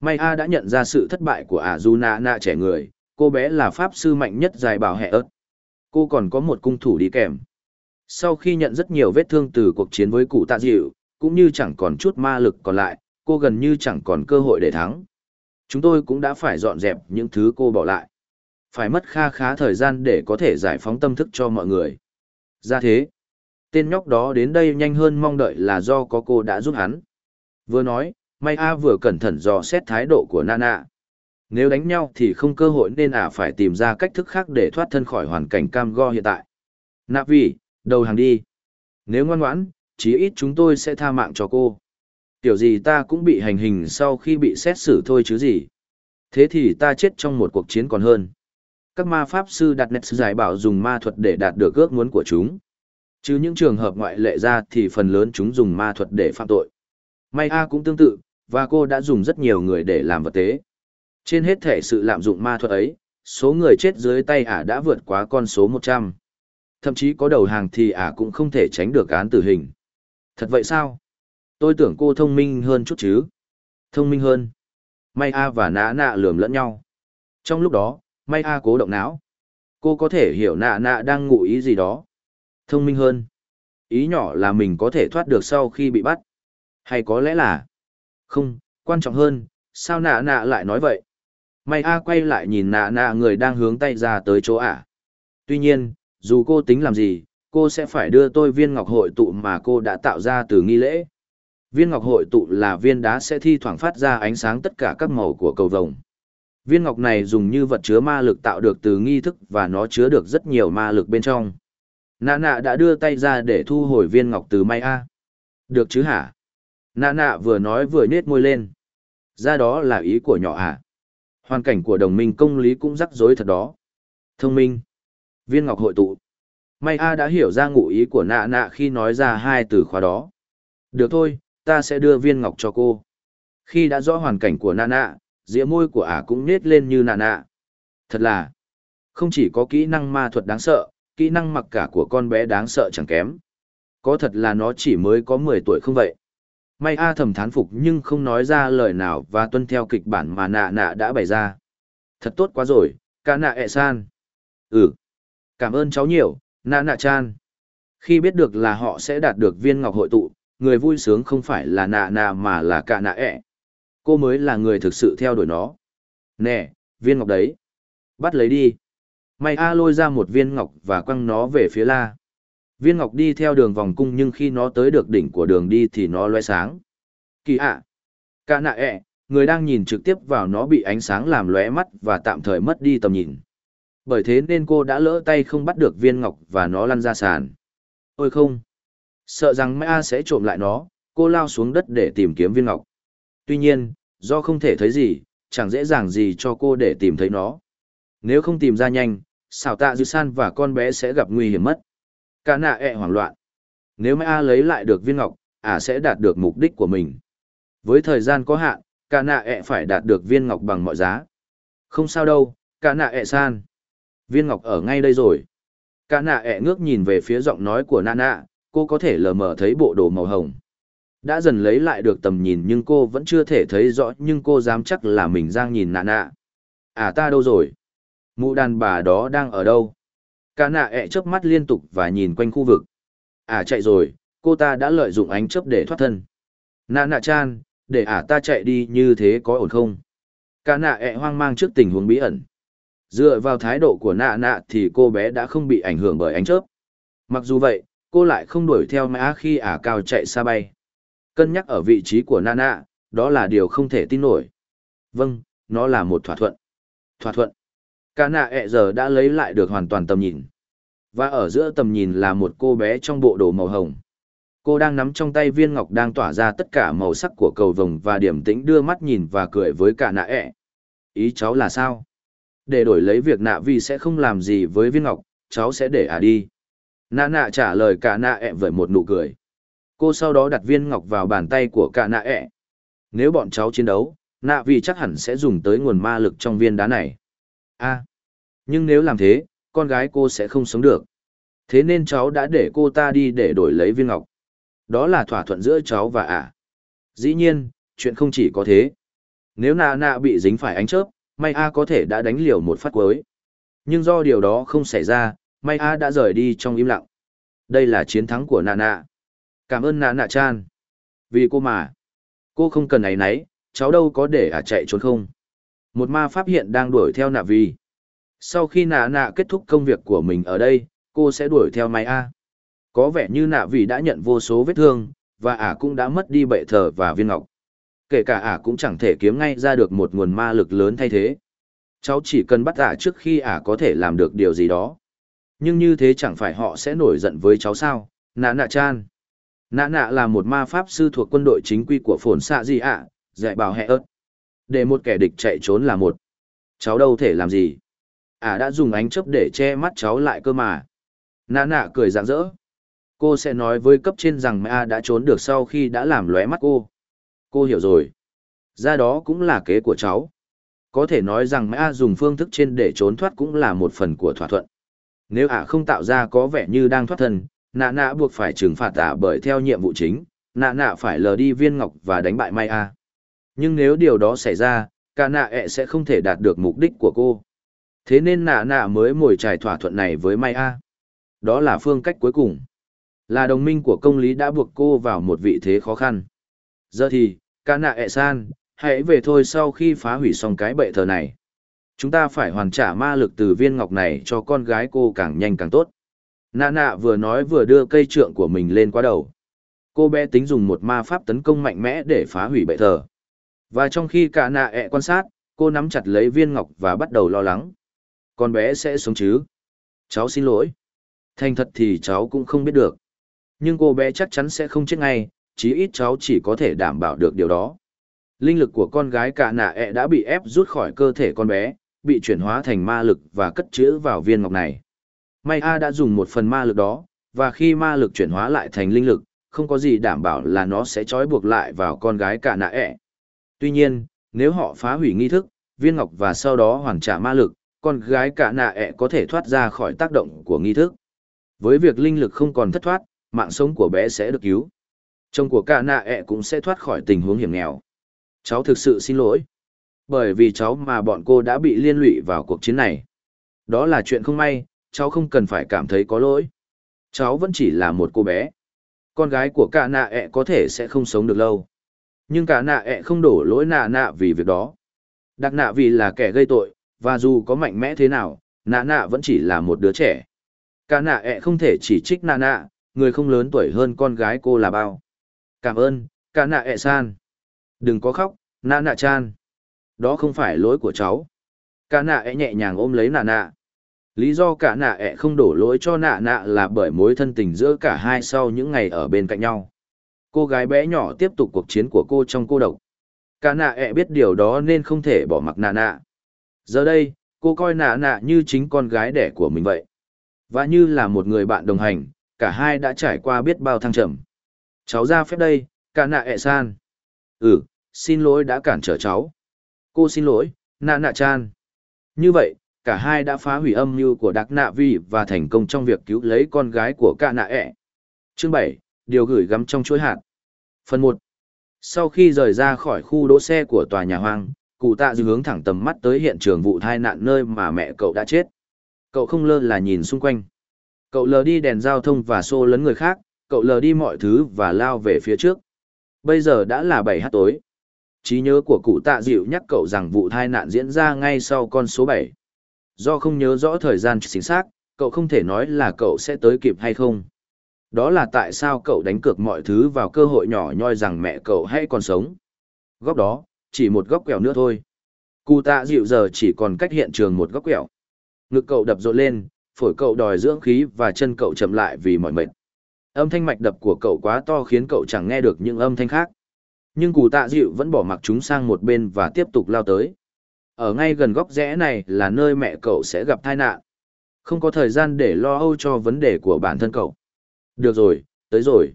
May A đã nhận ra sự thất bại của ả du nạ nạ trẻ người, cô bé là pháp sư mạnh nhất dài bảo hệ ớt. Cô còn có một cung thủ đi kèm. Sau khi nhận rất nhiều vết thương từ cuộc chiến với cụ tạ dịu, cũng như chẳng còn chút ma lực còn lại, cô gần như chẳng còn cơ hội để thắng. Chúng tôi cũng đã phải dọn dẹp những thứ cô bỏ lại. Phải mất kha khá thời gian để có thể giải phóng tâm thức cho mọi người. Ra thế, tên nhóc đó đến đây nhanh hơn mong đợi là do có cô đã giúp hắn. Vừa nói, May A vừa cẩn thận dò xét thái độ của Nana. Nếu đánh nhau thì không cơ hội nên ả phải tìm ra cách thức khác để thoát thân khỏi hoàn cảnh cam go hiện tại. Nạp vì, đầu hàng đi. Nếu ngoan ngoãn, chí ít chúng tôi sẽ tha mạng cho cô. Tiểu gì ta cũng bị hành hình sau khi bị xét xử thôi chứ gì. Thế thì ta chết trong một cuộc chiến còn hơn. Các ma pháp sư đặt nét giải bảo dùng ma thuật để đạt được ước muốn của chúng. Chứ những trường hợp ngoại lệ ra thì phần lớn chúng dùng ma thuật để phạm tội. May A cũng tương tự, và cô đã dùng rất nhiều người để làm vật tế. Trên hết thể sự lạm dụng ma thuật ấy, số người chết dưới tay ả đã vượt quá con số 100. Thậm chí có đầu hàng thì ả cũng không thể tránh được án tử hình. Thật vậy sao? Tôi tưởng cô thông minh hơn chút chứ. Thông minh hơn. May A và nã nạ lườm lẫn nhau. Trong lúc đó, May A cố động não. Cô có thể hiểu nạ nạ đang ngụ ý gì đó. Thông minh hơn. Ý nhỏ là mình có thể thoát được sau khi bị bắt. Hay có lẽ là... Không, quan trọng hơn, sao nạ nạ lại nói vậy? May A quay lại nhìn nạ nạ người đang hướng tay ra tới chỗ ả. Tuy nhiên, dù cô tính làm gì, cô sẽ phải đưa tôi viên ngọc hội tụ mà cô đã tạo ra từ nghi lễ. Viên ngọc hội tụ là viên đá sẽ thi thoảng phát ra ánh sáng tất cả các màu của cầu vồng. Viên ngọc này dùng như vật chứa ma lực tạo được từ nghi thức và nó chứa được rất nhiều ma lực bên trong. Nạ nạ đã đưa tay ra để thu hồi viên ngọc từ may A. Được chứ hả? Nạ nạ vừa nói vừa nết môi lên. Ra đó là ý của nhỏ hả? Hoàn cảnh của đồng minh công lý cũng rắc rối thật đó. Thông minh. Viên ngọc hội tụ. May A đã hiểu ra ngụ ý của nạ nạ khi nói ra hai từ khóa đó. Được thôi, ta sẽ đưa viên ngọc cho cô. Khi đã rõ hoàn cảnh của nạ nạ, dĩa môi của ả cũng nết lên như nạ nạ. Thật là, không chỉ có kỹ năng ma thuật đáng sợ, kỹ năng mặc cả của con bé đáng sợ chẳng kém. Có thật là nó chỉ mới có 10 tuổi không vậy? May A thầm thán phục nhưng không nói ra lời nào và tuân theo kịch bản mà nạ nạ đã bày ra. Thật tốt quá rồi, ca nạ ẹ san. Ừ, cảm ơn cháu nhiều, nạ nạ chan. Khi biết được là họ sẽ đạt được viên ngọc hội tụ, người vui sướng không phải là nạ nạ mà là cả nạ ẹ. E. Cô mới là người thực sự theo đuổi nó. Nè, viên ngọc đấy. Bắt lấy đi. May A lôi ra một viên ngọc và quăng nó về phía la. Viên ngọc đi theo đường vòng cung nhưng khi nó tới được đỉnh của đường đi thì nó loe sáng. Kỳ ạ! À. Cả nạ ẹ, e, người đang nhìn trực tiếp vào nó bị ánh sáng làm lóe mắt và tạm thời mất đi tầm nhìn. Bởi thế nên cô đã lỡ tay không bắt được viên ngọc và nó lăn ra sàn. Ôi không! Sợ rằng Mai A sẽ trộm lại nó, cô lao xuống đất để tìm kiếm viên ngọc. Tuy nhiên, do không thể thấy gì, chẳng dễ dàng gì cho cô để tìm thấy nó. Nếu không tìm ra nhanh, xảo tạ dư san và con bé sẽ gặp nguy hiểm mất. Cả nạ ẹ hoảng loạn. Nếu Mai A lấy lại được viên ngọc, ả sẽ đạt được mục đích của mình. Với thời gian có hạn, cả nạ ẹ phải đạt được viên ngọc bằng mọi giá. Không sao đâu, cả nạ ẹ san. Viên ngọc ở ngay đây rồi. Cả nạ ẹ ngước nhìn về phía giọng nói của Nana, nạ, cô có thể lờ mờ thấy bộ đồ màu hồng. Đã dần lấy lại được tầm nhìn nhưng cô vẫn chưa thể thấy rõ nhưng cô dám chắc là mình đang nhìn nạ nạ. À ta đâu rồi? Mụ đàn bà đó đang ở đâu? Cả nạ ẹ chớp mắt liên tục và nhìn quanh khu vực. À chạy rồi, cô ta đã lợi dụng ánh chớp để thoát thân. Nạ nạ chan, để ả à ta chạy đi như thế có ổn không? Cả nạ ẹ hoang mang trước tình huống bí ẩn. Dựa vào thái độ của nạ nạ thì cô bé đã không bị ảnh hưởng bởi ánh chớp. Mặc dù vậy, cô lại không đuổi theo mã khi ả cao chạy xa bay. Cân nhắc ở vị trí của nạ nạ, đó là điều không thể tin nổi. Vâng, nó là một thỏa thuận. Thỏa thuận. Cả nạ ẹ giờ đã lấy lại được hoàn toàn tầm nhìn. Và ở giữa tầm nhìn là một cô bé trong bộ đồ màu hồng. Cô đang nắm trong tay viên ngọc đang tỏa ra tất cả màu sắc của cầu vồng và điểm tĩnh đưa mắt nhìn và cười với cả nạ ẹ. Ý cháu là sao? Để đổi lấy việc nạ vì sẽ không làm gì với viên ngọc, cháu sẽ để à đi. Nạ nạ trả lời cả nạ ẹ với một nụ cười. Cô sau đó đặt viên ngọc vào bàn tay của cả nạ ẹ. Nếu bọn cháu chiến đấu, nạ vì chắc hẳn sẽ dùng tới nguồn ma lực trong viên đá này a nhưng nếu làm thế con gái cô sẽ không sống được thế nên cháu đã để cô ta đi để đổi lấy viên ngọc đó là thỏa thuận giữa cháu và ả dĩ nhiên chuyện không chỉ có thế nếu nạ nạ bị dính phải ánh chớp may a có thể đã đánh liều một phát cuối nhưng do điều đó không xảy ra may a đã rời đi trong im lặng đây là chiến thắng của Nana. nạ cảm ơn nạ nạ chan vì cô mà cô không cần áy nấy. cháu đâu có để à chạy trốn không một ma pháp hiện đang đuổi theo nạ vi. Sau khi nạ nạ kết thúc công việc của mình ở đây, cô sẽ đuổi theo may A. Có vẻ như nạ vi đã nhận vô số vết thương, và ả cũng đã mất đi bệ thờ và viên ngọc. Kể cả ả cũng chẳng thể kiếm ngay ra được một nguồn ma lực lớn thay thế. Cháu chỉ cần bắt ả trước khi ả có thể làm được điều gì đó. Nhưng như thế chẳng phải họ sẽ nổi giận với cháu sao, nạ nạ chan. Nạ nạ là một ma pháp sư thuộc quân đội chính quy của phồn xạ gì ạ, dạy bảo hệ ớt. Để một kẻ địch chạy trốn là một. Cháu đâu thể làm gì. ả đã dùng ánh chớp để che mắt cháu lại cơ mà. Nạ nạ cười rạng rỡ. Cô sẽ nói với cấp trên rằng mẹ đã trốn được sau khi đã làm lóe mắt cô. Cô hiểu rồi. Ra đó cũng là kế của cháu. Có thể nói rằng mã dùng phương thức trên để trốn thoát cũng là một phần của thỏa thuận. Nếu ả không tạo ra có vẻ như đang thoát thân, nạ nạ buộc phải trừng phạt ả bởi theo nhiệm vụ chính, nạ nạ phải lờ đi viên ngọc và đánh bại Mai A. Nhưng nếu điều đó xảy ra, cả nạ ẹ sẽ không thể đạt được mục đích của cô. Thế nên nạ nạ mới mồi trải thỏa thuận này với Mai A. Đó là phương cách cuối cùng. Là đồng minh của công lý đã buộc cô vào một vị thế khó khăn. Giờ thì, ca nạ ẹ san, hãy về thôi sau khi phá hủy xong cái bệ thờ này. Chúng ta phải hoàn trả ma lực từ viên ngọc này cho con gái cô càng nhanh càng tốt. Nạ nạ vừa nói vừa đưa cây trượng của mình lên qua đầu. Cô bé tính dùng một ma pháp tấn công mạnh mẽ để phá hủy bệ thờ. Và trong khi cả nạ ẹ quan sát, cô nắm chặt lấy viên ngọc và bắt đầu lo lắng. Con bé sẽ sống chứ? Cháu xin lỗi. Thành thật thì cháu cũng không biết được. Nhưng cô bé chắc chắn sẽ không chết ngay, chí ít cháu chỉ có thể đảm bảo được điều đó. Linh lực của con gái cả nạ ẹ đã bị ép rút khỏi cơ thể con bé, bị chuyển hóa thành ma lực và cất chứa vào viên ngọc này. May A đã dùng một phần ma lực đó, và khi ma lực chuyển hóa lại thành linh lực, không có gì đảm bảo là nó sẽ trói buộc lại vào con gái cả nạ ẹ. Tuy nhiên, nếu họ phá hủy nghi thức, viên ngọc và sau đó hoàn trả ma lực, con gái cả nạ ẹ có thể thoát ra khỏi tác động của nghi thức. Với việc linh lực không còn thất thoát, mạng sống của bé sẽ được cứu. Chồng của cả nạ ẹ cũng sẽ thoát khỏi tình huống hiểm nghèo. Cháu thực sự xin lỗi. Bởi vì cháu mà bọn cô đã bị liên lụy vào cuộc chiến này. Đó là chuyện không may, cháu không cần phải cảm thấy có lỗi. Cháu vẫn chỉ là một cô bé. Con gái của cả nạ ẹ có thể sẽ không sống được lâu. Nhưng cả nạ ẹ không đổ lỗi nạ nạ vì việc đó. Đặc nạ vì là kẻ gây tội, và dù có mạnh mẽ thế nào, nạ nạ vẫn chỉ là một đứa trẻ. Cả nạ ẹ không thể chỉ trích nạ nạ, người không lớn tuổi hơn con gái cô là bao. Cảm ơn, cả nạ ẹ san. Đừng có khóc, nạ nạ chan. Đó không phải lỗi của cháu. Cả nạ ẹ nhẹ nhàng ôm lấy nạ nạ. Lý do cả nạ ẹ không đổ lỗi cho nạ nạ là bởi mối thân tình giữa cả hai sau những ngày ở bên cạnh nhau. Cô gái bé nhỏ tiếp tục cuộc chiến của cô trong cô độc. Cả nạ ẹ biết điều đó nên không thể bỏ mặc nạ nạ. Giờ đây, cô coi nạ nạ như chính con gái đẻ của mình vậy. Và như là một người bạn đồng hành, cả hai đã trải qua biết bao thăng trầm. Cháu ra phép đây, cả nạ ẹ san. Ừ, xin lỗi đã cản trở cháu. Cô xin lỗi, nạ nạ chan. Như vậy, cả hai đã phá hủy âm mưu của đặc nạ vi và thành công trong việc cứu lấy con gái của cả nạ ẹ. Chương bảy, điều gửi gắm trong chuỗi hạt. Phần một. Sau khi rời ra khỏi khu đỗ xe của tòa nhà hoang, cụ tạ dư hướng thẳng tầm mắt tới hiện trường vụ tai nạn nơi mà mẹ cậu đã chết. Cậu không lơ là nhìn xung quanh. Cậu lờ đi đèn giao thông và xô lấn người khác, cậu lờ đi mọi thứ và lao về phía trước. Bây giờ đã là bảy h tối. Trí nhớ của cụ tạ dịu nhắc cậu rằng vụ tai nạn diễn ra ngay sau con số bảy. Do không nhớ rõ thời gian chính xác, cậu không thể nói là cậu sẽ tới kịp hay không. Đó là tại sao cậu đánh cược mọi thứ vào cơ hội nhỏ nhoi rằng mẹ cậu hay còn sống. Góc đó, chỉ một góc quẹo nữa thôi. Cụ tạ dịu giờ chỉ còn cách hiện trường một góc quẹo. Ngực cậu đập rộn lên, phổi cậu đòi dưỡng khí và chân cậu chậm lại vì mỏi mệt. Âm thanh mạch đập của cậu quá to khiến cậu chẳng nghe được những âm thanh khác. Nhưng cụ tạ dịu vẫn bỏ mặc chúng sang một bên và tiếp tục lao tới. Ở ngay gần góc rẽ này là nơi mẹ cậu sẽ gặp tai nạn. Không có thời gian để lo âu cho vấn đề của bản thân cậu. Được rồi, tới rồi.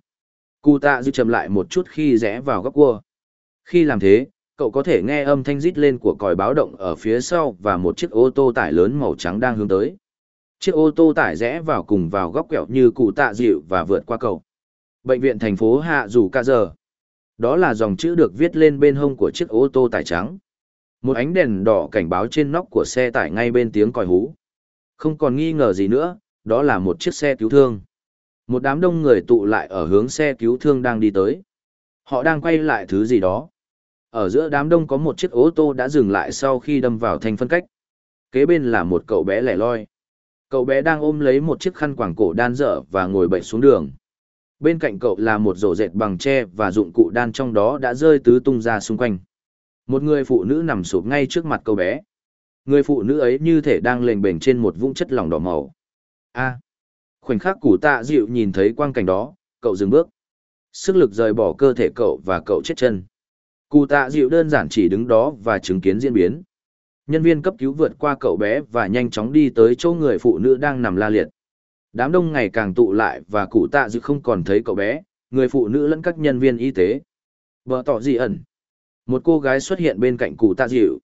Cụ tạ dịu chậm lại một chút khi rẽ vào góc cua. Khi làm thế, cậu có thể nghe âm thanh rít lên của còi báo động ở phía sau và một chiếc ô tô tải lớn màu trắng đang hướng tới. Chiếc ô tô tải rẽ vào cùng vào góc quẹo như cụ tạ dịu và vượt qua cầu. Bệnh viện thành phố Hạ Dù Ca Giờ. Đó là dòng chữ được viết lên bên hông của chiếc ô tô tải trắng. Một ánh đèn đỏ cảnh báo trên nóc của xe tải ngay bên tiếng còi hú. Không còn nghi ngờ gì nữa, đó là một chiếc xe cứu thương. Một đám đông người tụ lại ở hướng xe cứu thương đang đi tới. Họ đang quay lại thứ gì đó. Ở giữa đám đông có một chiếc ô tô đã dừng lại sau khi đâm vào thanh phân cách. Kế bên là một cậu bé lẻ loi. Cậu bé đang ôm lấy một chiếc khăn quàng cổ đan dở và ngồi bệnh xuống đường. Bên cạnh cậu là một rổ dệt bằng tre và dụng cụ đan trong đó đã rơi tứ tung ra xung quanh. Một người phụ nữ nằm sụp ngay trước mặt cậu bé. Người phụ nữ ấy như thể đang lềnh bềnh trên một vũng chất lỏng đỏ màu. A. khoảnh khắc củ tạ dịu nhìn thấy quang cảnh đó, cậu dừng bước. Sức lực rời bỏ cơ thể cậu và cậu chết chân. Cụ tạ dịu đơn giản chỉ đứng đó và chứng kiến diễn biến. Nhân viên cấp cứu vượt qua cậu bé và nhanh chóng đi tới chỗ người phụ nữ đang nằm la liệt. Đám đông ngày càng tụ lại và cụ tạ dự không còn thấy cậu bé, người phụ nữ lẫn các nhân viên y tế. Vợ tỏ dị ẩn. Một cô gái xuất hiện bên cạnh cụ tạ dịu.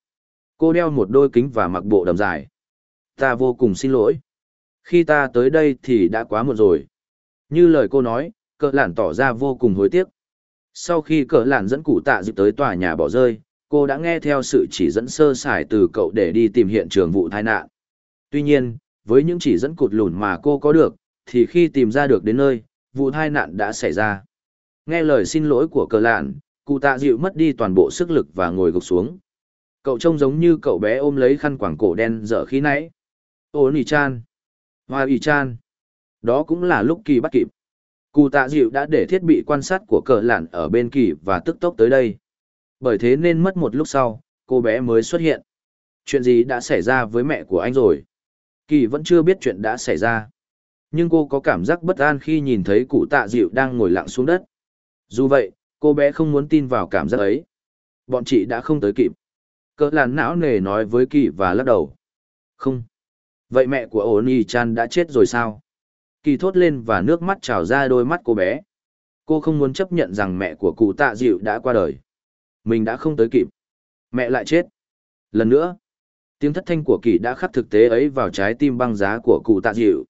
Cô đeo một đôi kính và mặc bộ đầm dài. Ta vô cùng xin lỗi. Khi ta tới đây thì đã quá muộn rồi. Như lời cô nói, cỡ lản tỏ ra vô cùng hối tiếc. Sau khi cỡ lản dẫn cụ tạ dịu tới tòa nhà bỏ rơi, cô đã nghe theo sự chỉ dẫn sơ sài từ cậu để đi tìm hiện trường vụ tai nạn. Tuy nhiên, với những chỉ dẫn cụt lùn mà cô có được, thì khi tìm ra được đến nơi, vụ tai nạn đã xảy ra. Nghe lời xin lỗi của cờ lạn, cụ tạ dịu mất đi toàn bộ sức lực và ngồi gục xuống. Cậu trông giống như cậu bé ôm lấy khăn quàng cổ đen dở khi nãy. Ô nì chan. Hoa y chan. Đó cũng là lúc kỳ bắt kịp. Cụ tạ dịu đã để thiết bị quan sát của cờ lạn ở bên kỳ và tức tốc tới đây. Bởi thế nên mất một lúc sau, cô bé mới xuất hiện. Chuyện gì đã xảy ra với mẹ của anh rồi? Kỳ vẫn chưa biết chuyện đã xảy ra. Nhưng cô có cảm giác bất an khi nhìn thấy cụ tạ dịu đang ngồi lặng xuống đất. Dù vậy, cô bé không muốn tin vào cảm giác ấy. Bọn chị đã không tới kịp. Cỡ làn não nề nói với Kỳ và lắc đầu. Không. Vậy mẹ của Oni Chan đã chết rồi sao? Kỳ thốt lên và nước mắt trào ra đôi mắt cô bé. Cô không muốn chấp nhận rằng mẹ của cụ tạ dịu đã qua đời. Mình đã không tới kịp. Mẹ lại chết. Lần nữa, tiếng thất thanh của kỳ đã khắc thực tế ấy vào trái tim băng giá của cụ tạ dịu.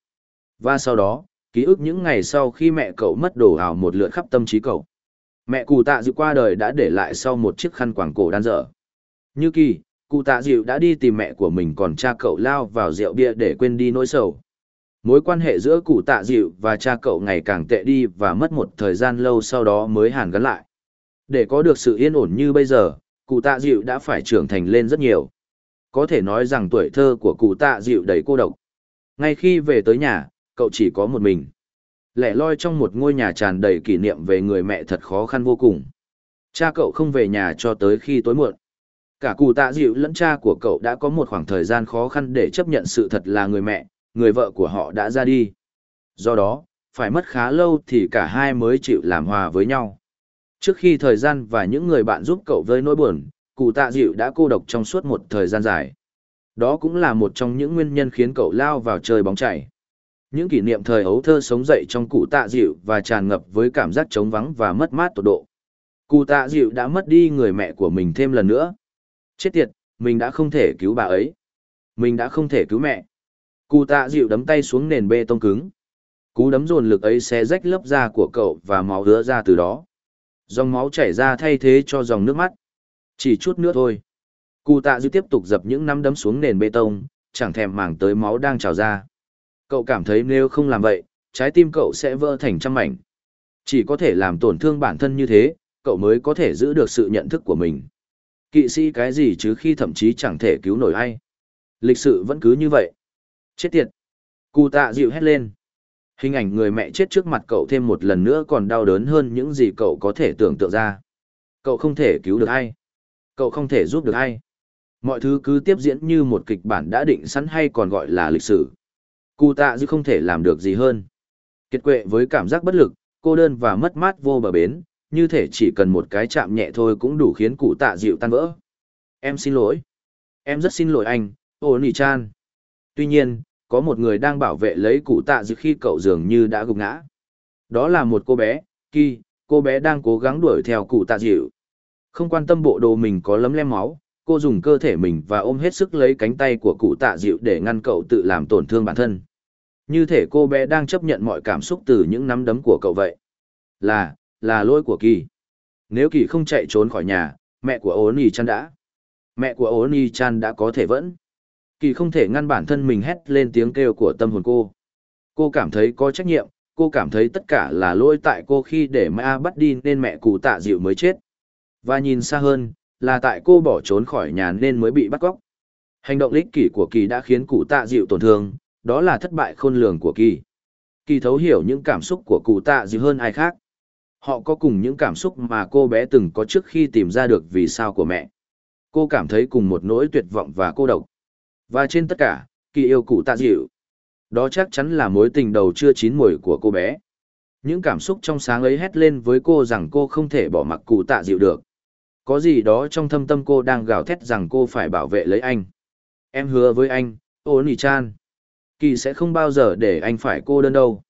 Và sau đó, ký ức những ngày sau khi mẹ cậu mất đổ ảo một lượt khắp tâm trí cậu. Mẹ cụ tạ dịu qua đời đã để lại sau một chiếc khăn quàng cổ đan dở. Như kỳ, cụ tạ dịu đã đi tìm mẹ của mình còn cha cậu lao vào rượu bia để quên đi nỗi sầu. Mối quan hệ giữa cụ tạ dịu và cha cậu ngày càng tệ đi và mất một thời gian lâu sau đó mới hàn gắn lại. Để có được sự yên ổn như bây giờ, cụ tạ dịu đã phải trưởng thành lên rất nhiều. Có thể nói rằng tuổi thơ của cụ tạ dịu đầy cô độc. Ngay khi về tới nhà, cậu chỉ có một mình. Lẻ loi trong một ngôi nhà tràn đầy kỷ niệm về người mẹ thật khó khăn vô cùng. Cha cậu không về nhà cho tới khi tối muộn. Cả cụ tạ dịu lẫn cha của cậu đã có một khoảng thời gian khó khăn để chấp nhận sự thật là người mẹ, người vợ của họ đã ra đi. Do đó, phải mất khá lâu thì cả hai mới chịu làm hòa với nhau. Trước khi thời gian và những người bạn giúp cậu vơi nỗi buồn, cụ tạ dịu đã cô độc trong suốt một thời gian dài. Đó cũng là một trong những nguyên nhân khiến cậu lao vào chơi bóng chảy. Những kỷ niệm thời ấu thơ sống dậy trong cụ tạ dịu và tràn ngập với cảm giác trống vắng và mất mát tột độ. Cụ tạ dịu đã mất đi người mẹ của mình thêm lần nữa. Chết tiệt, mình đã không thể cứu bà ấy. Mình đã không thể cứu mẹ. Cụ tạ dịu đấm tay xuống nền bê tông cứng. Cú đấm dồn lực ấy xé rách lớp da của cậu và máu hứa ra từ đó. Dòng máu chảy ra thay thế cho dòng nước mắt. Chỉ chút nữa thôi. Cụ tạ dư tiếp tục dập những nắm đấm xuống nền bê tông, chẳng thèm màng tới máu đang trào ra. Cậu cảm thấy nếu không làm vậy, trái tim cậu sẽ vỡ thành trăm mảnh. Chỉ có thể làm tổn thương bản thân như thế, cậu mới có thể giữ được sự nhận thức của mình. Kỵ sĩ cái gì chứ khi thậm chí chẳng thể cứu nổi ai. Lịch sự vẫn cứ như vậy. Chết tiệt. Cụ tạ dịu hét lên. Hình ảnh người mẹ chết trước mặt cậu thêm một lần nữa còn đau đớn hơn những gì cậu có thể tưởng tượng ra. Cậu không thể cứu được ai. Cậu không thể giúp được ai. Mọi thứ cứ tiếp diễn như một kịch bản đã định sẵn hay còn gọi là lịch sử. Cụ tạ dư không thể làm được gì hơn. Kiệt quệ với cảm giác bất lực, cô đơn và mất mát vô bờ bến, như thể chỉ cần một cái chạm nhẹ thôi cũng đủ khiến cụ tạ dịu tan vỡ. Em xin lỗi. Em rất xin lỗi anh, ô nì chan. Tuy nhiên, có một người đang bảo vệ lấy cụ tạ dự khi cậu dường như đã gục ngã. Đó là một cô bé, Kỳ, cô bé đang cố gắng đuổi theo cụ tạ dịu. Không quan tâm bộ đồ mình có lấm lem máu, cô dùng cơ thể mình và ôm hết sức lấy cánh tay của cụ tạ dịu để ngăn cậu tự làm tổn thương bản thân. Như thể cô bé đang chấp nhận mọi cảm xúc từ những nắm đấm của cậu vậy. Là, là lỗi của Kỳ. Nếu Kỳ không chạy trốn khỏi nhà, mẹ của Oni chan đã. Mẹ của Oni chan đã có thể vẫn. Kỳ không thể ngăn bản thân mình hét lên tiếng kêu của tâm hồn cô. Cô cảm thấy có trách nhiệm, cô cảm thấy tất cả là lỗi tại cô khi để ma bắt đi nên mẹ cụ tạ dịu mới chết. Và nhìn xa hơn, là tại cô bỏ trốn khỏi nhà nên mới bị bắt cóc. Hành động lích kỷ của Kỳ đã khiến cụ tạ dịu tổn thương, đó là thất bại khôn lường của Kỳ. Kỳ thấu hiểu những cảm xúc của cụ tạ dịu hơn ai khác. Họ có cùng những cảm xúc mà cô bé từng có trước khi tìm ra được vì sao của mẹ. Cô cảm thấy cùng một nỗi tuyệt vọng và cô độc. Và trên tất cả, Kỳ yêu cụ tạ dịu. Đó chắc chắn là mối tình đầu chưa chín mùi của cô bé. Những cảm xúc trong sáng ấy hét lên với cô rằng cô không thể bỏ mặc cụ tạ dịu được. Có gì đó trong thâm tâm cô đang gào thét rằng cô phải bảo vệ lấy anh. Em hứa với anh, ô nì chan. Kỳ sẽ không bao giờ để anh phải cô đơn đâu.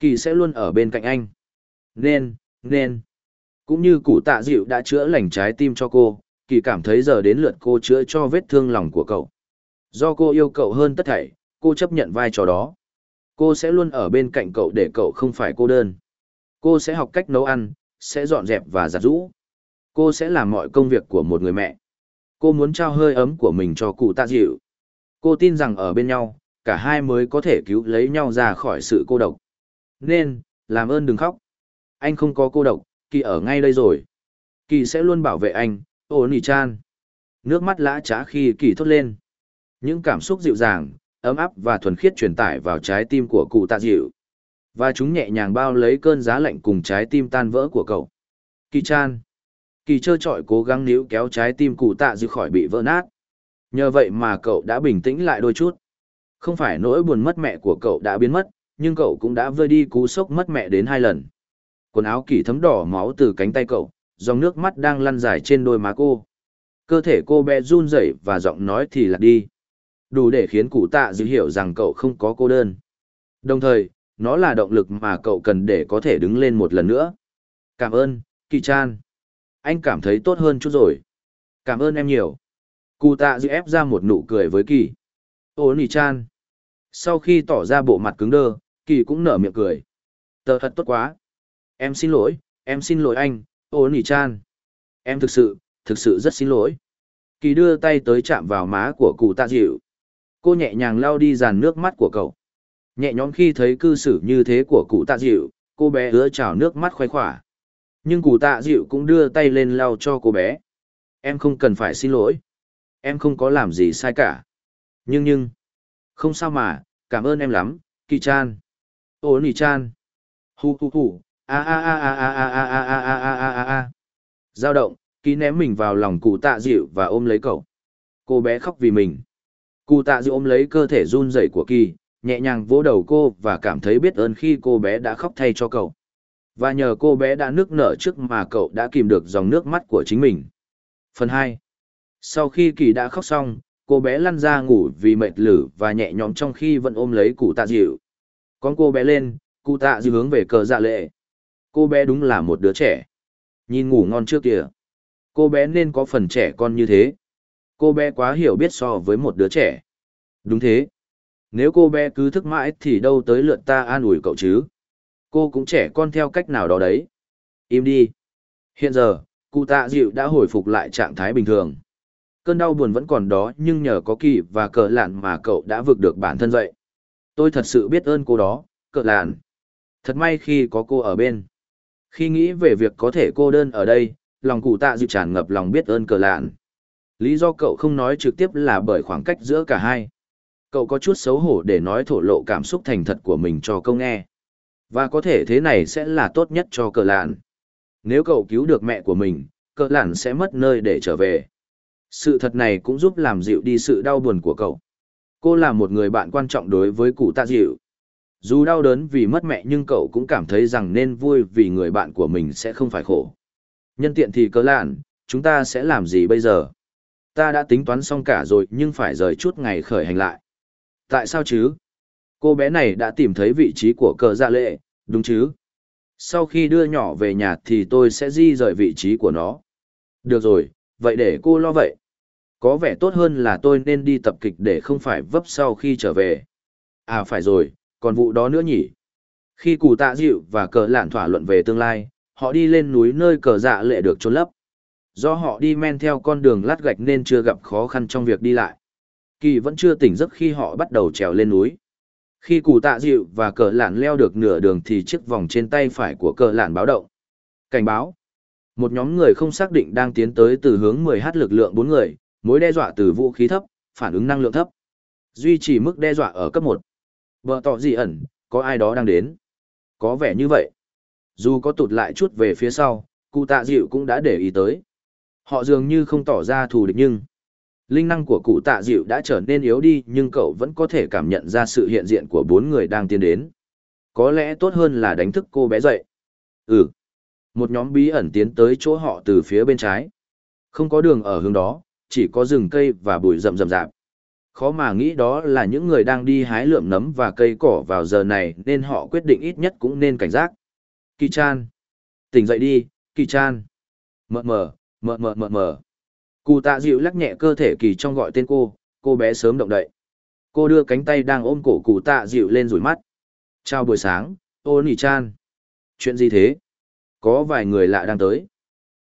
Kỳ sẽ luôn ở bên cạnh anh. Nên, nên. Cũng như cụ tạ dịu đã chữa lành trái tim cho cô, Kỳ cảm thấy giờ đến lượt cô chữa cho vết thương lòng của cậu. Do cô yêu cậu hơn tất thảy, cô chấp nhận vai trò đó. Cô sẽ luôn ở bên cạnh cậu để cậu không phải cô đơn. Cô sẽ học cách nấu ăn, sẽ dọn dẹp và giặt rũ. Cô sẽ làm mọi công việc của một người mẹ. Cô muốn trao hơi ấm của mình cho cụ tạ dịu. Cô tin rằng ở bên nhau, cả hai mới có thể cứu lấy nhau ra khỏi sự cô độc. Nên, làm ơn đừng khóc. Anh không có cô độc, kỳ ở ngay đây rồi. Kỳ sẽ luôn bảo vệ anh, ô nỉ chan. Nước mắt lã trá khi kỳ thốt lên. Những cảm xúc dịu dàng, ấm áp và thuần khiết truyền tải vào trái tim của cụ tạ dịu. Và chúng nhẹ nhàng bao lấy cơn giá lạnh cùng trái tim tan vỡ của cậu. Kỳ chan. Kỳ trơ trọi cố gắng níu kéo trái tim cụ tạ dịu khỏi bị vỡ nát. Nhờ vậy mà cậu đã bình tĩnh lại đôi chút. Không phải nỗi buồn mất mẹ của cậu đã biến mất, nhưng cậu cũng đã vơi đi cú sốc mất mẹ đến hai lần. Quần áo kỳ thấm đỏ máu từ cánh tay cậu, dòng nước mắt đang lăn dài trên đôi má cô. Cơ thể cô bé run rẩy và giọng nói thì lạc đi. Đủ để khiến cụ tạ dịu hiểu rằng cậu không có cô đơn. Đồng thời, nó là động lực mà cậu cần để có thể đứng lên một lần nữa. Cảm ơn, Kỳ Chan. Anh cảm thấy tốt hơn chút rồi. Cảm ơn em nhiều. Cụ tạ dịu ép ra một nụ cười với Kỳ. Ô Nì Chan. Sau khi tỏ ra bộ mặt cứng đơ, Kỳ cũng nở miệng cười. Tờ thật tốt quá. Em xin lỗi, em xin lỗi anh, ô Nì Chan. Em thực sự, thực sự rất xin lỗi. Kỳ đưa tay tới chạm vào má của cụ tạ dịu. Cô nhẹ nhàng lau đi dàn nước mắt của cậu. Nhẹ nhõm khi thấy cư xử như thế của cụ tạ dịu, cô bé ứa trào nước mắt khoái khỏa. Nhưng cụ tạ dịu cũng đưa tay lên lau cho cô bé. Em không cần phải xin lỗi. Em không có làm gì sai cả. Nhưng nhưng, không sao mà, cảm ơn em lắm, Kỳ Chan. Ô nỉ Chan. Hu hu hu, a a a a a a a a a a a a a. Giao động, Kỳ ném mình vào lòng cụ tạ dịu và ôm lấy cậu. Cô bé khóc vì mình. Cụ tạ dịu ôm lấy cơ thể run rẩy của Kỳ, nhẹ nhàng vỗ đầu cô và cảm thấy biết ơn khi cô bé đã khóc thay cho cậu. Và nhờ cô bé đã nước nở trước mà cậu đã kìm được dòng nước mắt của chính mình. Phần 2 Sau khi Kỳ đã khóc xong, cô bé lăn ra ngủ vì mệt lử và nhẹ nhõm trong khi vẫn ôm lấy cụ tạ dịu. Con cô bé lên, cụ tạ dịu hướng về cờ dạ lệ. Cô bé đúng là một đứa trẻ. Nhìn ngủ ngon trước kìa. Cô bé nên có phần trẻ con như thế. Cô bé quá hiểu biết so với một đứa trẻ. Đúng thế. Nếu cô bé cứ thức mãi thì đâu tới lượt ta an ủi cậu chứ. Cô cũng trẻ con theo cách nào đó đấy. Im đi. Hiện giờ, cụ tạ dịu đã hồi phục lại trạng thái bình thường. Cơn đau buồn vẫn còn đó nhưng nhờ có kỳ và cờ lạn mà cậu đã vực được bản thân dậy. Tôi thật sự biết ơn cô đó, cờ lạn. Thật may khi có cô ở bên. Khi nghĩ về việc có thể cô đơn ở đây, lòng cụ tạ dịu tràn ngập lòng biết ơn cờ lạn. Lý do cậu không nói trực tiếp là bởi khoảng cách giữa cả hai. Cậu có chút xấu hổ để nói thổ lộ cảm xúc thành thật của mình cho câu nghe. Và có thể thế này sẽ là tốt nhất cho cờ lạn. Nếu cậu cứu được mẹ của mình, cờ lạn sẽ mất nơi để trở về. Sự thật này cũng giúp làm dịu đi sự đau buồn của cậu. Cô là một người bạn quan trọng đối với cụ tạ dịu. Dù đau đớn vì mất mẹ nhưng cậu cũng cảm thấy rằng nên vui vì người bạn của mình sẽ không phải khổ. Nhân tiện thì cờ lạn, chúng ta sẽ làm gì bây giờ? Ta đã tính toán xong cả rồi nhưng phải rời chút ngày khởi hành lại. Tại sao chứ? Cô bé này đã tìm thấy vị trí của cờ dạ lệ, đúng chứ? Sau khi đưa nhỏ về nhà thì tôi sẽ di rời vị trí của nó. Được rồi, vậy để cô lo vậy. Có vẻ tốt hơn là tôi nên đi tập kịch để không phải vấp sau khi trở về. À phải rồi, còn vụ đó nữa nhỉ? Khi cụ tạ dịu và cờ lạn thỏa luận về tương lai, họ đi lên núi nơi cờ dạ lệ được trôn lấp. Do họ đi men theo con đường lát gạch nên chưa gặp khó khăn trong việc đi lại. Kỳ vẫn chưa tỉnh giấc khi họ bắt đầu trèo lên núi. Khi cụ tạ dịu và cờ lạn leo được nửa đường thì chiếc vòng trên tay phải của cờ lạn báo động. Cảnh báo. Một nhóm người không xác định đang tiến tới từ hướng 10H lực lượng 4 người, mối đe dọa từ vũ khí thấp, phản ứng năng lượng thấp. Duy trì mức đe dọa ở cấp 1. Vợ tỏ gì ẩn, có ai đó đang đến. Có vẻ như vậy. Dù có tụt lại chút về phía sau, cụ tạ dịu cũng đã để ý tới. Họ dường như không tỏ ra thù địch nhưng... Linh năng của cụ tạ dịu đã trở nên yếu đi nhưng cậu vẫn có thể cảm nhận ra sự hiện diện của bốn người đang tiến đến. Có lẽ tốt hơn là đánh thức cô bé dậy. Ừ. Một nhóm bí ẩn tiến tới chỗ họ từ phía bên trái. Không có đường ở hướng đó, chỉ có rừng cây và bụi rậm rậm rạp. Khó mà nghĩ đó là những người đang đi hái lượm nấm và cây cỏ vào giờ này nên họ quyết định ít nhất cũng nên cảnh giác. Kỳ chan. Tỉnh dậy đi, kỳ chan. Mờ mờ, mờ mờ mờ mờ. Cụ tạ dịu lắc nhẹ cơ thể kỳ trong gọi tên cô, cô bé sớm động đậy. Cô đưa cánh tay đang ôm cổ cụ tạ dịu lên rủi mắt. Chào buổi sáng, ô nỉ chan. Chuyện gì thế? Có vài người lạ đang tới.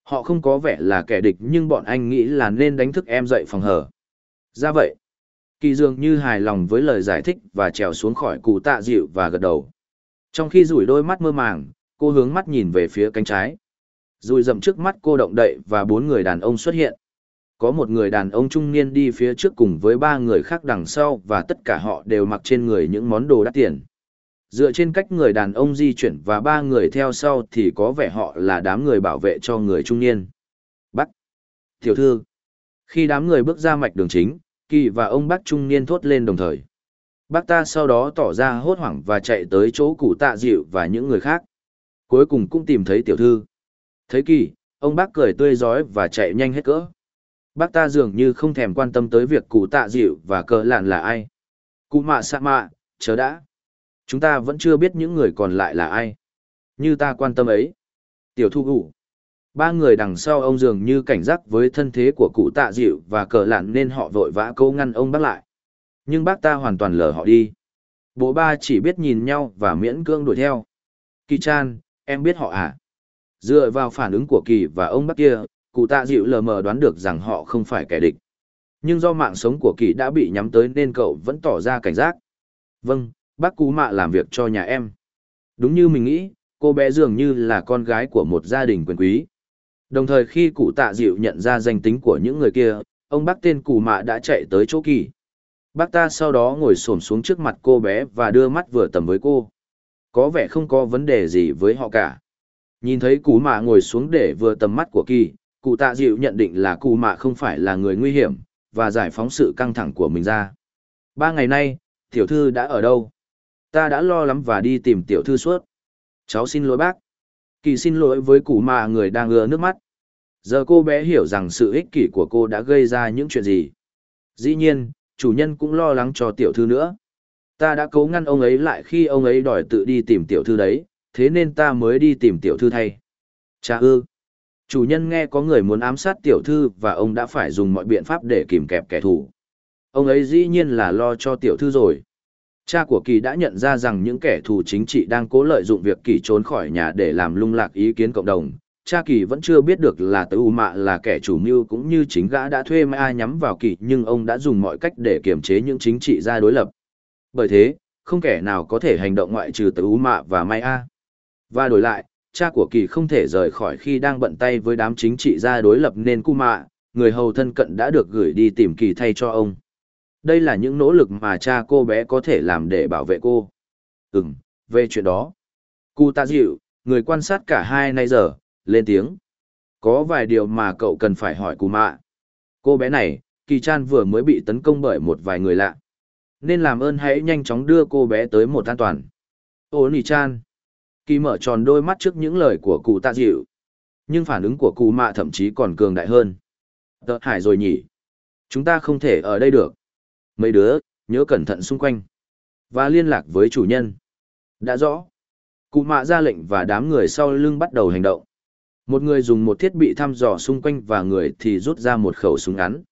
Họ không có vẻ là kẻ địch nhưng bọn anh nghĩ là nên đánh thức em dậy phòng hở. Ra vậy. Kỳ dường như hài lòng với lời giải thích và trèo xuống khỏi cụ tạ dịu và gật đầu. Trong khi rủi đôi mắt mơ màng, cô hướng mắt nhìn về phía cánh trái. Rùi rậm trước mắt cô động đậy và bốn người đàn ông xuất hiện. Có một người đàn ông trung niên đi phía trước cùng với ba người khác đằng sau và tất cả họ đều mặc trên người những món đồ đắt tiền. Dựa trên cách người đàn ông di chuyển và ba người theo sau thì có vẻ họ là đám người bảo vệ cho người trung niên. Bắc. Tiểu thư. Khi đám người bước ra mạch đường chính, Kỳ và ông bác trung niên thốt lên đồng thời. Bác ta sau đó tỏ ra hốt hoảng và chạy tới chỗ cụ tạ dịu và những người khác. Cuối cùng cũng tìm thấy tiểu thư. Thấy Kỳ, ông bác cười tươi giói và chạy nhanh hết cỡ. Bác ta dường như không thèm quan tâm tới việc cụ tạ dịu và cờ lạn là ai. Cụ mạ Sạ mạ, chớ đã. Chúng ta vẫn chưa biết những người còn lại là ai. Như ta quan tâm ấy. Tiểu thu ủ. Ba người đằng sau ông dường như cảnh giác với thân thế của cụ tạ dịu và cờ lạn nên họ vội vã câu ngăn ông bác lại. Nhưng bác ta hoàn toàn lờ họ đi. Bố ba chỉ biết nhìn nhau và miễn cưỡng đuổi theo. Kỳ chan, em biết họ à? Dựa vào phản ứng của Kỳ và ông bác kia, cụ tạ dịu lờ mờ đoán được rằng họ không phải kẻ địch. Nhưng do mạng sống của Kỳ đã bị nhắm tới nên cậu vẫn tỏ ra cảnh giác. Vâng, bác cú mạ làm việc cho nhà em. Đúng như mình nghĩ, cô bé dường như là con gái của một gia đình quyền quý. Đồng thời khi cụ tạ dịu nhận ra danh tính của những người kia, ông bác tên cụ mạ đã chạy tới chỗ kỳ. Bác ta sau đó ngồi xổm xuống trước mặt cô bé và đưa mắt vừa tầm với cô. Có vẻ không có vấn đề gì với họ cả. Nhìn thấy cụ mạ ngồi xuống để vừa tầm mắt của kỳ, cụ tạ dịu nhận định là cụ mạ không phải là người nguy hiểm, và giải phóng sự căng thẳng của mình ra. Ba ngày nay, tiểu thư đã ở đâu? Ta đã lo lắm và đi tìm tiểu thư suốt. Cháu xin lỗi bác. Kỳ xin lỗi với cụ mạ người đang ưa nước mắt. Giờ cô bé hiểu rằng sự ích kỷ của cô đã gây ra những chuyện gì. Dĩ nhiên, chủ nhân cũng lo lắng cho tiểu thư nữa. Ta đã cố ngăn ông ấy lại khi ông ấy đòi tự đi tìm tiểu thư đấy, thế nên ta mới đi tìm tiểu thư thay. Cha ư. Chủ nhân nghe có người muốn ám sát tiểu thư và ông đã phải dùng mọi biện pháp để kìm kẹp kẻ thù. Ông ấy dĩ nhiên là lo cho tiểu thư rồi. Cha của Kỳ đã nhận ra rằng những kẻ thù chính trị đang cố lợi dụng việc Kỳ trốn khỏi nhà để làm lung lạc ý kiến cộng đồng. Cha Kỳ vẫn chưa biết được là Tứ U Mạ là kẻ chủ mưu cũng như chính gã đã thuê Mai nhắm vào Kỳ nhưng ông đã dùng mọi cách để kiềm chế những chính trị gia đối lập. Bởi thế, không kẻ nào có thể hành động ngoại trừ Tứ U Mạ và Mai A. Và đổi lại, cha của Kỳ không thể rời khỏi khi đang bận tay với đám chính trị gia đối lập nên Cu Mạ, người hầu thân cận đã được gửi đi tìm Kỳ thay cho ông. Đây là những nỗ lực mà cha cô bé có thể làm để bảo vệ cô. Ừm, về chuyện đó. Cụ tạ dịu, người quan sát cả hai nay giờ, lên tiếng. Có vài điều mà cậu cần phải hỏi cụ mạ. Cô bé này, Kỳ Chan vừa mới bị tấn công bởi một vài người lạ. Nên làm ơn hãy nhanh chóng đưa cô bé tới một an toàn. Ô Nì Chan. Kỳ mở tròn đôi mắt trước những lời của cụ tạ dịu. Nhưng phản ứng của cụ mạ thậm chí còn cường đại hơn. Tợ hải rồi nhỉ. Chúng ta không thể ở đây được. Mấy đứa, nhớ cẩn thận xung quanh. Và liên lạc với chủ nhân. Đã rõ. Cụ mạ ra lệnh và đám người sau lưng bắt đầu hành động. Một người dùng một thiết bị thăm dò xung quanh và người thì rút ra một khẩu súng ngắn.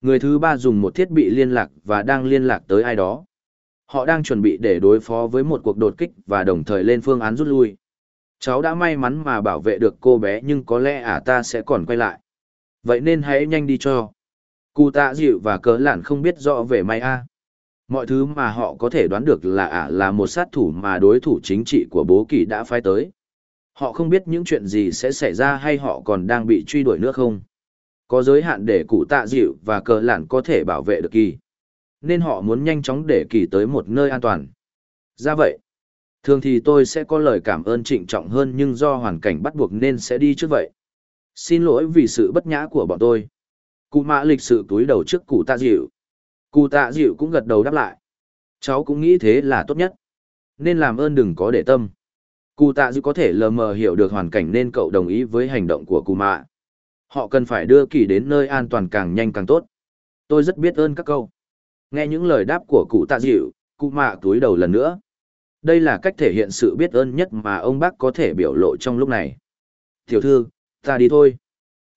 Người thứ ba dùng một thiết bị liên lạc và đang liên lạc tới ai đó. Họ đang chuẩn bị để đối phó với một cuộc đột kích và đồng thời lên phương án rút lui. Cháu đã may mắn mà bảo vệ được cô bé nhưng có lẽ ả ta sẽ còn quay lại. Vậy nên hãy nhanh đi cho. Cụ tạ dịu và cớ lạn không biết rõ về may a. Mọi thứ mà họ có thể đoán được là ả là một sát thủ mà đối thủ chính trị của bố kỳ đã phái tới. Họ không biết những chuyện gì sẽ xảy ra hay họ còn đang bị truy đuổi nữa không. Có giới hạn để cụ tạ dịu và cờ lạn có thể bảo vệ được kỳ. Nên họ muốn nhanh chóng để kỳ tới một nơi an toàn. Ra vậy. Thường thì tôi sẽ có lời cảm ơn trịnh trọng hơn nhưng do hoàn cảnh bắt buộc nên sẽ đi trước vậy. Xin lỗi vì sự bất nhã của bọn tôi. Cụ mã lịch sự túi đầu trước cụ tạ dịu. Cụ tạ dịu cũng gật đầu đáp lại. Cháu cũng nghĩ thế là tốt nhất. Nên làm ơn đừng có để tâm. Cụ tạ dịu có thể lờ mờ hiểu được hoàn cảnh nên cậu đồng ý với hành động của cụ mạ. Họ cần phải đưa kỳ đến nơi an toàn càng nhanh càng tốt. Tôi rất biết ơn các câu. Nghe những lời đáp của cụ tạ dịu, cụ mạ túi đầu lần nữa. Đây là cách thể hiện sự biết ơn nhất mà ông bác có thể biểu lộ trong lúc này. Tiểu thư, ta đi thôi.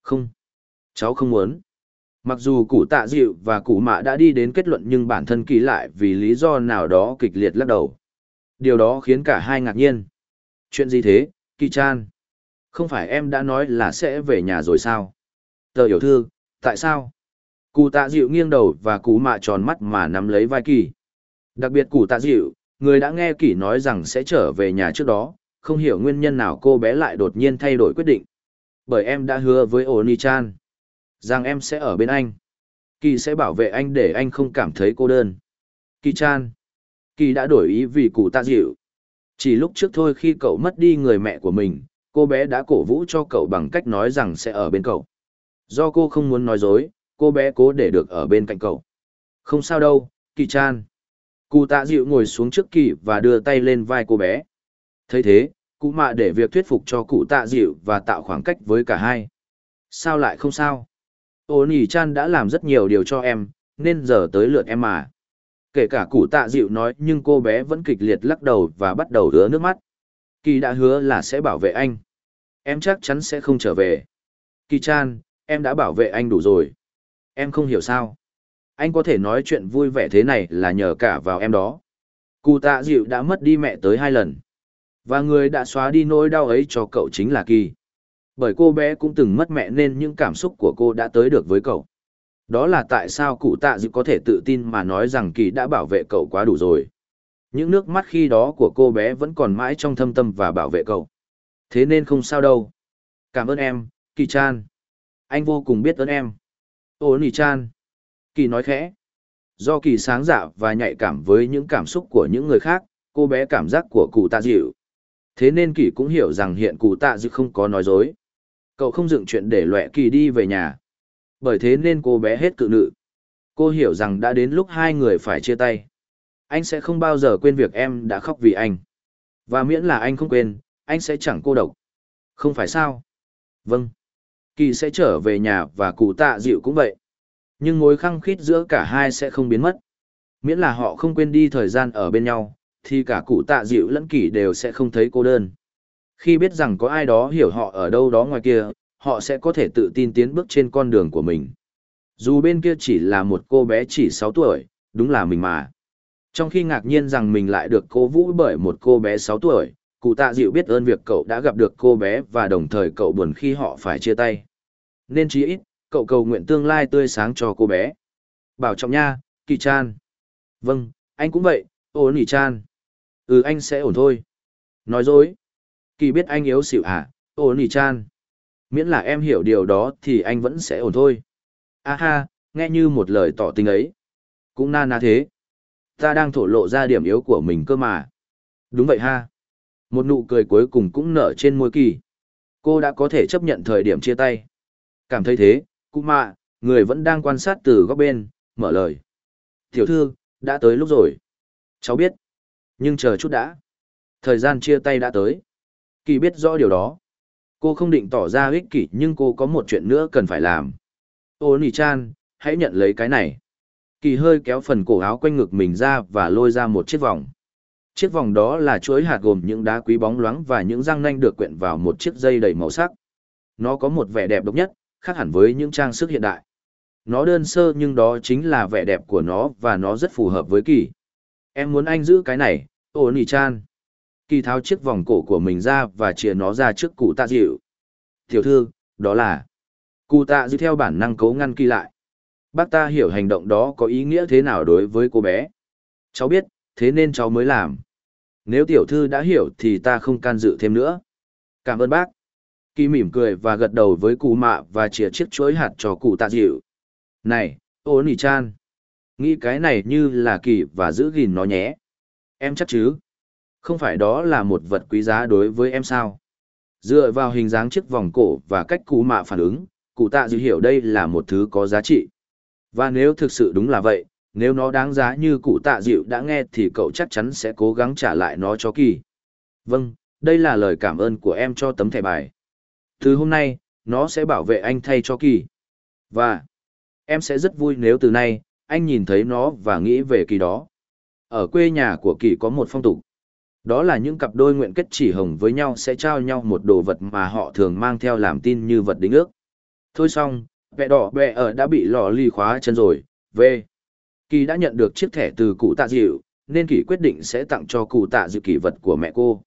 Không. Cháu không muốn. Mặc dù cụ tạ dịu và cụ mạ đã đi đến kết luận nhưng bản thân kỳ lại vì lý do nào đó kịch liệt lắc đầu. Điều đó khiến cả hai ngạc nhiên. Chuyện gì thế, kỳ chan? Không phải em đã nói là sẽ về nhà rồi sao? Tờ hiểu thư, tại sao? Cụ tạ dịu nghiêng đầu và cụ mạ tròn mắt mà nắm lấy vai kỳ. Đặc biệt cụ tạ dịu, người đã nghe Kỳ nói rằng sẽ trở về nhà trước đó, không hiểu nguyên nhân nào cô bé lại đột nhiên thay đổi quyết định. Bởi em đã hứa với Oni-chan rằng em sẽ ở bên anh. Kỳ sẽ bảo vệ anh để anh không cảm thấy cô đơn. Kỳ-chan. Kỳ đã đổi ý vì cụ tạ dịu. Chỉ lúc trước thôi khi cậu mất đi người mẹ của mình, cô bé đã cổ vũ cho cậu bằng cách nói rằng sẽ ở bên cậu. Do cô không muốn nói dối, cô bé cố để được ở bên cạnh cậu. Không sao đâu, Kỳ-chan. Cụ tạ dịu ngồi xuống trước kỳ và đưa tay lên vai cô bé. thấy thế, cụ mạ để việc thuyết phục cho cụ tạ dịu và tạo khoảng cách với cả hai. Sao lại không sao? Ôn nỉ chan đã làm rất nhiều điều cho em, nên giờ tới lượt em mà. Kể cả cụ tạ dịu nói nhưng cô bé vẫn kịch liệt lắc đầu và bắt đầu rứa nước mắt. Kỳ đã hứa là sẽ bảo vệ anh. Em chắc chắn sẽ không trở về. Kỳ chan, em đã bảo vệ anh đủ rồi. Em không hiểu sao. Anh có thể nói chuyện vui vẻ thế này là nhờ cả vào em đó. Cụ tạ dịu đã mất đi mẹ tới hai lần. Và người đã xóa đi nỗi đau ấy cho cậu chính là Kỳ. Bởi cô bé cũng từng mất mẹ nên những cảm xúc của cô đã tới được với cậu. Đó là tại sao cụ tạ dịu có thể tự tin mà nói rằng Kỳ đã bảo vệ cậu quá đủ rồi. Những nước mắt khi đó của cô bé vẫn còn mãi trong thâm tâm và bảo vệ cậu. Thế nên không sao đâu. Cảm ơn em, Kỳ Chan. Anh vô cùng biết ơn em. Ô nỉ Chan. Kỳ nói khẽ. Do Kỳ sáng dạ và nhạy cảm với những cảm xúc của những người khác, cô bé cảm giác của cụ tạ dịu. Thế nên Kỳ cũng hiểu rằng hiện cụ tạ dịu không có nói dối. Cậu không dựng chuyện để loẹ Kỳ đi về nhà. Bởi thế nên cô bé hết cự nữ. Cô hiểu rằng đã đến lúc hai người phải chia tay. Anh sẽ không bao giờ quên việc em đã khóc vì anh. Và miễn là anh không quên, anh sẽ chẳng cô độc. Không phải sao? Vâng. Kỳ sẽ trở về nhà và cụ tạ dịu cũng vậy. Nhưng mối khăng khít giữa cả hai sẽ không biến mất. Miễn là họ không quên đi thời gian ở bên nhau, thì cả cụ tạ dịu lẫn kỳ đều sẽ không thấy cô đơn. Khi biết rằng có ai đó hiểu họ ở đâu đó ngoài kia, họ sẽ có thể tự tin tiến bước trên con đường của mình. Dù bên kia chỉ là một cô bé chỉ 6 tuổi, đúng là mình mà. Trong khi ngạc nhiên rằng mình lại được cố vũ bởi một cô bé 6 tuổi, cụ tạ dịu biết ơn việc cậu đã gặp được cô bé và đồng thời cậu buồn khi họ phải chia tay. Nên chí ít, cậu cầu nguyện tương lai tươi sáng cho cô bé. Bảo trọng nha, Kỳ Chan. Vâng, anh cũng vậy, ổn nỉ Chan. Ừ anh sẽ ổn thôi. Nói dối. Kỳ biết anh yếu xịu à, ổn nỉ Chan. Miễn là em hiểu điều đó thì anh vẫn sẽ ổn thôi. A ha, nghe như một lời tỏ tình ấy. Cũng na na thế. Ta đang thổ lộ ra điểm yếu của mình cơ mà. Đúng vậy ha. Một nụ cười cuối cùng cũng nở trên môi kỳ. Cô đã có thể chấp nhận thời điểm chia tay. Cảm thấy thế, cụ mạ, người vẫn đang quan sát từ góc bên, mở lời. Tiểu thư, đã tới lúc rồi. Cháu biết. Nhưng chờ chút đã. Thời gian chia tay đã tới. Kỳ biết rõ điều đó. Cô không định tỏ ra ích kỷ nhưng cô có một chuyện nữa cần phải làm. Ô nì chan, hãy nhận lấy cái này. Kỳ hơi kéo phần cổ áo quanh ngực mình ra và lôi ra một chiếc vòng. Chiếc vòng đó là chuỗi hạt gồm những đá quý bóng loáng và những răng nanh được quyện vào một chiếc dây đầy màu sắc. Nó có một vẻ đẹp độc nhất, khác hẳn với những trang sức hiện đại. Nó đơn sơ nhưng đó chính là vẻ đẹp của nó và nó rất phù hợp với kỳ. Em muốn anh giữ cái này, ô nì chan. Kỳ tháo chiếc vòng cổ của mình ra và chia nó ra trước cụ tạ dịu. Tiểu thư, đó là... Cụ tạ dịu theo bản năng cố ngăn kỳ lại. Bác ta hiểu hành động đó có ý nghĩa thế nào đối với cô bé. Cháu biết, thế nên cháu mới làm. Nếu tiểu thư đã hiểu thì ta không can dự thêm nữa. Cảm ơn bác. Kỳ mỉm cười và gật đầu với cụ mạ và chia chiếc chuỗi hạt cho cụ tạ dịu. Này, ô nỉ chan. Nghĩ cái này như là kỳ và giữ gìn nó nhé. Em chắc chứ? Không phải đó là một vật quý giá đối với em sao? Dựa vào hình dáng chiếc vòng cổ và cách cụ mạ phản ứng, cụ tạ dịu hiểu đây là một thứ có giá trị. Và nếu thực sự đúng là vậy, nếu nó đáng giá như cụ tạ dịu đã nghe thì cậu chắc chắn sẽ cố gắng trả lại nó cho kỳ. Vâng, đây là lời cảm ơn của em cho tấm thẻ bài. Từ hôm nay, nó sẽ bảo vệ anh thay cho kỳ. Và, em sẽ rất vui nếu từ nay, anh nhìn thấy nó và nghĩ về kỳ đó. Ở quê nhà của kỳ có một phong tục. Đó là những cặp đôi nguyện kết chỉ hồng với nhau sẽ trao nhau một đồ vật mà họ thường mang theo làm tin như vật đính ước. Thôi xong, vẹ đỏ vẹ ở đã bị lò ly khóa chân rồi, về. Kỳ đã nhận được chiếc thẻ từ cụ tạ dịu, nên Kỳ quyết định sẽ tặng cho cụ tạ dịu kỷ vật của mẹ cô.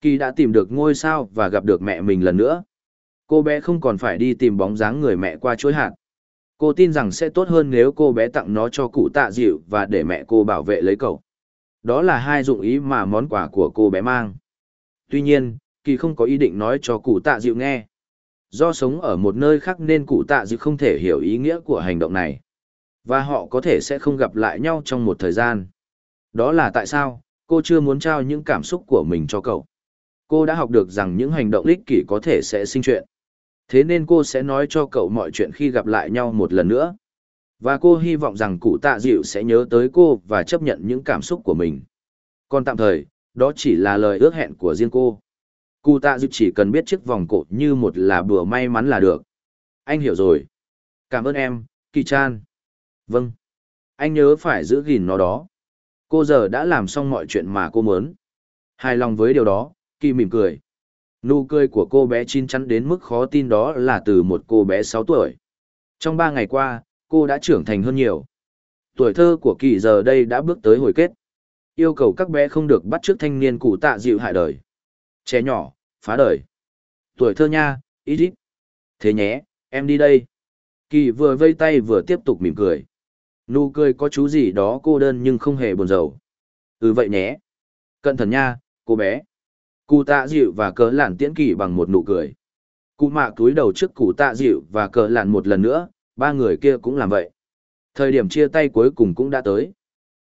Kỳ đã tìm được ngôi sao và gặp được mẹ mình lần nữa. Cô bé không còn phải đi tìm bóng dáng người mẹ qua chuỗi hạt. Cô tin rằng sẽ tốt hơn nếu cô bé tặng nó cho cụ tạ dịu và để mẹ cô bảo vệ lấy cậu. Đó là hai dụng ý mà món quà của cô bé mang. Tuy nhiên, kỳ không có ý định nói cho cụ tạ dịu nghe. Do sống ở một nơi khác nên cụ tạ dịu không thể hiểu ý nghĩa của hành động này. Và họ có thể sẽ không gặp lại nhau trong một thời gian. Đó là tại sao, cô chưa muốn trao những cảm xúc của mình cho cậu. Cô đã học được rằng những hành động ích kỷ có thể sẽ sinh chuyện. Thế nên cô sẽ nói cho cậu mọi chuyện khi gặp lại nhau một lần nữa. Và cô hy vọng rằng cụ tạ dịu sẽ nhớ tới cô và chấp nhận những cảm xúc của mình. Còn tạm thời, đó chỉ là lời ước hẹn của riêng cô. Cụ tạ dịu chỉ cần biết chiếc vòng cổ như một là bùa may mắn là được. Anh hiểu rồi. Cảm ơn em, Kỳ Chan. Vâng. Anh nhớ phải giữ gìn nó đó. Cô giờ đã làm xong mọi chuyện mà cô muốn. Hài lòng với điều đó, Kỳ mỉm cười. Nụ cười của cô bé chín chắn đến mức khó tin đó là từ một cô bé 6 tuổi. Trong 3 ngày qua, cô đã trưởng thành hơn nhiều. Tuổi thơ của Kỳ giờ đây đã bước tới hồi kết. Yêu cầu các bé không được bắt chước thanh niên cụ tạ dịu hại đời. Trẻ nhỏ, phá đời. Tuổi thơ nha, ít ít. Thế nhé, em đi đây. Kỳ vừa vây tay vừa tiếp tục mỉm cười. Nụ cười có chú gì đó cô đơn nhưng không hề buồn rầu. Ừ vậy nhé. Cẩn thận nha, cô bé. Cụ tạ dịu và cờ làn tiễn kỳ bằng một nụ cười. Cụ mạ cúi đầu trước cụ tạ dịu và cờ làn một lần nữa, ba người kia cũng làm vậy. Thời điểm chia tay cuối cùng cũng đã tới.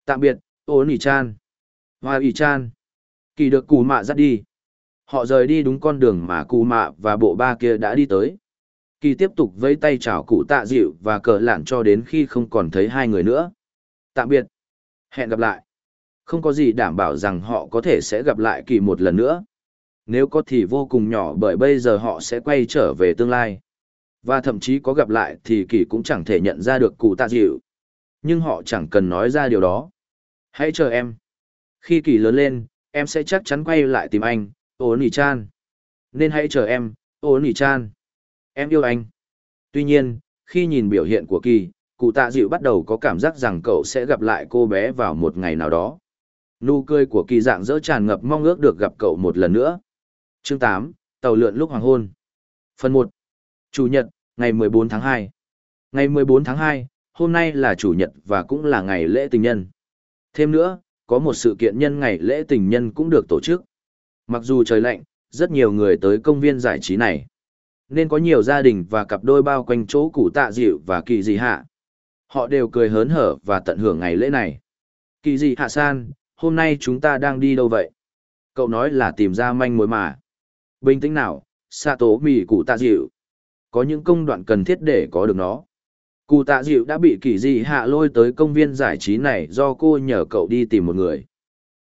Tạm biệt, ô nỉ chan. Hoa ỉ chan. Kỳ được cụ mạ dắt đi. Họ rời đi đúng con đường mà cụ mạ và bộ ba kia đã đi tới. Kỳ tiếp tục vẫy tay chào cụ tạ dịu và cờ lạn cho đến khi không còn thấy hai người nữa. Tạm biệt. Hẹn gặp lại. Không có gì đảm bảo rằng họ có thể sẽ gặp lại kỳ một lần nữa. Nếu có thì vô cùng nhỏ bởi bây giờ họ sẽ quay trở về tương lai. Và thậm chí có gặp lại thì kỳ cũng chẳng thể nhận ra được cụ tạ dịu. Nhưng họ chẳng cần nói ra điều đó. Hãy chờ em. Khi kỳ lớn lên, em sẽ chắc chắn quay lại tìm anh, ô nỉ chan. Nên hãy chờ em, ô nỉ chan. Em yêu anh. Tuy nhiên, khi nhìn biểu hiện của kỳ, cụ tạ dịu bắt đầu có cảm giác rằng cậu sẽ gặp lại cô bé vào một ngày nào đó. Nụ cười của kỳ dạng dỡ tràn ngập mong ước được gặp cậu một lần nữa. Chương 8, Tàu lượn lúc hoàng hôn. Phần 1. Chủ nhật, ngày 14 tháng 2. Ngày 14 tháng 2, hôm nay là chủ nhật và cũng là ngày lễ tình nhân. Thêm nữa, có một sự kiện nhân ngày lễ tình nhân cũng được tổ chức. Mặc dù trời lạnh, rất nhiều người tới công viên giải trí này. Nên có nhiều gia đình và cặp đôi bao quanh chỗ cụ tạ dịu và kỳ dị hạ. Họ đều cười hớn hở và tận hưởng ngày lễ này. Kỳ dị hạ san, hôm nay chúng ta đang đi đâu vậy? Cậu nói là tìm ra manh mối mà. Bình tĩnh nào, xạ tố mì cụ tạ dịu. Có những công đoạn cần thiết để có được nó. Cụ tạ dịu đã bị kỳ dị hạ lôi tới công viên giải trí này do cô nhờ cậu đi tìm một người.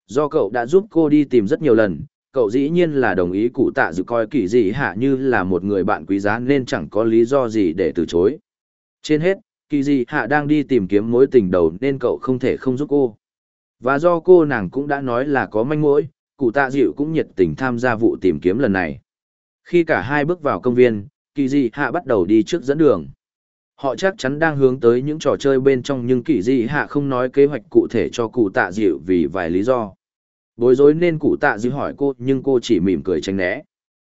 Do cậu đã giúp cô đi tìm rất nhiều lần, cậu dĩ nhiên là đồng ý cụ tạ dịu coi kỳ dị hạ như là một người bạn quý giá nên chẳng có lý do gì để từ chối. Trên hết, kỳ dị hạ đang đi tìm kiếm mối tình đầu nên cậu không thể không giúp cô. Và do cô nàng cũng đã nói là có manh mối, cụ tạ dịu cũng nhiệt tình tham gia vụ tìm kiếm lần này. Khi cả hai bước vào công viên, kỳ dị hạ bắt đầu đi trước dẫn đường. Họ chắc chắn đang hướng tới những trò chơi bên trong nhưng kỳ dị hạ không nói kế hoạch cụ thể cho cụ tạ dịu vì vài lý do. Bối rối nên cụ tạ dịu hỏi cô nhưng cô chỉ mỉm cười tránh né.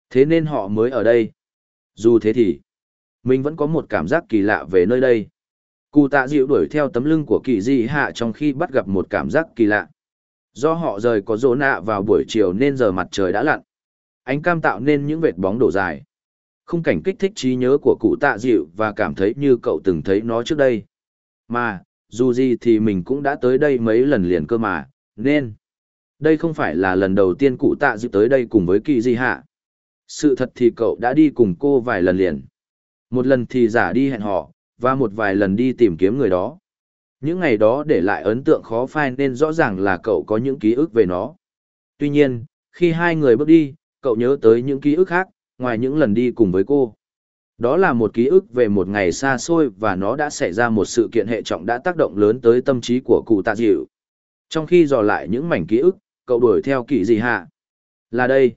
Thế nên họ mới ở đây. Dù thế thì, mình vẫn có một cảm giác kỳ lạ về nơi đây. Cụ tạ dịu đuổi theo tấm lưng của kỳ Di hạ trong khi bắt gặp một cảm giác kỳ lạ. Do họ rời có rỗ nạ vào buổi chiều nên giờ mặt trời đã lặn. Ánh cam tạo nên những vệt bóng đổ dài. Khung cảnh kích thích trí nhớ của cụ tạ dịu và cảm thấy như cậu từng thấy nó trước đây. Mà, dù gì thì mình cũng đã tới đây mấy lần liền cơ mà, nên... Đây không phải là lần đầu tiên cụ tạ dịu tới đây cùng với kỳ di hạ. Sự thật thì cậu đã đi cùng cô vài lần liền. Một lần thì giả đi hẹn họ, và một vài lần đi tìm kiếm người đó. Những ngày đó để lại ấn tượng khó phai nên rõ ràng là cậu có những ký ức về nó. Tuy nhiên, khi hai người bước đi, cậu nhớ tới những ký ức khác, ngoài những lần đi cùng với cô. Đó là một ký ức về một ngày xa xôi và nó đã xảy ra một sự kiện hệ trọng đã tác động lớn tới tâm trí của cụ tạ dịu. Trong khi dò lại những mảnh ký ức, cậu đuổi theo kỳ dị hạ. Là đây.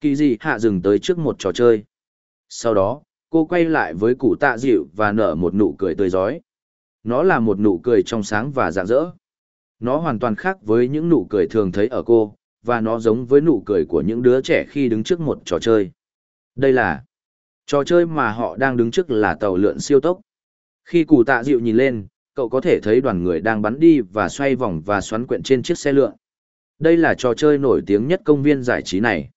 Kỳ dị hạ dừng tới trước một trò chơi. Sau đó, cô quay lại với cụ tạ dịu và nở một nụ cười tươi giói. Nó là một nụ cười trong sáng và rạng rỡ. Nó hoàn toàn khác với những nụ cười thường thấy ở cô, và nó giống với nụ cười của những đứa trẻ khi đứng trước một trò chơi. Đây là trò chơi mà họ đang đứng trước là tàu lượn siêu tốc. Khi cụ tạ dịu nhìn lên, cậu có thể thấy đoàn người đang bắn đi và xoay vòng và xoắn quyện trên chiếc xe lượn. Đây là trò chơi nổi tiếng nhất công viên giải trí này.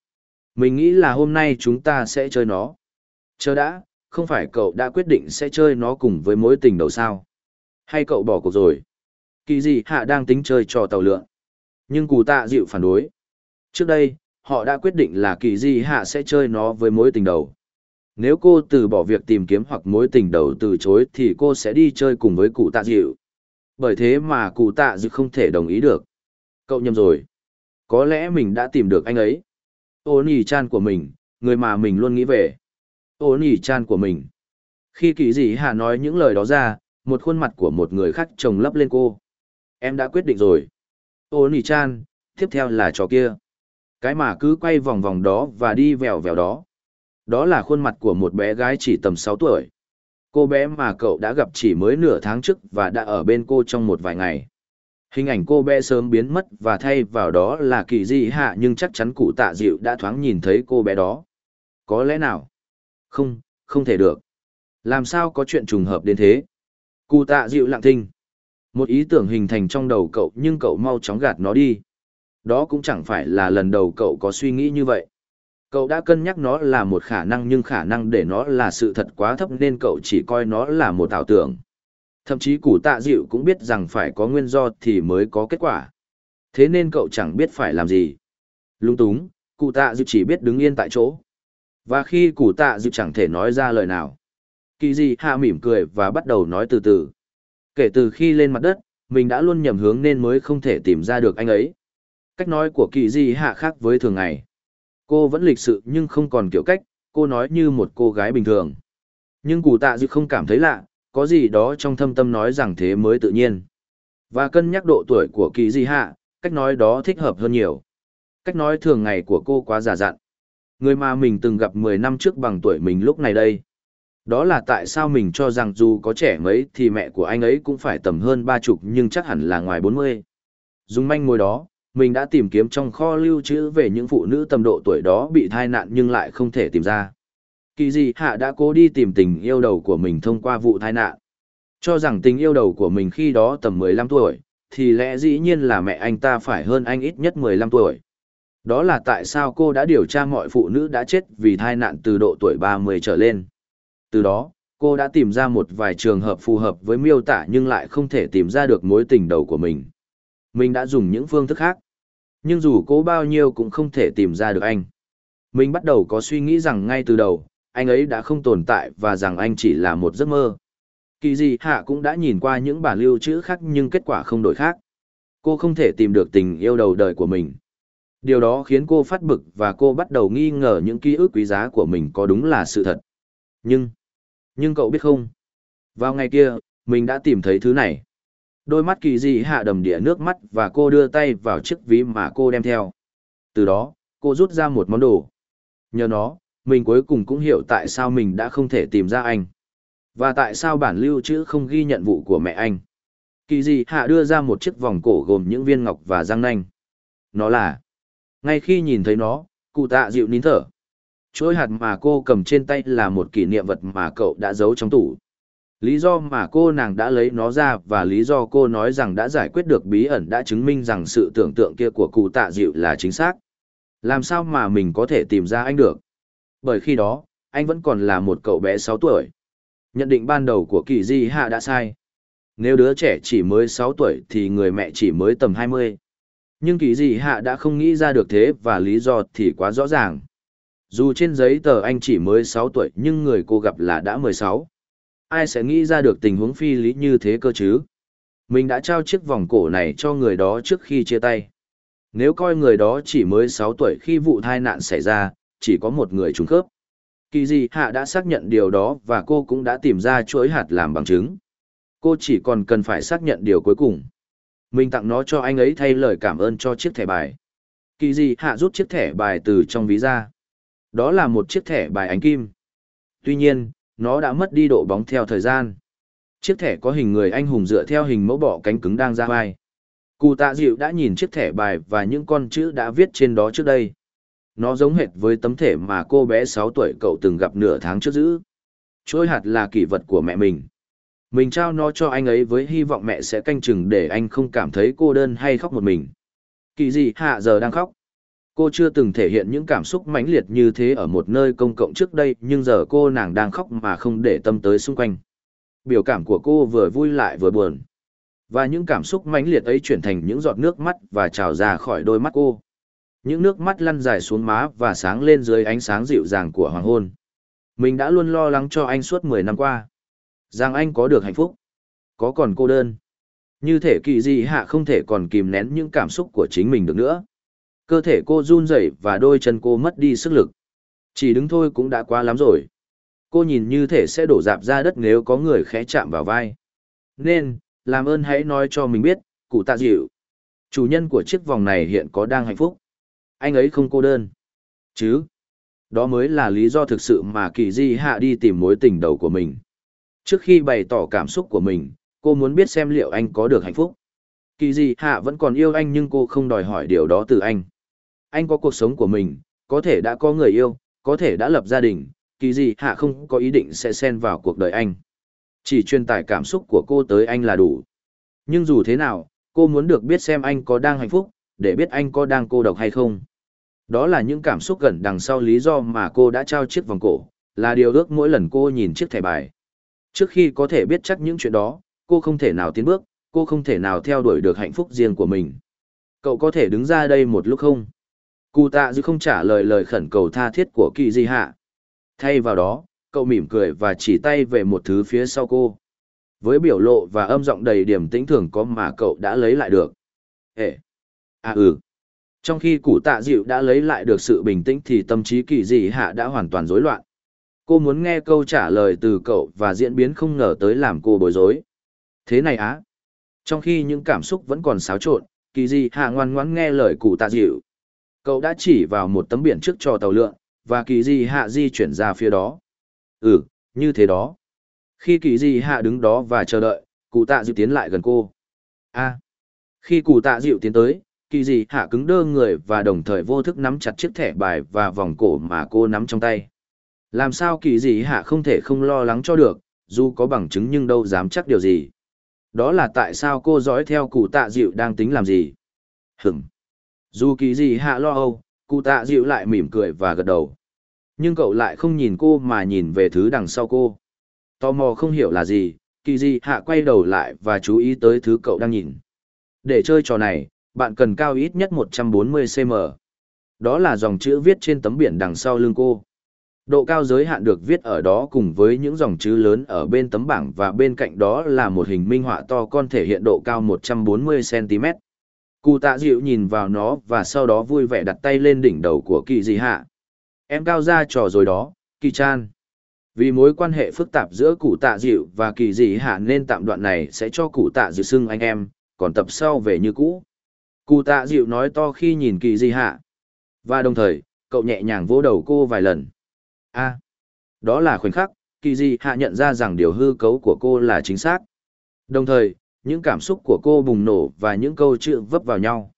Mình nghĩ là hôm nay chúng ta sẽ chơi nó. Chờ đã, không phải cậu đã quyết định sẽ chơi nó cùng với mối tình đầu sao? Hay cậu bỏ cuộc rồi? Kỳ gì hạ đang tính chơi trò tàu lượn. Nhưng cụ tạ dịu phản đối. Trước đây, họ đã quyết định là kỳ gì hạ sẽ chơi nó với mối tình đầu. Nếu cô từ bỏ việc tìm kiếm hoặc mối tình đầu từ chối thì cô sẽ đi chơi cùng với cụ tạ dịu. Bởi thế mà cụ tạ dịu không thể đồng ý được. Cậu nhầm rồi. Có lẽ mình đã tìm được anh ấy. Ô nì chan của mình, người mà mình luôn nghĩ về. Ô nỉ chan của mình. Khi kỳ dị hạ nói những lời đó ra, một khuôn mặt của một người khác chồng lấp lên cô. Em đã quyết định rồi. Ô nỉ chan, tiếp theo là trò kia. Cái mà cứ quay vòng vòng đó và đi vèo vèo đó. Đó là khuôn mặt của một bé gái chỉ tầm sáu tuổi. Cô bé mà cậu đã gặp chỉ mới nửa tháng trước và đã ở bên cô trong một vài ngày. Hình ảnh cô bé sớm biến mất và thay vào đó là kỳ di hạ nhưng chắc chắn cụ tạ dịu đã thoáng nhìn thấy cô bé đó. Có lẽ nào? Không, không thể được. Làm sao có chuyện trùng hợp đến thế? Cụ tạ dịu lặng thinh. Một ý tưởng hình thành trong đầu cậu nhưng cậu mau chóng gạt nó đi. Đó cũng chẳng phải là lần đầu cậu có suy nghĩ như vậy. Cậu đã cân nhắc nó là một khả năng nhưng khả năng để nó là sự thật quá thấp nên cậu chỉ coi nó là một ảo tưởng. Thậm chí cụ tạ dịu cũng biết rằng phải có nguyên do thì mới có kết quả. Thế nên cậu chẳng biết phải làm gì. Lung túng, cụ tạ dịu chỉ biết đứng yên tại chỗ. Và khi cụ tạ dịu chẳng thể nói ra lời nào. Kỳ gì hạ mỉm cười và bắt đầu nói từ từ. Kể từ khi lên mặt đất, mình đã luôn nhầm hướng nên mới không thể tìm ra được anh ấy. Cách nói của kỳ gì hạ khác với thường ngày. Cô vẫn lịch sự nhưng không còn kiểu cách, cô nói như một cô gái bình thường. Nhưng cụ tạ dịu không cảm thấy lạ, có gì đó trong thâm tâm nói rằng thế mới tự nhiên. Và cân nhắc độ tuổi của kỳ di hạ, cách nói đó thích hợp hơn nhiều. Cách nói thường ngày của cô quá giả dặn. Người mà mình từng gặp 10 năm trước bằng tuổi mình lúc này đây. Đó là tại sao mình cho rằng dù có trẻ mấy thì mẹ của anh ấy cũng phải tầm hơn ba chục nhưng chắc hẳn là ngoài 40. Dùng manh mối đó, mình đã tìm kiếm trong kho lưu trữ về những phụ nữ tầm độ tuổi đó bị thai nạn nhưng lại không thể tìm ra. Kỳ gì hạ đã cố đi tìm tình yêu đầu của mình thông qua vụ thai nạn. Cho rằng tình yêu đầu của mình khi đó tầm 15 tuổi, thì lẽ dĩ nhiên là mẹ anh ta phải hơn anh ít nhất 15 tuổi. Đó là tại sao cô đã điều tra mọi phụ nữ đã chết vì thai nạn từ độ tuổi 30 trở lên. Từ đó, cô đã tìm ra một vài trường hợp phù hợp với miêu tả nhưng lại không thể tìm ra được mối tình đầu của mình. Mình đã dùng những phương thức khác. Nhưng dù cố bao nhiêu cũng không thể tìm ra được anh. Mình bắt đầu có suy nghĩ rằng ngay từ đầu, anh ấy đã không tồn tại và rằng anh chỉ là một giấc mơ. Kỳ gì hạ cũng đã nhìn qua những bản lưu trữ khác nhưng kết quả không đổi khác. Cô không thể tìm được tình yêu đầu đời của mình. Điều đó khiến cô phát bực và cô bắt đầu nghi ngờ những ký ức quý giá của mình có đúng là sự thật. Nhưng, nhưng cậu biết không? Vào ngày kia, mình đã tìm thấy thứ này. Đôi mắt kỳ dị hạ đầm đìa nước mắt và cô đưa tay vào chiếc ví mà cô đem theo. Từ đó, cô rút ra một món đồ. Nhờ nó, mình cuối cùng cũng hiểu tại sao mình đã không thể tìm ra anh. Và tại sao bản lưu trữ không ghi nhận vụ của mẹ anh. Kỳ dị hạ đưa ra một chiếc vòng cổ gồm những viên ngọc và răng nanh. Nó là... Ngay khi nhìn thấy nó, cụ tạ dịu nín thở. Chuỗi hạt mà cô cầm trên tay là một kỷ niệm vật mà cậu đã giấu trong tủ. Lý do mà cô nàng đã lấy nó ra và lý do cô nói rằng đã giải quyết được bí ẩn đã chứng minh rằng sự tưởng tượng kia của cụ tạ dịu là chính xác. Làm sao mà mình có thể tìm ra anh được? Bởi khi đó, anh vẫn còn là một cậu bé 6 tuổi. Nhận định ban đầu của kỳ di hạ đã sai. Nếu đứa trẻ chỉ mới 6 tuổi thì người mẹ chỉ mới tầm 20. Nhưng kỳ dị hạ đã không nghĩ ra được thế và lý do thì quá rõ ràng. Dù trên giấy tờ anh chỉ mới 6 tuổi nhưng người cô gặp là đã 16. Ai sẽ nghĩ ra được tình huống phi lý như thế cơ chứ? Mình đã trao chiếc vòng cổ này cho người đó trước khi chia tay. Nếu coi người đó chỉ mới 6 tuổi khi vụ tai nạn xảy ra, chỉ có một người trùng khớp. Kỳ gì hạ đã xác nhận điều đó và cô cũng đã tìm ra chuỗi hạt làm bằng chứng. Cô chỉ còn cần phải xác nhận điều cuối cùng. Mình tặng nó cho anh ấy thay lời cảm ơn cho chiếc thẻ bài. Kỳ gì hạ rút chiếc thẻ bài từ trong ví ra. Đó là một chiếc thẻ bài ánh kim. Tuy nhiên, nó đã mất đi độ bóng theo thời gian. Chiếc thẻ có hình người anh hùng dựa theo hình mẫu bỏ cánh cứng đang ra vai. Cụ tạ dịu đã nhìn chiếc thẻ bài và những con chữ đã viết trên đó trước đây. Nó giống hệt với tấm thẻ mà cô bé 6 tuổi cậu từng gặp nửa tháng trước giữ. Trôi hạt là kỷ vật của mẹ mình. Mình trao nó cho anh ấy với hy vọng mẹ sẽ canh chừng để anh không cảm thấy cô đơn hay khóc một mình. Kỳ gì hạ giờ đang khóc. Cô chưa từng thể hiện những cảm xúc mãnh liệt như thế ở một nơi công cộng trước đây, nhưng giờ cô nàng đang khóc mà không để tâm tới xung quanh. Biểu cảm của cô vừa vui lại vừa buồn. Và những cảm xúc mãnh liệt ấy chuyển thành những giọt nước mắt và trào ra khỏi đôi mắt cô. Những nước mắt lăn dài xuống má và sáng lên dưới ánh sáng dịu dàng của hoàng hôn. Mình đã luôn lo lắng cho anh suốt 10 năm qua. Rằng anh có được hạnh phúc. Có còn cô đơn. Như thể kỳ Di hạ không thể còn kìm nén những cảm xúc của chính mình được nữa. Cơ thể cô run rẩy và đôi chân cô mất đi sức lực. Chỉ đứng thôi cũng đã quá lắm rồi. Cô nhìn như thể sẽ đổ dạp ra đất nếu có người khẽ chạm vào vai. Nên, làm ơn hãy nói cho mình biết, cụ tạ dịu. Chủ nhân của chiếc vòng này hiện có đang hạnh phúc. Anh ấy không cô đơn. Chứ? Đó mới là lý do thực sự mà kỳ di hạ đi tìm mối tình đầu của mình. Trước khi bày tỏ cảm xúc của mình, cô muốn biết xem liệu anh có được hạnh phúc. Kỳ gì hạ vẫn còn yêu anh nhưng cô không đòi hỏi điều đó từ anh. Anh có cuộc sống của mình, có thể đã có người yêu, có thể đã lập gia đình, kỳ gì hạ không có ý định sẽ xen vào cuộc đời anh. Chỉ truyền tải cảm xúc của cô tới anh là đủ. Nhưng dù thế nào, cô muốn được biết xem anh có đang hạnh phúc, để biết anh có đang cô độc hay không. Đó là những cảm xúc gần đằng sau lý do mà cô đã trao chiếc vòng cổ, là điều ước mỗi lần cô nhìn chiếc thẻ bài. Trước khi có thể biết chắc những chuyện đó, cô không thể nào tiến bước, cô không thể nào theo đuổi được hạnh phúc riêng của mình. Cậu có thể đứng ra đây một lúc không? Cụ tạ dư không trả lời lời khẩn cầu tha thiết của kỳ di hạ. Thay vào đó, cậu mỉm cười và chỉ tay về một thứ phía sau cô. Với biểu lộ và âm giọng đầy điểm tĩnh thường có mà cậu đã lấy lại được. Ê! À ừ! Trong khi cụ tạ dịu đã lấy lại được sự bình tĩnh thì tâm trí kỳ dị hạ đã hoàn toàn rối loạn. Cô muốn nghe câu trả lời từ cậu và diễn biến không ngờ tới làm cô bối rối. Thế này á! Trong khi những cảm xúc vẫn còn xáo trộn, kỳ di hạ ngoan ngoãn nghe lời cụ tạ dịu. Cậu đã chỉ vào một tấm biển trước cho tàu lượn, và kỳ di hạ di chuyển ra phía đó. Ừ, như thế đó. Khi kỳ di hạ đứng đó và chờ đợi, cụ tạ dịu tiến lại gần cô. a Khi cụ tạ dịu tiến tới, kỳ dị hạ cứng đơ người và đồng thời vô thức nắm chặt chiếc thẻ bài và vòng cổ mà cô nắm trong tay. Làm sao kỳ gì hạ không thể không lo lắng cho được, dù có bằng chứng nhưng đâu dám chắc điều gì. Đó là tại sao cô dõi theo cụ tạ dịu đang tính làm gì. Hửm. Dù kỳ gì hạ lo âu, cụ tạ dịu lại mỉm cười và gật đầu. Nhưng cậu lại không nhìn cô mà nhìn về thứ đằng sau cô. Tò mò không hiểu là gì, kỳ gì hạ quay đầu lại và chú ý tới thứ cậu đang nhìn. Để chơi trò này, bạn cần cao ít nhất 140cm. Đó là dòng chữ viết trên tấm biển đằng sau lưng cô. Độ cao giới hạn được viết ở đó cùng với những dòng chữ lớn ở bên tấm bảng và bên cạnh đó là một hình minh họa to con thể hiện độ cao 140cm. Cụ tạ dịu nhìn vào nó và sau đó vui vẻ đặt tay lên đỉnh đầu của kỳ dị hạ. Em cao ra trò rồi đó, kỳ chan. Vì mối quan hệ phức tạp giữa cụ tạ dịu và kỳ dị hạ nên tạm đoạn này sẽ cho cụ tạ dịu xưng anh em, còn tập sau về như cũ. Cụ tạ dịu nói to khi nhìn kỳ dị hạ. Và đồng thời, cậu nhẹ nhàng vỗ đầu cô vài lần a đó là khoảnh khắc, kỳ dị hạ nhận ra rằng điều hư cấu của cô là chính xác. Đồng thời, những cảm xúc của cô bùng nổ và những câu chữ vấp vào nhau.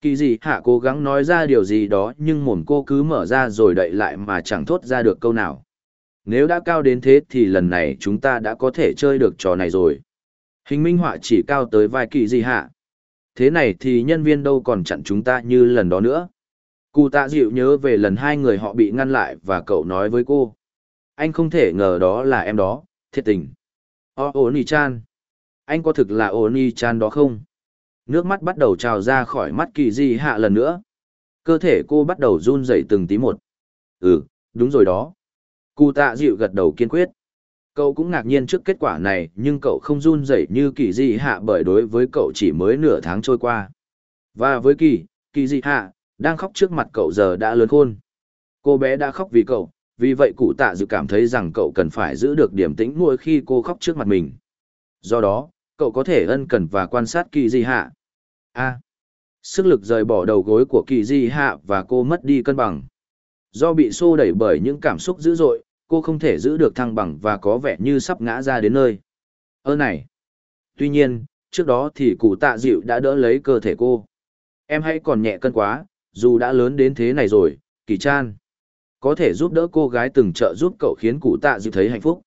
Kỳ dị hạ cố gắng nói ra điều gì đó nhưng mồm cô cứ mở ra rồi đậy lại mà chẳng thốt ra được câu nào. Nếu đã cao đến thế thì lần này chúng ta đã có thể chơi được trò này rồi. Hình minh họa chỉ cao tới vai kỳ dị hạ. Thế này thì nhân viên đâu còn chặn chúng ta như lần đó nữa. Cụ tạ dịu nhớ về lần hai người họ bị ngăn lại và cậu nói với cô. Anh không thể ngờ đó là em đó, thiệt tình. Ô ô nì chan. Anh có thực là ô nì chan đó không? Nước mắt bắt đầu trào ra khỏi mắt kỳ di hạ lần nữa. Cơ thể cô bắt đầu run rẩy từng tí một. Ừ, đúng rồi đó. Cụ tạ dịu gật đầu kiên quyết. Cậu cũng ngạc nhiên trước kết quả này nhưng cậu không run rẩy như kỳ di hạ bởi đối với cậu chỉ mới nửa tháng trôi qua. Và với kỳ, kỳ di hạ, đang khóc trước mặt cậu giờ đã lớn khôn. Cô bé đã khóc vì cậu, vì vậy cụ tạ dự cảm thấy rằng cậu cần phải giữ được điểm tĩnh mỗi khi cô khóc trước mặt mình. Do đó, cậu có thể ân cần và quan sát kỳ di hạ. A. sức lực rời bỏ đầu gối của kỳ di hạ và cô mất đi cân bằng. Do bị xô đẩy bởi những cảm xúc dữ dội, cô không thể giữ được thăng bằng và có vẻ như sắp ngã ra đến nơi. Ơ này! Tuy nhiên, trước đó thì cụ tạ dịu đã đỡ lấy cơ thể cô. Em hãy còn nhẹ cân quá, dù đã lớn đến thế này rồi, kỳ chan. Có thể giúp đỡ cô gái từng trợ giúp cậu khiến cụ tạ dịu thấy hạnh phúc.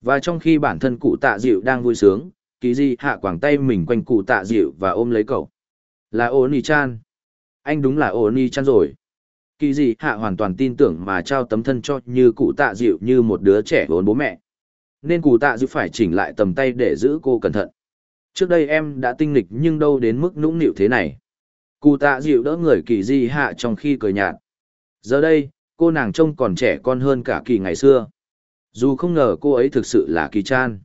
Và trong khi bản thân cụ tạ dịu đang vui sướng, kỳ di hạ quảng tay mình quanh cụ tạ dịu và ôm lấy cậu. Là ô nì chan. anh đúng là ổn y chăn rồi kỳ Di hạ hoàn toàn tin tưởng mà trao tấm thân cho như cụ tạ dịu như một đứa trẻ vốn bố mẹ nên cụ tạ dịu phải chỉnh lại tầm tay để giữ cô cẩn thận trước đây em đã tinh nghịch nhưng đâu đến mức nũng nịu thế này cụ tạ dịu đỡ người kỳ Di hạ trong khi cười nhạt. Giờ đây, cô nàng trông còn trẻ con hơn cả kỳ ngày xưa. Dù không ngờ cô ấy thực sự là kỳ chan.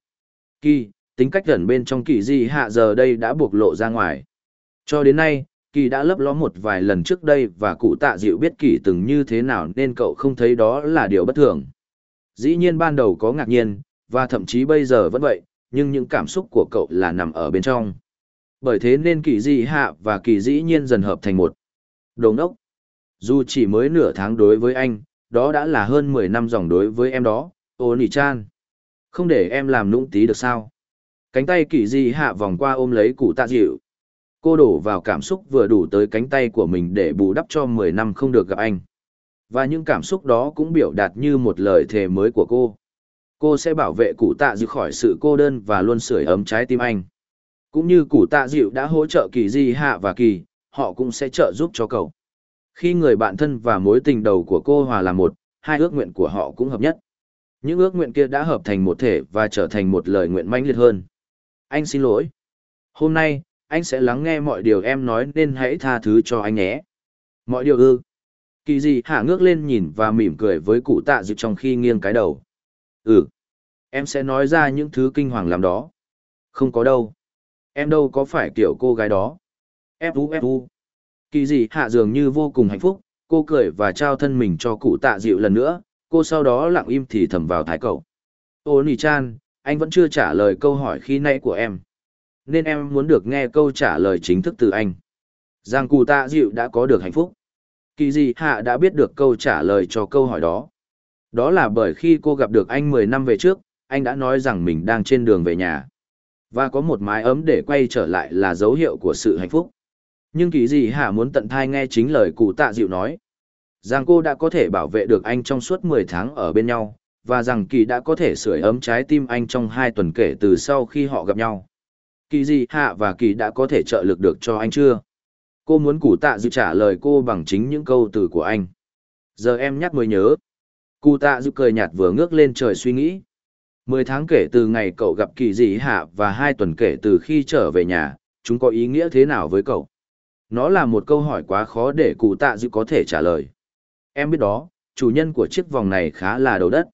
Kỳ, tính cách gần bên trong kỳ Di hạ giờ đây đã bộc lộ ra ngoài. Cho đến nay, kỳ đã lấp ló một vài lần trước đây và cụ tạ dịu biết kỳ từng như thế nào nên cậu không thấy đó là điều bất thường. Dĩ nhiên ban đầu có ngạc nhiên, và thậm chí bây giờ vẫn vậy, nhưng những cảm xúc của cậu là nằm ở bên trong bởi thế nên kỳ dị hạ và kỳ dĩ nhiên dần hợp thành một. Đồ ngốc! Dù chỉ mới nửa tháng đối với anh, đó đã là hơn mười năm dòng đối với em đó ô nỉ chan không để em làm nũng tí được sao? Cánh tay kỳ dị hạ vòng qua ôm lấy cụ tạ dịu. Cô đổ vào cảm xúc vừa đủ tới cánh tay của mình để bù đắp cho mười năm không được gặp anh. Và những cảm xúc đó cũng biểu đạt như một lời thề mới của cô. Cô sẽ bảo vệ cụ tạ dịu khỏi sự cô đơn và luôn sưởi ấm trái tim anh cũng như cụ tạ dịu đã hỗ trợ kỳ di hạ và kỳ, họ cũng sẽ trợ giúp cho cậu. Khi người bạn thân và mối tình đầu của cô hòa là một, hai ước nguyện của họ cũng hợp nhất. Những ước nguyện kia đã hợp thành một thể và trở thành một lời nguyện mãnh liệt hơn. Anh xin lỗi. Hôm nay, anh sẽ lắng nghe mọi điều em nói nên hãy tha thứ cho anh nhé. Mọi điều ư? Kỳ Di hạ ngước lên nhìn và mỉm cười với cụ tạ dịu trong khi nghiêng cái đầu. Ừ. Em sẽ nói ra những thứ kinh hoàng làm đó. Không có đâu em đâu có phải kiểu cô gái đó fu fu kỳ dị hạ dường như vô cùng hạnh phúc cô cười và trao thân mình cho cụ tạ dịu lần nữa cô sau đó lặng im thì thầm vào thái cậu ô nỉ chan anh vẫn chưa trả lời câu hỏi khi nãy của em nên em muốn được nghe câu trả lời chính thức từ anh. Giang cụ tạ dịu đã có được hạnh phúc. Kỳ gì hạ đã biết được câu trả lời cho câu hỏi đó. Đó là bởi khi cô gặp được anh 10 năm về trước, anh đã nói rằng mình đang trên đường về nhà. Và có một mái ấm để quay trở lại là dấu hiệu của sự hạnh phúc. Nhưng kỳ gì hạ muốn tận thai nghe chính lời cụ tạ dịu nói. Rằng cô đã có thể bảo vệ được anh trong suốt 10 tháng ở bên nhau, và rằng kỳ đã có thể sưởi ấm trái tim anh trong hai tuần kể từ sau khi họ gặp nhau. Kỳ gì hạ và kỳ đã có thể trợ lực được cho anh chưa? Cô muốn cụ tạ dịu trả lời cô bằng chính những câu từ của anh. Giờ em nhắc mới nhớ. Cụ tạ dịu cười nhạt vừa ngước lên trời suy nghĩ mười tháng kể từ ngày cậu gặp kỳ dị hạ và hai tuần kể từ khi trở về nhà, chúng có ý nghĩa thế nào với cậu? Nó là một câu hỏi quá khó để cụ tạ dự có thể trả lời. Em biết đó, chủ nhân của chiếc vòng này khá là đầu đất.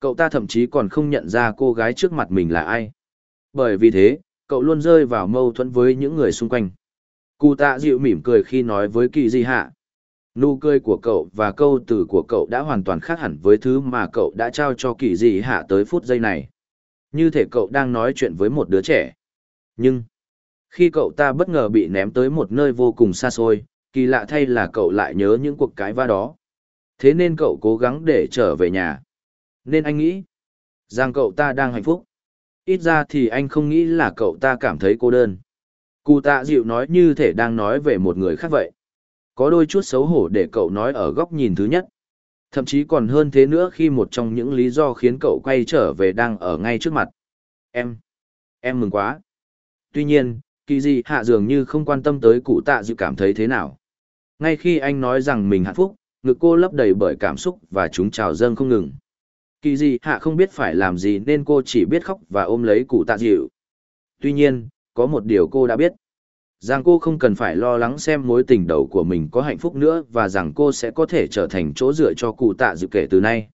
Cậu ta thậm chí còn không nhận ra cô gái trước mặt mình là ai. Bởi vì thế, cậu luôn rơi vào mâu thuẫn với những người xung quanh. Cụ tạ dịu mỉm cười khi nói với kỳ di hạ nụ cười của cậu và câu từ của cậu đã hoàn toàn khác hẳn với thứ mà cậu đã trao cho kỳ dị hạ tới phút giây này. Như thể cậu đang nói chuyện với một đứa trẻ. Nhưng, khi cậu ta bất ngờ bị ném tới một nơi vô cùng xa xôi, kỳ lạ thay là cậu lại nhớ những cuộc cái va đó. Thế nên cậu cố gắng để trở về nhà. Nên anh nghĩ rằng cậu ta đang hạnh phúc. Ít ra thì anh không nghĩ là cậu ta cảm thấy cô đơn. Cụ tạ dịu nói như thể đang nói về một người khác vậy. Có đôi chút xấu hổ để cậu nói ở góc nhìn thứ nhất. Thậm chí còn hơn thế nữa khi một trong những lý do khiến cậu quay trở về đang ở ngay trước mặt. Em. Em mừng quá. Tuy nhiên, kỳ dị hạ dường như không quan tâm tới cụ tạ dự cảm thấy thế nào. Ngay khi anh nói rằng mình hạnh phúc, ngực cô lấp đầy bởi cảm xúc và chúng trào dâng không ngừng kỳ dị hạ không biết phải làm gì nên cô chỉ biết khóc và ôm lấy cụ tạ dịu tuy nhiên có một điều cô đã biết rằng cô không cần phải lo lắng xem mối tình đầu của mình có hạnh phúc nữa và rằng cô sẽ có thể trở thành chỗ dựa cho cụ tạ dự kể từ nay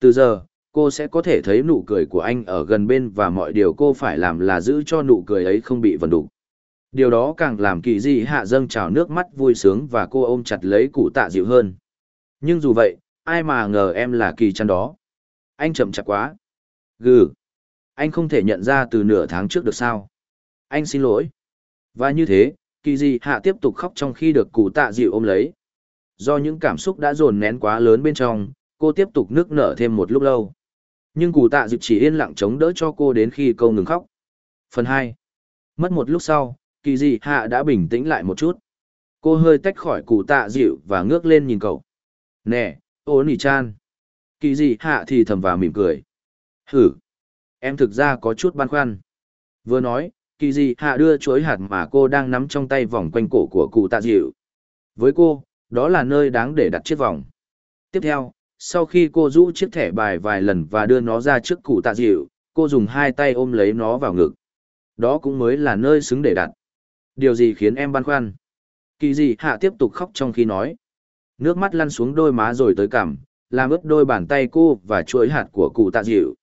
từ giờ, cô sẽ có thể thấy nụ cười của anh ở gần bên và mọi điều cô phải làm là giữ cho nụ cười ấy không bị vần đục điều đó càng làm kỳ dị hạ dâng trào nước mắt vui sướng và cô ôm chặt lấy cụ tạ dịu hơn nhưng dù vậy, ai mà ngờ em là kỳ chăn đó anh chậm chạp quá. Gừ. Anh không thể nhận ra từ nửa tháng trước được sao. Anh xin lỗi. Và như thế, kỳ dị hạ tiếp tục khóc trong khi được cụ tạ dịu ôm lấy. Do những cảm xúc đã dồn nén quá lớn bên trong, cô tiếp tục nước nở thêm một lúc lâu. Nhưng cụ tạ dịu chỉ yên lặng chống đỡ cho cô đến khi câu ngừng khóc. Phần hai. Mất một lúc sau, kỳ dị hạ đã bình tĩnh lại một chút. Cô hơi tách khỏi cụ tạ dịu và ngước lên nhìn cậu. Nè, ô nỉ chan kỳ dị hạ thì thầm vào mỉm cười hử em thực ra có chút băn khoăn vừa nói kỳ dị hạ đưa chuối hạt mà cô đang nắm trong tay vòng quanh cổ của cụ tạ dịu Với cô, đó là nơi đáng để đặt chiếc vòng. Tiếp theo, sau khi cô rũ chiếc thẻ bài vài lần và đưa nó ra trước cụ tạ dịu, cô dùng hai tay ôm lấy nó vào ngực. Đó cũng mới là nơi xứng để đặt. Điều gì khiến em băn khoăn? Kỳ dị hạ tiếp tục khóc trong khi nói. Nước mắt lăn xuống đôi má rồi tới cằm, làm ướt đôi bàn tay cô và chuỗi hạt của cụ tạ dịu.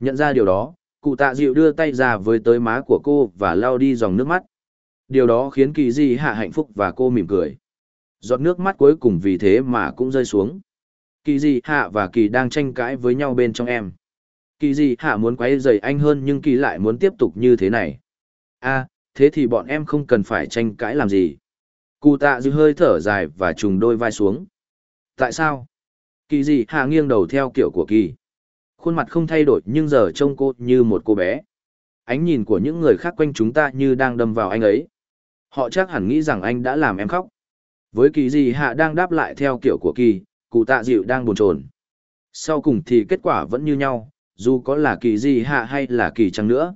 Nhận ra điều đó, cụ tạ dịu đưa tay ra với tới má của cô và lau đi dòng nước mắt. Điều đó khiến kỳ Di hạ hạnh phúc và cô mỉm cười. Giọt nước mắt cuối cùng vì thế mà cũng rơi xuống. Kỳ Di hạ và kỳ đang tranh cãi với nhau bên trong em. Kỳ Di hạ muốn quấy rầy anh hơn nhưng kỳ lại muốn tiếp tục như thế này. a à, thế thì bọn em không cần phải tranh cãi làm gì. Cụ tạ dư hơi thở dài và trùng đôi vai xuống. Tại sao? Kỳ Di hạ nghiêng đầu theo kiểu của kỳ. Khuôn mặt không thay đổi nhưng giờ trông cô như một cô bé. Ánh nhìn của những người khác quanh chúng ta như đang đâm vào anh ấy. Họ chắc hẳn nghĩ rằng anh đã làm em khóc. Với kỳ dị hạ đang đáp lại theo kiểu của kỳ, cụ tạ dịu đang buồn chồn. Sau cùng thì kết quả vẫn như nhau, dù có là kỳ dị hạ hay là kỳ chăng nữa.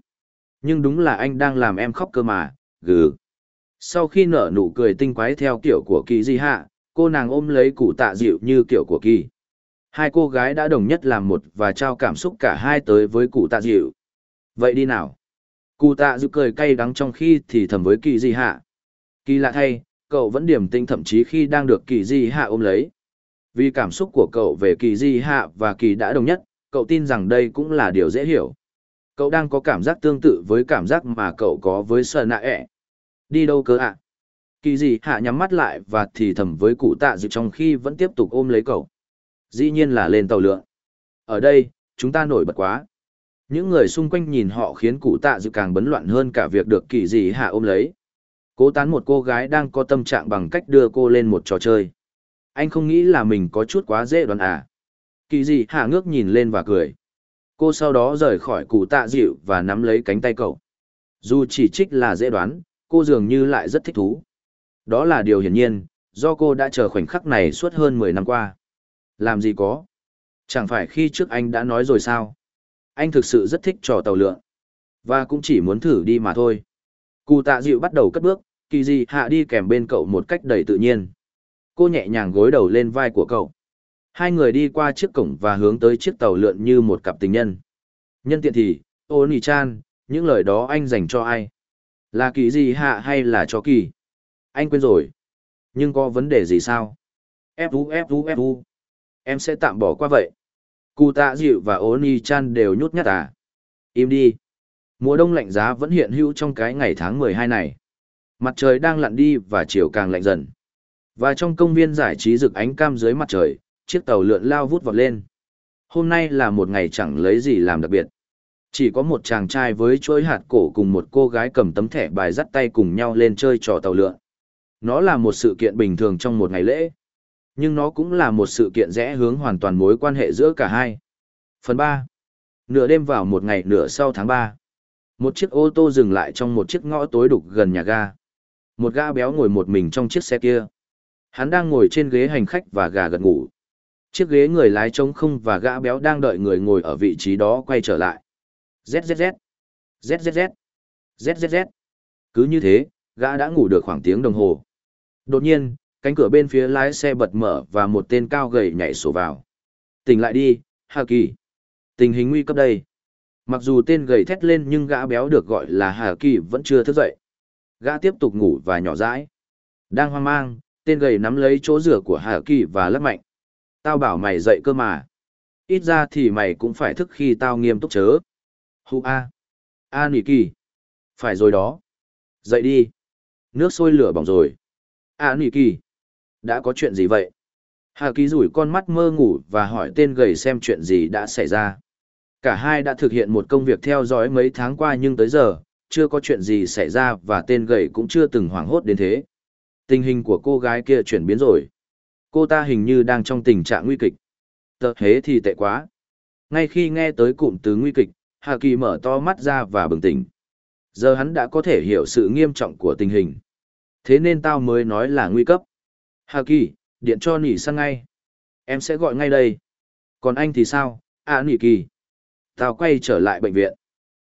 Nhưng đúng là anh đang làm em khóc cơ mà, gừ. Sau khi nở nụ cười tinh quái theo kiểu của kỳ dị hạ, cô nàng ôm lấy cụ tạ dịu như kiểu của kỳ. Hai cô gái đã đồng nhất làm một và trao cảm xúc cả hai tới với cụ tạ dịu. Vậy đi nào. Cụ tạ dịu cười cay đắng trong khi thì thầm với kỳ Di hạ. Kỳ lạ thay, cậu vẫn điềm tinh thậm chí khi đang được kỳ di hạ ôm lấy. Vì cảm xúc của cậu về kỳ di hạ và kỳ đã đồng nhất, cậu tin rằng đây cũng là điều dễ hiểu. Cậu đang có cảm giác tương tự với cảm giác mà cậu có với sợ nạ ẹ. Đi đâu cơ ạ? Kỳ di hạ nhắm mắt lại và thì thầm với cụ tạ dịu trong khi vẫn tiếp tục ôm lấy cậu. Dĩ nhiên là lên tàu lượn. Ở đây, chúng ta nổi bật quá. Những người xung quanh nhìn họ khiến cụ tạ dự càng bấn loạn hơn cả việc được kỳ Dị hạ ôm lấy. Cố tán một cô gái đang có tâm trạng bằng cách đưa cô lên một trò chơi. Anh không nghĩ là mình có chút quá dễ đoán à. Kỳ gì hạ ngước nhìn lên và cười. Cô sau đó rời khỏi cụ tạ dịu và nắm lấy cánh tay cậu. Dù chỉ trích là dễ đoán, cô dường như lại rất thích thú. Đó là điều hiển nhiên, do cô đã chờ khoảnh khắc này suốt hơn 10 năm qua. Làm gì có? Chẳng phải khi trước anh đã nói rồi sao? Anh thực sự rất thích trò tàu lượn. Và cũng chỉ muốn thử đi mà thôi. Cụ tạ dịu bắt đầu cất bước, kỳ dị hạ đi kèm bên cậu một cách đầy tự nhiên. Cô nhẹ nhàng gối đầu lên vai của cậu. Hai người đi qua chiếc cổng và hướng tới chiếc tàu lượn như một cặp tình nhân. Nhân tiện thì, ô nì chan, những lời đó anh dành cho ai? Là kỳ dị hạ hay là cho kỳ? Anh quên rồi. Nhưng có vấn đề gì sao? Fu Fu Fu. Em sẽ tạm bỏ qua vậy. Cụ tạ dịu và ố ni chan đều nhút nhát à? Im đi. Mùa đông lạnh giá vẫn hiện hữu trong cái ngày tháng 12 này. Mặt trời đang lặn đi và chiều càng lạnh dần. Và trong công viên giải trí rực ánh cam dưới mặt trời, chiếc tàu lượn lao vút vọt lên. Hôm nay là một ngày chẳng lấy gì làm đặc biệt. Chỉ có một chàng trai với chuỗi hạt cổ cùng một cô gái cầm tấm thẻ bài dắt tay cùng nhau lên chơi trò tàu lượn. Nó là một sự kiện bình thường trong một ngày lễ. Nhưng nó cũng là một sự kiện rẽ hướng hoàn toàn mối quan hệ giữa cả hai. Phần 3. Nửa đêm vào một ngày nửa sau tháng 3. Một chiếc ô tô dừng lại trong một chiếc ngõ tối đục gần nhà ga. Một gã béo ngồi một mình trong chiếc xe kia. Hắn đang ngồi trên ghế hành khách và gà gật ngủ. Chiếc ghế người lái trống không và gã béo đang đợi người ngồi ở vị trí đó quay trở lại. ZZZ. ZZZ. ZZZ. Cứ như thế, gã đã ngủ được khoảng tiếng đồng hồ. Đột nhiên, cánh cửa bên phía lái xe bật mở và một tên cao gầy nhảy sổ vào. Tỉnh lại đi, Hà Kỳ. Tình hình nguy cấp đây. Mặc dù tên gầy thét lên nhưng gã béo được gọi là Hà Kỳ vẫn chưa thức dậy. Gã tiếp tục ngủ và nhỏ dãi. Đang hoang mang, tên gầy nắm lấy chỗ rửa của Hà Kỳ và lắc mạnh. Tao bảo mày dậy cơ mà. Ít ra thì mày cũng phải thức khi tao nghiêm túc chớ. Hù a. A nỉ kỳ. Phải rồi đó. Dậy đi. Nước sôi lửa bỏng rồi. A nỉ kỳ. Đã có chuyện gì vậy? Hà Kỳ rủi con mắt mơ ngủ và hỏi tên gầy xem chuyện gì đã xảy ra. Cả hai đã thực hiện một công việc theo dõi mấy tháng qua nhưng tới giờ, chưa có chuyện gì xảy ra và tên gầy cũng chưa từng hoảng hốt đến thế. Tình hình của cô gái kia chuyển biến rồi. Cô ta hình như đang trong tình trạng nguy kịch. Tờ thế thì tệ quá. Ngay khi nghe tới cụm từ nguy kịch, Hà Kỳ mở to mắt ra và bừng tỉnh. Giờ hắn đã có thể hiểu sự nghiêm trọng của tình hình. Thế nên tao mới nói là nguy cấp. Hà Kỳ, điện cho nỉ sang ngay. Em sẽ gọi ngay đây. Còn anh thì sao? À nỉ kỳ. Tao quay trở lại bệnh viện.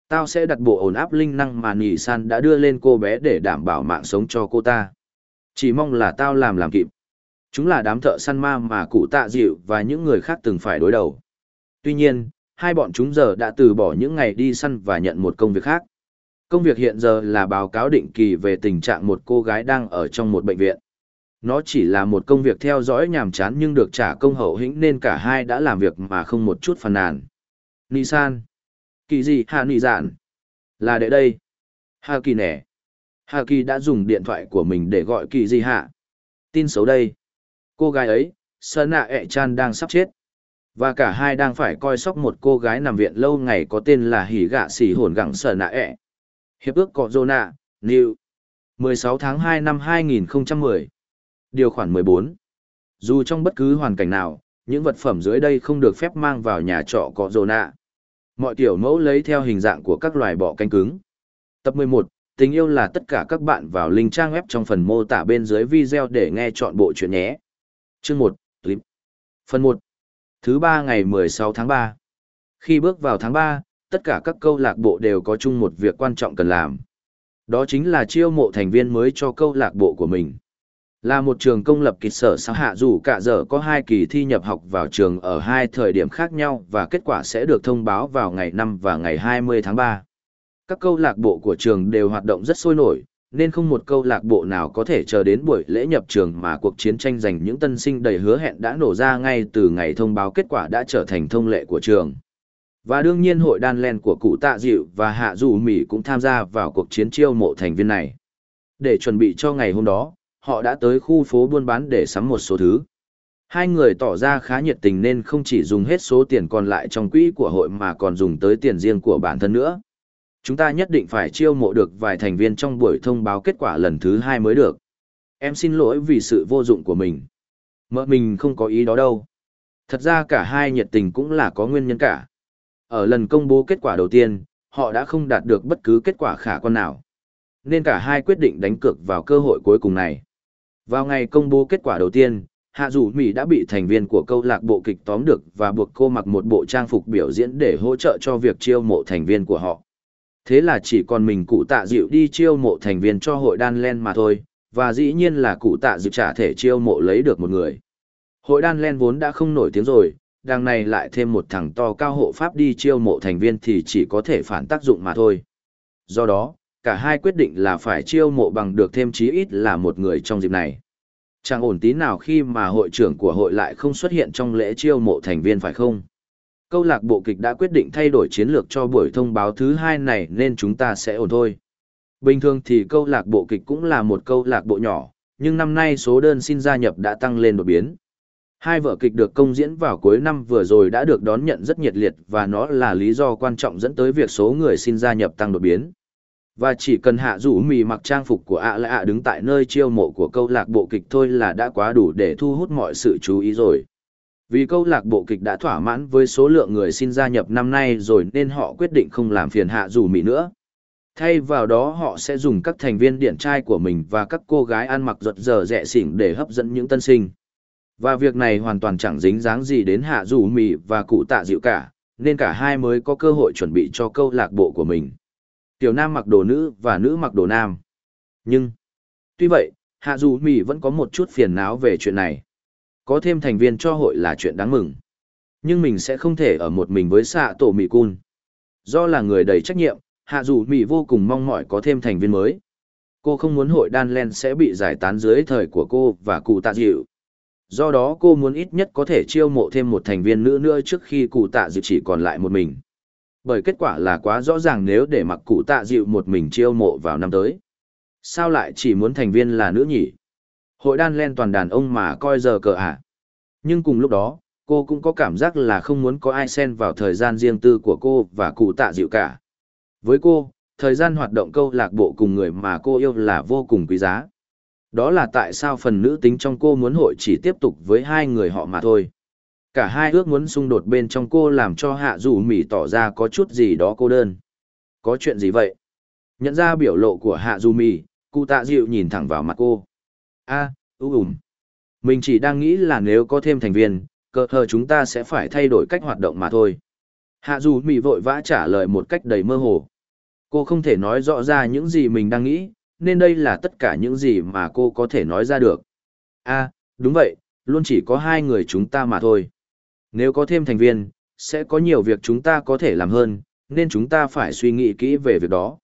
Tao sẽ đặt bộ ổn áp linh năng mà Nỉ San đã đưa lên cô bé để đảm bảo mạng sống cho cô ta. Chỉ mong là tao làm làm kịp. Chúng là đám thợ săn ma mà cụ tạ dịu và những người khác từng phải đối đầu. Tuy nhiên, hai bọn chúng giờ đã từ bỏ những ngày đi săn và nhận một công việc khác. Công việc hiện giờ là báo cáo định kỳ về tình trạng một cô gái đang ở trong một bệnh viện. Nó chỉ là một công việc theo dõi nhàm chán nhưng được trả công hậu hĩnh nên cả hai đã làm việc mà không một chút phàn nàn. Nisan. Kỳ gì hạ nị dạn? Là đệ đây. Hà kỳ nẻ. Hà kỳ đã dùng điện thoại của mình để gọi kỳ gì hạ. Tin xấu đây. Cô gái ấy, Sơn nạ ẹ chan đang sắp chết. Và cả hai đang phải coi sóc một cô gái nằm viện lâu ngày có tên là Hỉ Gạ Xỉ Hồn Gẳng Sơn nạ ẹ. Hiệp ước Cọ Dô Nạ, New. 16 tháng 2 năm 2010. Điều khoản 14. Dù trong bất cứ hoàn cảnh nào, những vật phẩm dưới đây không được phép mang vào nhà trọ Cọ rồ Nạ. Mọi tiểu mẫu lấy theo hình dạng của các loài bọ cánh cứng. Tập 11. Tình yêu là tất cả các bạn vào link trang web trong phần mô tả bên dưới video để nghe chọn bộ chuyện nhé. Chương 1, clip. Phần 1. Thứ ba ngày 16 tháng 3. Khi bước vào tháng 3, tất cả các câu lạc bộ đều có chung một việc quan trọng cần làm. Đó chính là chiêu mộ thành viên mới cho câu lạc bộ của mình. Là một trường công lập kịch sở sáng hạ dù cả giờ có hai kỳ thi nhập học vào trường ở hai thời điểm khác nhau và kết quả sẽ được thông báo vào ngày 5 và ngày 20 tháng 3. Các câu lạc bộ của trường đều hoạt động rất sôi nổi, nên không một câu lạc bộ nào có thể chờ đến buổi lễ nhập trường mà cuộc chiến tranh giành những tân sinh đầy hứa hẹn đã nổ ra ngay từ ngày thông báo kết quả đã trở thành thông lệ của trường. Và đương nhiên hội đan len của cụ tạ dịu và hạ dù Mỹ cũng tham gia vào cuộc chiến chiêu mộ thành viên này. Để chuẩn bị cho ngày hôm đó, họ đã tới khu phố buôn bán để sắm một số thứ. Hai người tỏ ra khá nhiệt tình nên không chỉ dùng hết số tiền còn lại trong quỹ của hội mà còn dùng tới tiền riêng của bản thân nữa. Chúng ta nhất định phải chiêu mộ được vài thành viên trong buổi thông báo kết quả lần thứ hai mới được. Em xin lỗi vì sự vô dụng của mình. Mợ mình không có ý đó đâu. Thật ra cả hai nhiệt tình cũng là có nguyên nhân cả. Ở lần công bố kết quả đầu tiên, họ đã không đạt được bất cứ kết quả khả quan nào. Nên cả hai quyết định đánh cược vào cơ hội cuối cùng này. Vào ngày công bố kết quả đầu tiên, Hạ Dù Mỹ đã bị thành viên của câu lạc bộ kịch tóm được và buộc cô mặc một bộ trang phục biểu diễn để hỗ trợ cho việc chiêu mộ thành viên của họ. Thế là chỉ còn mình cụ tạ dịu đi chiêu mộ thành viên cho hội đan len mà thôi, và dĩ nhiên là cụ tạ dịu trả thể chiêu mộ lấy được một người. Hội đan len vốn đã không nổi tiếng rồi, đằng này lại thêm một thằng to cao hộ pháp đi chiêu mộ thành viên thì chỉ có thể phản tác dụng mà thôi. Do đó, cả hai quyết định là phải chiêu mộ bằng được thêm chí ít là một người trong dịp này. Chẳng ổn tí nào khi mà hội trưởng của hội lại không xuất hiện trong lễ chiêu mộ thành viên phải không? Câu lạc bộ kịch đã quyết định thay đổi chiến lược cho buổi thông báo thứ hai này nên chúng ta sẽ ổn thôi. Bình thường thì câu lạc bộ kịch cũng là một câu lạc bộ nhỏ, nhưng năm nay số đơn xin gia nhập đã tăng lên đột biến. Hai vở kịch được công diễn vào cuối năm vừa rồi đã được đón nhận rất nhiệt liệt và nó là lý do quan trọng dẫn tới việc số người xin gia nhập tăng đột biến. Và chỉ cần hạ rủ mì mặc trang phục của ạ lạ ạ đứng tại nơi chiêu mộ của câu lạc bộ kịch thôi là đã quá đủ để thu hút mọi sự chú ý rồi. Vì câu lạc bộ kịch đã thỏa mãn với số lượng người xin gia nhập năm nay rồi nên họ quyết định không làm phiền hạ rủ mì nữa. Thay vào đó họ sẽ dùng các thành viên điện trai của mình và các cô gái ăn mặc ruột giờ rẻ xỉn để hấp dẫn những tân sinh. Và việc này hoàn toàn chẳng dính dáng gì đến hạ rủ mì và cụ tạ dịu cả, nên cả hai mới có cơ hội chuẩn bị cho câu lạc bộ của mình. Tiểu nam mặc đồ nữ và nữ mặc đồ nam. Nhưng, tuy vậy, hạ dù mì vẫn có một chút phiền não về chuyện này. Có thêm thành viên cho hội là chuyện đáng mừng. Nhưng mình sẽ không thể ở một mình với xạ tổ mì cun. Do là người đầy trách nhiệm, hạ dù mì vô cùng mong mỏi có thêm thành viên mới. Cô không muốn hội đan len sẽ bị giải tán dưới thời của cô và cụ tạ dịu. Do đó cô muốn ít nhất có thể chiêu mộ thêm một thành viên nữ nữa trước khi cụ tạ dịu chỉ còn lại một mình bởi kết quả là quá rõ ràng nếu để mặc cụ tạ dịu một mình chiêu mộ vào năm tới. Sao lại chỉ muốn thành viên là nữ nhỉ? Hội đan len toàn đàn ông mà coi giờ cờ ạ. Nhưng cùng lúc đó, cô cũng có cảm giác là không muốn có ai xen vào thời gian riêng tư của cô và cụ tạ dịu cả. Với cô, thời gian hoạt động câu lạc bộ cùng người mà cô yêu là vô cùng quý giá. Đó là tại sao phần nữ tính trong cô muốn hội chỉ tiếp tục với hai người họ mà thôi cả hai ước muốn xung đột bên trong cô làm cho hạ dù mỉ tỏ ra có chút gì đó cô đơn. Có chuyện gì vậy? Nhận ra biểu lộ của hạ dù mỉ cụ tạ dịu nhìn thẳng vào mặt cô. A à, ưu ùm. Mình chỉ đang nghĩ là nếu có thêm thành viên cờ hờ chúng ta sẽ phải thay đổi cách hoạt động mà thôi. Hạ dù mỉ vội vã trả lời một cách đầy mơ hồ. Cô không thể nói rõ ra những gì mình đang nghĩ nên đây là tất cả những gì mà cô có thể nói ra được. a đúng vậy, luôn chỉ có hai người chúng ta mà thôi. Nếu có thêm thành viên, sẽ có nhiều việc chúng ta có thể làm hơn, nên chúng ta phải suy nghĩ kỹ về việc đó.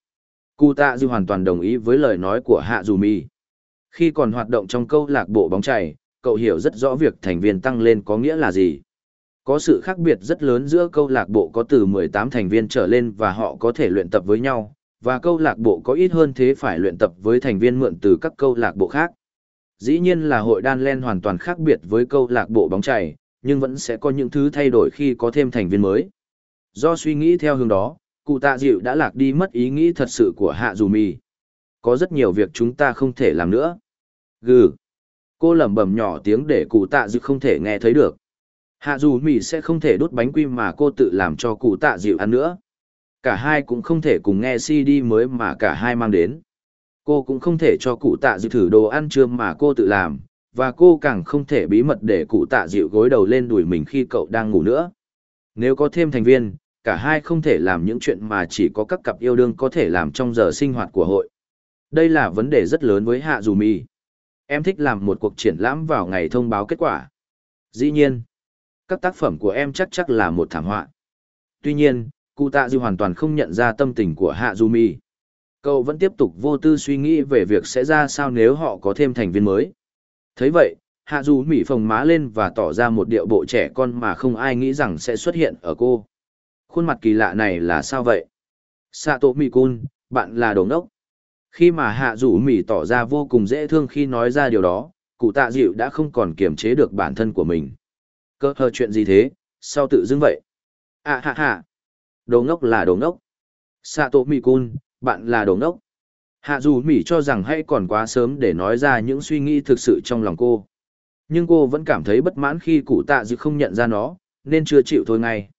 Cụ tạ dư hoàn toàn đồng ý với lời nói của Hạ Dù Mi. Khi còn hoạt động trong câu lạc bộ bóng chày, cậu hiểu rất rõ việc thành viên tăng lên có nghĩa là gì. Có sự khác biệt rất lớn giữa câu lạc bộ có từ 18 thành viên trở lên và họ có thể luyện tập với nhau, và câu lạc bộ có ít hơn thế phải luyện tập với thành viên mượn từ các câu lạc bộ khác. Dĩ nhiên là hội đan len hoàn toàn khác biệt với câu lạc bộ bóng chày, nhưng vẫn sẽ có những thứ thay đổi khi có thêm thành viên mới. Do suy nghĩ theo hướng đó, cụ tạ dịu đã lạc đi mất ý nghĩ thật sự của hạ dù mì. Có rất nhiều việc chúng ta không thể làm nữa. Gừ. Cô lẩm bẩm nhỏ tiếng để cụ tạ dịu không thể nghe thấy được. Hạ dù mì sẽ không thể đốt bánh quy mà cô tự làm cho cụ tạ dịu ăn nữa. Cả hai cũng không thể cùng nghe CD mới mà cả hai mang đến. Cô cũng không thể cho cụ tạ dịu thử đồ ăn trưa mà cô tự làm, và cô càng không thể bí mật để cụ tạ dịu gối đầu lên đùi mình khi cậu đang ngủ nữa. Nếu có thêm thành viên, cả hai không thể làm những chuyện mà chỉ có các cặp yêu đương có thể làm trong giờ sinh hoạt của hội. Đây là vấn đề rất lớn với Hạ Dù Mì. Em thích làm một cuộc triển lãm vào ngày thông báo kết quả. Dĩ nhiên, các tác phẩm của em chắc chắc là một thảm họa. Tuy nhiên, cụ tạ dư hoàn toàn không nhận ra tâm tình của Hạ Dù Mì. Cậu vẫn tiếp tục vô tư suy nghĩ về việc sẽ ra sao nếu họ có thêm thành viên mới thấy vậy, hạ dù mỹ phồng má lên và tỏ ra một điệu bộ trẻ con mà không ai nghĩ rằng sẽ xuất hiện ở cô. Khuôn mặt kỳ lạ này là sao vậy? Xạ tổ mỹ cun bạn là đồ ngốc. Khi mà hạ dù mỹ tỏ ra vô cùng dễ thương khi nói ra điều đó, cụ tạ dịu đã không còn kiềm chế được bản thân của mình. Cơ hờ chuyện gì thế? Sao tự dưng vậy? À hạ hạ đồ ngốc là đồ ngốc. Xạ tổ mỹ cun bạn là đồ ngốc. Hạ dù Mỹ cho rằng hay còn quá sớm để nói ra những suy nghĩ thực sự trong lòng cô. Nhưng cô vẫn cảm thấy bất mãn khi cụ tạ dự không nhận ra nó, nên chưa chịu thôi ngay.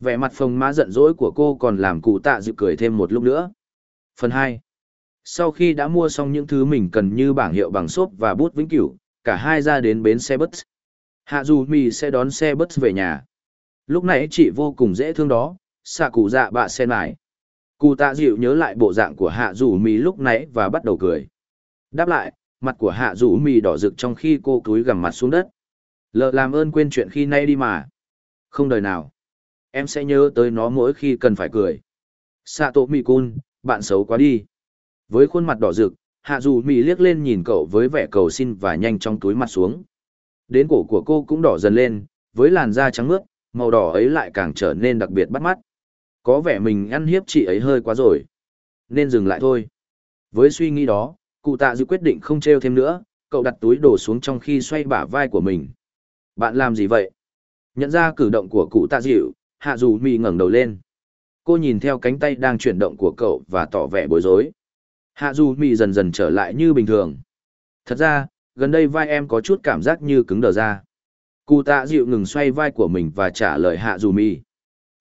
Vẻ mặt phồng má giận dỗi của cô còn làm cụ tạ dự cười thêm một lúc nữa. Phần 2. Sau khi đã mua xong những thứ mình cần như bảng hiệu bằng xốp và bút vĩnh cửu, cả hai ra đến bến xe bus. Hạ dù Mỹ sẽ đón xe bus về nhà. Lúc nãy chị vô cùng dễ thương đó, xạ cụ dạ bạ xe mải. Cụ tạ dịu nhớ lại bộ dạng của hạ rủ mì lúc nãy và bắt đầu cười. Đáp lại, mặt của hạ rủ mì đỏ rực trong khi cô cúi gằm mặt xuống đất. Lợ làm ơn quên chuyện khi nay đi mà. Không đời nào. Em sẽ nhớ tới nó mỗi khi cần phải cười. Sạ tổ mì cun, bạn xấu quá đi. Với khuôn mặt đỏ rực, hạ dù mì liếc lên nhìn cậu với vẻ cầu xin và nhanh trong túi mặt xuống. Đến cổ của cô cũng đỏ dần lên, với làn da trắng mướt, màu đỏ ấy lại càng trở nên đặc biệt bắt mắt. Có vẻ mình ăn hiếp chị ấy hơi quá rồi. Nên dừng lại thôi. Với suy nghĩ đó, cụ tạ dư quyết định không treo thêm nữa, cậu đặt túi đồ xuống trong khi xoay bả vai của mình. Bạn làm gì vậy? Nhận ra cử động của cụ tạ dịu, hạ dù mì ngẩng đầu lên. Cô nhìn theo cánh tay đang chuyển động của cậu và tỏ vẻ bối rối. Hạ dù mì dần dần trở lại như bình thường. Thật ra, gần đây vai em có chút cảm giác như cứng đờ ra. Cụ tạ dịu ngừng xoay vai của mình và trả lời hạ dù Mi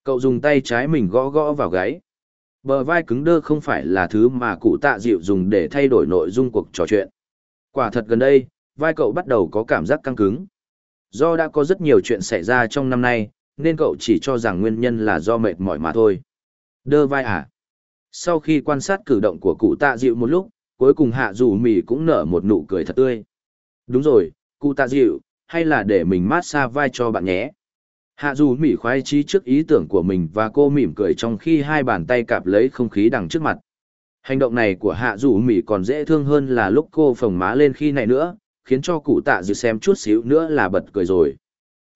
Cậu dùng tay trái mình gõ gõ vào gáy. Bờ vai cứng đơ không phải là thứ mà cụ tạ dịu dùng để thay đổi nội dung cuộc trò chuyện. Quả thật gần đây, vai cậu bắt đầu có cảm giác căng cứng. Do đã có rất nhiều chuyện xảy ra trong năm nay, nên cậu chỉ cho rằng nguyên nhân là do mệt mỏi mà thôi. Đơ vai à? Sau khi quan sát cử động của cụ tạ dịu một lúc, cuối cùng hạ dù mì cũng nở một nụ cười thật tươi. Đúng rồi, cụ tạ dịu, hay là để mình mát xa vai cho bạn nhé. Hạ dù mỉ khoái trí trước ý tưởng của mình và cô mỉm cười trong khi hai bàn tay cạp lấy không khí đằng trước mặt. Hành động này của hạ dù mỉ còn dễ thương hơn là lúc cô phồng má lên khi này nữa, khiến cho cụ tạ dự xem chút xíu nữa là bật cười rồi.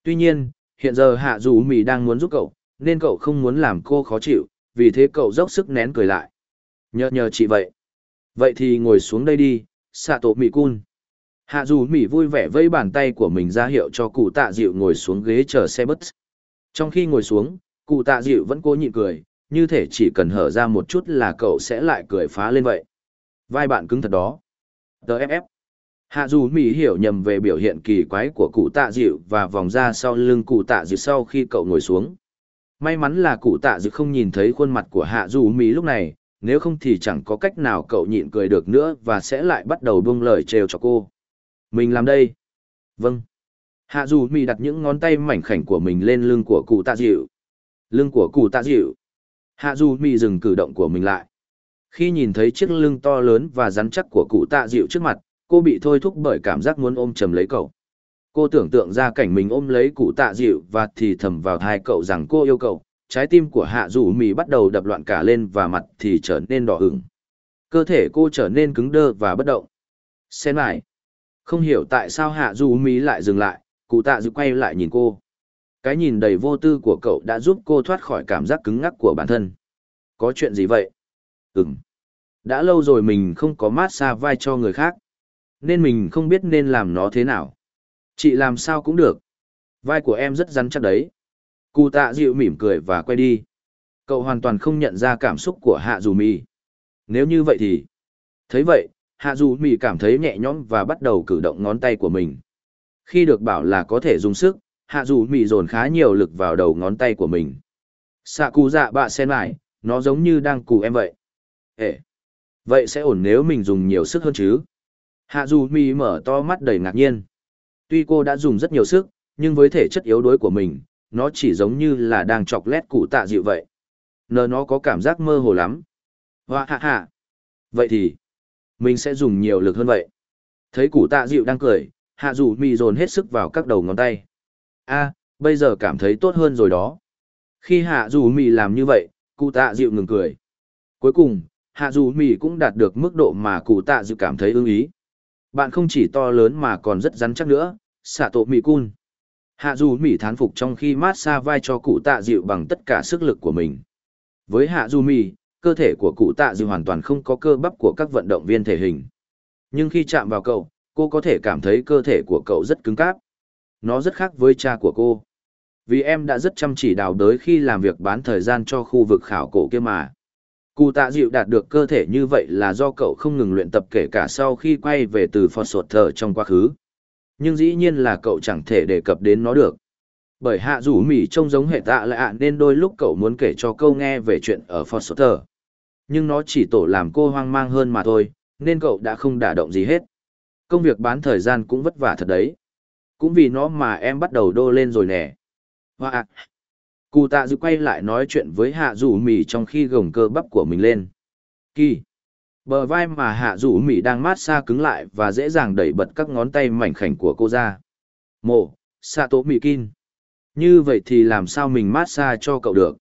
Tuy nhiên, hiện giờ hạ dù mỉ đang muốn giúp cậu, nên cậu không muốn làm cô khó chịu, vì thế cậu dốc sức nén cười lại. Nhờ nhờ chị vậy. Vậy thì ngồi xuống đây đi, xạ tổ mỉ cun. Hạ dù mỉ vui vẻ vây bàn tay của mình ra hiệu cho cụ tạ dịu ngồi xuống ghế chờ xe bus. Trong khi ngồi xuống, cụ tạ dịu vẫn cố nhịn cười, như thể chỉ cần hở ra một chút là cậu sẽ lại cười phá lên vậy. Vai bạn cứng thật đó. TFF. Hạ dù mỉ hiểu nhầm về biểu hiện kỳ quái của cụ tạ dịu và vòng ra sau lưng cụ tạ dịu sau khi cậu ngồi xuống. May mắn là cụ tạ dịu không nhìn thấy khuôn mặt của hạ dù mỉ lúc này, nếu không thì chẳng có cách nào cậu nhịn cười được nữa và sẽ lại bắt đầu buông lời trêu cho cô. Mình làm đây. Vâng. Hạ dù mì đặt những ngón tay mảnh khảnh của mình lên lưng của cụ tạ dịu. Lưng của cụ tạ dịu. Hạ dù mì dừng cử động của mình lại. Khi nhìn thấy chiếc lưng to lớn và rắn chắc của cụ tạ dịu trước mặt, cô bị thôi thúc bởi cảm giác muốn ôm chầm lấy cậu. Cô tưởng tượng ra cảnh mình ôm lấy cụ tạ dịu và thì thầm vào hai cậu rằng cô yêu cậu, trái tim của hạ dù mì bắt đầu đập loạn cả lên và mặt thì trở nên đỏ ửng. Cơ thể cô trở nên cứng đơ và bất động. Xem lại. Không hiểu tại sao hạ du mỹ lại dừng lại, cụ tạ dự quay lại nhìn cô. Cái nhìn đầy vô tư của cậu đã giúp cô thoát khỏi cảm giác cứng ngắc của bản thân. Có chuyện gì vậy? Ừm. Đã lâu rồi mình không có mát xa vai cho người khác. Nên mình không biết nên làm nó thế nào. Chị làm sao cũng được. Vai của em rất rắn chắc đấy. Cụ tạ dịu mỉm cười và quay đi. Cậu hoàn toàn không nhận ra cảm xúc của hạ dù mì. Nếu như vậy thì... thấy vậy, hạ dù mỹ cảm thấy nhẹ nhõm và bắt đầu cử động ngón tay của mình. Khi được bảo là có thể dùng sức, hạ dù mỹ dồn khá nhiều lực vào đầu ngón tay của mình. Xạ cụ dạ bạ sen lại, nó giống như đang cù em vậy. ệ Vậy sẽ ổn nếu mình dùng nhiều sức hơn chứ? Hạ dù mỹ mở to mắt đầy ngạc nhiên. Tuy cô đã dùng rất nhiều sức, nhưng với thể chất yếu đuối của mình, nó chỉ giống như là đang chọc lét cụ tạ dịu vậy. Nờ nó có cảm giác mơ hồ lắm. Hoa hạ hạ. Vậy thì, mình sẽ dùng nhiều lực hơn vậy. Thấy cụ tạ dịu đang cười, hạ dù mì dồn hết sức vào các đầu ngón tay. a bây giờ cảm thấy tốt hơn rồi đó. Khi hạ dù mì làm như vậy, cụ tạ dịu ngừng cười. Cuối cùng, hạ dù mì cũng đạt được mức độ mà cụ tạ dịu cảm thấy ưng ý. Bạn không chỉ to lớn mà còn rất rắn chắc nữa, xạ tổ mì cun. Hạ dù mì thán phục trong khi mát xa vai cho cụ tạ dịu bằng tất cả sức lực của mình. Với hạ dù mì, cơ thể của cụ tạ dịu hoàn toàn không có cơ bắp của các vận động viên thể hình. Nhưng khi chạm vào cậu, cô có thể cảm thấy cơ thể của cậu rất cứng cáp. Nó rất khác với cha của cô. Vì em đã rất chăm chỉ đào đới khi làm việc bán thời gian cho khu vực khảo cổ kia mà. Cụ tạ dịu đạt được cơ thể như vậy là do cậu không ngừng luyện tập kể cả sau khi quay về từ Phật Sột Thờ trong quá khứ. Nhưng dĩ nhiên là cậu chẳng thể đề cập đến nó được. Bởi hạ rủ mỉ trông giống hệ tạ lại ạ nên đôi lúc cậu muốn kể cho câu nghe về chuyện ở Phật Sột Thờ. Nhưng nó chỉ tổ làm cô hoang mang hơn mà thôi, nên cậu đã không đả động gì hết. Công việc bán thời gian cũng vất vả thật đấy. Cũng vì nó mà em bắt đầu đô lên rồi nè. Hoa Cụ tạ dự quay lại nói chuyện với hạ rủ mì trong khi gồng cơ bắp của mình lên. Kỳ. Bờ vai mà hạ rủ mì đang mát xa cứng lại và dễ dàng đẩy bật các ngón tay mảnh khảnh của cô ra. Mộ, xạ tố mì kin. Như vậy thì làm sao mình mát xa cho cậu được?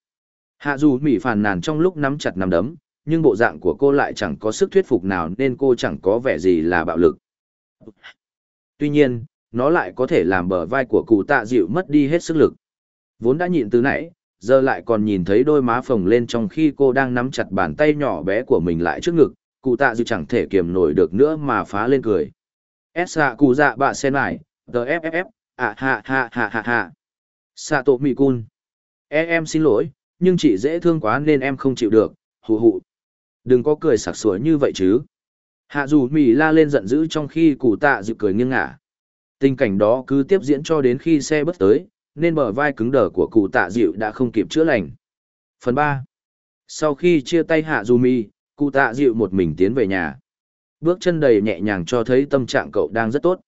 Hạ dù mỉ phàn nàn trong lúc nắm chặt nắm đấm, nhưng bộ dạng của cô lại chẳng có sức thuyết phục nào nên cô chẳng có vẻ gì là bạo lực. Tuy nhiên, nó lại có thể làm bờ vai của cụ tạ dịu mất đi hết sức lực. Vốn đã nhịn từ nãy, giờ lại còn nhìn thấy đôi má phồng lên trong khi cô đang nắm chặt bàn tay nhỏ bé của mình lại trước ngực, cụ tạ dịu chẳng thể kiềm nổi được nữa mà phá lên cười. Esa cụ dạ bạ sen lại, tff, à ha ha ha ha ha. Sato Mikun. E em xin lỗi, nhưng chị dễ thương quá nên em không chịu được, hù hụ. Đừng có cười sặc sủa như vậy chứ. Hạ dù mỹ la lên giận dữ trong khi cụ tạ dịu cười nghiêng ngả. Tình cảnh đó cứ tiếp diễn cho đến khi xe bất tới, nên bờ vai cứng đờ của cụ tạ dịu đã không kịp chữa lành. Phần ba Sau khi chia tay hạ dù mỹ cụ tạ dịu một mình tiến về nhà. Bước chân đầy nhẹ nhàng cho thấy tâm trạng cậu đang rất tốt.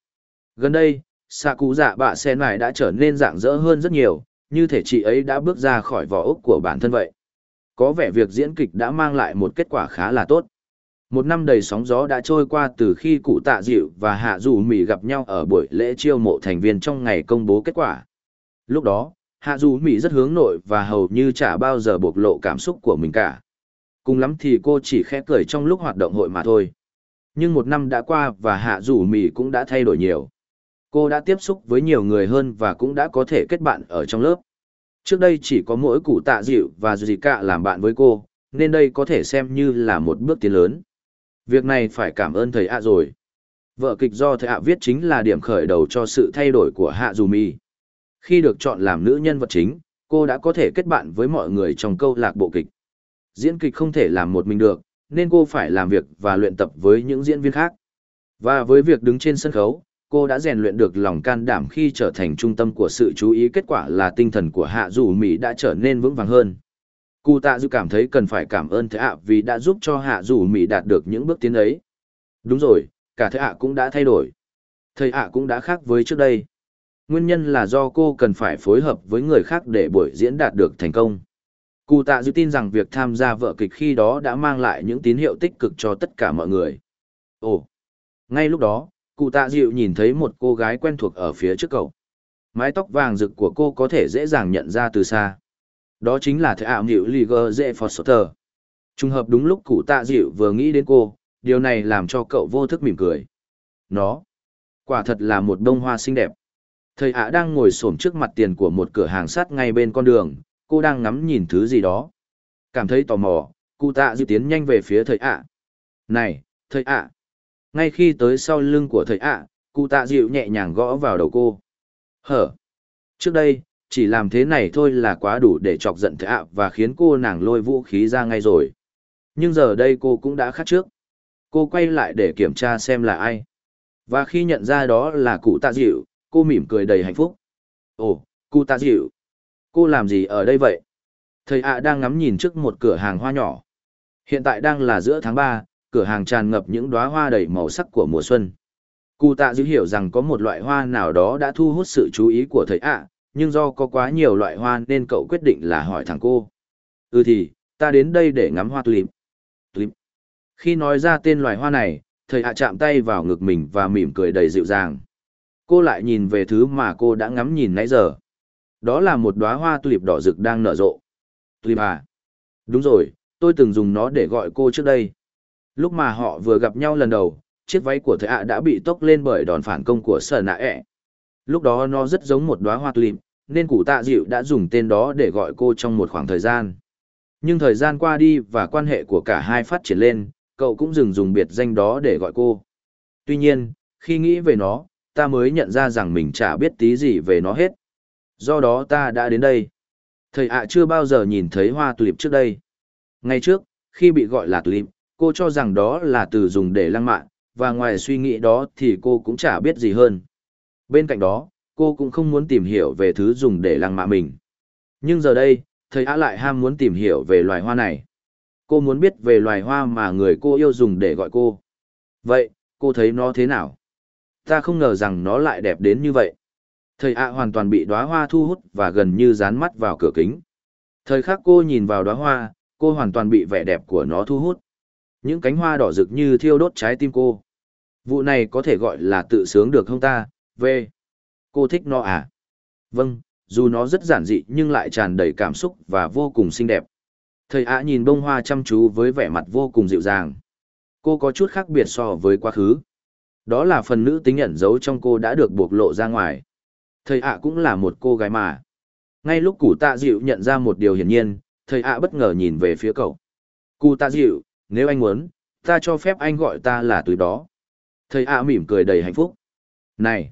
Gần đây, xạ cụ dạ bạ sen này đã trở nên dạng dỡ hơn rất nhiều, như thể chị ấy đã bước ra khỏi vỏ ốc của bản thân vậy. Có vẻ việc diễn kịch đã mang lại một kết quả khá là tốt. Một năm đầy sóng gió đã trôi qua từ khi cụ tạ dịu và hạ dù mì gặp nhau ở buổi lễ chiêu mộ thành viên trong ngày công bố kết quả. Lúc đó, hạ dù mì rất hướng nội và hầu như chả bao giờ bộc lộ cảm xúc của mình cả. Cùng lắm thì cô chỉ khẽ cười trong lúc hoạt động hội mà thôi. Nhưng một năm đã qua và hạ dù mì cũng đã thay đổi nhiều. Cô đã tiếp xúc với nhiều người hơn và cũng đã có thể kết bạn ở trong lớp. Trước đây chỉ có mỗi cụ tạ dịu và dù gì cả làm bạn với cô, nên đây có thể xem như là một bước tiến lớn. Việc này phải cảm ơn thầy ạ rồi. Vợ kịch do thầy ạ viết chính là điểm khởi đầu cho sự thay đổi của Hạ Dù Mi. Khi được chọn làm nữ nhân vật chính, cô đã có thể kết bạn với mọi người trong câu lạc bộ kịch. Diễn kịch không thể làm một mình được, nên cô phải làm việc và luyện tập với những diễn viên khác. Và với việc đứng trên sân khấu, cô đã rèn luyện được lòng can đảm khi trở thành trung tâm của sự chú ý kết quả là tinh thần của hạ dù mỹ đã trở nên vững vàng hơn cụ tạ dư cảm thấy cần phải cảm ơn thế ạ vì đã giúp cho hạ dù mỹ đạt được những bước tiến ấy đúng rồi cả thế ạ cũng đã thay đổi thầy ạ cũng đã khác với trước đây nguyên nhân là do cô cần phải phối hợp với người khác để buổi diễn đạt được thành công Cụ tạ dư tin rằng việc tham gia vợ kịch khi đó đã mang lại những tín hiệu tích cực cho tất cả mọi người. Ồ! Ngay lúc đó, cụ tạ dịu nhìn thấy một cô gái quen thuộc ở phía trước cậu. Mái tóc vàng rực của cô có thể dễ dàng nhận ra từ xa. Đó chính là thầy ảo hiệu Liger Dệ Foster. Trùng hợp đúng lúc cụ tạ dịu vừa nghĩ đến cô, điều này làm cho cậu vô thức mỉm cười. Nó! Quả thật là một bông hoa xinh đẹp. Thầy ạ đang ngồi xổm trước mặt tiền của một cửa hàng sắt ngay bên con đường, cô đang ngắm nhìn thứ gì đó. Cảm thấy tò mò, cụ tạ dịu tiến nhanh về phía thầy ạ. Này, thầy ạ! Ngay khi tới sau lưng của thầy ạ, cụ tạ dịu nhẹ nhàng gõ vào đầu cô. Hở! Trước đây, chỉ làm thế này thôi là quá đủ để chọc giận thầy ạ và khiến cô nàng lôi vũ khí ra ngay rồi. Nhưng giờ đây cô cũng đã khác trước. Cô quay lại để kiểm tra xem là ai. Và khi nhận ra đó là cụ tạ dịu, cô mỉm cười đầy hạnh phúc. Ồ, cụ tạ dịu. Cô làm gì ở đây vậy? Thầy ạ đang ngắm nhìn trước một cửa hàng hoa nhỏ. Hiện tại đang là giữa tháng ba, cửa hàng tràn ngập những đóa hoa đầy màu sắc của mùa xuân. Cụ tạ dữ hiểu rằng có một loại hoa nào đó đã thu hút sự chú ý của thầy ạ, nhưng do có quá nhiều loại hoa nên cậu quyết định là hỏi thằng cô. Ừ thì, ta đến đây để ngắm hoa tulip. Tulip. Khi nói ra tên loài hoa này, thầy ạ chạm tay vào ngực mình và mỉm cười đầy dịu dàng. Cô lại nhìn về thứ mà cô đã ngắm nhìn nãy giờ. Đó là một đóa hoa tulip đỏ rực đang nở rộ. Tulip à? Đúng rồi, tôi từng dùng nó để gọi cô trước đây. Lúc mà họ vừa gặp nhau lần đầu, chiếc váy của thầy ạ đã bị tốc lên bởi đòn phản công của sở nạ ẹ. Lúc đó nó rất giống một đóa hoa tulip, nên cụ tạ dịu đã dùng tên đó để gọi cô trong một khoảng thời gian. Nhưng thời gian qua đi và quan hệ của cả hai phát triển lên, cậu cũng dừng dùng biệt danh đó để gọi cô. Tuy nhiên, khi nghĩ về nó, ta mới nhận ra rằng mình chả biết tí gì về nó hết. Do đó ta đã đến đây. Thầy ạ chưa bao giờ nhìn thấy hoa tulip trước đây. Ngày trước, khi bị gọi là tulip, cô cho rằng đó là từ dùng để lăng mạn, và ngoài suy nghĩ đó thì cô cũng chả biết gì hơn. Bên cạnh đó, cô cũng không muốn tìm hiểu về thứ dùng để lăng mạ mình. Nhưng giờ đây, thầy á lại ham muốn tìm hiểu về loài hoa này. Cô muốn biết về loài hoa mà người cô yêu dùng để gọi cô. Vậy, cô thấy nó thế nào? Ta không ngờ rằng nó lại đẹp đến như vậy. Thầy ạ hoàn toàn bị đóa hoa thu hút và gần như dán mắt vào cửa kính. Thời khắc cô nhìn vào đóa hoa, cô hoàn toàn bị vẻ đẹp của nó thu hút. Những cánh hoa đỏ rực như thiêu đốt trái tim cô. Vụ này có thể gọi là tự sướng được không ta? V. Cô thích nó à? Vâng, dù nó rất giản dị nhưng lại tràn đầy cảm xúc và vô cùng xinh đẹp. Thầy ạ nhìn bông hoa chăm chú với vẻ mặt vô cùng dịu dàng. Cô có chút khác biệt so với quá khứ. Đó là phần nữ tính ẩn giấu trong cô đã được bộc lộ ra ngoài. Thầy ạ cũng là một cô gái mà. Ngay lúc cụ tạ dịu nhận ra một điều hiển nhiên, thầy ạ bất ngờ nhìn về phía cậu. Cụ tạ dịu, nếu anh muốn, ta cho phép anh gọi ta là túi đó. Thầy ạ mỉm cười đầy hạnh phúc. Này!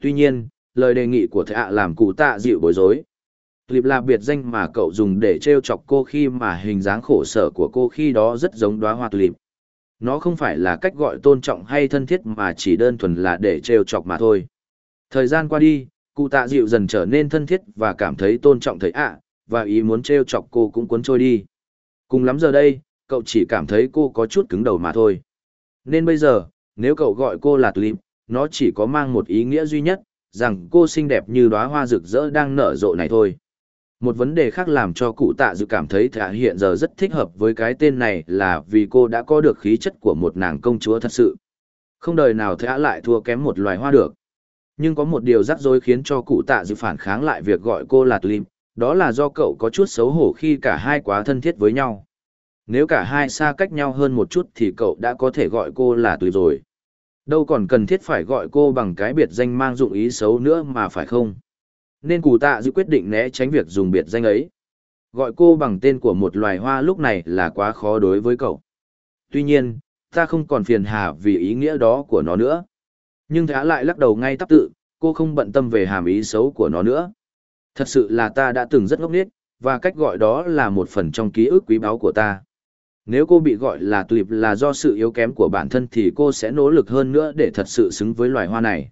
Tuy nhiên, lời đề nghị của thầy ạ làm cụ tạ dịu bối rối. Lịp là biệt danh mà cậu dùng để trêu chọc cô khi mà hình dáng khổ sở của cô khi đó rất giống đóa hoa tulip. Nó không phải là cách gọi tôn trọng hay thân thiết mà chỉ đơn thuần là để trêu chọc mà thôi. Thời gian qua đi, cụ tạ dịu dần trở nên thân thiết và cảm thấy tôn trọng thầy ạ, và ý muốn trêu chọc cô cũng cuốn trôi đi. Cùng lắm giờ đây, cậu chỉ cảm thấy cô có chút cứng đầu mà thôi. Nên bây giờ, nếu cậu gọi cô là Tulip, nó chỉ có mang một ý nghĩa duy nhất, rằng cô xinh đẹp như đóa hoa rực rỡ đang nở rộ này thôi. Một vấn đề khác làm cho cụ tạ dự cảm thấy thả hiện giờ rất thích hợp với cái tên này là vì cô đã có được khí chất của một nàng công chúa thật sự. Không đời nào thả lại thua kém một loài hoa được. Nhưng có một điều rắc rối khiến cho cụ tạ dự phản kháng lại việc gọi cô là Tulip, đó là do cậu có chút xấu hổ khi cả hai quá thân thiết với nhau. Nếu cả hai xa cách nhau hơn một chút thì cậu đã có thể gọi cô là tùy rồi. Đâu còn cần thiết phải gọi cô bằng cái biệt danh mang dụng ý xấu nữa mà phải không? Nên cụ tạ dự quyết định né tránh việc dùng biệt danh ấy. Gọi cô bằng tên của một loài hoa lúc này là quá khó đối với cậu. Tuy nhiên, ta không còn phiền hà vì ý nghĩa đó của nó nữa. Nhưng thả lại lắc đầu ngay tắp tự, cô không bận tâm về hàm ý xấu của nó nữa. Thật sự là ta đã từng rất ngốc nghếch, và cách gọi đó là một phần trong ký ức quý báu của ta. Nếu cô bị gọi là tulip là do sự yếu kém của bản thân thì cô sẽ nỗ lực hơn nữa để thật sự xứng với loài hoa này.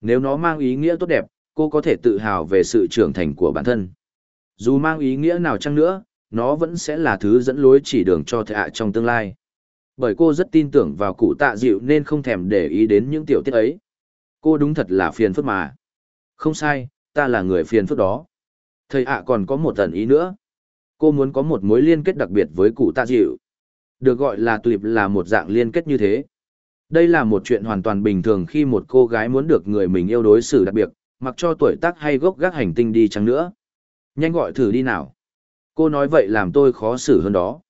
Nếu nó mang ý nghĩa tốt đẹp, cô có thể tự hào về sự trưởng thành của bản thân. Dù mang ý nghĩa nào chăng nữa, nó vẫn sẽ là thứ dẫn lối chỉ đường cho thệ ạ trong tương lai. Bởi cô rất tin tưởng vào cụ tạ dịu nên không thèm để ý đến những tiểu tiết ấy. Cô đúng thật là phiền phức mà. Không sai, ta là người phiền phức đó. Thầy ạ còn có một tần ý nữa. Cô muốn có một mối liên kết đặc biệt với cụ tạ dịu. Được gọi là tuyệt là một dạng liên kết như thế. Đây là một chuyện hoàn toàn bình thường khi một cô gái muốn được người mình yêu đối xử đặc biệt, mặc cho tuổi tác hay gốc gác hành tinh đi chăng nữa. Nhanh gọi thử đi nào. Cô nói vậy làm tôi khó xử hơn đó.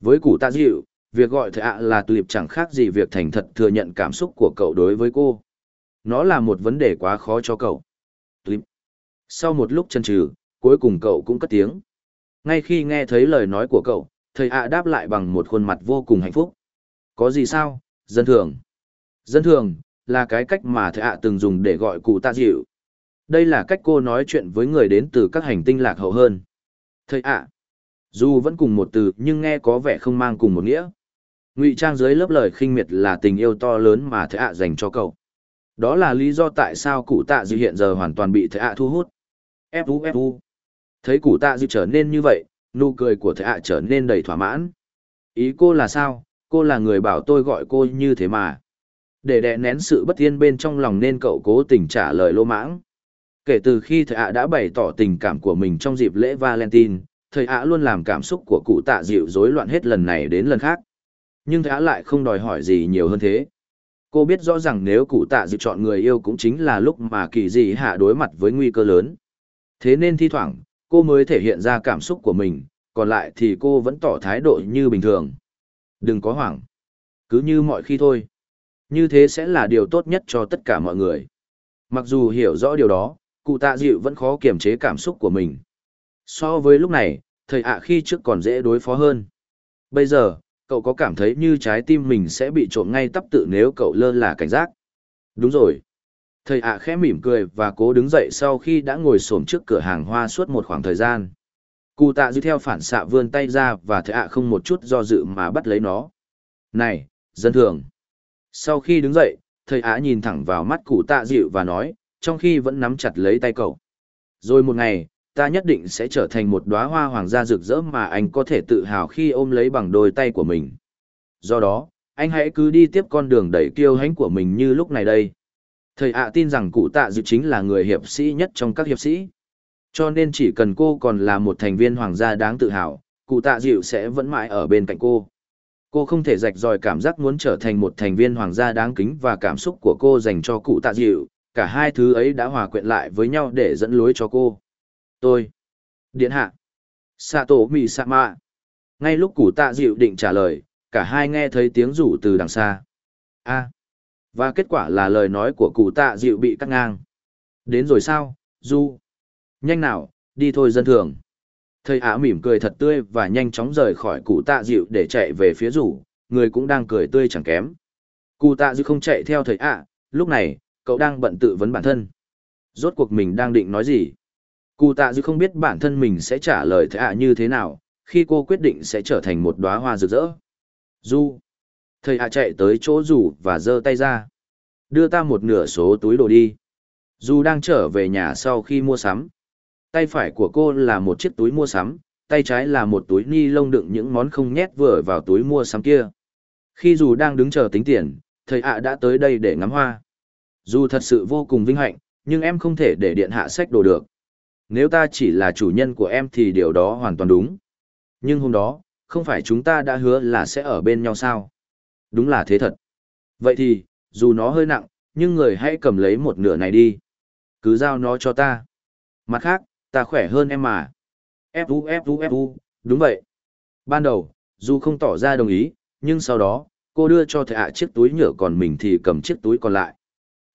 Với cụ tạ dịu, việc gọi thầy ạ là tuyệt chẳng khác gì việc thành thật thừa nhận cảm xúc của cậu đối với cô. Nó là một vấn đề quá khó cho cậu. Tuyệt. Sau một lúc chần chừ, cuối cùng cậu cũng cất tiếng. Ngay khi nghe thấy lời nói của cậu, thầy ạ đáp lại bằng một khuôn mặt vô cùng hạnh phúc. Có gì sao, dân thường? Dân thường, là cái cách mà thầy ạ từng dùng để gọi cụ tạ dịu. Đây là cách cô nói chuyện với người đến từ các hành tinh lạc hậu hơn. Thầy ạ, dù vẫn cùng một từ nhưng nghe có vẻ không mang cùng một nghĩa. Ngụy trang dưới lớp lời khinh miệt là tình yêu to lớn mà thầy ạ dành cho cậu. Đó là lý do tại sao cụ tạ dịu hiện giờ hoàn toàn bị thầy ạ thu hút. Fu fu. Thấy cụ tạ dịu trở nên như vậy, nụ cười của thầy ạ trở nên đầy thỏa mãn. Ý cô là sao, cô là người bảo tôi gọi cô như thế mà. Để đè nén sự bất yên bên trong lòng nên cậu cố tình trả lời lô mãng. Kể từ khi thầy ạ đã bày tỏ tình cảm của mình trong dịp lễ Valentine, thầy ạ luôn làm cảm xúc của cụ tạ dịu rối loạn hết lần này đến lần khác. Nhưng thầy ạ lại không đòi hỏi gì nhiều hơn thế. Cô biết rõ rằng nếu cụ tạ dịu chọn người yêu cũng chính là lúc mà kỳ dị hạ đối mặt với nguy cơ lớn. Thế nên thi thoảng, cô mới thể hiện ra cảm xúc của mình, còn lại thì cô vẫn tỏ thái độ như bình thường. Đừng có hoảng. Cứ như mọi khi thôi. Như thế sẽ là điều tốt nhất cho tất cả mọi người. Mặc dù hiểu rõ điều đó, cụ tạ dịu vẫn khó kiềm chế cảm xúc của mình. So với lúc này, thầy ạ khi trước còn dễ đối phó hơn. Bây giờ, cậu có cảm thấy như trái tim mình sẽ bị trộm ngay tắp tự nếu cậu lơ là cảnh giác. Đúng rồi. Thầy ạ khẽ mỉm cười và cố đứng dậy sau khi đã ngồi xổm trước cửa hàng hoa suốt một khoảng thời gian. Cụ tạ dư theo phản xạ vươn tay ra và thầy ạ không một chút do dự mà bắt lấy nó. Này, dân thường. Sau khi đứng dậy, thầy ạ nhìn thẳng vào mắt cụ tạ dịu và nói, trong khi vẫn nắm chặt lấy tay cậu. Rồi một ngày, ta nhất định sẽ trở thành một đóa hoa hoàng gia rực rỡ mà anh có thể tự hào khi ôm lấy bằng đôi tay của mình. Do đó, anh hãy cứ đi tiếp con đường đầy kiêu hãnh của mình như lúc này đây. Thầy ạ tin rằng cụ tạ dự chính là người hiệp sĩ nhất trong các hiệp sĩ. Cho nên chỉ cần cô còn là một thành viên hoàng gia đáng tự hào, cụ tạ dịu sẽ vẫn mãi ở bên cạnh cô. Cô không thể rạch ròi cảm giác muốn trở thành một thành viên hoàng gia đáng kính và cảm xúc của cô dành cho cụ tạ dịu, cả hai thứ ấy đã hòa quyện lại với nhau để dẫn lối cho cô. Tôi. Điện hạ. Sato Mì Sama. Ngay lúc cụ tạ dịu định trả lời, cả hai nghe thấy tiếng rủ từ đằng xa. a và kết quả là lời nói của cụ tạ dịu bị cắt ngang. Đến rồi sao, Du? Nhanh nào, đi thôi dân thường. Thầy ả mỉm cười thật tươi và nhanh chóng rời khỏi cụ tạ dịu để chạy về phía rủ, người cũng đang cười tươi chẳng kém. Cụ tạ dịu không chạy theo thầy ả, lúc này, cậu đang bận tự vấn bản thân. Rốt cuộc mình đang định nói gì? Cụ tạ dịu không biết bản thân mình sẽ trả lời thầy ả như thế nào, khi cô quyết định sẽ trở thành một đóa hoa rực rỡ. Du. Thầy hạ chạy tới chỗ rủ và giơ tay ra. Đưa ta một nửa số túi đồ đi. Dù đang trở về nhà sau khi mua sắm. Tay phải của cô là một chiếc túi mua sắm, tay trái là một túi ni lông đựng những món không nhét vừa vào túi mua sắm kia. Khi dù đang đứng chờ tính tiền, thầy ạ đã tới đây để ngắm hoa. Dù thật sự vô cùng vinh hạnh, nhưng em không thể để điện hạ sách đồ được. Nếu ta chỉ là chủ nhân của em thì điều đó hoàn toàn đúng. Nhưng hôm đó, không phải chúng ta đã hứa là sẽ ở bên nhau sao? Đúng là thế thật. Vậy thì, dù nó hơi nặng, nhưng người hãy cầm lấy một nửa này đi. Cứ giao nó cho ta. Mặt khác, ta khỏe hơn em mà. Fu Fu Fu, đúng vậy. Ban đầu, dù không tỏ ra đồng ý, nhưng sau đó, cô đưa cho thầy ạ chiếc túi nhựa còn mình thì cầm chiếc túi còn lại.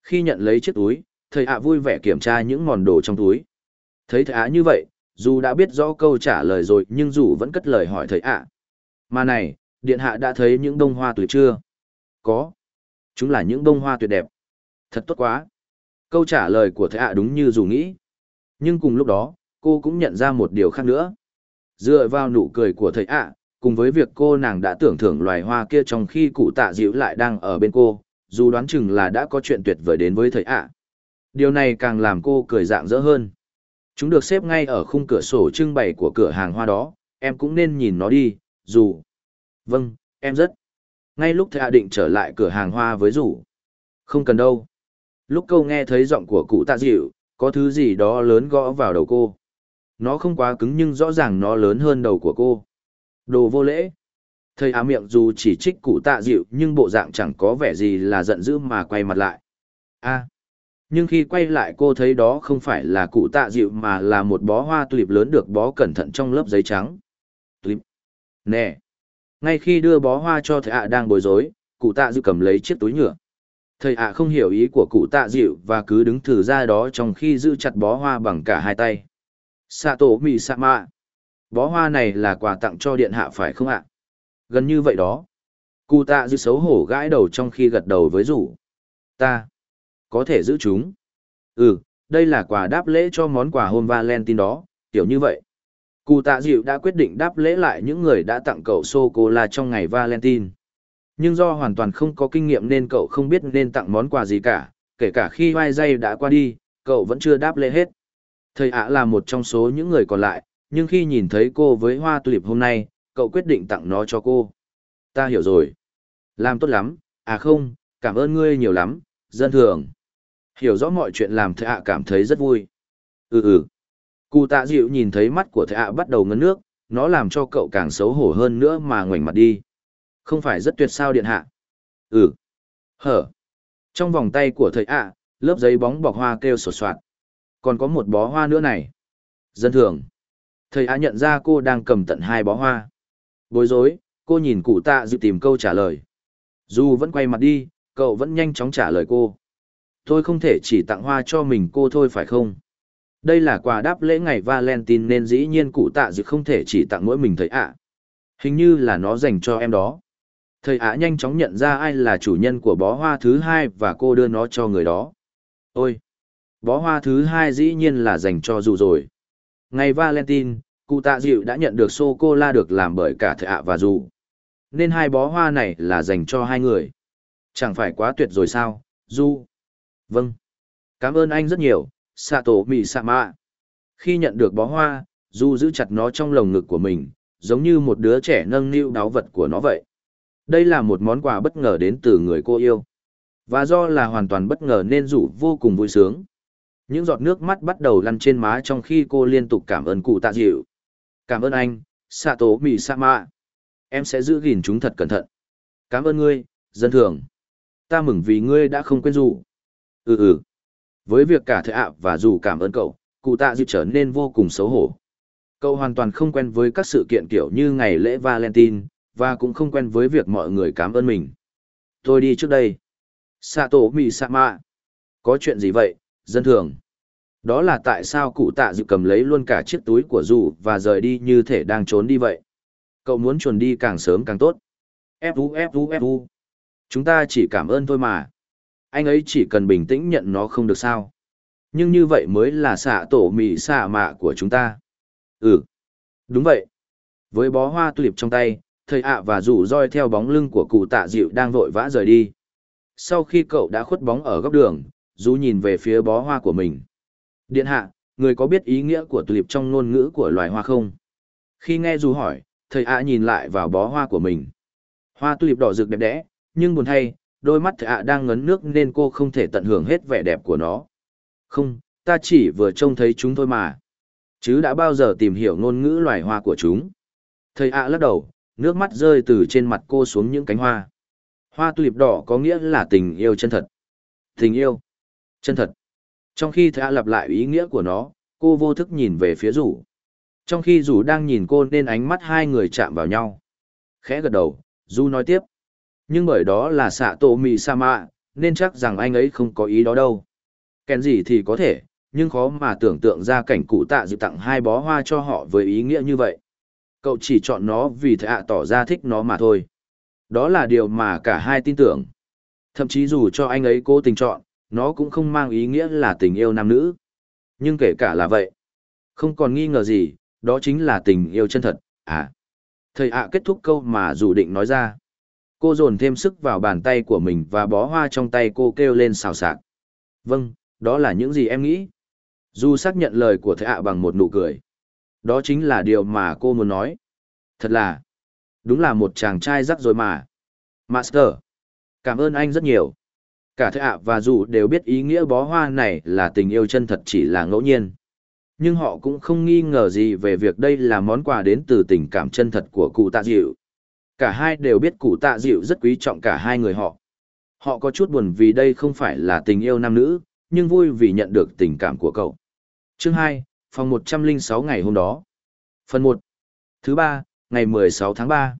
Khi nhận lấy chiếc túi, thầy ạ vui vẻ kiểm tra những mòn đồ trong túi. Thấy thầy ạ như vậy, dù đã biết rõ câu trả lời rồi nhưng dù vẫn cất lời hỏi thầy ạ. Mà này, điện hạ đã thấy những bông hoa tuổi chưa? Có. Chúng là những bông hoa tuyệt đẹp. Thật tốt quá. Câu trả lời của thệ ạ đúng như dù nghĩ. Nhưng cùng lúc đó, cô cũng nhận ra một điều khác nữa. Dựa vào nụ cười của thầy ạ, cùng với việc cô nàng đã tưởng thưởng loài hoa kia trong khi cụ tạ dịu lại đang ở bên cô, dù đoán chừng là đã có chuyện tuyệt vời đến với thầy ạ. Điều này càng làm cô cười dạng dỡ hơn. Chúng được xếp ngay ở khung cửa sổ trưng bày của cửa hàng hoa đó, em cũng nên nhìn nó đi, dù... Vâng, em rất. Ngay lúc thầy định trở lại cửa hàng hoa với rủ. Không cần đâu. Lúc câu nghe thấy giọng của cụ tạ dịu, có thứ gì đó lớn gõ vào đầu cô. nó không quá cứng nhưng rõ ràng nó lớn hơn đầu của cô. Đồ vô lễ. Thầy á miệng dù chỉ trích cụ tạ dịu nhưng bộ dạng chẳng có vẻ gì là giận dữ mà quay mặt lại. a nhưng khi quay lại cô thấy đó không phải là cụ tạ dịu mà là một bó hoa tulip lớn được bó cẩn thận trong lớp giấy trắng. Tulip. Nè. Ngay khi đưa bó hoa cho thầy ạ đang bối rối, cụ tạ dịu cầm lấy chiếc túi nhựa. Thầy ạ không hiểu ý của cụ tạ dịu và cứ đứng thử ra đó trong khi giữ chặt bó hoa bằng cả hai tay. Sato mì mạ. Bó hoa này là quà tặng cho điện hạ phải không ạ? Gần như vậy đó. Cụ tạ dịu xấu hổ gãi đầu trong khi gật đầu với rủ. Ta. Có thể giữ chúng. Ừ, đây là quà đáp lễ cho món quà hôm Valentine đó, kiểu như vậy. Cụ tạ dịu đã quyết định đáp lễ lại những người đã tặng cậu sô-cô-la trong ngày Valentine. Nhưng do hoàn toàn không có kinh nghiệm nên cậu không biết nên tặng món quà gì cả, kể cả khi vai dây đã qua đi, cậu vẫn chưa đáp lễ hết. Thầy ạ là một trong số những người còn lại, nhưng khi nhìn thấy cô với hoa tulip hôm nay, cậu quyết định tặng nó cho cô. Ta hiểu rồi. Làm tốt lắm, à không, cảm ơn ngươi nhiều lắm, dân thường. Hiểu rõ mọi chuyện làm thầy ạ cảm thấy rất vui. Ừ ừ. Cụ tạ dịu nhìn thấy mắt của thầy ạ bắt đầu ngấn nước, nó làm cho cậu càng xấu hổ hơn nữa mà ngoảnh mặt đi. Không phải rất tuyệt sao điện hạ? Ừ. Hở. Trong vòng tay của thầy ạ, lớp giấy bóng bọc hoa kêu sột soạt. Còn có một bó hoa nữa này. Dân thường. Thầy ạ nhận ra cô đang cầm tận hai bó hoa. Bối rối, cô nhìn cụ tạ dịu tìm câu trả lời. Dù vẫn quay mặt đi, cậu vẫn nhanh chóng trả lời cô. Tôi không thể chỉ tặng hoa cho mình cô thôi phải không? Đây là quà đáp lễ ngày Valentine nên dĩ nhiên cụ tạ dự không thể chỉ tặng mỗi mình thầy ạ. Hình như là nó dành cho em đó. Thầy ạ nhanh chóng nhận ra ai là chủ nhân của bó hoa thứ hai và cô đưa nó cho người đó. Ôi! Bó hoa thứ hai dĩ nhiên là dành cho dù rồi. Ngày Valentine, cụ tạ dịu đã nhận được sô-cô-la được làm bởi cả thầy ạ và dù. Nên hai bó hoa này là dành cho hai người. Chẳng phải quá tuyệt rồi sao, Du? Vâng. Cảm ơn anh rất nhiều, Sato Mì Sama. Khi nhận được bó hoa, Du giữ chặt nó trong lồng ngực của mình, giống như một đứa trẻ nâng niu đáo vật của nó vậy. Đây là một món quà bất ngờ đến từ người cô yêu. Và do là hoàn toàn bất ngờ nên rủ vô cùng vui sướng. Những giọt nước mắt bắt đầu lăn trên má trong khi cô liên tục cảm ơn cụ tạ dịu. Cảm ơn anh, Sato Mì Sama. Em sẽ giữ gìn chúng thật cẩn thận. Cảm ơn ngươi, dân thường. Ta mừng vì ngươi đã không quên rủ. Ừ ừ. Với việc cả thợ ạ và dù cảm ơn cậu, cụ tạ dịu trở nên vô cùng xấu hổ. Cậu hoàn toàn không quen với các sự kiện kiểu như ngày lễ Valentine, và cũng không quen với việc mọi người cảm ơn mình. Tôi đi trước đây. Sato Misama. Có chuyện gì vậy, dân thường? Đó là tại sao cụ tạ dịu cầm lấy luôn cả chiếc túi của dù và rời đi như thể đang trốn đi vậy. Cậu muốn chuồn đi càng sớm càng tốt. Fu Fu Fu. Chúng ta chỉ cảm ơn thôi mà. Anh ấy chỉ cần bình tĩnh nhận nó không được sao. Nhưng như vậy mới là xạ tổ mì xạ mạ của chúng ta. Ừ. Đúng vậy. Với bó hoa tulip trong tay, thầy ạ và rủ roi theo bóng lưng của cụ tạ dịu đang vội vã rời đi. Sau khi cậu đã khuất bóng ở góc đường, rủ nhìn về phía bó hoa của mình. Điện hạ, người có biết ý nghĩa của tulip trong ngôn ngữ của loài hoa không? Khi nghe rủ hỏi, thầy ạ nhìn lại vào bó hoa của mình. Hoa tulip đỏ rực đẹp đẽ, nhưng buồn thay, đôi mắt thầy ạ đang ngấn nước nên cô không thể tận hưởng hết vẻ đẹp của nó. Không, ta chỉ vừa trông thấy chúng thôi mà. Chứ đã bao giờ tìm hiểu ngôn ngữ loài hoa của chúng. Thầy ạ lắc đầu, nước mắt rơi từ trên mặt cô xuống những cánh hoa. Hoa tulip đỏ có nghĩa là tình yêu chân thật. Tình yêu. Chân thật. Trong khi thầy lặp lại ý nghĩa của nó, cô vô thức nhìn về phía rủ. Trong khi rủ đang nhìn cô nên ánh mắt hai người chạm vào nhau. Khẽ gật đầu, Du nói tiếp. Nhưng bởi đó là xạ tổ mì sa mạ, nên chắc rằng anh ấy không có ý đó đâu. Kèn gì thì có thể, nhưng khó mà tưởng tượng ra cảnh cụ tạ dự tặng hai bó hoa cho họ với ý nghĩa như vậy. Cậu chỉ chọn nó vì thầy ạ tỏ ra thích nó mà thôi. Đó là điều mà cả hai tin tưởng. Thậm chí dù cho anh ấy cố tình chọn, nó cũng không mang ý nghĩa là tình yêu nam nữ. Nhưng kể cả là vậy, không còn nghi ngờ gì, đó chính là tình yêu chân thật, à. Thầy ạ kết thúc câu mà dù định nói ra. Cô dồn thêm sức vào bàn tay của mình và bó hoa trong tay cô kêu lên xào xạc. Vâng, đó là những gì em nghĩ. Du xác nhận lời của thầy ạ bằng một nụ cười. Đó chính là điều mà cô muốn nói. Thật là, đúng là một chàng trai rắc rồi mà. Master, cảm ơn anh rất nhiều. Cả thầy ạ và dù đều biết ý nghĩa bó hoa này là tình yêu chân thật chỉ là ngẫu nhiên. nhưng họ cũng không nghi ngờ gì về việc đây là món quà đến từ tình cảm chân thật của cụ tạ dịu. Cả hai đều biết cụ tạ dịu rất quý trọng cả hai người họ. Họ có chút buồn vì đây không phải là tình yêu nam nữ, nhưng vui vì nhận được tình cảm của cậu. Chương 2, phòng 106 ngày hôm đó. Phần 1. Thứ 3, ngày 16 tháng 3.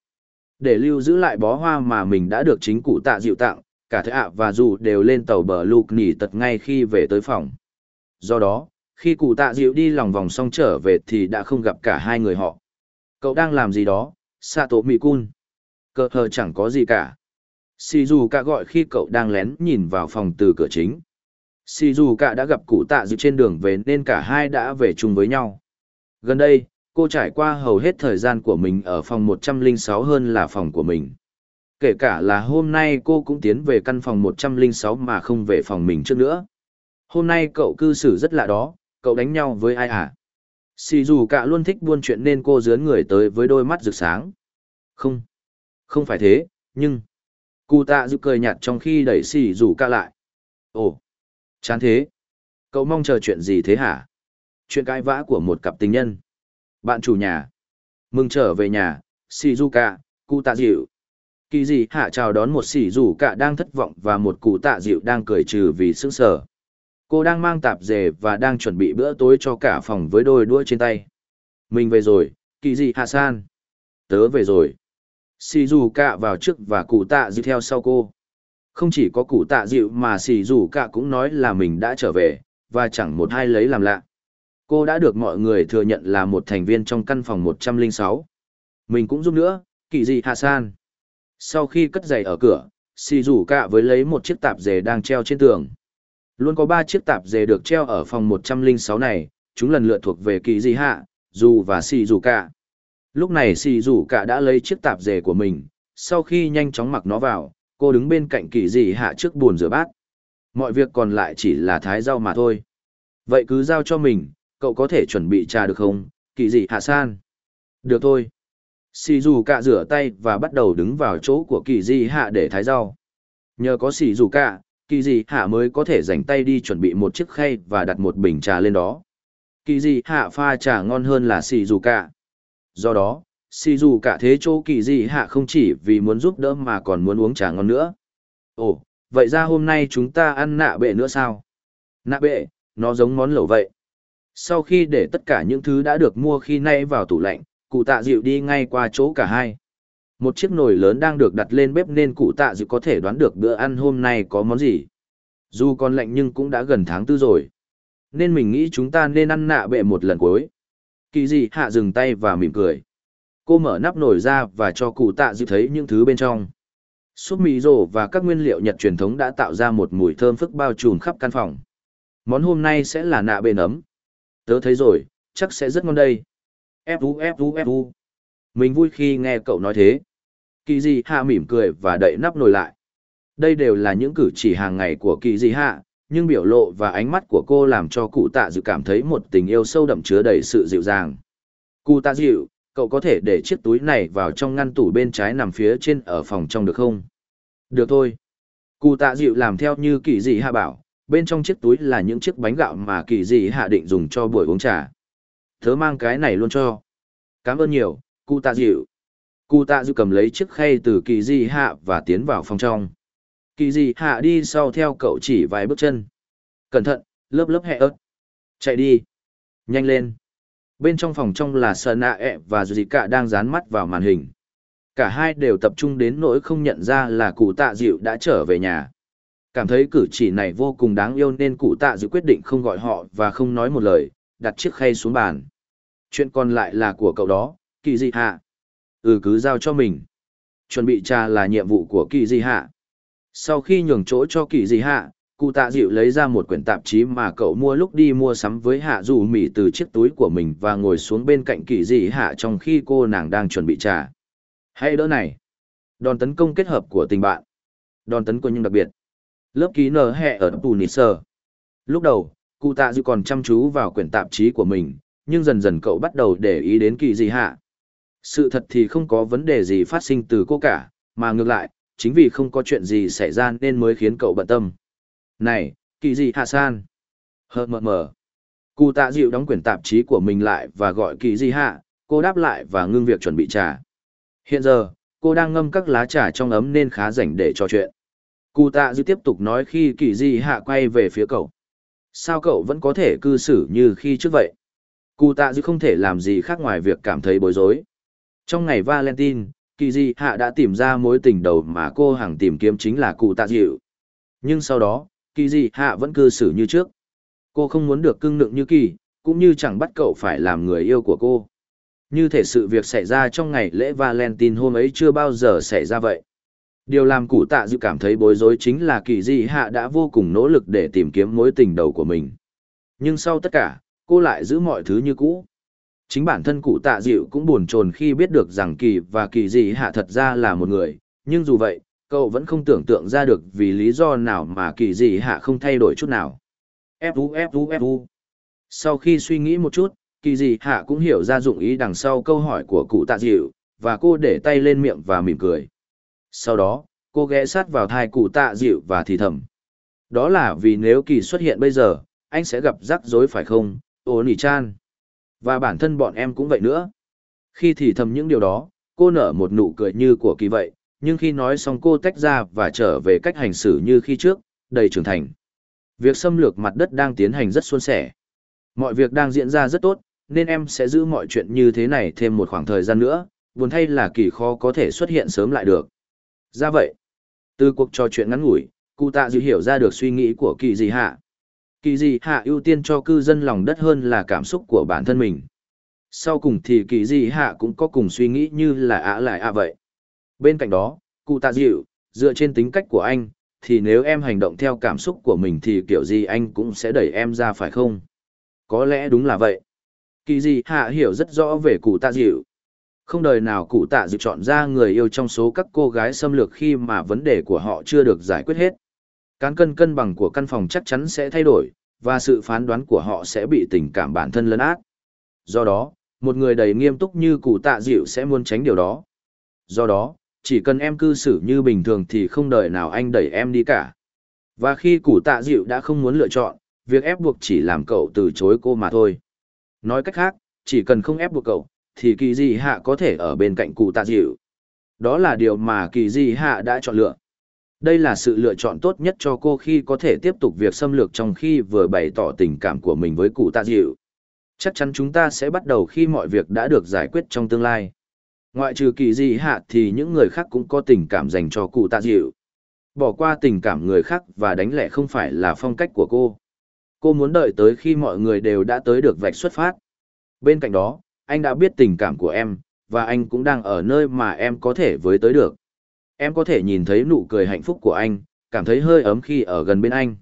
Để lưu giữ lại bó hoa mà mình đã được chính cụ tạ dịu tặng, cả thầy ạ và dù đều lên tàu bờ lục nỉ tật ngay khi về tới phòng. Do đó, khi cụ tạ dịu đi lòng vòng xong trở về thì đã không gặp cả hai người họ. Cậu đang làm gì đó, Sato Mikun? Cờ hờ chẳng có gì cả. Shizuka gọi khi cậu đang lén nhìn vào phòng từ cửa chính. Shizuka đã gặp cụ tạ dự trên đường về nên cả hai đã về chung với nhau. Gần đây, cô trải qua hầu hết thời gian của mình ở phòng 106 hơn là phòng của mình. Kể cả là hôm nay cô cũng tiến về căn phòng 106 mà không về phòng mình trước nữa. Hôm nay cậu cư xử rất lạ đó, cậu đánh nhau với ai à? Sì dù cả luôn thích buôn chuyện nên cô dướn người tới với đôi mắt rực sáng. Không, không phải thế, nhưng... Cụ tạ dự cười nhạt trong khi đẩy xì rủ ca lại. Ồ, chán thế. Cậu mong chờ chuyện gì thế hả? Chuyện cãi vã của một cặp tình nhân. Bạn chủ nhà. Mừng trở về nhà, xì rủ ca, cụ tạ dịu. Kỳ gì hạ chào đón một xì rủ ca đang thất vọng và một cụ tạ dịu đang cười trừ vì sững sờ. Cô đang mang tạp dề và đang chuẩn bị bữa tối cho cả phòng với đôi đũa trên tay. Mình về rồi, kỳ gì hạ san. Tớ về rồi xì dù cạ vào trước và cụ tạ dịu theo sau cô. Không chỉ có cụ tạ dịu mà xì dù cạ cũng nói là mình đã trở về, và chẳng một ai lấy làm lạ. Cô đã được mọi người thừa nhận là một thành viên trong căn phòng 106. mình cũng giúp nữa kỳ dị hạ san. Sau khi cất giày ở cửa, xì dù cạ với lấy một chiếc tạp dề đang treo trên tường. Luôn có ba chiếc tạp dề được treo ở phòng 106 này, chúng lần lượt thuộc về kỳ dị hạ, dù và xì dù cạ. Lúc này xì rủ cả đã lấy chiếc tạp dề của mình, sau khi nhanh chóng mặc nó vào, cô đứng bên cạnh kỳ dị hạ trước bồn rửa bát. Mọi việc còn lại chỉ là thái rau mà thôi. Vậy cứ giao cho mình, cậu có thể chuẩn bị trà được không, kỳ dị hạ san? Được thôi. Xì dù cả rửa tay và bắt đầu đứng vào chỗ của kỳ dị hạ để thái rau. Nhờ có xì dù cả, kỳ dị hạ mới có thể dành tay đi chuẩn bị một chiếc khay và đặt một bình trà lên đó. Kỳ dị hạ pha trà ngon hơn là xì dù cả. Do đó, xì dù cả thế chỗ kỳ dị hạ không chỉ vì muốn giúp đỡ mà còn muốn uống trà ngon nữa. Ồ, vậy ra hôm nay chúng ta ăn nạ bệ nữa sao? Nạ bệ, nó giống món lẩu vậy. Sau khi để tất cả những thứ đã được mua khi nay vào tủ lạnh, cụ tạ dịu đi ngay qua chỗ cả hai. Một chiếc nồi lớn đang được đặt lên bếp nên cụ tạ dịu có thể đoán được bữa ăn hôm nay có món gì. Dù còn lạnh nhưng cũng đã gần tháng tư rồi. Nên mình nghĩ chúng ta nên ăn nạ bệ một lần cuối. Kỳ dị hạ dừng tay và mỉm cười. Cô mở nắp nồi ra và cho cụ tạ dịu thấy những thứ bên trong. Súp mì rổ và các nguyên liệu Nhật truyền thống đã tạo ra một mùi thơm phức bao trùm khắp căn phòng. Món hôm nay sẽ là nạ bê nấm. Tớ thấy rồi, chắc sẽ rất ngon đây. Fu fu fu. Mình vui khi nghe cậu nói thế. Kỳ dị hạ mỉm cười và đậy nắp nồi lại. Đây đều là những cử chỉ hàng ngày của kỳ dị hạ, nhưng biểu lộ và ánh mắt của cô làm cho cụ tạ dịu cảm thấy một tình yêu sâu đậm chứa đầy sự dịu dàng. Cụ tạ dịu, cậu có thể để chiếc túi này vào trong ngăn tủ bên trái nằm phía trên ở phòng trong được không? Được thôi. Cụ tạ dịu làm theo như kỳ dị hạ bảo, bên trong chiếc túi là những chiếc bánh gạo mà kỳ dị hạ định dùng cho buổi uống trà. Thớ mang cái này luôn cho. Cảm ơn nhiều, cụ tạ dịu. Cụ tạ dịu cầm lấy chiếc khay từ kỳ dị hạ và tiến vào phòng trong kỳ dị hạ đi sau theo cậu chỉ vài bước chân. Cẩn thận, lớp lớp hẹ ớt. Chạy đi. Nhanh lên. Bên trong phòng trong là sợ nạ ẹ e và dì cả đang dán mắt vào màn hình. Cả hai đều tập trung đến nỗi không nhận ra là cụ tạ dịu đã trở về nhà. Cảm thấy cử chỉ này vô cùng đáng yêu nên cụ tạ dịu quyết định không gọi họ và không nói một lời, đặt chiếc khay xuống bàn. Chuyện còn lại là của cậu đó, kỳ dị hạ. Ừ cứ giao cho mình. Chuẩn bị trà là nhiệm vụ của kỳ dị hạ sau khi nhường chỗ cho kỳ dị hạ, cụ tạ dịu lấy ra một quyển tạp chí mà cậu mua lúc đi mua sắm với hạ dù mỉ từ chiếc túi của mình và ngồi xuống bên cạnh kỳ dị hạ trong khi cô nàng đang chuẩn bị trà. Hay đỡ này. Đòn tấn công kết hợp của tình bạn. Đòn tấn công nhưng đặc biệt. Lớp ký nở hẹ ở tù nịt sơ. Lúc đầu, cụ tạ dịu còn chăm chú vào quyển tạp chí của mình, nhưng dần dần cậu bắt đầu để ý đến kỳ dị hạ. Sự thật thì không có vấn đề gì phát sinh từ cô cả, mà ngược lại, chính vì không có chuyện gì xảy ra nên mới khiến cậu bận tâm. Này, kỳ gì hạ san? Hờ mờ mờ. Cụ tạ dịu đóng quyển tạp chí của mình lại và gọi kỳ gì hạ, cô đáp lại và ngưng việc chuẩn bị trà. Hiện giờ, cô đang ngâm các lá trà trong ấm nên khá rảnh để trò chuyện. Cụ tạ dịu tiếp tục nói khi kỳ gì hạ quay về phía cậu. Sao cậu vẫn có thể cư xử như khi trước vậy? Cụ tạ dịu không thể làm gì khác ngoài việc cảm thấy bối rối. Trong ngày Valentine, kỳ di hạ đã tìm ra mối tình đầu mà cô hằng tìm kiếm chính là cụ tạ dịu. Nhưng sau đó, kỳ di hạ vẫn cư xử như trước. Cô không muốn được cưng nựng như kỳ, cũng như chẳng bắt cậu phải làm người yêu của cô. Như thể sự việc xảy ra trong ngày lễ Valentine hôm ấy chưa bao giờ xảy ra vậy. Điều làm cụ tạ dịu cảm thấy bối rối chính là kỳ di hạ đã vô cùng nỗ lực để tìm kiếm mối tình đầu của mình. Nhưng sau tất cả, cô lại giữ mọi thứ như cũ. Chính bản thân cụ tạ dịu cũng buồn chồn khi biết được rằng kỳ và kỳ Dị hạ thật ra là một người, nhưng dù vậy, cậu vẫn không tưởng tượng ra được vì lý do nào mà kỳ Dị hạ không thay đổi chút nào. Fu Fu Fu. Sau khi suy nghĩ một chút, kỳ dị hạ cũng hiểu ra dụng ý đằng sau câu hỏi của cụ tạ dịu, và cô để tay lên miệng và mỉm cười. Sau đó, cô ghé sát vào thai cụ tạ dịu và thì thầm. Đó là vì nếu kỳ xuất hiện bây giờ, anh sẽ gặp rắc rối phải không, ô nỉ chan. Và bản thân bọn em cũng vậy nữa. Khi thì thầm những điều đó, cô nở một nụ cười như của kỳ vậy, nhưng khi nói xong cô tách ra và trở về cách hành xử như khi trước, đầy trưởng thành. Việc xâm lược mặt đất đang tiến hành rất suôn sẻ. Mọi việc đang diễn ra rất tốt, nên em sẽ giữ mọi chuyện như thế này thêm một khoảng thời gian nữa, buồn thay là kỳ khó có thể xuất hiện sớm lại được. Ra vậy, từ cuộc trò chuyện ngắn ngủi, cụ tạ dự hiểu ra được suy nghĩ của kỳ gì hạ. Kỳ dị hạ ưu tiên cho cư dân lòng đất hơn là cảm xúc của bản thân mình. Sau cùng thì kỳ dị hạ cũng có cùng suy nghĩ như là ạ lại ạ vậy. Bên cạnh đó, cụ tạ dịu, dựa trên tính cách của anh, thì nếu em hành động theo cảm xúc của mình thì kiểu gì anh cũng sẽ đẩy em ra phải không? Có lẽ đúng là vậy. Kỳ dị hạ hiểu rất rõ về cụ tạ dịu. Không đời nào cụ tạ dịu chọn ra người yêu trong số các cô gái xâm lược khi mà vấn đề của họ chưa được giải quyết hết. Cán cân cân bằng của căn phòng chắc chắn sẽ thay đổi, và sự phán đoán của họ sẽ bị tình cảm bản thân lấn át. Do đó, một người đầy nghiêm túc như cụ tạ dịu sẽ muốn tránh điều đó. Do đó, chỉ cần em cư xử như bình thường thì không đợi nào anh đẩy em đi cả. Và khi cụ tạ dịu đã không muốn lựa chọn, việc ép buộc chỉ làm cậu từ chối cô mà thôi. Nói cách khác, chỉ cần không ép buộc cậu, thì kỳ di hạ có thể ở bên cạnh cụ tạ dịu. Đó là điều mà kỳ di hạ đã chọn lựa. Đây là sự lựa chọn tốt nhất cho cô khi có thể tiếp tục việc xâm lược trong khi vừa bày tỏ tình cảm của mình với cụ tạ dịu. Chắc chắn chúng ta sẽ bắt đầu khi mọi việc đã được giải quyết trong tương lai. Ngoại trừ kỳ dị hạ thì những người khác cũng có tình cảm dành cho cụ tạ dịu. Bỏ qua tình cảm người khác và đánh lẻ không phải là phong cách của cô. Cô muốn đợi tới khi mọi người đều đã tới được vạch xuất phát. Bên cạnh đó, anh đã biết tình cảm của em, và anh cũng đang ở nơi mà em có thể với tới được. Em có thể nhìn thấy nụ cười hạnh phúc của anh, cảm thấy hơi ấm khi ở gần bên anh.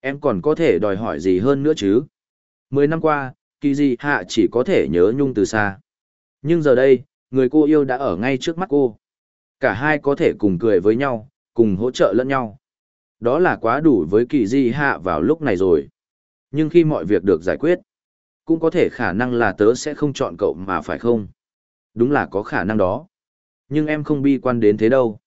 Em còn có thể đòi hỏi gì hơn nữa chứ? Mười năm qua, kỳ dị hạ chỉ có thể nhớ nhung từ xa. Nhưng giờ đây, người cô yêu đã ở ngay trước mắt cô. Cả hai có thể cùng cười với nhau, cùng hỗ trợ lẫn nhau. Đó là quá đủ với kỳ di hạ vào lúc này rồi. Nhưng khi mọi việc được giải quyết, cũng có thể khả năng là tớ sẽ không chọn cậu mà phải không? Đúng là có khả năng đó. Nhưng em không bi quan đến thế đâu.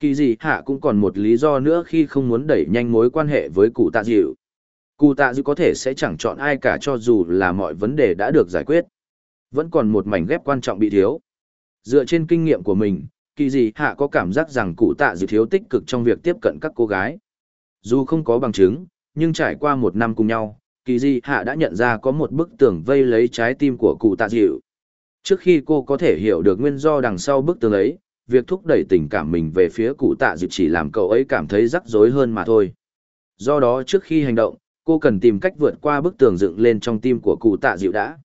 Kỳ dị hạ cũng còn một lý do nữa khi không muốn đẩy nhanh mối quan hệ với cụ tạ dịu. Cụ tạ dịu có thể sẽ chẳng chọn ai cả cho dù là mọi vấn đề đã được giải quyết. Vẫn còn một mảnh ghép quan trọng bị thiếu. Dựa trên kinh nghiệm của mình, kỳ dị hạ có cảm giác rằng cụ tạ dịu thiếu tích cực trong việc tiếp cận các cô gái. Dù không có bằng chứng, nhưng trải qua một năm cùng nhau, kỳ dị hạ đã nhận ra có một bức tường vây lấy trái tim của cụ tạ dịu. Trước khi cô có thể hiểu được nguyên do đằng sau bức tường ấy, việc thúc đẩy tình cảm mình về phía cụ tạ dịu chỉ làm cậu ấy cảm thấy rắc rối hơn mà thôi. Do đó trước khi hành động, cô cần tìm cách vượt qua bức tường dựng lên trong tim của cụ tạ dịu đã.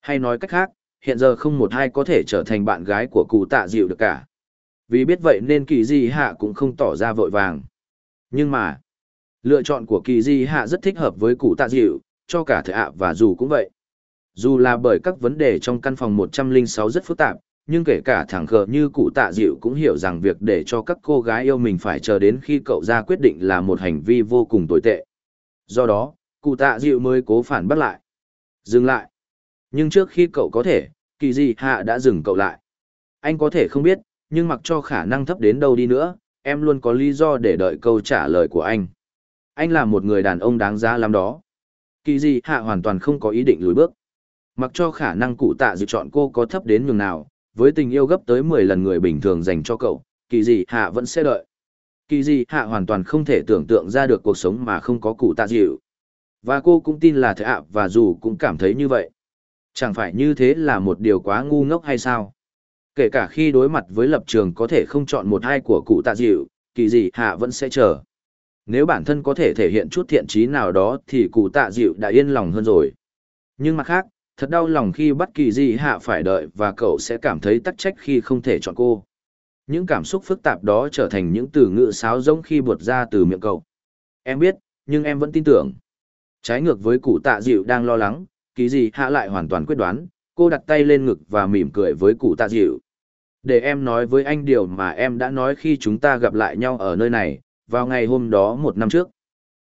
Hay nói cách khác, hiện giờ không một ai có thể trở thành bạn gái của cụ tạ dịu được cả. Vì biết vậy nên kỳ di hạ cũng không tỏ ra vội vàng. Nhưng mà, lựa chọn của kỳ di hạ rất thích hợp với cụ tạ dịu, cho cả thợ ạ và dù cũng vậy. Dù là bởi các vấn đề trong căn phòng 106 rất phức tạp, nhưng kể cả thẳng khờ như cụ tạ dịu cũng hiểu rằng việc để cho các cô gái yêu mình phải chờ đến khi cậu ra quyết định là một hành vi vô cùng tồi tệ. Do đó, cụ tạ dịu mới cố phản bắt lại. Dừng lại. Nhưng trước khi cậu có thể, kỳ gì hạ đã dừng cậu lại. Anh có thể không biết, nhưng mặc cho khả năng thấp đến đâu đi nữa, em luôn có lý do để đợi câu trả lời của anh. Anh là một người đàn ông đáng giá lắm đó. Kỳ gì hạ hoàn toàn không có ý định lùi bước. Mặc cho khả năng cụ tạ dịu chọn cô có thấp đến nhường nào, với tình yêu gấp tới 10 lần người bình thường dành cho cậu, kỳ gì hạ vẫn sẽ đợi. Kỳ gì hạ hoàn toàn không thể tưởng tượng ra được cuộc sống mà không có cụ tạ dịu. Và cô cũng tin là thế ạ và dù cũng cảm thấy như vậy. Chẳng phải như thế là một điều quá ngu ngốc hay sao? Kể cả khi đối mặt với lập trường có thể không chọn một hai của cụ tạ dịu, kỳ gì hạ vẫn sẽ chờ. Nếu bản thân có thể thể hiện chút thiện trí nào đó thì cụ tạ dịu đã yên lòng hơn rồi. Nhưng mặt khác, thật đau lòng khi bất kỳ gì hạ phải đợi và cậu sẽ cảm thấy tắc trách khi không thể chọn cô. Những cảm xúc phức tạp đó trở thành những từ ngữ sáo rỗng khi buột ra từ miệng cậu. Em biết, nhưng em vẫn tin tưởng. Trái ngược với cụ tạ dịu đang lo lắng, kỳ gì hạ lại hoàn toàn quyết đoán, cô đặt tay lên ngực và mỉm cười với cụ tạ dịu. Để em nói với anh điều mà em đã nói khi chúng ta gặp lại nhau ở nơi này, vào ngày hôm đó một năm trước.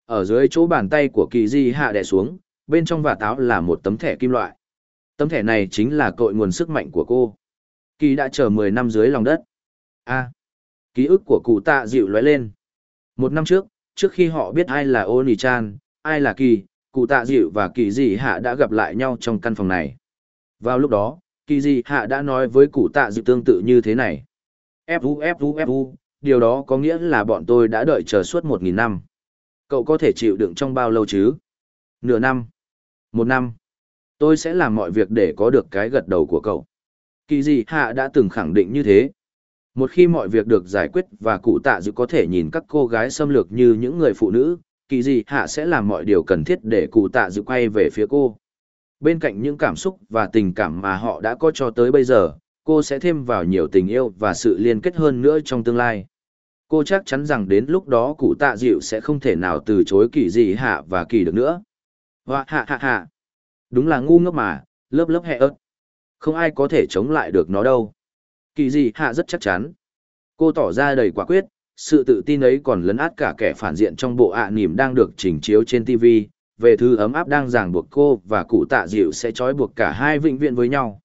Ở dưới chỗ bàn tay của kỳ di hạ đè xuống, bên trong và táo là một tấm thẻ kim loại. Tấm thẻ này chính là cội nguồn sức mạnh của cô. Kỳ đã chờ 10 năm dưới lòng đất. A. ký ức của cụ tạ dịu lóe lên. Một năm trước, trước khi họ biết ai là Oni-chan, ai là Kỳ, cụ tạ dịu và Kỳ dị hạ đã gặp lại nhau trong căn phòng này. Vào lúc đó, Kỳ dị hạ đã nói với cụ tạ dịu tương tự như thế này. Fu Fu Fu, điều đó có nghĩa là bọn tôi đã đợi chờ suốt một nghìn năm. Cậu có thể chịu đựng trong bao lâu chứ? Nửa năm? Một năm? Tôi sẽ làm mọi việc để có được cái gật đầu của cậu. Kỳ dị hạ đã từng khẳng định như thế. Một khi mọi việc được giải quyết và cụ tạ dự có thể nhìn các cô gái xâm lược như những người phụ nữ, kỳ dị hạ sẽ làm mọi điều cần thiết để cụ tạ dự quay về phía cô. Bên cạnh những cảm xúc và tình cảm mà họ đã có cho tới bây giờ, cô sẽ thêm vào nhiều tình yêu và sự liên kết hơn nữa trong tương lai. Cô chắc chắn rằng đến lúc đó cụ tạ dịu sẽ không thể nào từ chối kỳ dị hạ và kỳ được nữa. Hoa hạ hạ hạ. Đúng là ngu ngốc mà, lớp lớp hẹ ớt. Không ai có thể chống lại được nó đâu. Kỳ dị hạ rất chắc chắn. Cô tỏ ra đầy quả quyết, sự tự tin ấy còn lấn át cả kẻ phản diện trong bộ ạ à nỉm đang được trình chiếu trên TV, về thư ấm áp đang ràng buộc cô và cụ tạ dịu sẽ trói buộc cả hai vĩnh viễn với nhau.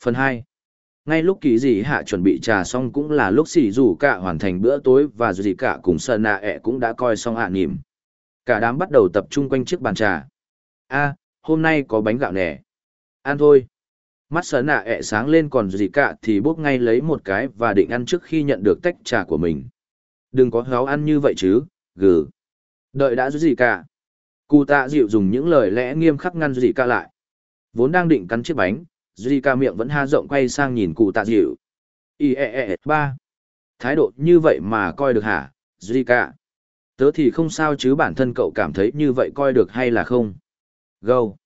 Phần 2 ngay lúc kỳ dị hạ chuẩn bị trà xong cũng là lúc xì dù cả hoàn thành bữa tối và dù gì cả cùng sơn nạ ẹ cũng đã coi xong ạ à nỉm cả đám bắt đầu tập trung quanh chiếc bàn trà a hôm nay có bánh gạo nè ăn thôi mắt sơn nạ ẹ sáng lên còn gì cả thì bốc ngay lấy một cái và định ăn trước khi nhận được tách trà của mình đừng có héo ăn như vậy chứ gừ đợi đã gì cả cụ tạ dịu dùng những lời lẽ nghiêm khắc ngăn gì cả lại vốn đang định cắn chiếc bánh Zika miệng vẫn ha rộng quay sang nhìn cụ tạ dịu. Ý e e ba. Thái độ như vậy mà coi được hả, Zika? Tớ thì không sao chứ bản thân cậu cảm thấy như vậy coi được hay là không? Gâu.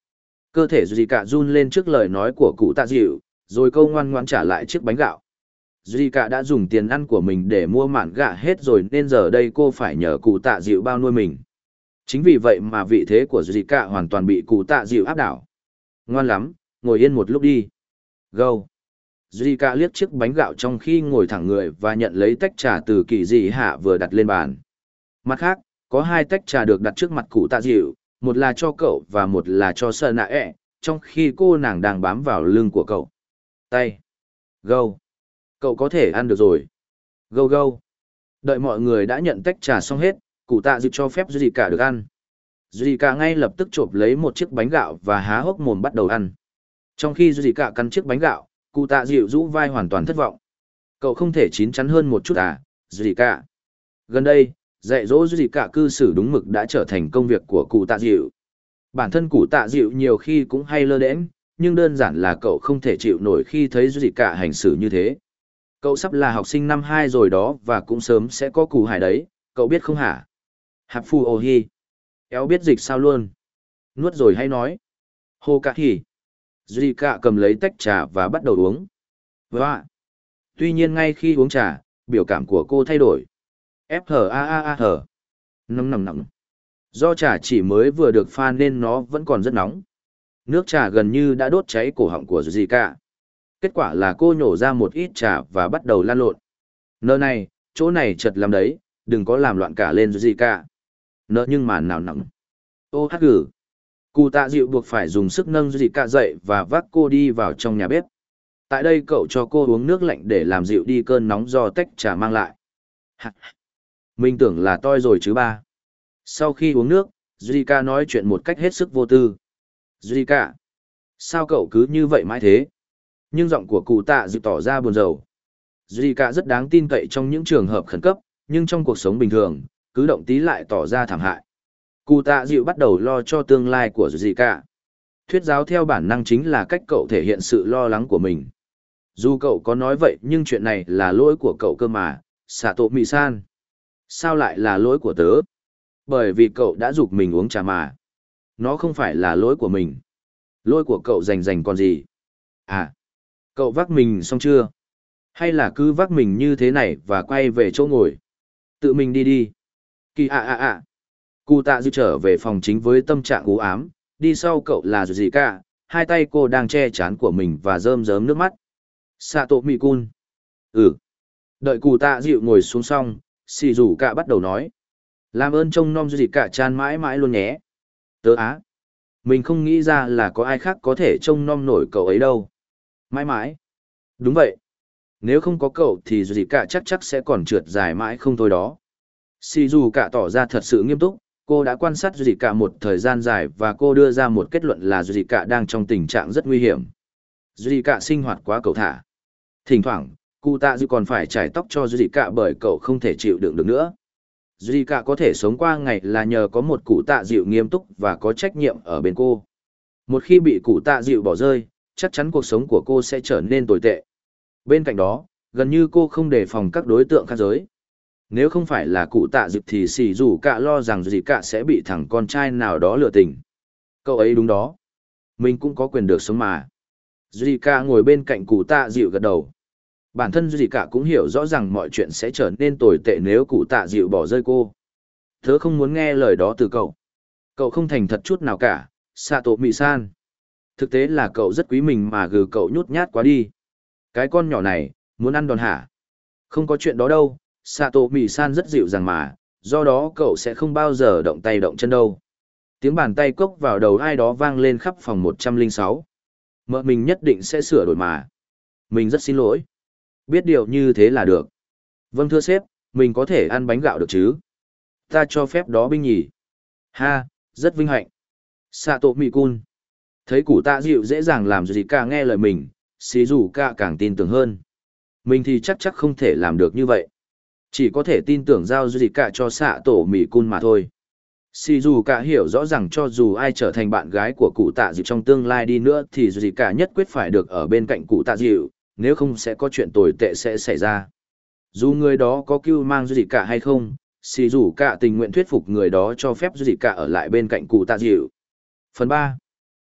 Cơ thể Zika run lên trước lời nói của cụ tạ dịu, rồi câu ngoan ngoan trả lại chiếc bánh gạo. Zika đã dùng tiền ăn của mình để mua mạn gạ hết rồi nên giờ đây cô phải nhờ cụ tạ dịu bao nuôi mình. Chính vì vậy mà vị thế của Zika hoàn toàn bị cụ tạ dịu áp đảo. Ngoan lắm, ngồi yên một lúc đi. Gâu. Zika liếc chiếc bánh gạo trong khi ngồi thẳng người và nhận lấy tách trà từ kỳ dị hạ vừa đặt lên bàn. Mặt khác, có hai tách trà được đặt trước mặt cụ tạ dịu, một là cho cậu và một là cho sợ nạ ẹ, trong khi cô nàng đang bám vào lưng của cậu. Tay. Gâu. Cậu có thể ăn được rồi. Gâu gâu. Đợi mọi người đã nhận tách trà xong hết, cụ tạ dịu cho phép Duy cả được ăn. Duy cả ngay lập tức chộp lấy một chiếc bánh gạo và há hốc mồm bắt đầu ăn. Trong khi Duy cả cắn chiếc bánh gạo, cụ tạ dịu rũ vai hoàn toàn thất vọng. Cậu không thể chín chắn hơn một chút à, Duy cả. Gần đây, dạy dỗ gì cả cư xử đúng mực đã trở thành công việc của cụ tạ dịu. Bản thân cụ tạ dịu nhiều khi cũng hay lơ đễnh, nhưng đơn giản là cậu không thể chịu nổi khi thấy gì cả hành xử như thế. Cậu sắp là học sinh năm 2 rồi đó và cũng sớm sẽ có cụ hải đấy, cậu biết không hả? Hạp phù ô hi. Éo biết dịch sao luôn. Nuốt rồi hay nói. Hô cả hỉ. Duy Cả cầm lấy tách trà và bắt đầu uống. Vâng và, tuy nhiên ngay khi uống trà, biểu cảm của cô thay đổi. F hờ a a a hờ. Nóng nóng nóng. Do trà chỉ mới vừa được pha nên nó vẫn còn rất nóng. Nước trà gần như đã đốt cháy cổ họng của Duy. Kết quả là cô nhổ ra một ít trà và bắt đầu lan lộn. Nơi này, chỗ này chật lắm đấy, đừng có làm loạn cả lên Duy cạ. Nhưng mà nào nóng. Ô hát gử. Cụ tạ dịu buộc phải dùng sức nâng dị dậy và vác cô đi vào trong nhà bếp. Tại đây cậu cho cô uống nước lạnh để làm dịu đi cơn nóng do tách trà mang lại. Mình tưởng là toi rồi chứ ba. Sau khi uống nước, Zika nói chuyện một cách hết sức vô tư. Zika, sao cậu cứ như vậy mãi thế? Nhưng giọng của cụ tạ dự tỏ ra buồn rầu. Zika rất đáng tin cậy trong những trường hợp khẩn cấp, nhưng trong cuộc sống bình thường, cứ động tí lại tỏ ra thảm hại. Cụ tạ dịu bắt đầu lo cho tương lai của Zika. Thuyết giáo theo bản năng chính là cách cậu thể hiện sự lo lắng của mình. Dù cậu có nói vậy nhưng chuyện này là lỗi của cậu cơ mà, Sato Mị-san. Sao lại là lỗi của tớ? Bởi vì cậu đã dục mình uống trà mà. Nó không phải là lỗi của mình. Lỗi của cậu rành rành còn gì? À, cậu vác mình xong chưa? Hay là cứ vác mình như thế này và quay về chỗ ngồi? Tự mình đi đi. Kỳ ạ ạ ạ. Cụ tạ dư trở về phòng chính với tâm trạng u ám, đi sau cậu là gì cả, hai tay cô đang che chán của mình và rơm rớm nước mắt. Sato Mikun. Ừ. Đợi cụ tạ dịu ngồi xuống xong, xì rủ cả bắt đầu nói. Làm ơn trông nom gì cả chan mãi mãi luôn nhé. Tớ á. Mình không nghĩ ra là có ai khác có thể trông nom nổi cậu ấy đâu. Mãi mãi. Đúng vậy. Nếu không có cậu thì gì cả chắc chắc sẽ còn trượt dài mãi không thôi đó. Xì dù cả tỏ ra thật sự nghiêm túc, cô đã quan sát gì cả một thời gian dài và cô đưa ra một kết luận là gì cả đang trong tình trạng rất nguy hiểm. gì cả sinh hoạt quá cầu thả. Thỉnh thoảng, cụ tạ dư còn phải trải tóc cho Duy cả bởi cậu không thể chịu đựng được nữa. Duy cả có thể sống qua ngày là nhờ có một cụ tạ dịu nghiêm túc và có trách nhiệm ở bên cô. Một khi bị cụ tạ dịu bỏ rơi, chắc chắn cuộc sống của cô sẽ trở nên tồi tệ. Bên cạnh đó, gần như cô không đề phòng các đối tượng khác giới. Nếu không phải là cụ tạ dịu thì xì dù cả lo rằng Duy cả sẽ bị thằng con trai nào đó lừa tình. Cậu ấy đúng đó. Mình cũng có quyền được sống mà. Duy cả ngồi bên cạnh cụ tạ dịu gật đầu. Bản thân gì cả cũng hiểu rõ rằng mọi chuyện sẽ trở nên tồi tệ nếu cụ tạ dịu bỏ rơi cô. thớ không muốn nghe lời đó từ cậu. Cậu không thành thật chút nào cả, xạ tổ Mị-san. Thực tế là cậu rất quý mình mà gừ cậu nhút nhát quá đi. Cái con nhỏ này, muốn ăn đòn hả? Không có chuyện đó đâu, xạ tổ Mị-san rất dịu dàng mà, do đó cậu sẽ không bao giờ động tay động chân đâu. Tiếng bàn tay cốc vào đầu ai đó vang lên khắp phòng 106. Mợ mình nhất định sẽ sửa đổi mà. Mình rất xin lỗi. Biết điều như thế là được. Vâng thưa sếp, mình có thể ăn bánh gạo được chứ? Ta cho phép đó binh nhỉ? Ha, rất vinh hạnh. Sato Mikun. Thấy củ tạ dịu dễ dàng làm gì cả nghe lời mình, xí dù cả càng tin tưởng hơn. Mình thì chắc chắc không thể làm được như vậy. Chỉ có thể tin tưởng giao gì cả cho xạ tổ mì cun mà thôi. Sì dù cả hiểu rõ rằng cho dù ai trở thành bạn gái của cụ tạ dịu trong tương lai đi nữa thì gì cả nhất quyết phải được ở bên cạnh cụ tạ dịu, nếu không sẽ có chuyện tồi tệ sẽ xảy ra. Dù người đó có cưu mang gì cả hay không, xì dù cả tình nguyện thuyết phục người đó cho phép gì cả ở lại bên cạnh cụ tạ dịu. Phần 3.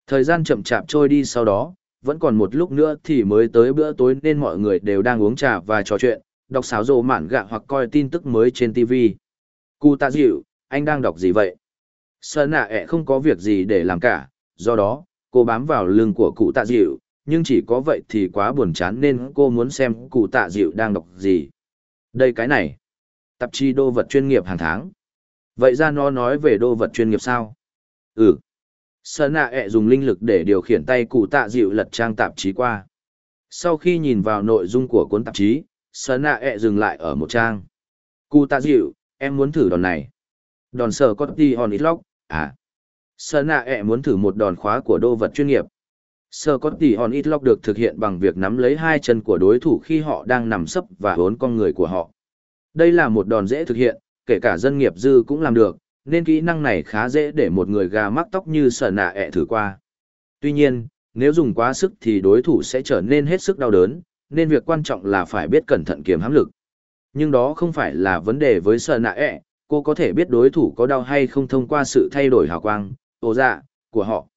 Thời gian chậm chạp trôi đi sau đó, vẫn còn một lúc nữa thì mới tới bữa tối nên mọi người đều đang uống trà và trò chuyện, đọc sáo rồ mản gạ hoặc coi tin tức mới trên TV. Cụ tạ dịu, anh đang đọc gì vậy? Sơn nạ ẹ không có việc gì để làm cả, do đó, cô bám vào lưng của cụ tạ dịu, nhưng chỉ có vậy thì quá buồn chán nên cô muốn xem cụ tạ dịu đang đọc gì. Đây cái này, tạp chí đô vật chuyên nghiệp hàng tháng. Vậy ra nó nói về đô vật chuyên nghiệp sao? Ừ. Sơn nạ ẹ dùng linh lực để điều khiển tay cụ tạ dịu lật trang tạp chí qua. Sau khi nhìn vào nội dung của cuốn tạp chí, Sơn nạ ẹ dừng lại ở một trang. Cụ tạ dịu, em muốn thử đòn này. Đòn sở có đi hòn ít lóc, à. Sơn nạ ẹ muốn thử một đòn khóa của đô vật chuyên nghiệp. Sơ có tỷ hòn ít lọc được thực hiện bằng việc nắm lấy hai chân của đối thủ khi họ đang nằm sấp và hốn con người của họ. Đây là một đòn dễ thực hiện, kể cả dân nghiệp dư cũng làm được, nên kỹ năng này khá dễ để một người gà mắc tóc như sở nạ ẹ thử qua. Tuy nhiên, nếu dùng quá sức thì đối thủ sẽ trở nên hết sức đau đớn, nên việc quan trọng là phải biết cẩn thận kiềm hãm lực. Nhưng đó không phải là vấn đề với sở nạ ẹ, cô có thể biết đối thủ có đau hay không thông qua sự thay đổi hào quang, ồ dạ, của họ.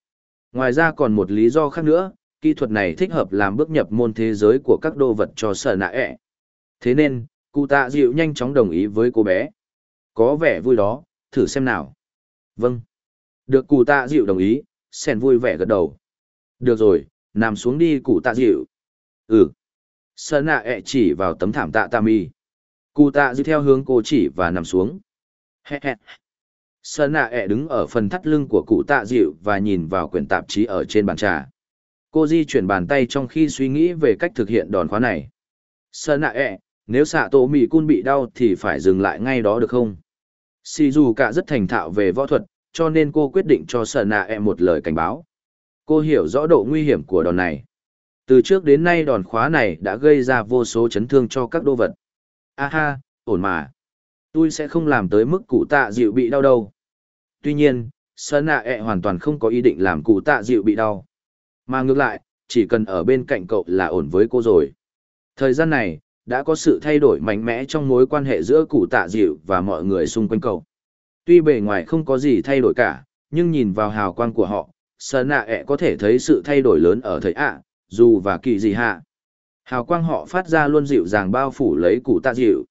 Ngoài ra còn một lý do khác nữa, kỹ thuật này thích hợp làm bước nhập môn thế giới của các đồ vật cho sở nạ ẹ. Thế nên, cụ tạ dịu nhanh chóng đồng ý với cô bé. Có vẻ vui đó, thử xem nào. Vâng. Được cụ tạ dịu đồng ý, sen vui vẻ gật đầu. Được rồi, nằm xuống đi cụ tạ dịu. Ừ. Sở nạ ẹ chỉ vào tấm thảm tạ tạ mi. Cụ tạ dịu theo hướng cô chỉ và nằm xuống. Sơn nạ ẹ đứng ở phần thắt lưng của cụ tạ dịu và nhìn vào quyển tạp chí ở trên bàn trà. Cô di chuyển bàn tay trong khi suy nghĩ về cách thực hiện đòn khóa này. Sơn nạ ẹ, nếu xạ tổ mỹ cun bị đau thì phải dừng lại ngay đó được không? Si dù cả rất thành thạo về võ thuật, cho nên cô quyết định cho Sơn nạ ẹ một lời cảnh báo. Cô hiểu rõ độ nguy hiểm của đòn này. Từ trước đến nay đòn khóa này đã gây ra vô số chấn thương cho các đô vật. Aha, ổn mà. Tôi sẽ không làm tới mức cụ tạ dịu bị đau đâu. Tuy nhiên, Sơn nạ ẹ hoàn toàn không có ý định làm cụ tạ dịu bị đau. Mà ngược lại, chỉ cần ở bên cạnh cậu là ổn với cô rồi. Thời gian này, đã có sự thay đổi mạnh mẽ trong mối quan hệ giữa cụ tạ dịu và mọi người xung quanh cậu. Tuy bề ngoài không có gì thay đổi cả, nhưng nhìn vào hào quang của họ, Sơn nạ ẹ có thể thấy sự thay đổi lớn ở thời ạ, dù và kỳ gì hạ. Hào quang họ phát ra luôn dịu dàng bao phủ lấy cụ tạ dịu.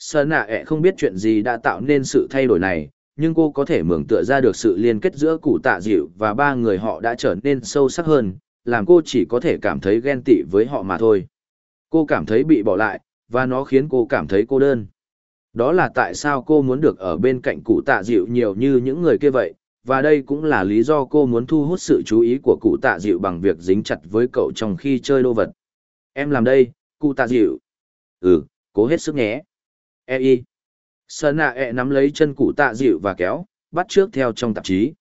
Sơn nạ ẹ không biết chuyện gì đã tạo nên sự thay đổi này, nhưng cô có thể mường tựa ra được sự liên kết giữa cụ tạ dịu và ba người họ đã trở nên sâu sắc hơn, làm cô chỉ có thể cảm thấy ghen tị với họ mà thôi. Cô cảm thấy bị bỏ lại, và nó khiến cô cảm thấy cô đơn. Đó là tại sao cô muốn được ở bên cạnh cụ tạ dịu nhiều như những người kia vậy, và đây cũng là lý do cô muốn thu hút sự chú ý của cụ tạ dịu bằng việc dính chặt với cậu trong khi chơi đô vật. Em làm đây, cụ tạ dịu. Ừ, cố hết sức nhé. E y. Sơn nạ e nắm lấy chân cụ tạ dịu và kéo, bắt trước theo trong tạp chí.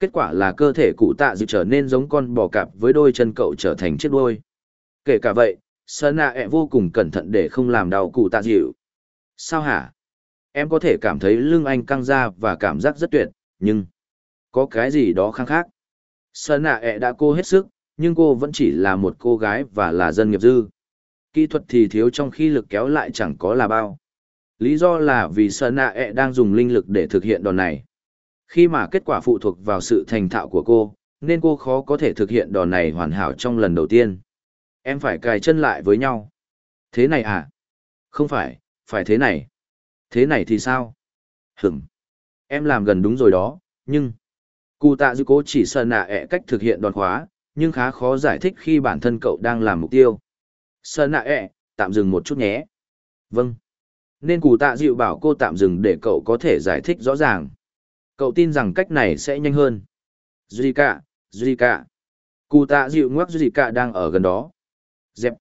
Kết quả là cơ thể cụ tạ dịu trở nên giống con bò cạp với đôi chân cậu trở thành chiếc đuôi. Kể cả vậy, Sơn nạ e vô cùng cẩn thận để không làm đau cụ tạ dịu. Sao hả? Em có thể cảm thấy lưng anh căng ra và cảm giác rất tuyệt, nhưng có cái gì đó khăng khác. Sơn nạ ẹ đã cô hết sức, nhưng cô vẫn chỉ là một cô gái và là dân nghiệp dư. Kỹ thuật thì thiếu trong khi lực kéo lại chẳng có là bao. Lý do là vì Sơn nạ ẹ đang dùng linh lực để thực hiện đòn này. Khi mà kết quả phụ thuộc vào sự thành thạo của cô, nên cô khó có thể thực hiện đòn này hoàn hảo trong lần đầu tiên. Em phải cài chân lại với nhau. Thế này à? Không phải, phải thế này. Thế này thì sao? Hửm. Em làm gần đúng rồi đó, nhưng... Cụ tạ dư cố chỉ sợ nạ ẹ cách thực hiện đòn khóa, nhưng khá khó giải thích khi bản thân cậu đang làm mục tiêu. Sợ nạ ẹ, tạm dừng một chút nhé. Vâng. Nên cụ tạ dịu bảo cô tạm dừng để cậu có thể giải thích rõ ràng. Cậu tin rằng cách này sẽ nhanh hơn. Zika, Zika. Cụ tạ dịu ngoắc Zika đang ở gần đó. Dẹp.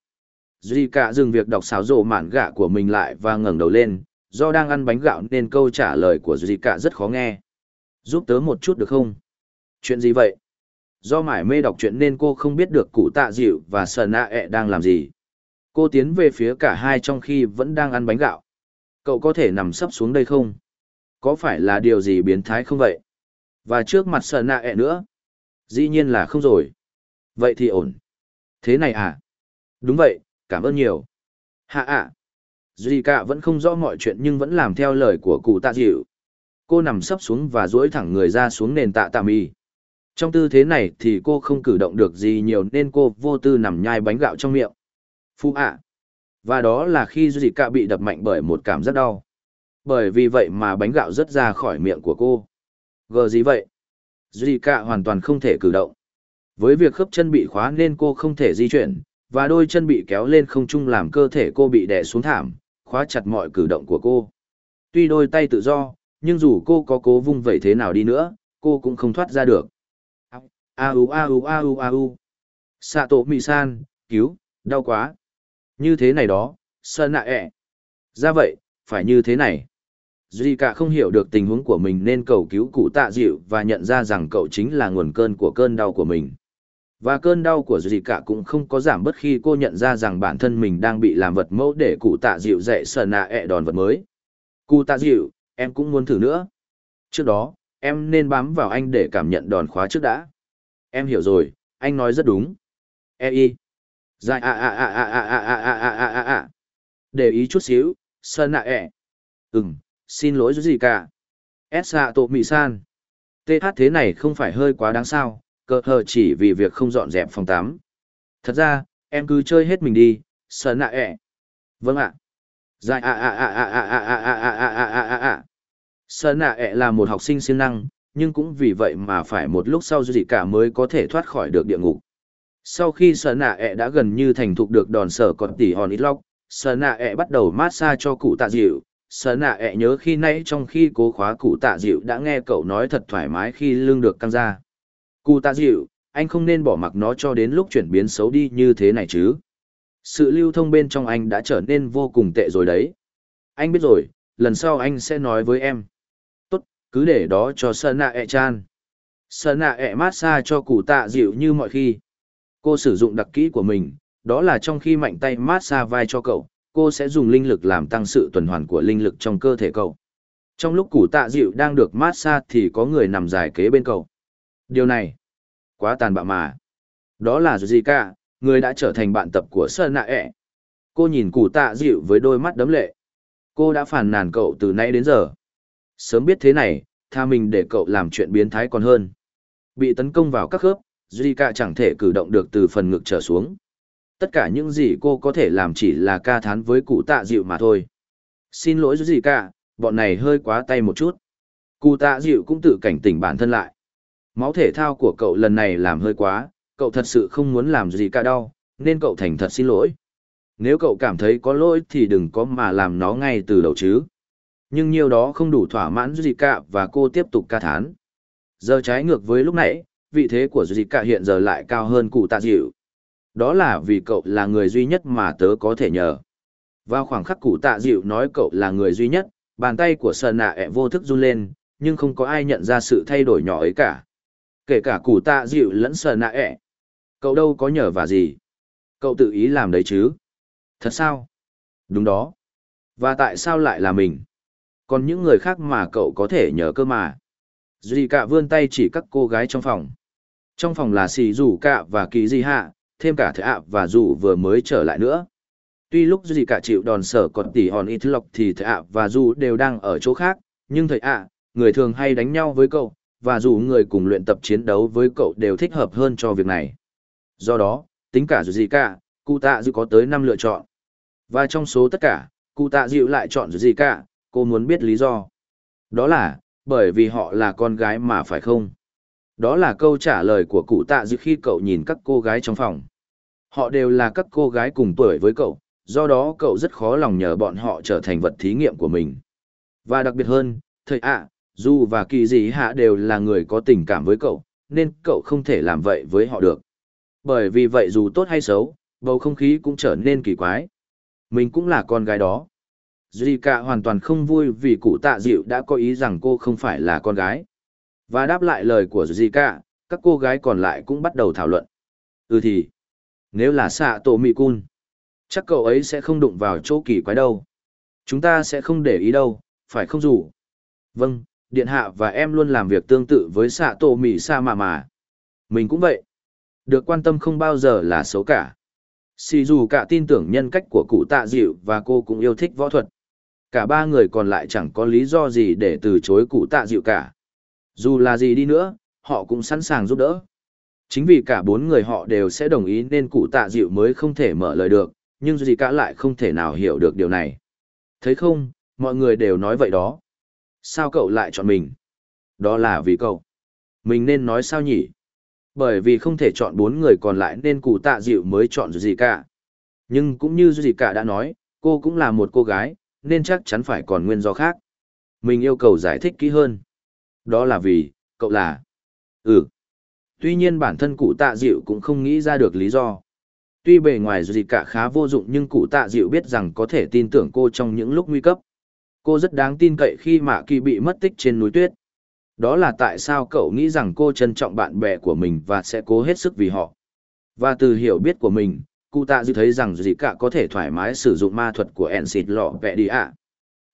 Zika dừng việc đọc xáo rộ mạn gạ của mình lại và ngẩng đầu lên, do đang ăn bánh gạo nên câu trả lời của Zika rất khó nghe. Giúp tớ một chút được không? Chuyện gì vậy? Do mải mê đọc chuyện nên cô không biết được cụ tạ dịu và sờ nạ ẹ e đang làm gì. Cô tiến về phía cả hai trong khi vẫn đang ăn bánh gạo. Cậu có thể nằm sấp xuống đây không? Có phải là điều gì biến thái không vậy? Và trước mặt sợ nạ ẹ e nữa? Dĩ nhiên là không rồi. Vậy thì ổn. Thế này à? Đúng vậy, cảm ơn nhiều. Hạ ạ. À. Duy cả vẫn không rõ mọi chuyện nhưng vẫn làm theo lời của cụ tạ dịu. Cô nằm sấp xuống và duỗi thẳng người ra xuống nền tạ tạ mì. Trong tư thế này thì cô không cử động được gì nhiều nên cô vô tư nằm nhai bánh gạo trong miệng. Phu ạ. Và đó là khi Duy Cạ bị đập mạnh bởi một cảm giác đau. Bởi vì vậy mà bánh gạo rớt ra khỏi miệng của cô. Gờ gì vậy? Duy Cạ hoàn toàn không thể cử động. Với việc khớp chân bị khóa nên cô không thể di chuyển, và đôi chân bị kéo lên không trung làm cơ thể cô bị đè xuống thảm, khóa chặt mọi cử động của cô. Tuy đôi tay tự do, nhưng dù cô có cố vung vẩy thế nào đi nữa, cô cũng không thoát ra được a u a u a u a u xạ tổ mị san cứu đau quá như thế này đó sơn nạ ẹ. Ra vậy phải như thế này. Duy cả không hiểu được tình huống của mình nên cầu cứu cụ tạ dịu và nhận ra rằng cậu chính là nguồn cơn của cơn đau của mình. Và cơn đau của duy cả cũng không có giảm bất khi cô nhận ra rằng bản thân mình đang bị làm vật mẫu để cụ tạ dịu dạy sơn nạ ẹ đòn vật mới. Cụ tạ dịu em cũng muốn thử nữa. Trước đó em nên bám vào anh để cảm nhận đòn khóa trước đã. Em hiểu rồi, anh nói rất đúng. E y. Dài à à à à à à à à à à à à. Để ý chút xíu, sơn nạ ẹ. Ừm, xin lỗi gì cả. S xạ tổ mị san. TH thế này không phải hơi quá đáng sao, cờ hờ chỉ vì việc không dọn dẹp phòng tắm. Thật ra, em cứ chơi hết mình đi, sơn nạ ẹ. Vâng ạ. Dài à à à à à à à à à à à à à. Sơn nạ ẹ là một học sinh siêng năng, nhưng cũng vì vậy mà phải một lúc sau gì cả mới có thể thoát khỏi được địa ngục. Sau khi sở nạ ẹ đã gần như thành thục được đòn sở còn tỉ hòn ít lóc, sở nạ ẹ bắt đầu massage cho cụ tạ dịu. Sở nạ ẹ nhớ khi nãy trong khi cố khóa cụ tạ dịu đã nghe cậu nói thật thoải mái khi lưng được căng ra. Cụ tạ dịu, anh không nên bỏ mặc nó cho đến lúc chuyển biến xấu đi như thế này chứ. Sự lưu thông bên trong anh đã trở nên vô cùng tệ rồi đấy. Anh biết rồi, lần sau anh sẽ nói với em Tốt, Cứ để đó cho Sơn Nạ ẹ chan. Sơn Nạ ẹ massage cho cụ tạ dịu như mọi khi. Cô sử dụng đặc kỹ của mình, đó là trong khi mạnh tay massage vai cho cậu, cô sẽ dùng linh lực làm tăng sự tuần hoàn của linh lực trong cơ thể cậu. Trong lúc củ tạ dịu đang được massage thì có người nằm dài kế bên cậu. Điều này, quá tàn bạo mà. Đó là gì người đã trở thành bạn tập của Sơn Nạ ẹ. Cô nhìn củ tạ dịu với đôi mắt đấm lệ. Cô đã phản nàn cậu từ nay đến giờ. Sớm biết thế này, tha mình để cậu làm chuyện biến thái còn hơn. Bị tấn công vào các khớp, Zika chẳng thể cử động được từ phần ngực trở xuống. Tất cả những gì cô có thể làm chỉ là ca thán với cụ tạ dịu mà thôi. Xin lỗi Zika, bọn này hơi quá tay một chút. Cụ tạ dịu cũng tự cảnh tỉnh bản thân lại. Máu thể thao của cậu lần này làm hơi quá, cậu thật sự không muốn làm Zika đau, nên cậu thành thật xin lỗi. Nếu cậu cảm thấy có lỗi thì đừng có mà làm nó ngay từ đầu chứ. Nhưng nhiều đó không đủ thỏa mãn Zika và cô tiếp tục ca thán. Giờ trái ngược với lúc nãy, vị thế của Cả hiện giờ lại cao hơn cụ tạ dịu. Đó là vì cậu là người duy nhất mà tớ có thể nhờ. Vào khoảng khắc cụ tạ dịu nói cậu là người duy nhất, bàn tay của sơn nạ ẹ vô thức run lên, nhưng không có ai nhận ra sự thay đổi nhỏ ấy cả. Kể cả cụ tạ dịu lẫn sơn nạ ẹ. Cậu đâu có nhờ và gì. Cậu tự ý làm đấy chứ. Thật sao? Đúng đó. Và tại sao lại là mình? Còn những người khác mà cậu có thể nhờ cơ mà. Duy cả vươn tay chỉ các cô gái trong phòng. Trong phòng là xì rủ cả và kỳ di hạ, thêm cả thợ ạ và dù vừa mới trở lại nữa. Tuy lúc gì cả chịu đòn sở còn tỉ hòn ít lọc thì thợ ạ và dù đều đang ở chỗ khác, nhưng thầy ạ, người thường hay đánh nhau với cậu, và dù người cùng luyện tập chiến đấu với cậu đều thích hợp hơn cho việc này. Do đó, tính cả Duy cả, cụ tạ dịu có tới năm lựa chọn. Và trong số tất cả, cụ tạ dịu lại chọn gì cả, cô muốn biết lý do. Đó là, bởi vì họ là con gái mà phải không? Đó là câu trả lời của cụ tạ dự khi cậu nhìn các cô gái trong phòng. Họ đều là các cô gái cùng tuổi với cậu, do đó cậu rất khó lòng nhờ bọn họ trở thành vật thí nghiệm của mình. Và đặc biệt hơn, thầy ạ, dù và kỳ Dĩ hạ đều là người có tình cảm với cậu, nên cậu không thể làm vậy với họ được. Bởi vì vậy dù tốt hay xấu, bầu không khí cũng trở nên kỳ quái. Mình cũng là con gái đó. Zika hoàn toàn không vui vì cụ tạ dịu đã có ý rằng cô không phải là con gái. Và đáp lại lời của Zika, các cô gái còn lại cũng bắt đầu thảo luận. Ừ thì, nếu là xạ tổ mị cun, chắc cậu ấy sẽ không đụng vào chỗ kỳ quái đâu. Chúng ta sẽ không để ý đâu, phải không dù? Vâng, Điện Hạ và em luôn làm việc tương tự với xạ tổ mị sa mà mà. Mình cũng vậy. Được quan tâm không bao giờ là xấu cả. Xì dù cả tin tưởng nhân cách của cụ tạ dịu và cô cũng yêu thích võ thuật. Cả ba người còn lại chẳng có lý do gì để từ chối cụ tạ dịu cả. Dù là gì đi nữa, họ cũng sẵn sàng giúp đỡ. Chính vì cả bốn người họ đều sẽ đồng ý nên cụ tạ dịu mới không thể mở lời được, nhưng gì cả lại không thể nào hiểu được điều này. Thấy không, mọi người đều nói vậy đó. Sao cậu lại chọn mình? Đó là vì cậu. Mình nên nói sao nhỉ? Bởi vì không thể chọn bốn người còn lại nên cụ tạ dịu mới chọn gì cả. Nhưng cũng như gì cả đã nói, cô cũng là một cô gái, nên chắc chắn phải còn nguyên do khác. Mình yêu cầu giải thích kỹ hơn. Đó là vì, cậu là... Ừ. Tuy nhiên bản thân cụ tạ dịu cũng không nghĩ ra được lý do. Tuy bề ngoài gì cả khá vô dụng nhưng cụ tạ dịu biết rằng có thể tin tưởng cô trong những lúc nguy cấp. Cô rất đáng tin cậy khi mạ kỳ bị mất tích trên núi tuyết. Đó là tại sao cậu nghĩ rằng cô trân trọng bạn bè của mình và sẽ cố hết sức vì họ. Và từ hiểu biết của mình, cụ tạ dịu thấy rằng gì cả có thể thoải mái sử dụng ma thuật của ẻn xịt lọ vẹ đi ạ.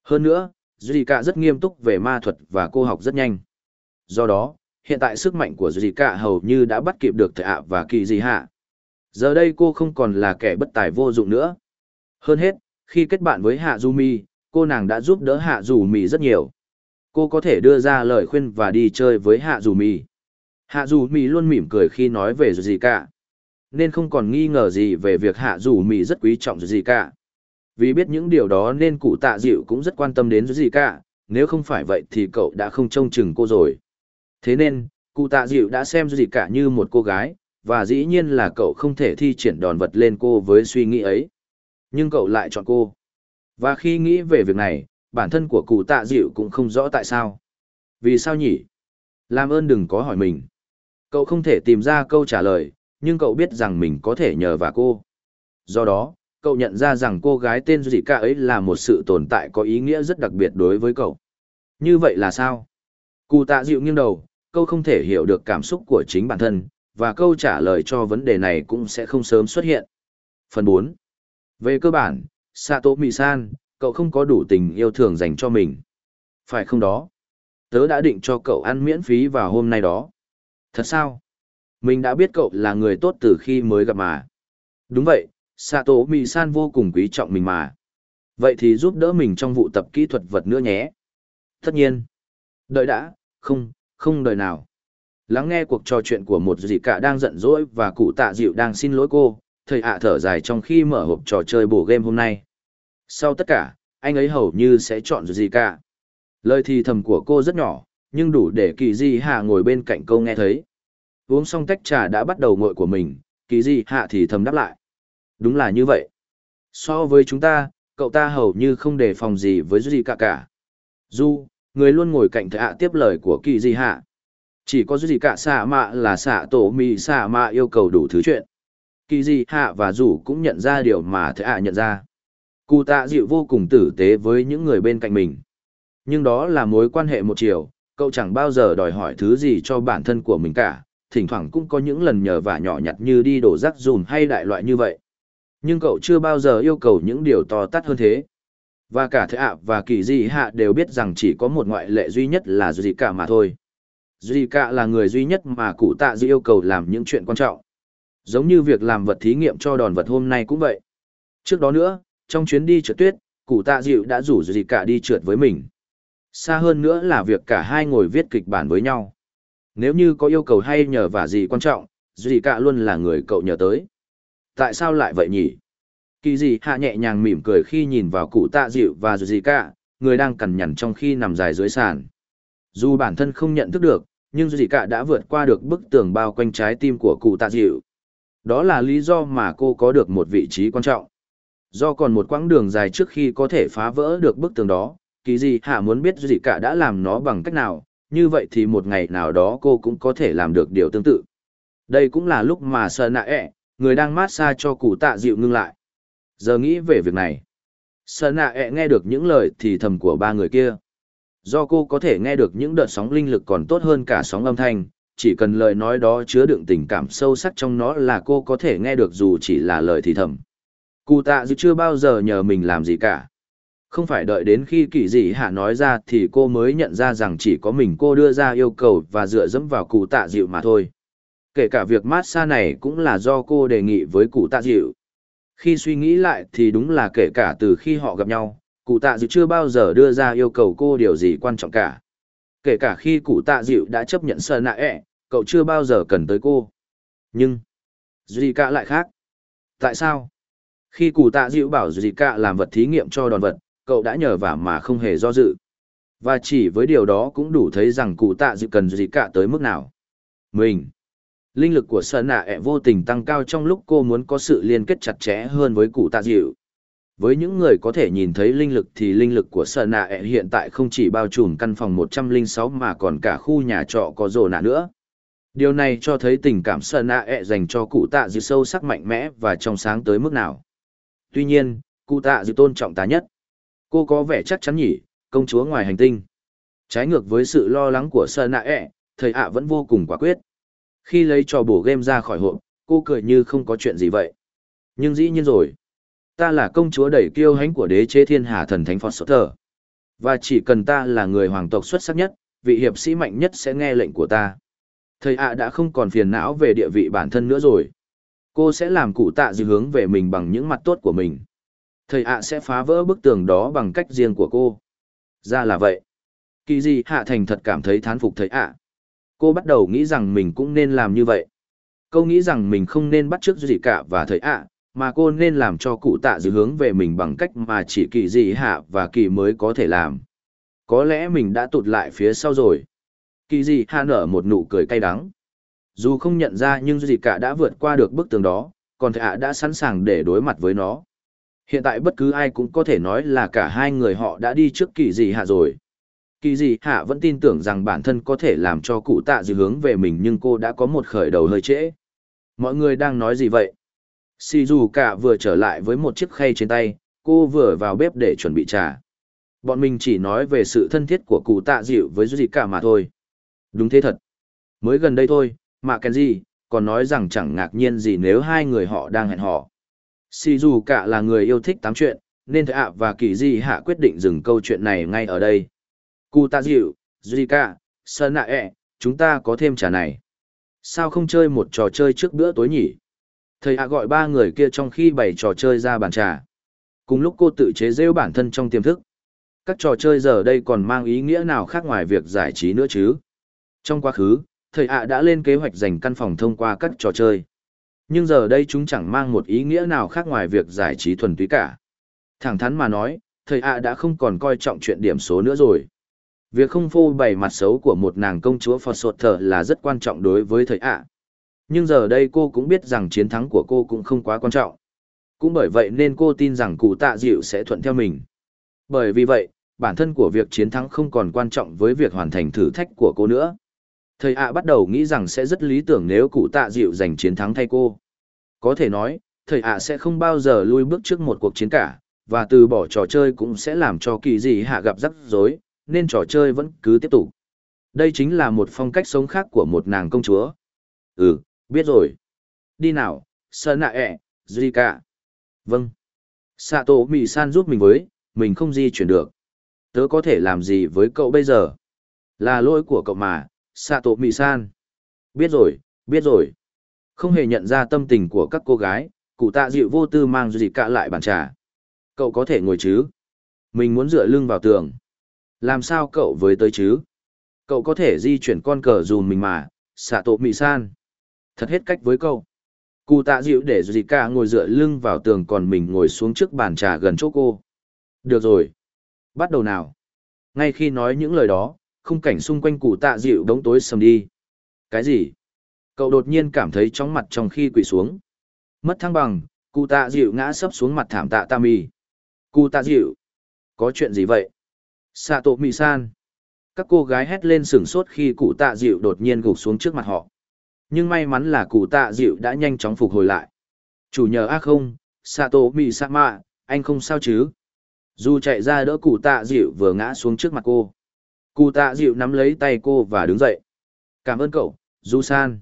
Hơn nữa, duy cả rất nghiêm túc về ma thuật và cô học rất nhanh. Do đó, hiện tại sức mạnh của duy cả hầu như đã bắt kịp được thầy ạ và kỳ dì hạ. Giờ đây cô không còn là kẻ bất tài vô dụng nữa. Hơn hết, khi kết bạn với Hạ Du Mi, cô nàng đã giúp đỡ Hạ Dù Mi rất nhiều cô có thể đưa ra lời khuyên và đi chơi với hạ dù mì hạ dù mì luôn mỉm cười khi nói về gì cả nên không còn nghi ngờ gì về việc hạ dù mì rất quý trọng gì cả vì biết những điều đó nên cụ tạ dịu cũng rất quan tâm đến gì cả nếu không phải vậy thì cậu đã không trông chừng cô rồi thế nên cụ tạ dịu đã xem gì cả như một cô gái và dĩ nhiên là cậu không thể thi triển đòn vật lên cô với suy nghĩ ấy nhưng cậu lại chọn cô và khi nghĩ về việc này bản thân của cụ tạ dịu cũng không rõ tại sao. Vì sao nhỉ? Làm ơn đừng có hỏi mình. Cậu không thể tìm ra câu trả lời, nhưng cậu biết rằng mình có thể nhờ vào cô. Do đó, cậu nhận ra rằng cô gái tên Dị Ca ấy là một sự tồn tại có ý nghĩa rất đặc biệt đối với cậu. Như vậy là sao? Cụ tạ dịu nghiêng đầu, câu không thể hiểu được cảm xúc của chính bản thân, và câu trả lời cho vấn đề này cũng sẽ không sớm xuất hiện. Phần 4. Về cơ bản, Sato Mì-san, cậu không có đủ tình yêu thương dành cho mình. Phải không đó? Tớ đã định cho cậu ăn miễn phí vào hôm nay đó. Thật sao? Mình đã biết cậu là người tốt từ khi mới gặp mà. Đúng vậy, Sato Mì-san vô cùng quý trọng mình mà. Vậy thì giúp đỡ mình trong vụ tập kỹ thuật vật nữa nhé. Tất nhiên. Đợi đã, không, không đợi nào. Lắng nghe cuộc trò chuyện của một dì cả đang giận dỗi và cụ tạ dịu đang xin lỗi cô, thầy ạ thở dài trong khi mở hộp trò chơi bổ game hôm nay. Sau tất cả, anh ấy hầu như sẽ chọn dì cả. Lời thì thầm của cô rất nhỏ, nhưng đủ để kỳ di hạ ngồi bên cạnh câu nghe thấy. Uống xong tách trà đã bắt đầu ngội của mình, kỳ di hạ thì thầm đáp lại. Đúng là như vậy. So với chúng ta, cậu ta hầu như không đề phòng gì với gì cả cả. Du, người luôn ngồi cạnh thạ tiếp lời của kỳ di hạ. Chỉ có gì cả xạ mạ là xạ tổ mì xạ mạ yêu cầu đủ thứ chuyện. Kỳ di hạ và rủ cũng nhận ra điều mà thạ nhận ra. Cụ tạ dịu vô cùng tử tế với những người bên cạnh mình. Nhưng đó là mối quan hệ một chiều, cậu chẳng bao giờ đòi hỏi thứ gì cho bản thân của mình cả, thỉnh thoảng cũng có những lần nhờ vả nhỏ nhặt như đi đổ rác dùm hay đại loại như vậy. Nhưng cậu chưa bao giờ yêu cầu những điều to tát hơn thế. Và cả thế ạ và kỳ di hạ đều biết rằng chỉ có một ngoại lệ duy nhất là Duy Cả mà thôi. Duy Cả là người duy nhất mà cụ tạ dư yêu cầu làm những chuyện quan trọng. Giống như việc làm vật thí nghiệm cho đòn vật hôm nay cũng vậy. Trước đó nữa, trong chuyến đi trượt tuyết, cụ tạ dịu đã rủ Duy Cả đi trượt với mình. Xa hơn nữa là việc cả hai ngồi viết kịch bản với nhau. Nếu như có yêu cầu hay nhờ vả gì quan trọng, Duy Cả luôn là người cậu nhờ tới. Tại sao lại vậy nhỉ? Kỳ gì hạ nhẹ nhàng mỉm cười khi nhìn vào cụ tạ dịu và Duy Cả, người đang cằn nhằn trong khi nằm dài dưới sàn. Dù bản thân không nhận thức được, nhưng Duy Cả đã vượt qua được bức tường bao quanh trái tim của cụ tạ dịu. Đó là lý do mà cô có được một vị trí quan trọng. Do còn một quãng đường dài trước khi có thể phá vỡ được bức tường đó, kỳ gì hạ muốn biết gì cả đã làm nó bằng cách nào, như vậy thì một ngày nào đó cô cũng có thể làm được điều tương tự. Đây cũng là lúc mà Sơn Nạ ẹ, người đang mát xa cho cụ tạ dịu ngưng lại. Giờ nghĩ về việc này. Sơn Nạ ẹ nghe được những lời thì thầm của ba người kia. Do cô có thể nghe được những đợt sóng linh lực còn tốt hơn cả sóng âm thanh, chỉ cần lời nói đó chứa đựng tình cảm sâu sắc trong nó là cô có thể nghe được dù chỉ là lời thì thầm. Cụ tạ dịu chưa bao giờ nhờ mình làm gì cả. Không phải đợi đến khi kỳ dị hạ nói ra thì cô mới nhận ra rằng chỉ có mình cô đưa ra yêu cầu và dựa dẫm vào cụ tạ dịu mà thôi. Kể cả việc mát xa này cũng là do cô đề nghị với cụ tạ dịu. Khi suy nghĩ lại thì đúng là kể cả từ khi họ gặp nhau, cụ tạ dịu chưa bao giờ đưa ra yêu cầu cô điều gì quan trọng cả. Kể cả khi cụ tạ dịu đã chấp nhận sờ nạ ẹ, cậu chưa bao giờ cần tới cô. Nhưng, Zika cả lại khác. Tại sao? Khi cụ tạ dịu bảo Zika cả làm vật thí nghiệm cho đòn vật, cậu đã nhờ vả mà không hề do dự. Và chỉ với điều đó cũng đủ thấy rằng cụ tạ dịu cần Zika cả tới mức nào. Mình. Linh lực của Sơn Nạ ẹ vô tình tăng cao trong lúc cô muốn có sự liên kết chặt chẽ hơn với cụ tạ dịu. Với những người có thể nhìn thấy linh lực thì linh lực của Sơn Nạ ẹ hiện tại không chỉ bao trùm căn phòng 106 mà còn cả khu nhà trọ có rồ nạ nữa. Điều này cho thấy tình cảm Sơn Nạ ẹ dành cho cụ tạ dịu sâu sắc mạnh mẽ và trong sáng tới mức nào. Tuy nhiên, cụ tạ dịu tôn trọng ta nhất. Cô có vẻ chắc chắn nhỉ, công chúa ngoài hành tinh. Trái ngược với sự lo lắng của Sơn Nạ ẹ, thầy ạ vẫn vô cùng quả quyết. Khi lấy trò bổ game ra khỏi hộp, cô cười như không có chuyện gì vậy. Nhưng dĩ nhiên rồi. Ta là công chúa đầy kiêu hãnh của đế chế thiên hà thần thánh Phật Sở Thờ. Và chỉ cần ta là người hoàng tộc xuất sắc nhất, vị hiệp sĩ mạnh nhất sẽ nghe lệnh của ta. Thầy ạ đã không còn phiền não về địa vị bản thân nữa rồi. Cô sẽ làm cụ tạ dư hướng về mình bằng những mặt tốt của mình. Thầy ạ sẽ phá vỡ bức tường đó bằng cách riêng của cô. Ra là vậy. Kỳ gì hạ thành thật cảm thấy thán phục thầy ạ. Cô bắt đầu nghĩ rằng mình cũng nên làm như vậy. Cô nghĩ rằng mình không nên bắt chước gì cả và thầy ạ, mà cô nên làm cho cụ tạ dư hướng về mình bằng cách mà chỉ kỳ gì hạ và kỳ mới có thể làm. Có lẽ mình đã tụt lại phía sau rồi. Kỳ gì hạ nở một nụ cười cay đắng. Dù không nhận ra nhưng gì cả đã vượt qua được bức tường đó, còn thầy ạ đã sẵn sàng để đối mặt với nó. Hiện tại bất cứ ai cũng có thể nói là cả hai người họ đã đi trước kỳ gì hạ rồi. Kỳ gì hạ vẫn tin tưởng rằng bản thân có thể làm cho cụ tạ dư hướng về mình nhưng cô đã có một khởi đầu hơi trễ. Mọi người đang nói gì vậy? Sì dù cả vừa trở lại với một chiếc khay trên tay, cô vừa vào bếp để chuẩn bị trà. Bọn mình chỉ nói về sự thân thiết của cụ tạ dịu với gì cả mà thôi. Đúng thế thật. Mới gần đây thôi, mà Kenji, còn nói rằng chẳng ngạc nhiên gì nếu hai người họ đang hẹn hò. Si dù cả là người yêu thích tám chuyện, nên thầy ạ và kỳ di hạ quyết định dừng câu chuyện này ngay ở đây. Cụ ta dịu, Zika, Sơn nạ ẹ, chúng ta có thêm trà này. Sao không chơi một trò chơi trước bữa tối nhỉ? Thầy ạ gọi ba người kia trong khi bày trò chơi ra bàn trà. Cùng lúc cô tự chế rêu bản thân trong tiềm thức. Các trò chơi giờ đây còn mang ý nghĩa nào khác ngoài việc giải trí nữa chứ? Trong quá khứ, thầy ạ đã lên kế hoạch dành căn phòng thông qua các trò chơi. Nhưng giờ đây chúng chẳng mang một ý nghĩa nào khác ngoài việc giải trí thuần túy cả. Thẳng thắn mà nói, thầy ạ đã không còn coi trọng chuyện điểm số nữa rồi. Việc không phô bày mặt xấu của một nàng công chúa Phật Sột Thở là rất quan trọng đối với thầy ạ. Nhưng giờ đây cô cũng biết rằng chiến thắng của cô cũng không quá quan trọng. Cũng bởi vậy nên cô tin rằng cụ tạ dịu sẽ thuận theo mình. Bởi vì vậy, bản thân của việc chiến thắng không còn quan trọng với việc hoàn thành thử thách của cô nữa. Thầy ạ bắt đầu nghĩ rằng sẽ rất lý tưởng nếu cụ tạ dịu giành chiến thắng thay cô. Có thể nói, thầy ạ sẽ không bao giờ lui bước trước một cuộc chiến cả, và từ bỏ trò chơi cũng sẽ làm cho kỳ dị hạ gặp rắc rối, nên trò chơi vẫn cứ tiếp tục. Đây chính là một phong cách sống khác của một nàng công chúa. Ừ, biết rồi. Đi nào, sơn nạ ẹ, Zika. Vâng. Sato Mì San giúp mình với, mình không di chuyển được. Tớ có thể làm gì với cậu bây giờ? Là lỗi của cậu mà, Sato Mì San. Biết rồi, biết rồi. Không hề nhận ra tâm tình của các cô gái, cụ tạ dịu vô tư mang Zika lại bàn trà. Cậu có thể ngồi chứ? Mình muốn dựa lưng vào tường. Làm sao cậu với tới chứ? Cậu có thể di chuyển con cờ dùm mình mà, xạ tổ mị san. Thật hết cách với cậu. Cụ tạ dịu để dì cả ngồi dựa lưng vào tường còn mình ngồi xuống trước bàn trà gần chỗ cô. Được rồi. Bắt đầu nào. Ngay khi nói những lời đó, khung cảnh xung quanh cụ tạ dịu đống tối sầm đi. Cái gì? Cậu đột nhiên cảm thấy chóng mặt trong khi quỳ xuống. Mất thăng bằng, cụ tạ dịu ngã sấp xuống mặt thảm tạ tam y. Cụ tạ dịu. Có chuyện gì vậy? Sạ tổ mì san. Các cô gái hét lên sửng sốt khi cụ tạ dịu đột nhiên gục xuống trước mặt họ. Nhưng may mắn là cụ tạ dịu đã nhanh chóng phục hồi lại. Chủ nhờ ác không, Sạ tổ mì sa mạ, anh không sao chứ? Dù chạy ra đỡ cụ tạ dịu vừa ngã xuống trước mặt cô. Cụ tạ dịu nắm lấy tay cô và đứng dậy. Cảm ơn cậu, Du San.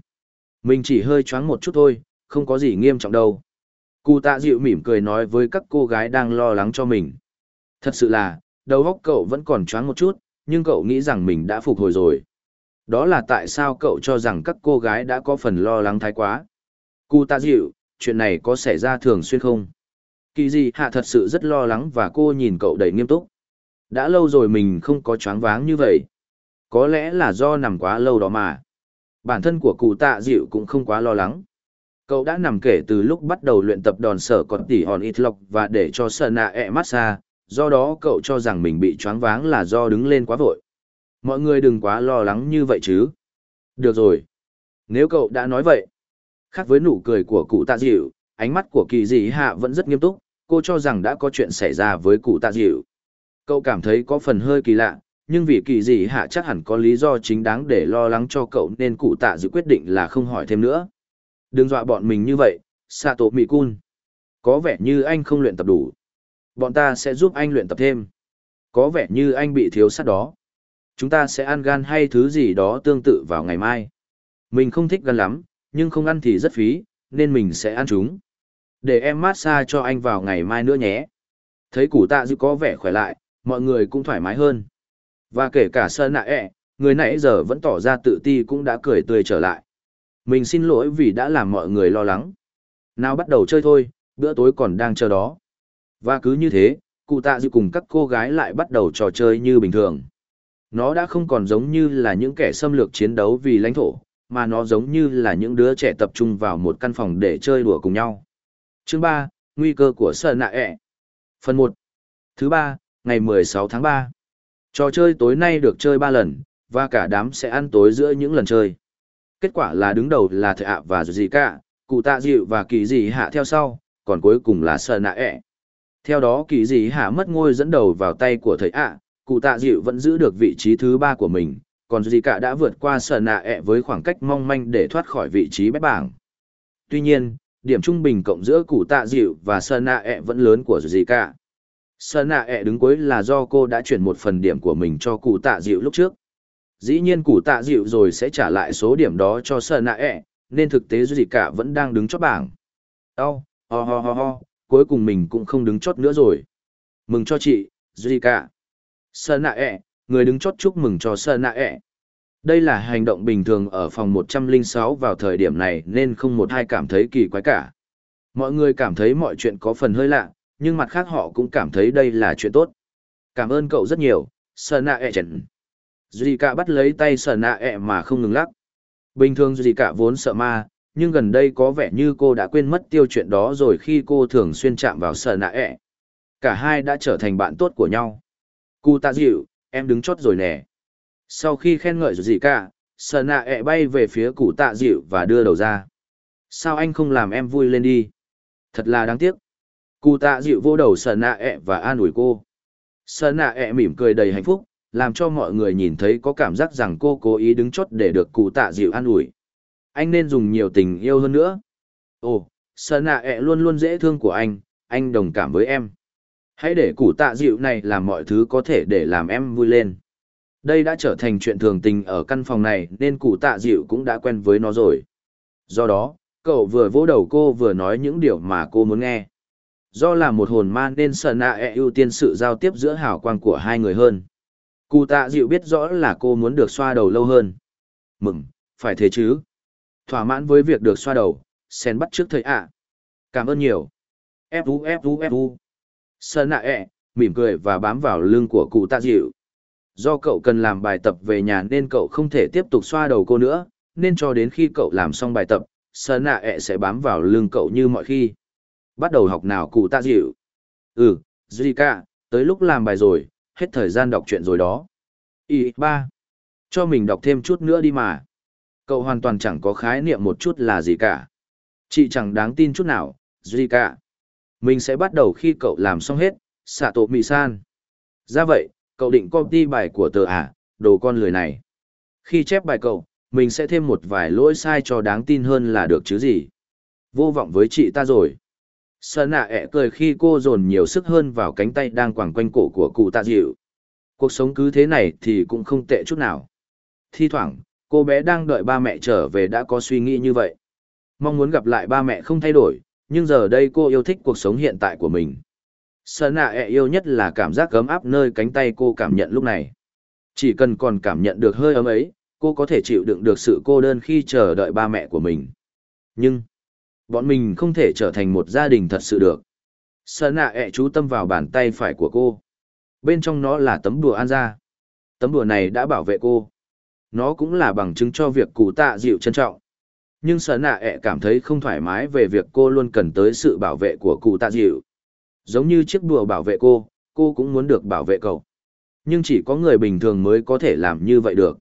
Mình chỉ hơi choáng một chút thôi, không có gì nghiêm trọng đâu. Cụ tạ dịu mỉm cười nói với các cô gái đang lo lắng cho mình. Thật sự là, đầu óc cậu vẫn còn choáng một chút, nhưng cậu nghĩ rằng mình đã phục hồi rồi. Đó là tại sao cậu cho rằng các cô gái đã có phần lo lắng thái quá. Cụ tạ dịu, chuyện này có xảy ra thường xuyên không? Kỳ gì hạ thật sự rất lo lắng và cô nhìn cậu đầy nghiêm túc. Đã lâu rồi mình không có choáng váng như vậy. Có lẽ là do nằm quá lâu đó mà. Bản thân của cụ tạ dịu cũng không quá lo lắng. Cậu đã nằm kể từ lúc bắt đầu luyện tập đòn sở còn tỉ hòn ít lọc và để cho sợ nạ ẹ massage, do đó cậu cho rằng mình bị choáng váng là do đứng lên quá vội. Mọi người đừng quá lo lắng như vậy chứ. Được rồi. Nếu cậu đã nói vậy. Khác với nụ cười của cụ tạ dịu, ánh mắt của kỳ dị hạ vẫn rất nghiêm túc, cô cho rằng đã có chuyện xảy ra với cụ tạ dịu. Cậu cảm thấy có phần hơi kỳ lạ, nhưng vì kỳ dị hạ chắc hẳn có lý do chính đáng để lo lắng cho cậu nên cụ tạ dịu quyết định là không hỏi thêm nữa. Đừng dọa bọn mình như vậy, Sato Mikun. Có vẻ như anh không luyện tập đủ. Bọn ta sẽ giúp anh luyện tập thêm. Có vẻ như anh bị thiếu sắt đó. Chúng ta sẽ ăn gan hay thứ gì đó tương tự vào ngày mai. Mình không thích gan lắm, nhưng không ăn thì rất phí, nên mình sẽ ăn chúng. Để em massage cho anh vào ngày mai nữa nhé. Thấy củ tạ dư có vẻ khỏe lại, mọi người cũng thoải mái hơn. Và kể cả sơn nạ ẹ, người nãy giờ vẫn tỏ ra tự ti cũng đã cười tươi trở lại. Mình xin lỗi vì đã làm mọi người lo lắng. Nào bắt đầu chơi thôi, bữa tối còn đang chờ đó. Và cứ như thế, cụ tạ dự cùng các cô gái lại bắt đầu trò chơi như bình thường. Nó đã không còn giống như là những kẻ xâm lược chiến đấu vì lãnh thổ, mà nó giống như là những đứa trẻ tập trung vào một căn phòng để chơi đùa cùng nhau. Chương 3, Nguy cơ của Sở Nạ ẹ. Phần 1. Thứ 3, ngày 16 tháng 3. Trò chơi tối nay được chơi 3 lần, và cả đám sẽ ăn tối giữa những lần chơi. Kết quả là đứng đầu là Thợ ạ và gì cả, cụ tạ dịu và kỳ dị hạ theo sau, còn cuối cùng là Sở Nạ ẹ. Theo đó kỳ dị hạ mất ngôi dẫn đầu vào tay của thầy ạ, cụ tạ dịu vẫn giữ được vị trí thứ ba của mình, còn gì cả đã vượt qua sở nạ ẹ với khoảng cách mong manh để thoát khỏi vị trí bếp bảng. Tuy nhiên, điểm trung bình cộng giữa cụ tạ dịu và sở nạ ẹ vẫn lớn của gì cả. Sở nạ ẹ đứng cuối là do cô đã chuyển một phần điểm của mình cho cụ tạ dịu lúc trước. dĩ nhiên cụ tạ dịu rồi sẽ trả lại số điểm đó cho sợ nạ ẹ, nên thực tế gì cả vẫn đang đứng chót bảng. Đau, ho ho ho ho, cuối cùng mình cũng không đứng chót nữa rồi. Mừng cho chị, Zika. Sơn nạ ẹ, e, người đứng chót chúc mừng cho Sơn nạ ẹ. E. Đây là hành động bình thường ở phòng 106 vào thời điểm này nên không một ai cảm thấy kỳ quái cả. Mọi người cảm thấy mọi chuyện có phần hơi lạ, nhưng mặt khác họ cũng cảm thấy đây là chuyện tốt. Cảm ơn cậu rất nhiều, Sơn e nạ ẹ. Zika bắt lấy tay Sơn nạ ẹ mà không ngừng lắc. Bình thường Zika vốn sợ ma, nhưng gần đây có vẻ như cô đã quên mất tiêu chuyện đó rồi khi cô thường xuyên chạm vào sợ nạ ẹ. Cả hai đã trở thành bạn tốt của nhau. Cụ tạ dịu, em đứng chót rồi nè. Sau khi khen ngợi rồi gì cả, sợ nạ ẹ bay về phía cụ tạ dịu và đưa đầu ra. Sao anh không làm em vui lên đi? Thật là đáng tiếc. Cụ tạ dịu vô đầu sợ nạ ẹ và an ủi cô. Sợ nạ ẹ mỉm cười đầy hạnh phúc, làm cho mọi người nhìn thấy có cảm giác rằng cô cố ý đứng chót để được cụ tạ dịu an ủi. Anh nên dùng nhiều tình yêu hơn nữa. Ồ, sợ nạ ẹ luôn luôn dễ thương của anh, anh đồng cảm với em. Hãy để củ tạ dịu này làm mọi thứ có thể để làm em vui lên. Đây đã trở thành chuyện thường tình ở căn phòng này nên cụ tạ dịu cũng đã quen với nó rồi. Do đó, cậu vừa vỗ đầu cô vừa nói những điều mà cô muốn nghe. Do là một hồn ma nên sợ nạ ẹ ưu tiên sự giao tiếp giữa hào quang của hai người hơn. Cụ tạ dịu biết rõ là cô muốn được xoa đầu lâu hơn. Mừng, phải thế chứ. Thỏa mãn với việc được xoa đầu, sen bắt trước thầy ạ. Cảm ơn nhiều. Fu fu fu. Sơn ạ ẹ, mỉm cười và bám vào lưng của cụ tạ dịu. Do cậu cần làm bài tập về nhà nên cậu không thể tiếp tục xoa đầu cô nữa, nên cho đến khi cậu làm xong bài tập, Sơn ạ ẹ sẽ bám vào lưng cậu như mọi khi. Bắt đầu học nào cụ tạ dịu. Ừ, Zika, tới lúc làm bài rồi, hết thời gian đọc truyện rồi đó. Y ba, Cho mình đọc thêm chút nữa đi mà. Cậu hoàn toàn chẳng có khái niệm một chút là gì cả. Chị chẳng đáng tin chút nào, Zika. Mình sẽ bắt đầu khi cậu làm xong hết, xạ tổ mì san. Ra vậy, cậu định copy bài của tờ à, đồ con lười này. Khi chép bài cậu, mình sẽ thêm một vài lỗi sai cho đáng tin hơn là được chứ gì. Vô vọng với chị ta rồi. Sơn nạ ẹ cười khi cô dồn nhiều sức hơn vào cánh tay đang quàng quanh cổ của cụ tạ dịu. Cuộc sống cứ thế này thì cũng không tệ chút nào. Thi thoảng, cô bé đang đợi ba mẹ trở về đã có suy nghĩ như vậy. Mong muốn gặp lại ba mẹ không thay đổi, nhưng giờ đây cô yêu thích cuộc sống hiện tại của mình. Sơn nạ ẹ yêu nhất là cảm giác ấm áp nơi cánh tay cô cảm nhận lúc này. Chỉ cần còn cảm nhận được hơi ấm ấy, cô có thể chịu đựng được sự cô đơn khi chờ đợi ba mẹ của mình. Nhưng, bọn mình không thể trở thành một gia đình thật sự được. Sơn nạ ẹ chú tâm vào bàn tay phải của cô. Bên trong nó là tấm đùa an ra. Tấm đùa này đã bảo vệ cô. Nó cũng là bằng chứng cho việc cụ tạ dịu trân trọng. Nhưng Sơn nạ ẹ cảm thấy không thoải mái về việc cô luôn cần tới sự bảo vệ của cụ tạ dịu Giống như chiếc đùa bảo vệ cô, cô cũng muốn được bảo vệ cậu. Nhưng chỉ có người bình thường mới có thể làm như vậy được.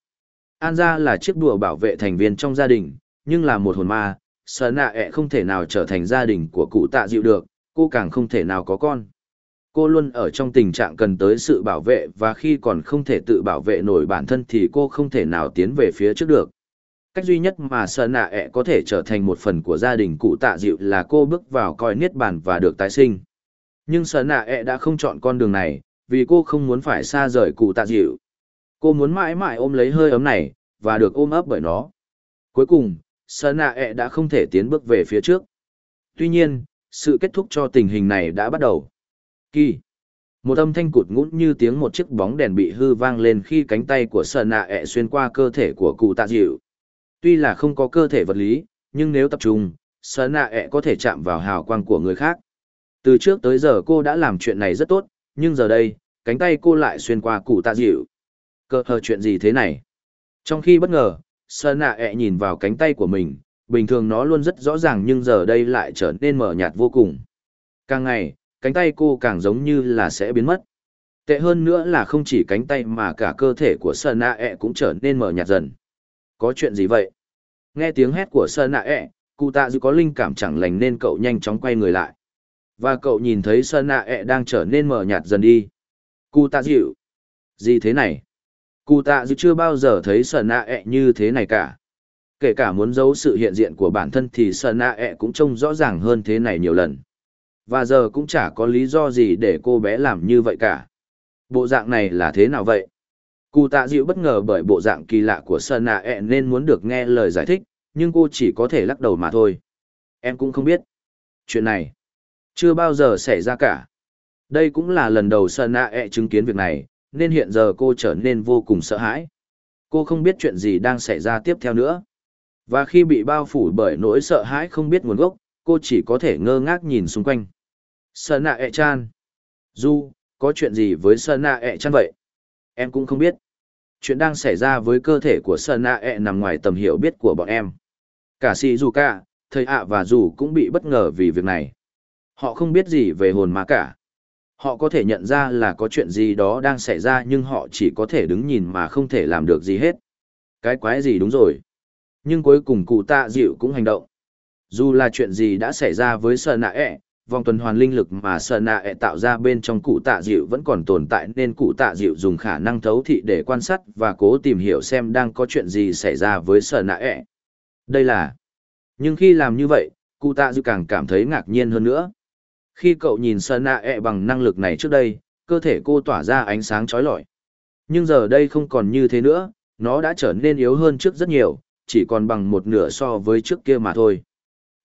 An gia là chiếc đùa bảo vệ thành viên trong gia đình, nhưng là một hồn ma, sở nạ ẹ không thể nào trở thành gia đình của cụ tạ dịu được, cô càng không thể nào có con. Cô luôn ở trong tình trạng cần tới sự bảo vệ và khi còn không thể tự bảo vệ nổi bản thân thì cô không thể nào tiến về phía trước được. Cách duy nhất mà sợ nạ ẹ có thể trở thành một phần của gia đình cụ tạ dịu là cô bước vào coi niết bàn và được tái sinh. Nhưng sợ nạ ẹ đã không chọn con đường này, vì cô không muốn phải xa rời cụ tạ dịu. Cô muốn mãi mãi ôm lấy hơi ấm này, và được ôm ấp bởi nó. Cuối cùng, sợ nạ ẹ đã không thể tiến bước về phía trước. Tuy nhiên, sự kết thúc cho tình hình này đã bắt đầu. Kỳ. Một âm thanh cụt ngũn như tiếng một chiếc bóng đèn bị hư vang lên khi cánh tay của sợ nạ ẹ xuyên qua cơ thể của cụ tạ dịu. Tuy là không có cơ thể vật lý, nhưng nếu tập trung, sợ nạ ẹ có thể chạm vào hào quang của người khác từ trước tới giờ cô đã làm chuyện này rất tốt, nhưng giờ đây, cánh tay cô lại xuyên qua cụ tạ dịu. Cơ hờ chuyện gì thế này? Trong khi bất ngờ, sợ nạ ẹ nhìn vào cánh tay của mình, bình thường nó luôn rất rõ ràng nhưng giờ đây lại trở nên mờ nhạt vô cùng. Càng ngày, cánh tay cô càng giống như là sẽ biến mất. Tệ hơn nữa là không chỉ cánh tay mà cả cơ thể của Sơn nạ e ẹ cũng trở nên mở nhạt dần. Có chuyện gì vậy? Nghe tiếng hét của Sơn nạ ẹ, cụ tạ dịu có linh cảm chẳng lành nên cậu nhanh chóng quay người lại. Và cậu nhìn thấy sơn nạ e ẹ đang trở nên mờ nhạt dần đi. Cụ tạ dịu. Gì thế này? Cụ tạ dịu chưa bao giờ thấy sơn nạ e ẹ như thế này cả. Kể cả muốn giấu sự hiện diện của bản thân thì sơn nạ ẹ cũng trông rõ ràng hơn thế này nhiều lần. Và giờ cũng chả có lý do gì để cô bé làm như vậy cả. Bộ dạng này là thế nào vậy? Cụ tạ dịu bất ngờ bởi bộ dạng kỳ lạ của Sơn Nạ ẹ nên muốn được nghe lời giải thích, nhưng cô chỉ có thể lắc đầu mà thôi. Em cũng không biết. Chuyện này, chưa bao giờ xảy ra cả. Đây cũng là lần đầu Sơn Nạ ẹ chứng kiến việc này, nên hiện giờ cô trở nên vô cùng sợ hãi. Cô không biết chuyện gì đang xảy ra tiếp theo nữa. Và khi bị bao phủ bởi nỗi sợ hãi không biết nguồn gốc, cô chỉ có thể ngơ ngác nhìn xung quanh. Sơn Nạ ẹ e chan. Du, có chuyện gì với Sơn Nạ ẹ e chan vậy? Em cũng không biết. Chuyện đang xảy ra với cơ thể của sơn nạ ẹ e nằm ngoài tầm hiểu biết của bọn em. Cả si dù cả thầy ạ và dù cũng bị bất ngờ vì việc này. Họ không biết gì về hồn ma cả. Họ có thể nhận ra là có chuyện gì đó đang xảy ra nhưng họ chỉ có thể đứng nhìn mà không thể làm được gì hết. Cái quái gì đúng rồi? Nhưng cuối cùng cụ tạ dịu cũng hành động. Dù là chuyện gì đã xảy ra với sơn nạ ẹ vòng tuần hoàn linh lực mà sợ nạ ẹ tạo ra bên trong cụ tạ dịu vẫn còn tồn tại nên cụ tạ dịu dùng khả năng thấu thị để quan sát và cố tìm hiểu xem đang có chuyện gì xảy ra với sợ nạ ẹ đây là nhưng khi làm như vậy, cụ tạ dịu càng cảm thấy ngạc nhiên hơn nữa. Khi cậu nhìn sợ nạ ẹ bằng năng lực này trước đây, cơ thể cô tỏa ra ánh sáng chói lọi. Nhưng giờ đây không còn như thế nữa, nó đã trở nên yếu hơn trước rất nhiều, chỉ còn bằng một nửa so với trước kia mà thôi.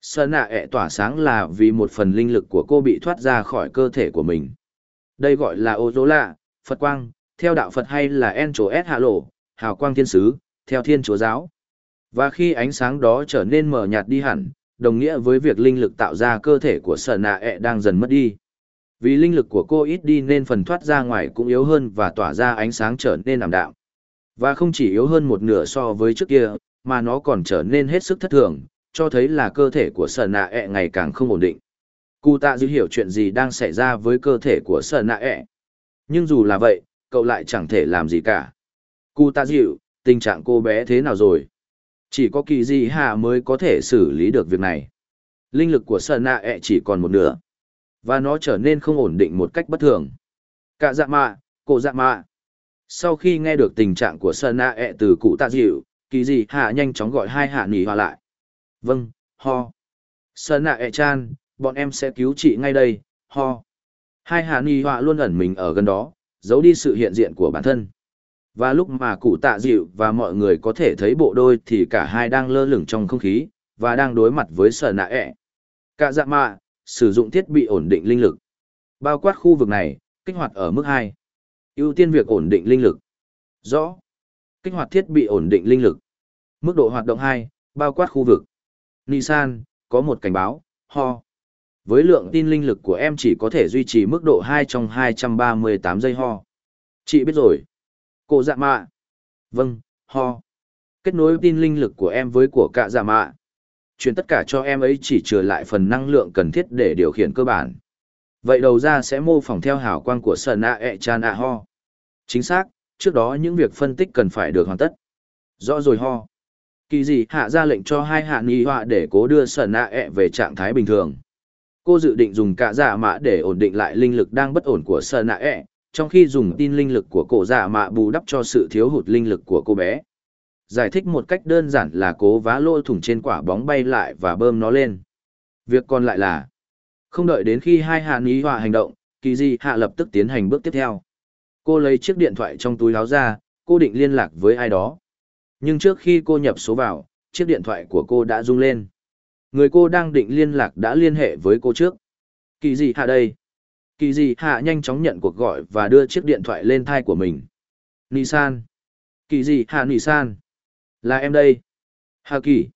Sơn nạ ẹ tỏa sáng là vì một phần linh lực của cô bị thoát ra khỏi cơ thể của mình. Đây gọi là ô dỗ lạ, Phật quang, theo đạo Phật hay là en trổ S hạ lộ, hào quang thiên sứ, theo thiên chúa giáo. Và khi ánh sáng đó trở nên mờ nhạt đi hẳn, đồng nghĩa với việc linh lực tạo ra cơ thể của Sơn nạ ẹ đang dần mất đi. Vì linh lực của cô ít đi nên phần thoát ra ngoài cũng yếu hơn và tỏa ra ánh sáng trở nên ảm đạm. Và không chỉ yếu hơn một nửa so với trước kia, mà nó còn trở nên hết sức thất thường, cho thấy là cơ thể của sở nạ ẹ ngày càng không ổn định. Cụ tạ dữ hiểu chuyện gì đang xảy ra với cơ thể của sở nạ ẹ. Nhưng dù là vậy, cậu lại chẳng thể làm gì cả. Cụ tạ dịu, tình trạng cô bé thế nào rồi? Chỉ có kỳ gì hạ mới có thể xử lý được việc này. Linh lực của sở nạ ẹ chỉ còn một nửa. Và nó trở nên không ổn định một cách bất thường. Cả dạ mạ, cổ dạ mạ. Sau khi nghe được tình trạng của sở nạ ẹ từ cụ tạ dịu, kỳ gì hạ nhanh chóng gọi hai hạ nỉ hòa lại. Vâng, ho. sợ nạ ẹ chan, bọn em sẽ cứu chị ngay đây, ho. Hai hạ ni họa luôn ẩn mình ở gần đó, giấu đi sự hiện diện của bản thân. Và lúc mà cụ tạ dịu và mọi người có thể thấy bộ đôi thì cả hai đang lơ lửng trong không khí, và đang đối mặt với sợ nạ ẹ. Cả dạ mạ, sử dụng thiết bị ổn định linh lực. Bao quát khu vực này, kích hoạt ở mức hai, ưu tiên việc ổn định linh lực. Rõ. Kích hoạt thiết bị ổn định linh lực. Mức độ hoạt động hai, bao quát khu vực. Nissan, có một cảnh báo, ho. Với lượng tin linh lực của em chỉ có thể duy trì mức độ 2 trong 238 giây ho. Chị biết rồi. Cô dạ mạ. Vâng, ho. Kết nối tin linh lực của em với của cả dạ mạ. Chuyển tất cả cho em ấy chỉ trừ lại phần năng lượng cần thiết để điều khiển cơ bản. Vậy đầu ra sẽ mô phỏng theo hào quang của Sơn A E Chan A Ho. Chính xác, trước đó những việc phân tích cần phải được hoàn tất. Rõ rồi ho kỳ dị, hạ ra lệnh cho hai hạ nghi họa để cố đưa sở nạ ẹ về trạng thái bình thường. Cô dự định dùng cả giả mạ để ổn định lại linh lực đang bất ổn của sở nạ ẹ, trong khi dùng tin linh lực của cổ giả mạ bù đắp cho sự thiếu hụt linh lực của cô bé. Giải thích một cách đơn giản là cố vá lỗ thủng trên quả bóng bay lại và bơm nó lên. Việc còn lại là, không đợi đến khi hai hạ nghi họa hành động, kỳ dị hạ lập tức tiến hành bước tiếp theo. Cô lấy chiếc điện thoại trong túi láo ra, cô định liên lạc với ai đó nhưng trước khi cô nhập số vào, chiếc điện thoại của cô đã rung lên. Người cô đang định liên lạc đã liên hệ với cô trước. Kỳ gì hạ đây? Kỳ gì hạ nhanh chóng nhận cuộc gọi và đưa chiếc điện thoại lên thai của mình. Nissan. Kỳ gì hạ Nissan. Là em đây. Hà kỳ.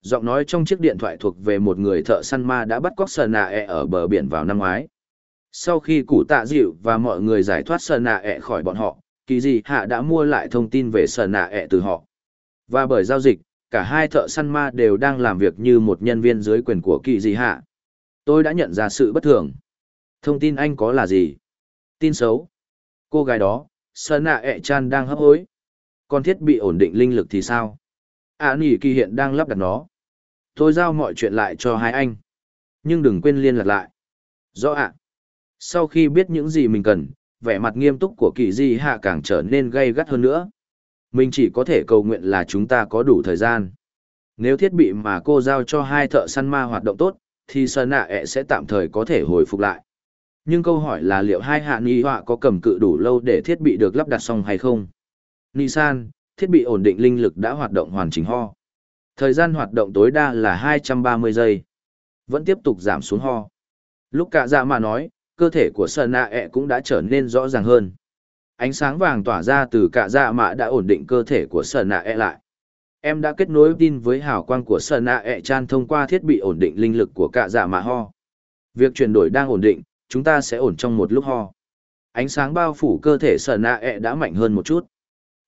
Giọng nói trong chiếc điện thoại thuộc về một người thợ săn ma đã bắt cóc sờ nạ ẹ ở bờ biển vào năm ngoái. Sau khi củ tạ dịu và mọi người giải thoát sờ nạ ẹ khỏi bọn họ, kỳ gì hạ đã mua lại thông tin về sờ nạ ẹ từ họ. Và bởi giao dịch, cả hai thợ săn ma đều đang làm việc như một nhân viên dưới quyền của kỳ dị hạ. Tôi đã nhận ra sự bất thường. Thông tin anh có là gì? Tin xấu. Cô gái đó, Sơn nạ ẹ chan đang hấp hối. Còn thiết bị ổn định linh lực thì sao? À nỉ kỳ hiện đang lắp đặt nó. Tôi giao mọi chuyện lại cho hai anh. Nhưng đừng quên liên lạc lại. Rõ ạ. Sau khi biết những gì mình cần, vẻ mặt nghiêm túc của kỳ di hạ càng trở nên gay gắt hơn nữa. Mình chỉ có thể cầu nguyện là chúng ta có đủ thời gian. Nếu thiết bị mà cô giao cho hai thợ săn ma hoạt động tốt, thì sơn nạ ẹ sẽ tạm thời có thể hồi phục lại. Nhưng câu hỏi là liệu hai hạ nghi họa có cầm cự đủ lâu để thiết bị được lắp đặt xong hay không? Nissan, thiết bị ổn định linh lực đã hoạt động hoàn chỉnh ho. Thời gian hoạt động tối đa là 230 giây. Vẫn tiếp tục giảm xuống ho. Lúc cả dạ mà nói, cơ thể của Sơn Nạ ẹ cũng đã trở nên rõ ràng hơn. Ánh sáng vàng tỏa ra từ cả dạ mạ đã ổn định cơ thể của sở Nạ E lại. Em đã kết nối tin với hào quang của sở Nạ E chan thông qua thiết bị ổn định linh lực của cả dạ mạ ho. Việc chuyển đổi đang ổn định, chúng ta sẽ ổn trong một lúc ho. Ánh sáng bao phủ cơ thể sở Nạ E đã mạnh hơn một chút.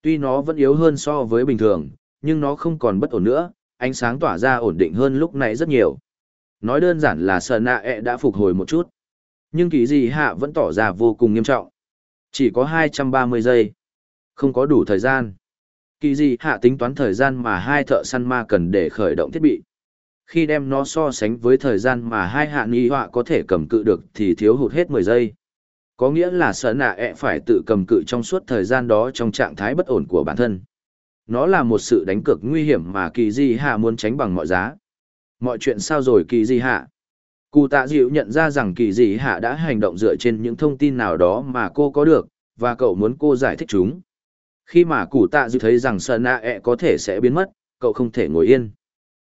Tuy nó vẫn yếu hơn so với bình thường, nhưng nó không còn bất ổn nữa, ánh sáng tỏa ra ổn định hơn lúc này rất nhiều. Nói đơn giản là sở Nạ E đã phục hồi một chút. Nhưng kỳ gì hạ vẫn tỏ ra vô cùng nghiêm trọng. Chỉ có 230 giây. Không có đủ thời gian. Kỳ gì hạ tính toán thời gian mà hai thợ săn ma cần để khởi động thiết bị. Khi đem nó so sánh với thời gian mà hai hạ nghi họa có thể cầm cự được thì thiếu hụt hết 10 giây. Có nghĩa là sở nạ ẹ phải tự cầm cự trong suốt thời gian đó trong trạng thái bất ổn của bản thân. Nó là một sự đánh cược nguy hiểm mà kỳ di hạ muốn tránh bằng mọi giá. Mọi chuyện sao rồi kỳ di hạ? Cụ tạ dịu nhận ra rằng kỳ dị hạ đã hành động dựa trên những thông tin nào đó mà cô có được, và cậu muốn cô giải thích chúng. Khi mà cụ tạ dịu thấy rằng Sơn Na E có thể sẽ biến mất, cậu không thể ngồi yên.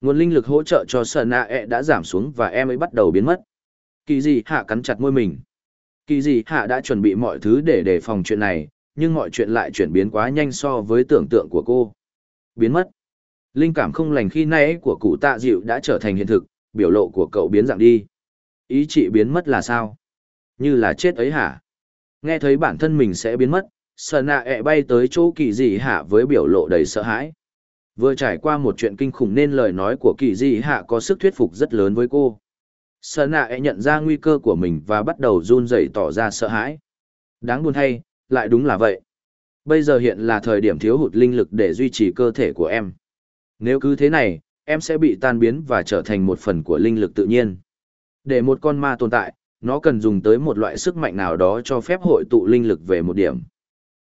Nguồn linh lực hỗ trợ cho Sơn Na E đã giảm xuống và em ấy bắt đầu biến mất. Kỳ dị hạ cắn chặt môi mình. Kỳ dị hạ đã chuẩn bị mọi thứ để đề phòng chuyện này, nhưng mọi chuyện lại chuyển biến quá nhanh so với tưởng tượng của cô. Biến mất. Linh cảm không lành khi nãy của cụ tạ dịu đã trở thành hiện thực, biểu lộ của cậu biến dạng đi. Ý chị biến mất là sao? Như là chết ấy hả? Nghe thấy bản thân mình sẽ biến mất, sợ nạ ẹ bay tới chỗ kỳ dị hạ với biểu lộ đầy sợ hãi. Vừa trải qua một chuyện kinh khủng nên lời nói của kỳ dị hạ có sức thuyết phục rất lớn với cô. Sợ nạ ẹ nhận ra nguy cơ của mình và bắt đầu run rẩy tỏ ra sợ hãi. Đáng buồn thay, lại đúng là vậy. Bây giờ hiện là thời điểm thiếu hụt linh lực để duy trì cơ thể của em. Nếu cứ thế này, em sẽ bị tan biến và trở thành một phần của linh lực tự nhiên. Để một con ma tồn tại, nó cần dùng tới một loại sức mạnh nào đó cho phép hội tụ linh lực về một điểm.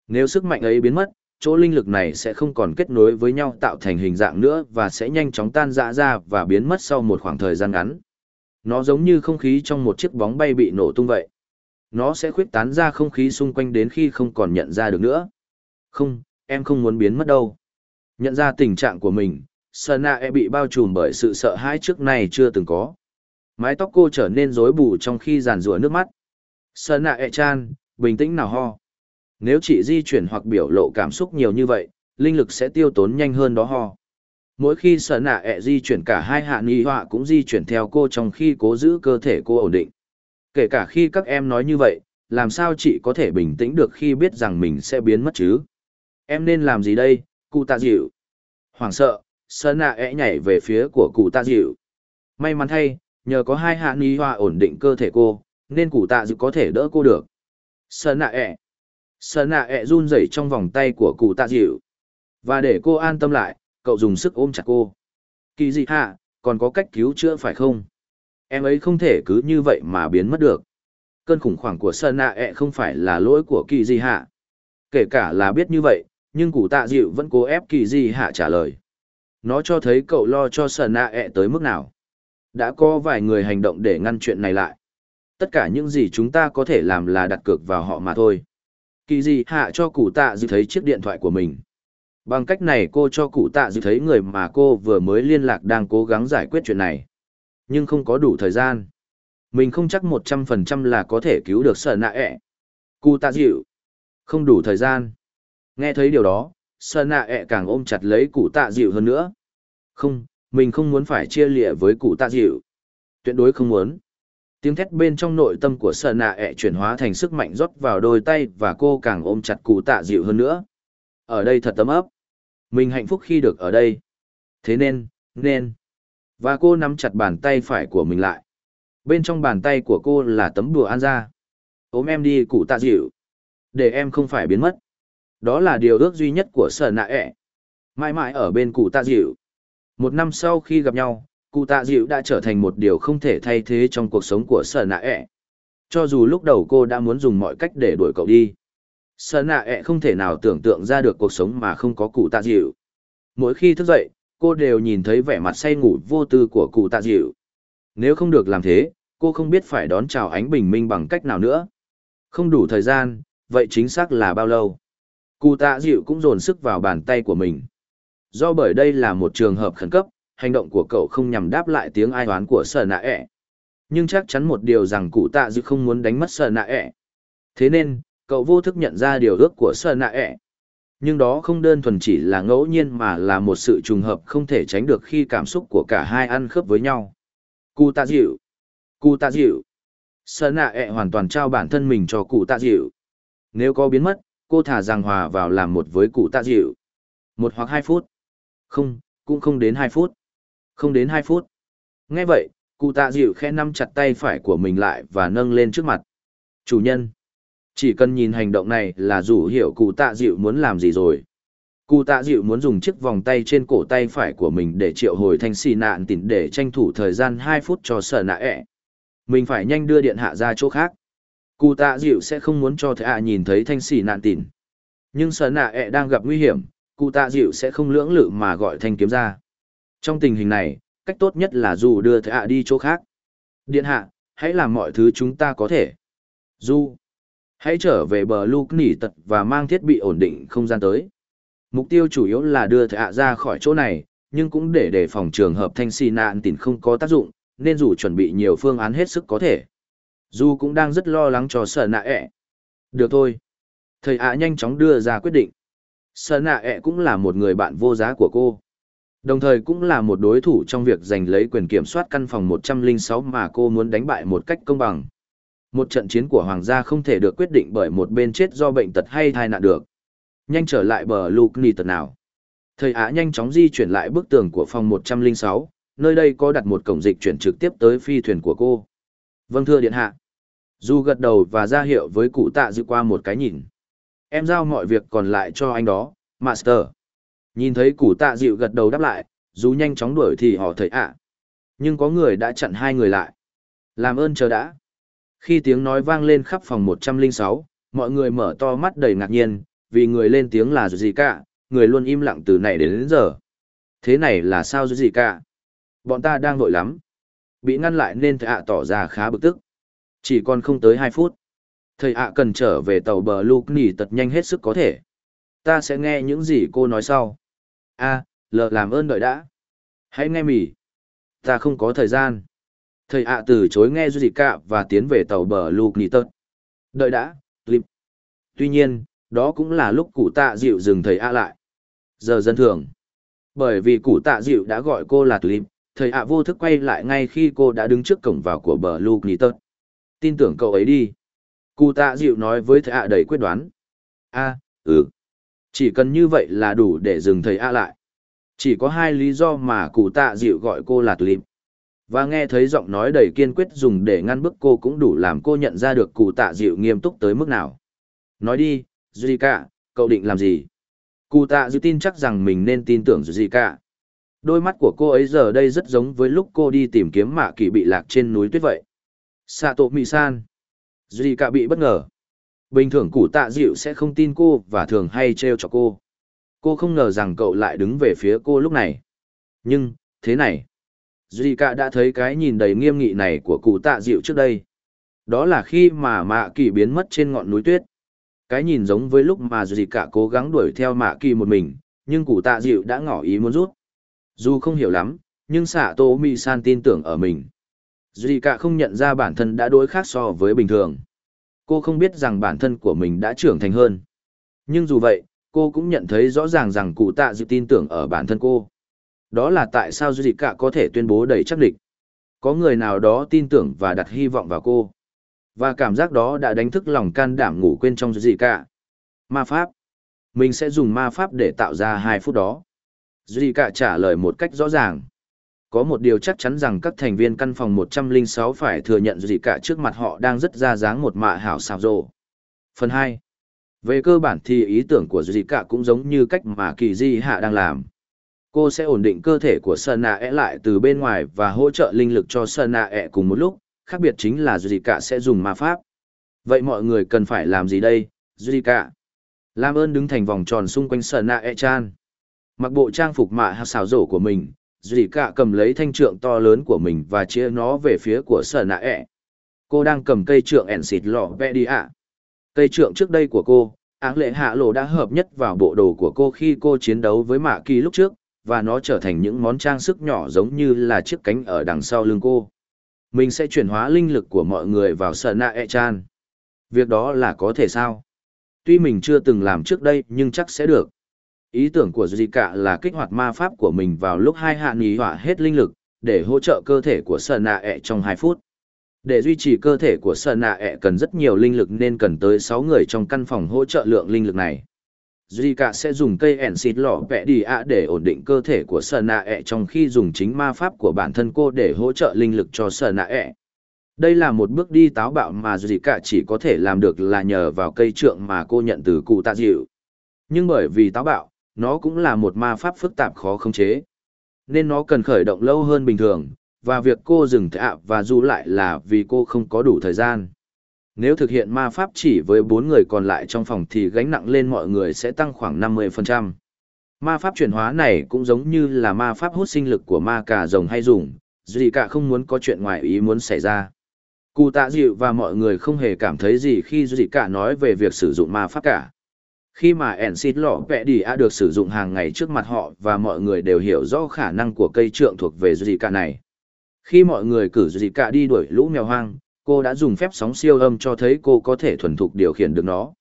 Nếu sức mạnh ấy biến mất, chỗ linh lực này sẽ không còn kết nối với nhau tạo thành hình dạng nữa và sẽ nhanh chóng tan rã ra và biến mất sau một khoảng thời gian ngắn. Nó giống như không khí trong một chiếc bóng bay bị nổ tung vậy. Nó sẽ khuyết tán ra không khí xung quanh đến khi không còn nhận ra được nữa. Không, em không muốn biến mất đâu. Nhận ra tình trạng của mình, Sana e bị bao trùm bởi sự sợ hãi trước nay chưa từng có. Mái tóc cô trở nên rối bù trong khi giàn rủa nước mắt. Sana e chan, bình tĩnh nào ho. Nếu chị di chuyển hoặc biểu lộ cảm xúc nhiều như vậy, linh lực sẽ tiêu tốn nhanh hơn đó ho. Mỗi khi sở nạ ẹ e di chuyển cả hai hạ nghi họa cũng di chuyển theo cô trong khi cố giữ cơ thể cô ổn định. Kể cả khi các em nói như vậy, làm sao chị có thể bình tĩnh được khi biết rằng mình sẽ biến mất chứ? Em nên làm gì đây, cụ tạ dịu? Hoảng sợ, sơn nạ ẽ nhảy về phía của cụ tạ dịu. May mắn thay, nhờ có hai hạ ni hoa ổn định cơ thể cô, nên cụ tạ dịu có thể đỡ cô được. Sơn nạ ẹ. Sơn nạ ẹ run rẩy trong vòng tay của cụ tạ dịu. Và để cô an tâm lại, cậu dùng sức ôm chặt cô. Kỳ dị hạ, còn có cách cứu chữa phải không? Em ấy không thể cứ như vậy mà biến mất được. Cơn khủng hoảng của sơn nạ ẹ không phải là lỗi của kỳ dị hạ. Kể cả là biết như vậy, nhưng cụ tạ dịu vẫn cố ép kỳ dị hạ trả lời nó cho thấy cậu lo cho sở nạ ẹ tới mức nào. Đã có vài người hành động để ngăn chuyện này lại. Tất cả những gì chúng ta có thể làm là đặt cược vào họ mà thôi. Kỳ gì hạ cho cụ tạ dự thấy chiếc điện thoại của mình. Bằng cách này cô cho cụ tạ dự thấy người mà cô vừa mới liên lạc đang cố gắng giải quyết chuyện này. Nhưng không có đủ thời gian. Mình không chắc một trăm phần trăm là có thể cứu được sở nạ ẹ. Cụ tạ dịu. Không đủ thời gian. Nghe thấy điều đó, sơn nạ ẹ e càng ôm chặt lấy cụ tạ dịu hơn nữa. Không, mình không muốn phải chia lịa với cụ tạ dịu. Tuyệt đối không muốn. Tiếng thét bên trong nội tâm của sơn nạ ẹ e chuyển hóa thành sức mạnh rót vào đôi tay và cô càng ôm chặt cụ tạ dịu hơn nữa. Ở đây thật tấm ấp mình hạnh phúc khi được ở đây. Thế nên nên. Và cô nắm chặt bàn tay phải của mình lại. Bên trong bàn tay của cô là tấm đùa an ra ôm em đi cụ tạ dịu. Để em không phải biến mất đó là điều ước duy nhất của sở nạ ẹ. Mãi mãi ở bên cụ tạ dịu. Một năm sau khi gặp nhau, cụ tạ dịu đã trở thành một điều không thể thay thế trong cuộc sống của sở nạ ẹ. Cho dù lúc đầu cô đã muốn dùng mọi cách để đuổi cậu đi. Sở nạ ẹ không thể nào tưởng tượng ra được cuộc sống mà không có cụ tạ dịu. Mỗi khi thức dậy, cô đều nhìn thấy vẻ mặt say ngủ vô tư của cụ tạ dịu. Nếu không được làm thế, cô không biết phải đón chào ánh bình minh bằng cách nào nữa. Không đủ thời gian, vậy chính xác là bao lâu? Cụ tạ dịu cũng dồn sức vào bàn tay của mình. Do bởi đây là một trường hợp khẩn cấp, hành động của cậu không nhằm đáp lại tiếng ai oán của sở nạ ẹ. Nhưng chắc chắn một điều rằng cụ tạ dịu không muốn đánh mất sở nạ ẹ. Thế nên, cậu vô thức nhận ra điều ước của sở nạ ẹ. Nhưng đó không đơn thuần chỉ là ngẫu nhiên mà là một sự trùng hợp không thể tránh được khi cảm xúc của cả hai ăn khớp với nhau. Cụ tạ dịu. Cụ tạ dịu. Sở nạ ẹ hoàn toàn trao bản thân mình cho cụ tạ dịu. Nếu có biến mất, cô thả giang hòa vào làm một với cụ tạ dịu. Một hoặc hai phút. Không, cũng không đến hai phút. Không đến hai phút. Nghe vậy, cụ tạ dịu khẽ nắm chặt tay phải của mình lại và nâng lên trước mặt. Chủ nhân. Chỉ cần nhìn hành động này là dù hiểu cụ tạ dịu muốn làm gì rồi. Cụ tạ dịu muốn dùng chiếc vòng tay trên cổ tay phải của mình để triệu hồi thanh xì nạn tỉnh để tranh thủ thời gian hai phút cho sở nạ ẹ. Mình phải nhanh đưa điện hạ ra chỗ khác. Cụ tạ dịu sẽ không muốn cho thầy ạ nhìn thấy thanh sỉ nạn tỉn. Nhưng sở nạ ẹ đang gặp nguy hiểm, cụ tạ dịu sẽ không lưỡng lự mà gọi thanh kiếm ra. Trong tình hình này, cách tốt nhất là dù đưa thầy ạ đi chỗ khác. Điện hạ, hãy làm mọi thứ chúng ta có thể. Du, hãy trở về bờ lục nỉ tật và mang thiết bị ổn định không gian tới. Mục tiêu chủ yếu là đưa thầy ạ ra khỏi chỗ này, nhưng cũng để đề phòng trường hợp thanh xì nạn tỉn không có tác dụng, nên dù chuẩn bị nhiều phương án hết sức có thể. Dù cũng đang rất lo lắng cho sở nạ ẹ. Được thôi. Thầy ạ nhanh chóng đưa ra quyết định. Sở nạ ẹ cũng là một người bạn vô giá của cô. Đồng thời cũng là một đối thủ trong việc giành lấy quyền kiểm soát căn phòng 106 mà cô muốn đánh bại một cách công bằng. Một trận chiến của Hoàng gia không thể được quyết định bởi một bên chết do bệnh tật hay thai nạn được. Nhanh trở lại bờ Luke tật nào. Thầy Á nhanh chóng di chuyển lại bức tường của phòng 106, nơi đây có đặt một cổng dịch chuyển trực tiếp tới phi thuyền của cô. Vâng thưa điện hạ. Dù gật đầu và ra hiệu với cụ tạ dự qua một cái nhìn. Em giao mọi việc còn lại cho anh đó, Master. Nhìn thấy cụ tạ dịu gật đầu đáp lại, dù nhanh chóng đuổi thì họ thấy ạ. Nhưng có người đã chặn hai người lại. Làm ơn chờ đã. Khi tiếng nói vang lên khắp phòng 106, mọi người mở to mắt đầy ngạc nhiên, vì người lên tiếng là gì cả, người luôn im lặng từ này đến, đến giờ. Thế này là sao gì cả? Bọn ta đang vội lắm. Bị ngăn lại nên thầy ạ tỏ ra khá bực tức. Chỉ còn không tới hai phút. Thầy ạ cần trở về tàu bờ Luke nỉ tật nhanh hết sức có thể. Ta sẽ nghe những gì cô nói sau. a lờ làm ơn đợi đã. Hãy nghe mỉ. Ta không có thời gian. Thầy ạ từ chối nghe gì cả và tiến về tàu bờ Luke nỉ tật. Đợi đã, lịp. Tuy nhiên, đó cũng là lúc cụ tạ dịu dừng thầy ạ lại. Giờ dân thường. Bởi vì cụ tạ dịu đã gọi cô là lịp, thầy ạ vô thức quay lại ngay khi cô đã đứng trước cổng vào của bờ Luke nỉ tật tin tưởng cậu ấy đi. Cụ tạ dịu nói với thầy ạ đầy quyết đoán. a ừ. Chỉ cần như vậy là đủ để dừng thầy A lại. Chỉ có hai lý do mà cụ tạ dịu gọi cô là tulip. Và nghe thấy giọng nói đầy kiên quyết dùng để ngăn bức cô cũng đủ làm cô nhận ra được cụ tạ dịu nghiêm túc tới mức nào. Nói đi, Zika, cậu định làm gì? Cụ tạ dịu tin chắc rằng mình nên tin tưởng Zika. Đôi mắt của cô ấy giờ đây rất giống với lúc cô đi tìm kiếm mạ kỳ bị lạc trên núi tuyết vậy. Sato Mị-san. Duy cả bị bất ngờ. Bình thường củ tạ dịu sẽ không tin cô và thường hay trêu cho cô. Cô không ngờ rằng cậu lại đứng về phía cô lúc này. Nhưng, thế này. Duy cả đã thấy cái nhìn đầy nghiêm nghị này của cụ tạ dịu trước đây. Đó là khi mà mạ kỳ biến mất trên ngọn núi tuyết. Cái nhìn giống với lúc mà Duy cả cố gắng đuổi theo mạ kỳ một mình, nhưng cụ tạ dịu đã ngỏ ý muốn rút. Dù không hiểu lắm, nhưng xạ tô mi san tin tưởng ở mình Duy cả không nhận ra bản thân đã đối khác so với bình thường. Cô không biết rằng bản thân của mình đã trưởng thành hơn. Nhưng dù vậy, cô cũng nhận thấy rõ ràng rằng cụ tạ dự tin tưởng ở bản thân cô. Đó là tại sao Duy cả có thể tuyên bố đầy chắc địch. Có người nào đó tin tưởng và đặt hy vọng vào cô. Và cảm giác đó đã đánh thức lòng can đảm ngủ quên trong Duy cả. Ma pháp. Mình sẽ dùng ma pháp để tạo ra hai phút đó. Duy cả trả lời một cách rõ ràng có một điều chắc chắn rằng các thành viên căn phòng 106 phải thừa nhận gì cả trước mặt họ đang rất ra dáng một mạ hảo xào rồ. Phần 2. Về cơ bản thì ý tưởng của gì cả cũng giống như cách mà kỳ di hạ đang làm. Cô sẽ ổn định cơ thể của Sơn Nạ e lại từ bên ngoài và hỗ trợ linh lực cho Sơn Nạ e cùng một lúc, khác biệt chính là gì cả sẽ dùng ma pháp. Vậy mọi người cần phải làm gì đây, cả Làm ơn đứng thành vòng tròn xung quanh Sơn Nạ ẹ chan. Mặc bộ trang phục mạ hảo xào rổ của mình, dì cả cầm lấy thanh trượng to lớn của mình và chia nó về phía của sở nạ ẹ. Cô đang cầm cây trượng ẻn xịt lọ vẽ đi ạ. Cây trượng trước đây của cô, áng lệ hạ lộ đã hợp nhất vào bộ đồ của cô khi cô chiến đấu với mạ kỳ lúc trước, và nó trở thành những món trang sức nhỏ giống như là chiếc cánh ở đằng sau lưng cô. Mình sẽ chuyển hóa linh lực của mọi người vào sợ nạ e chan. Việc đó là có thể sao? Tuy mình chưa từng làm trước đây, nhưng chắc sẽ được ý tưởng của dì cả là kích hoạt ma pháp của mình vào lúc hai hạ nghỉ hỏa hết linh lực, để hỗ trợ cơ thể của sợ nạ ẹ trong hai phút. Để duy trì cơ thể của sợ nạ ẹ cần rất nhiều linh lực nên cần tới sáu người trong căn phòng hỗ trợ lượng linh lực này. Duy cả sẽ dùng cây ẻn xịt lọ vẽ đi ạ để ổn định cơ thể của sợ nạ ẹ trong khi dùng chính ma pháp của bản thân cô để hỗ trợ linh lực cho sợ nạ ẹ đây là một bước đi táo bạo mà duy cả chỉ có thể làm được là nhờ vào cây trượng mà cô nhận từ cụ tạ dịu. Nhưng bởi vì táo bạo nó cũng là một ma pháp phức tạp khó khống chế nên nó cần khởi động lâu hơn bình thường và việc cô dừng thạ và du lại là vì cô không có đủ thời gian nếu thực hiện ma pháp chỉ với bốn người còn lại trong phòng thì gánh nặng lên mọi người sẽ tăng khoảng 50%. Ma pháp chuyển hóa này cũng giống như là ma pháp hút sinh lực của ma cà rồng hay dùng, gì cả không muốn có chuyện ngoài ý muốn xảy ra. Cụ tạ dịu và mọi người không hề cảm thấy gì khi gì cả nói về việc sử dụng ma pháp cả. Khi mà Ensit lọ vẽ đi a được sử dụng hàng ngày trước mặt họ và mọi người đều hiểu rõ khả năng của cây trượng thuộc về gì cả này. Khi mọi người cử gì cả đi đuổi lũ mèo hoang, cô đã dùng phép sóng siêu âm cho thấy cô có thể thuần thục điều khiển được nó.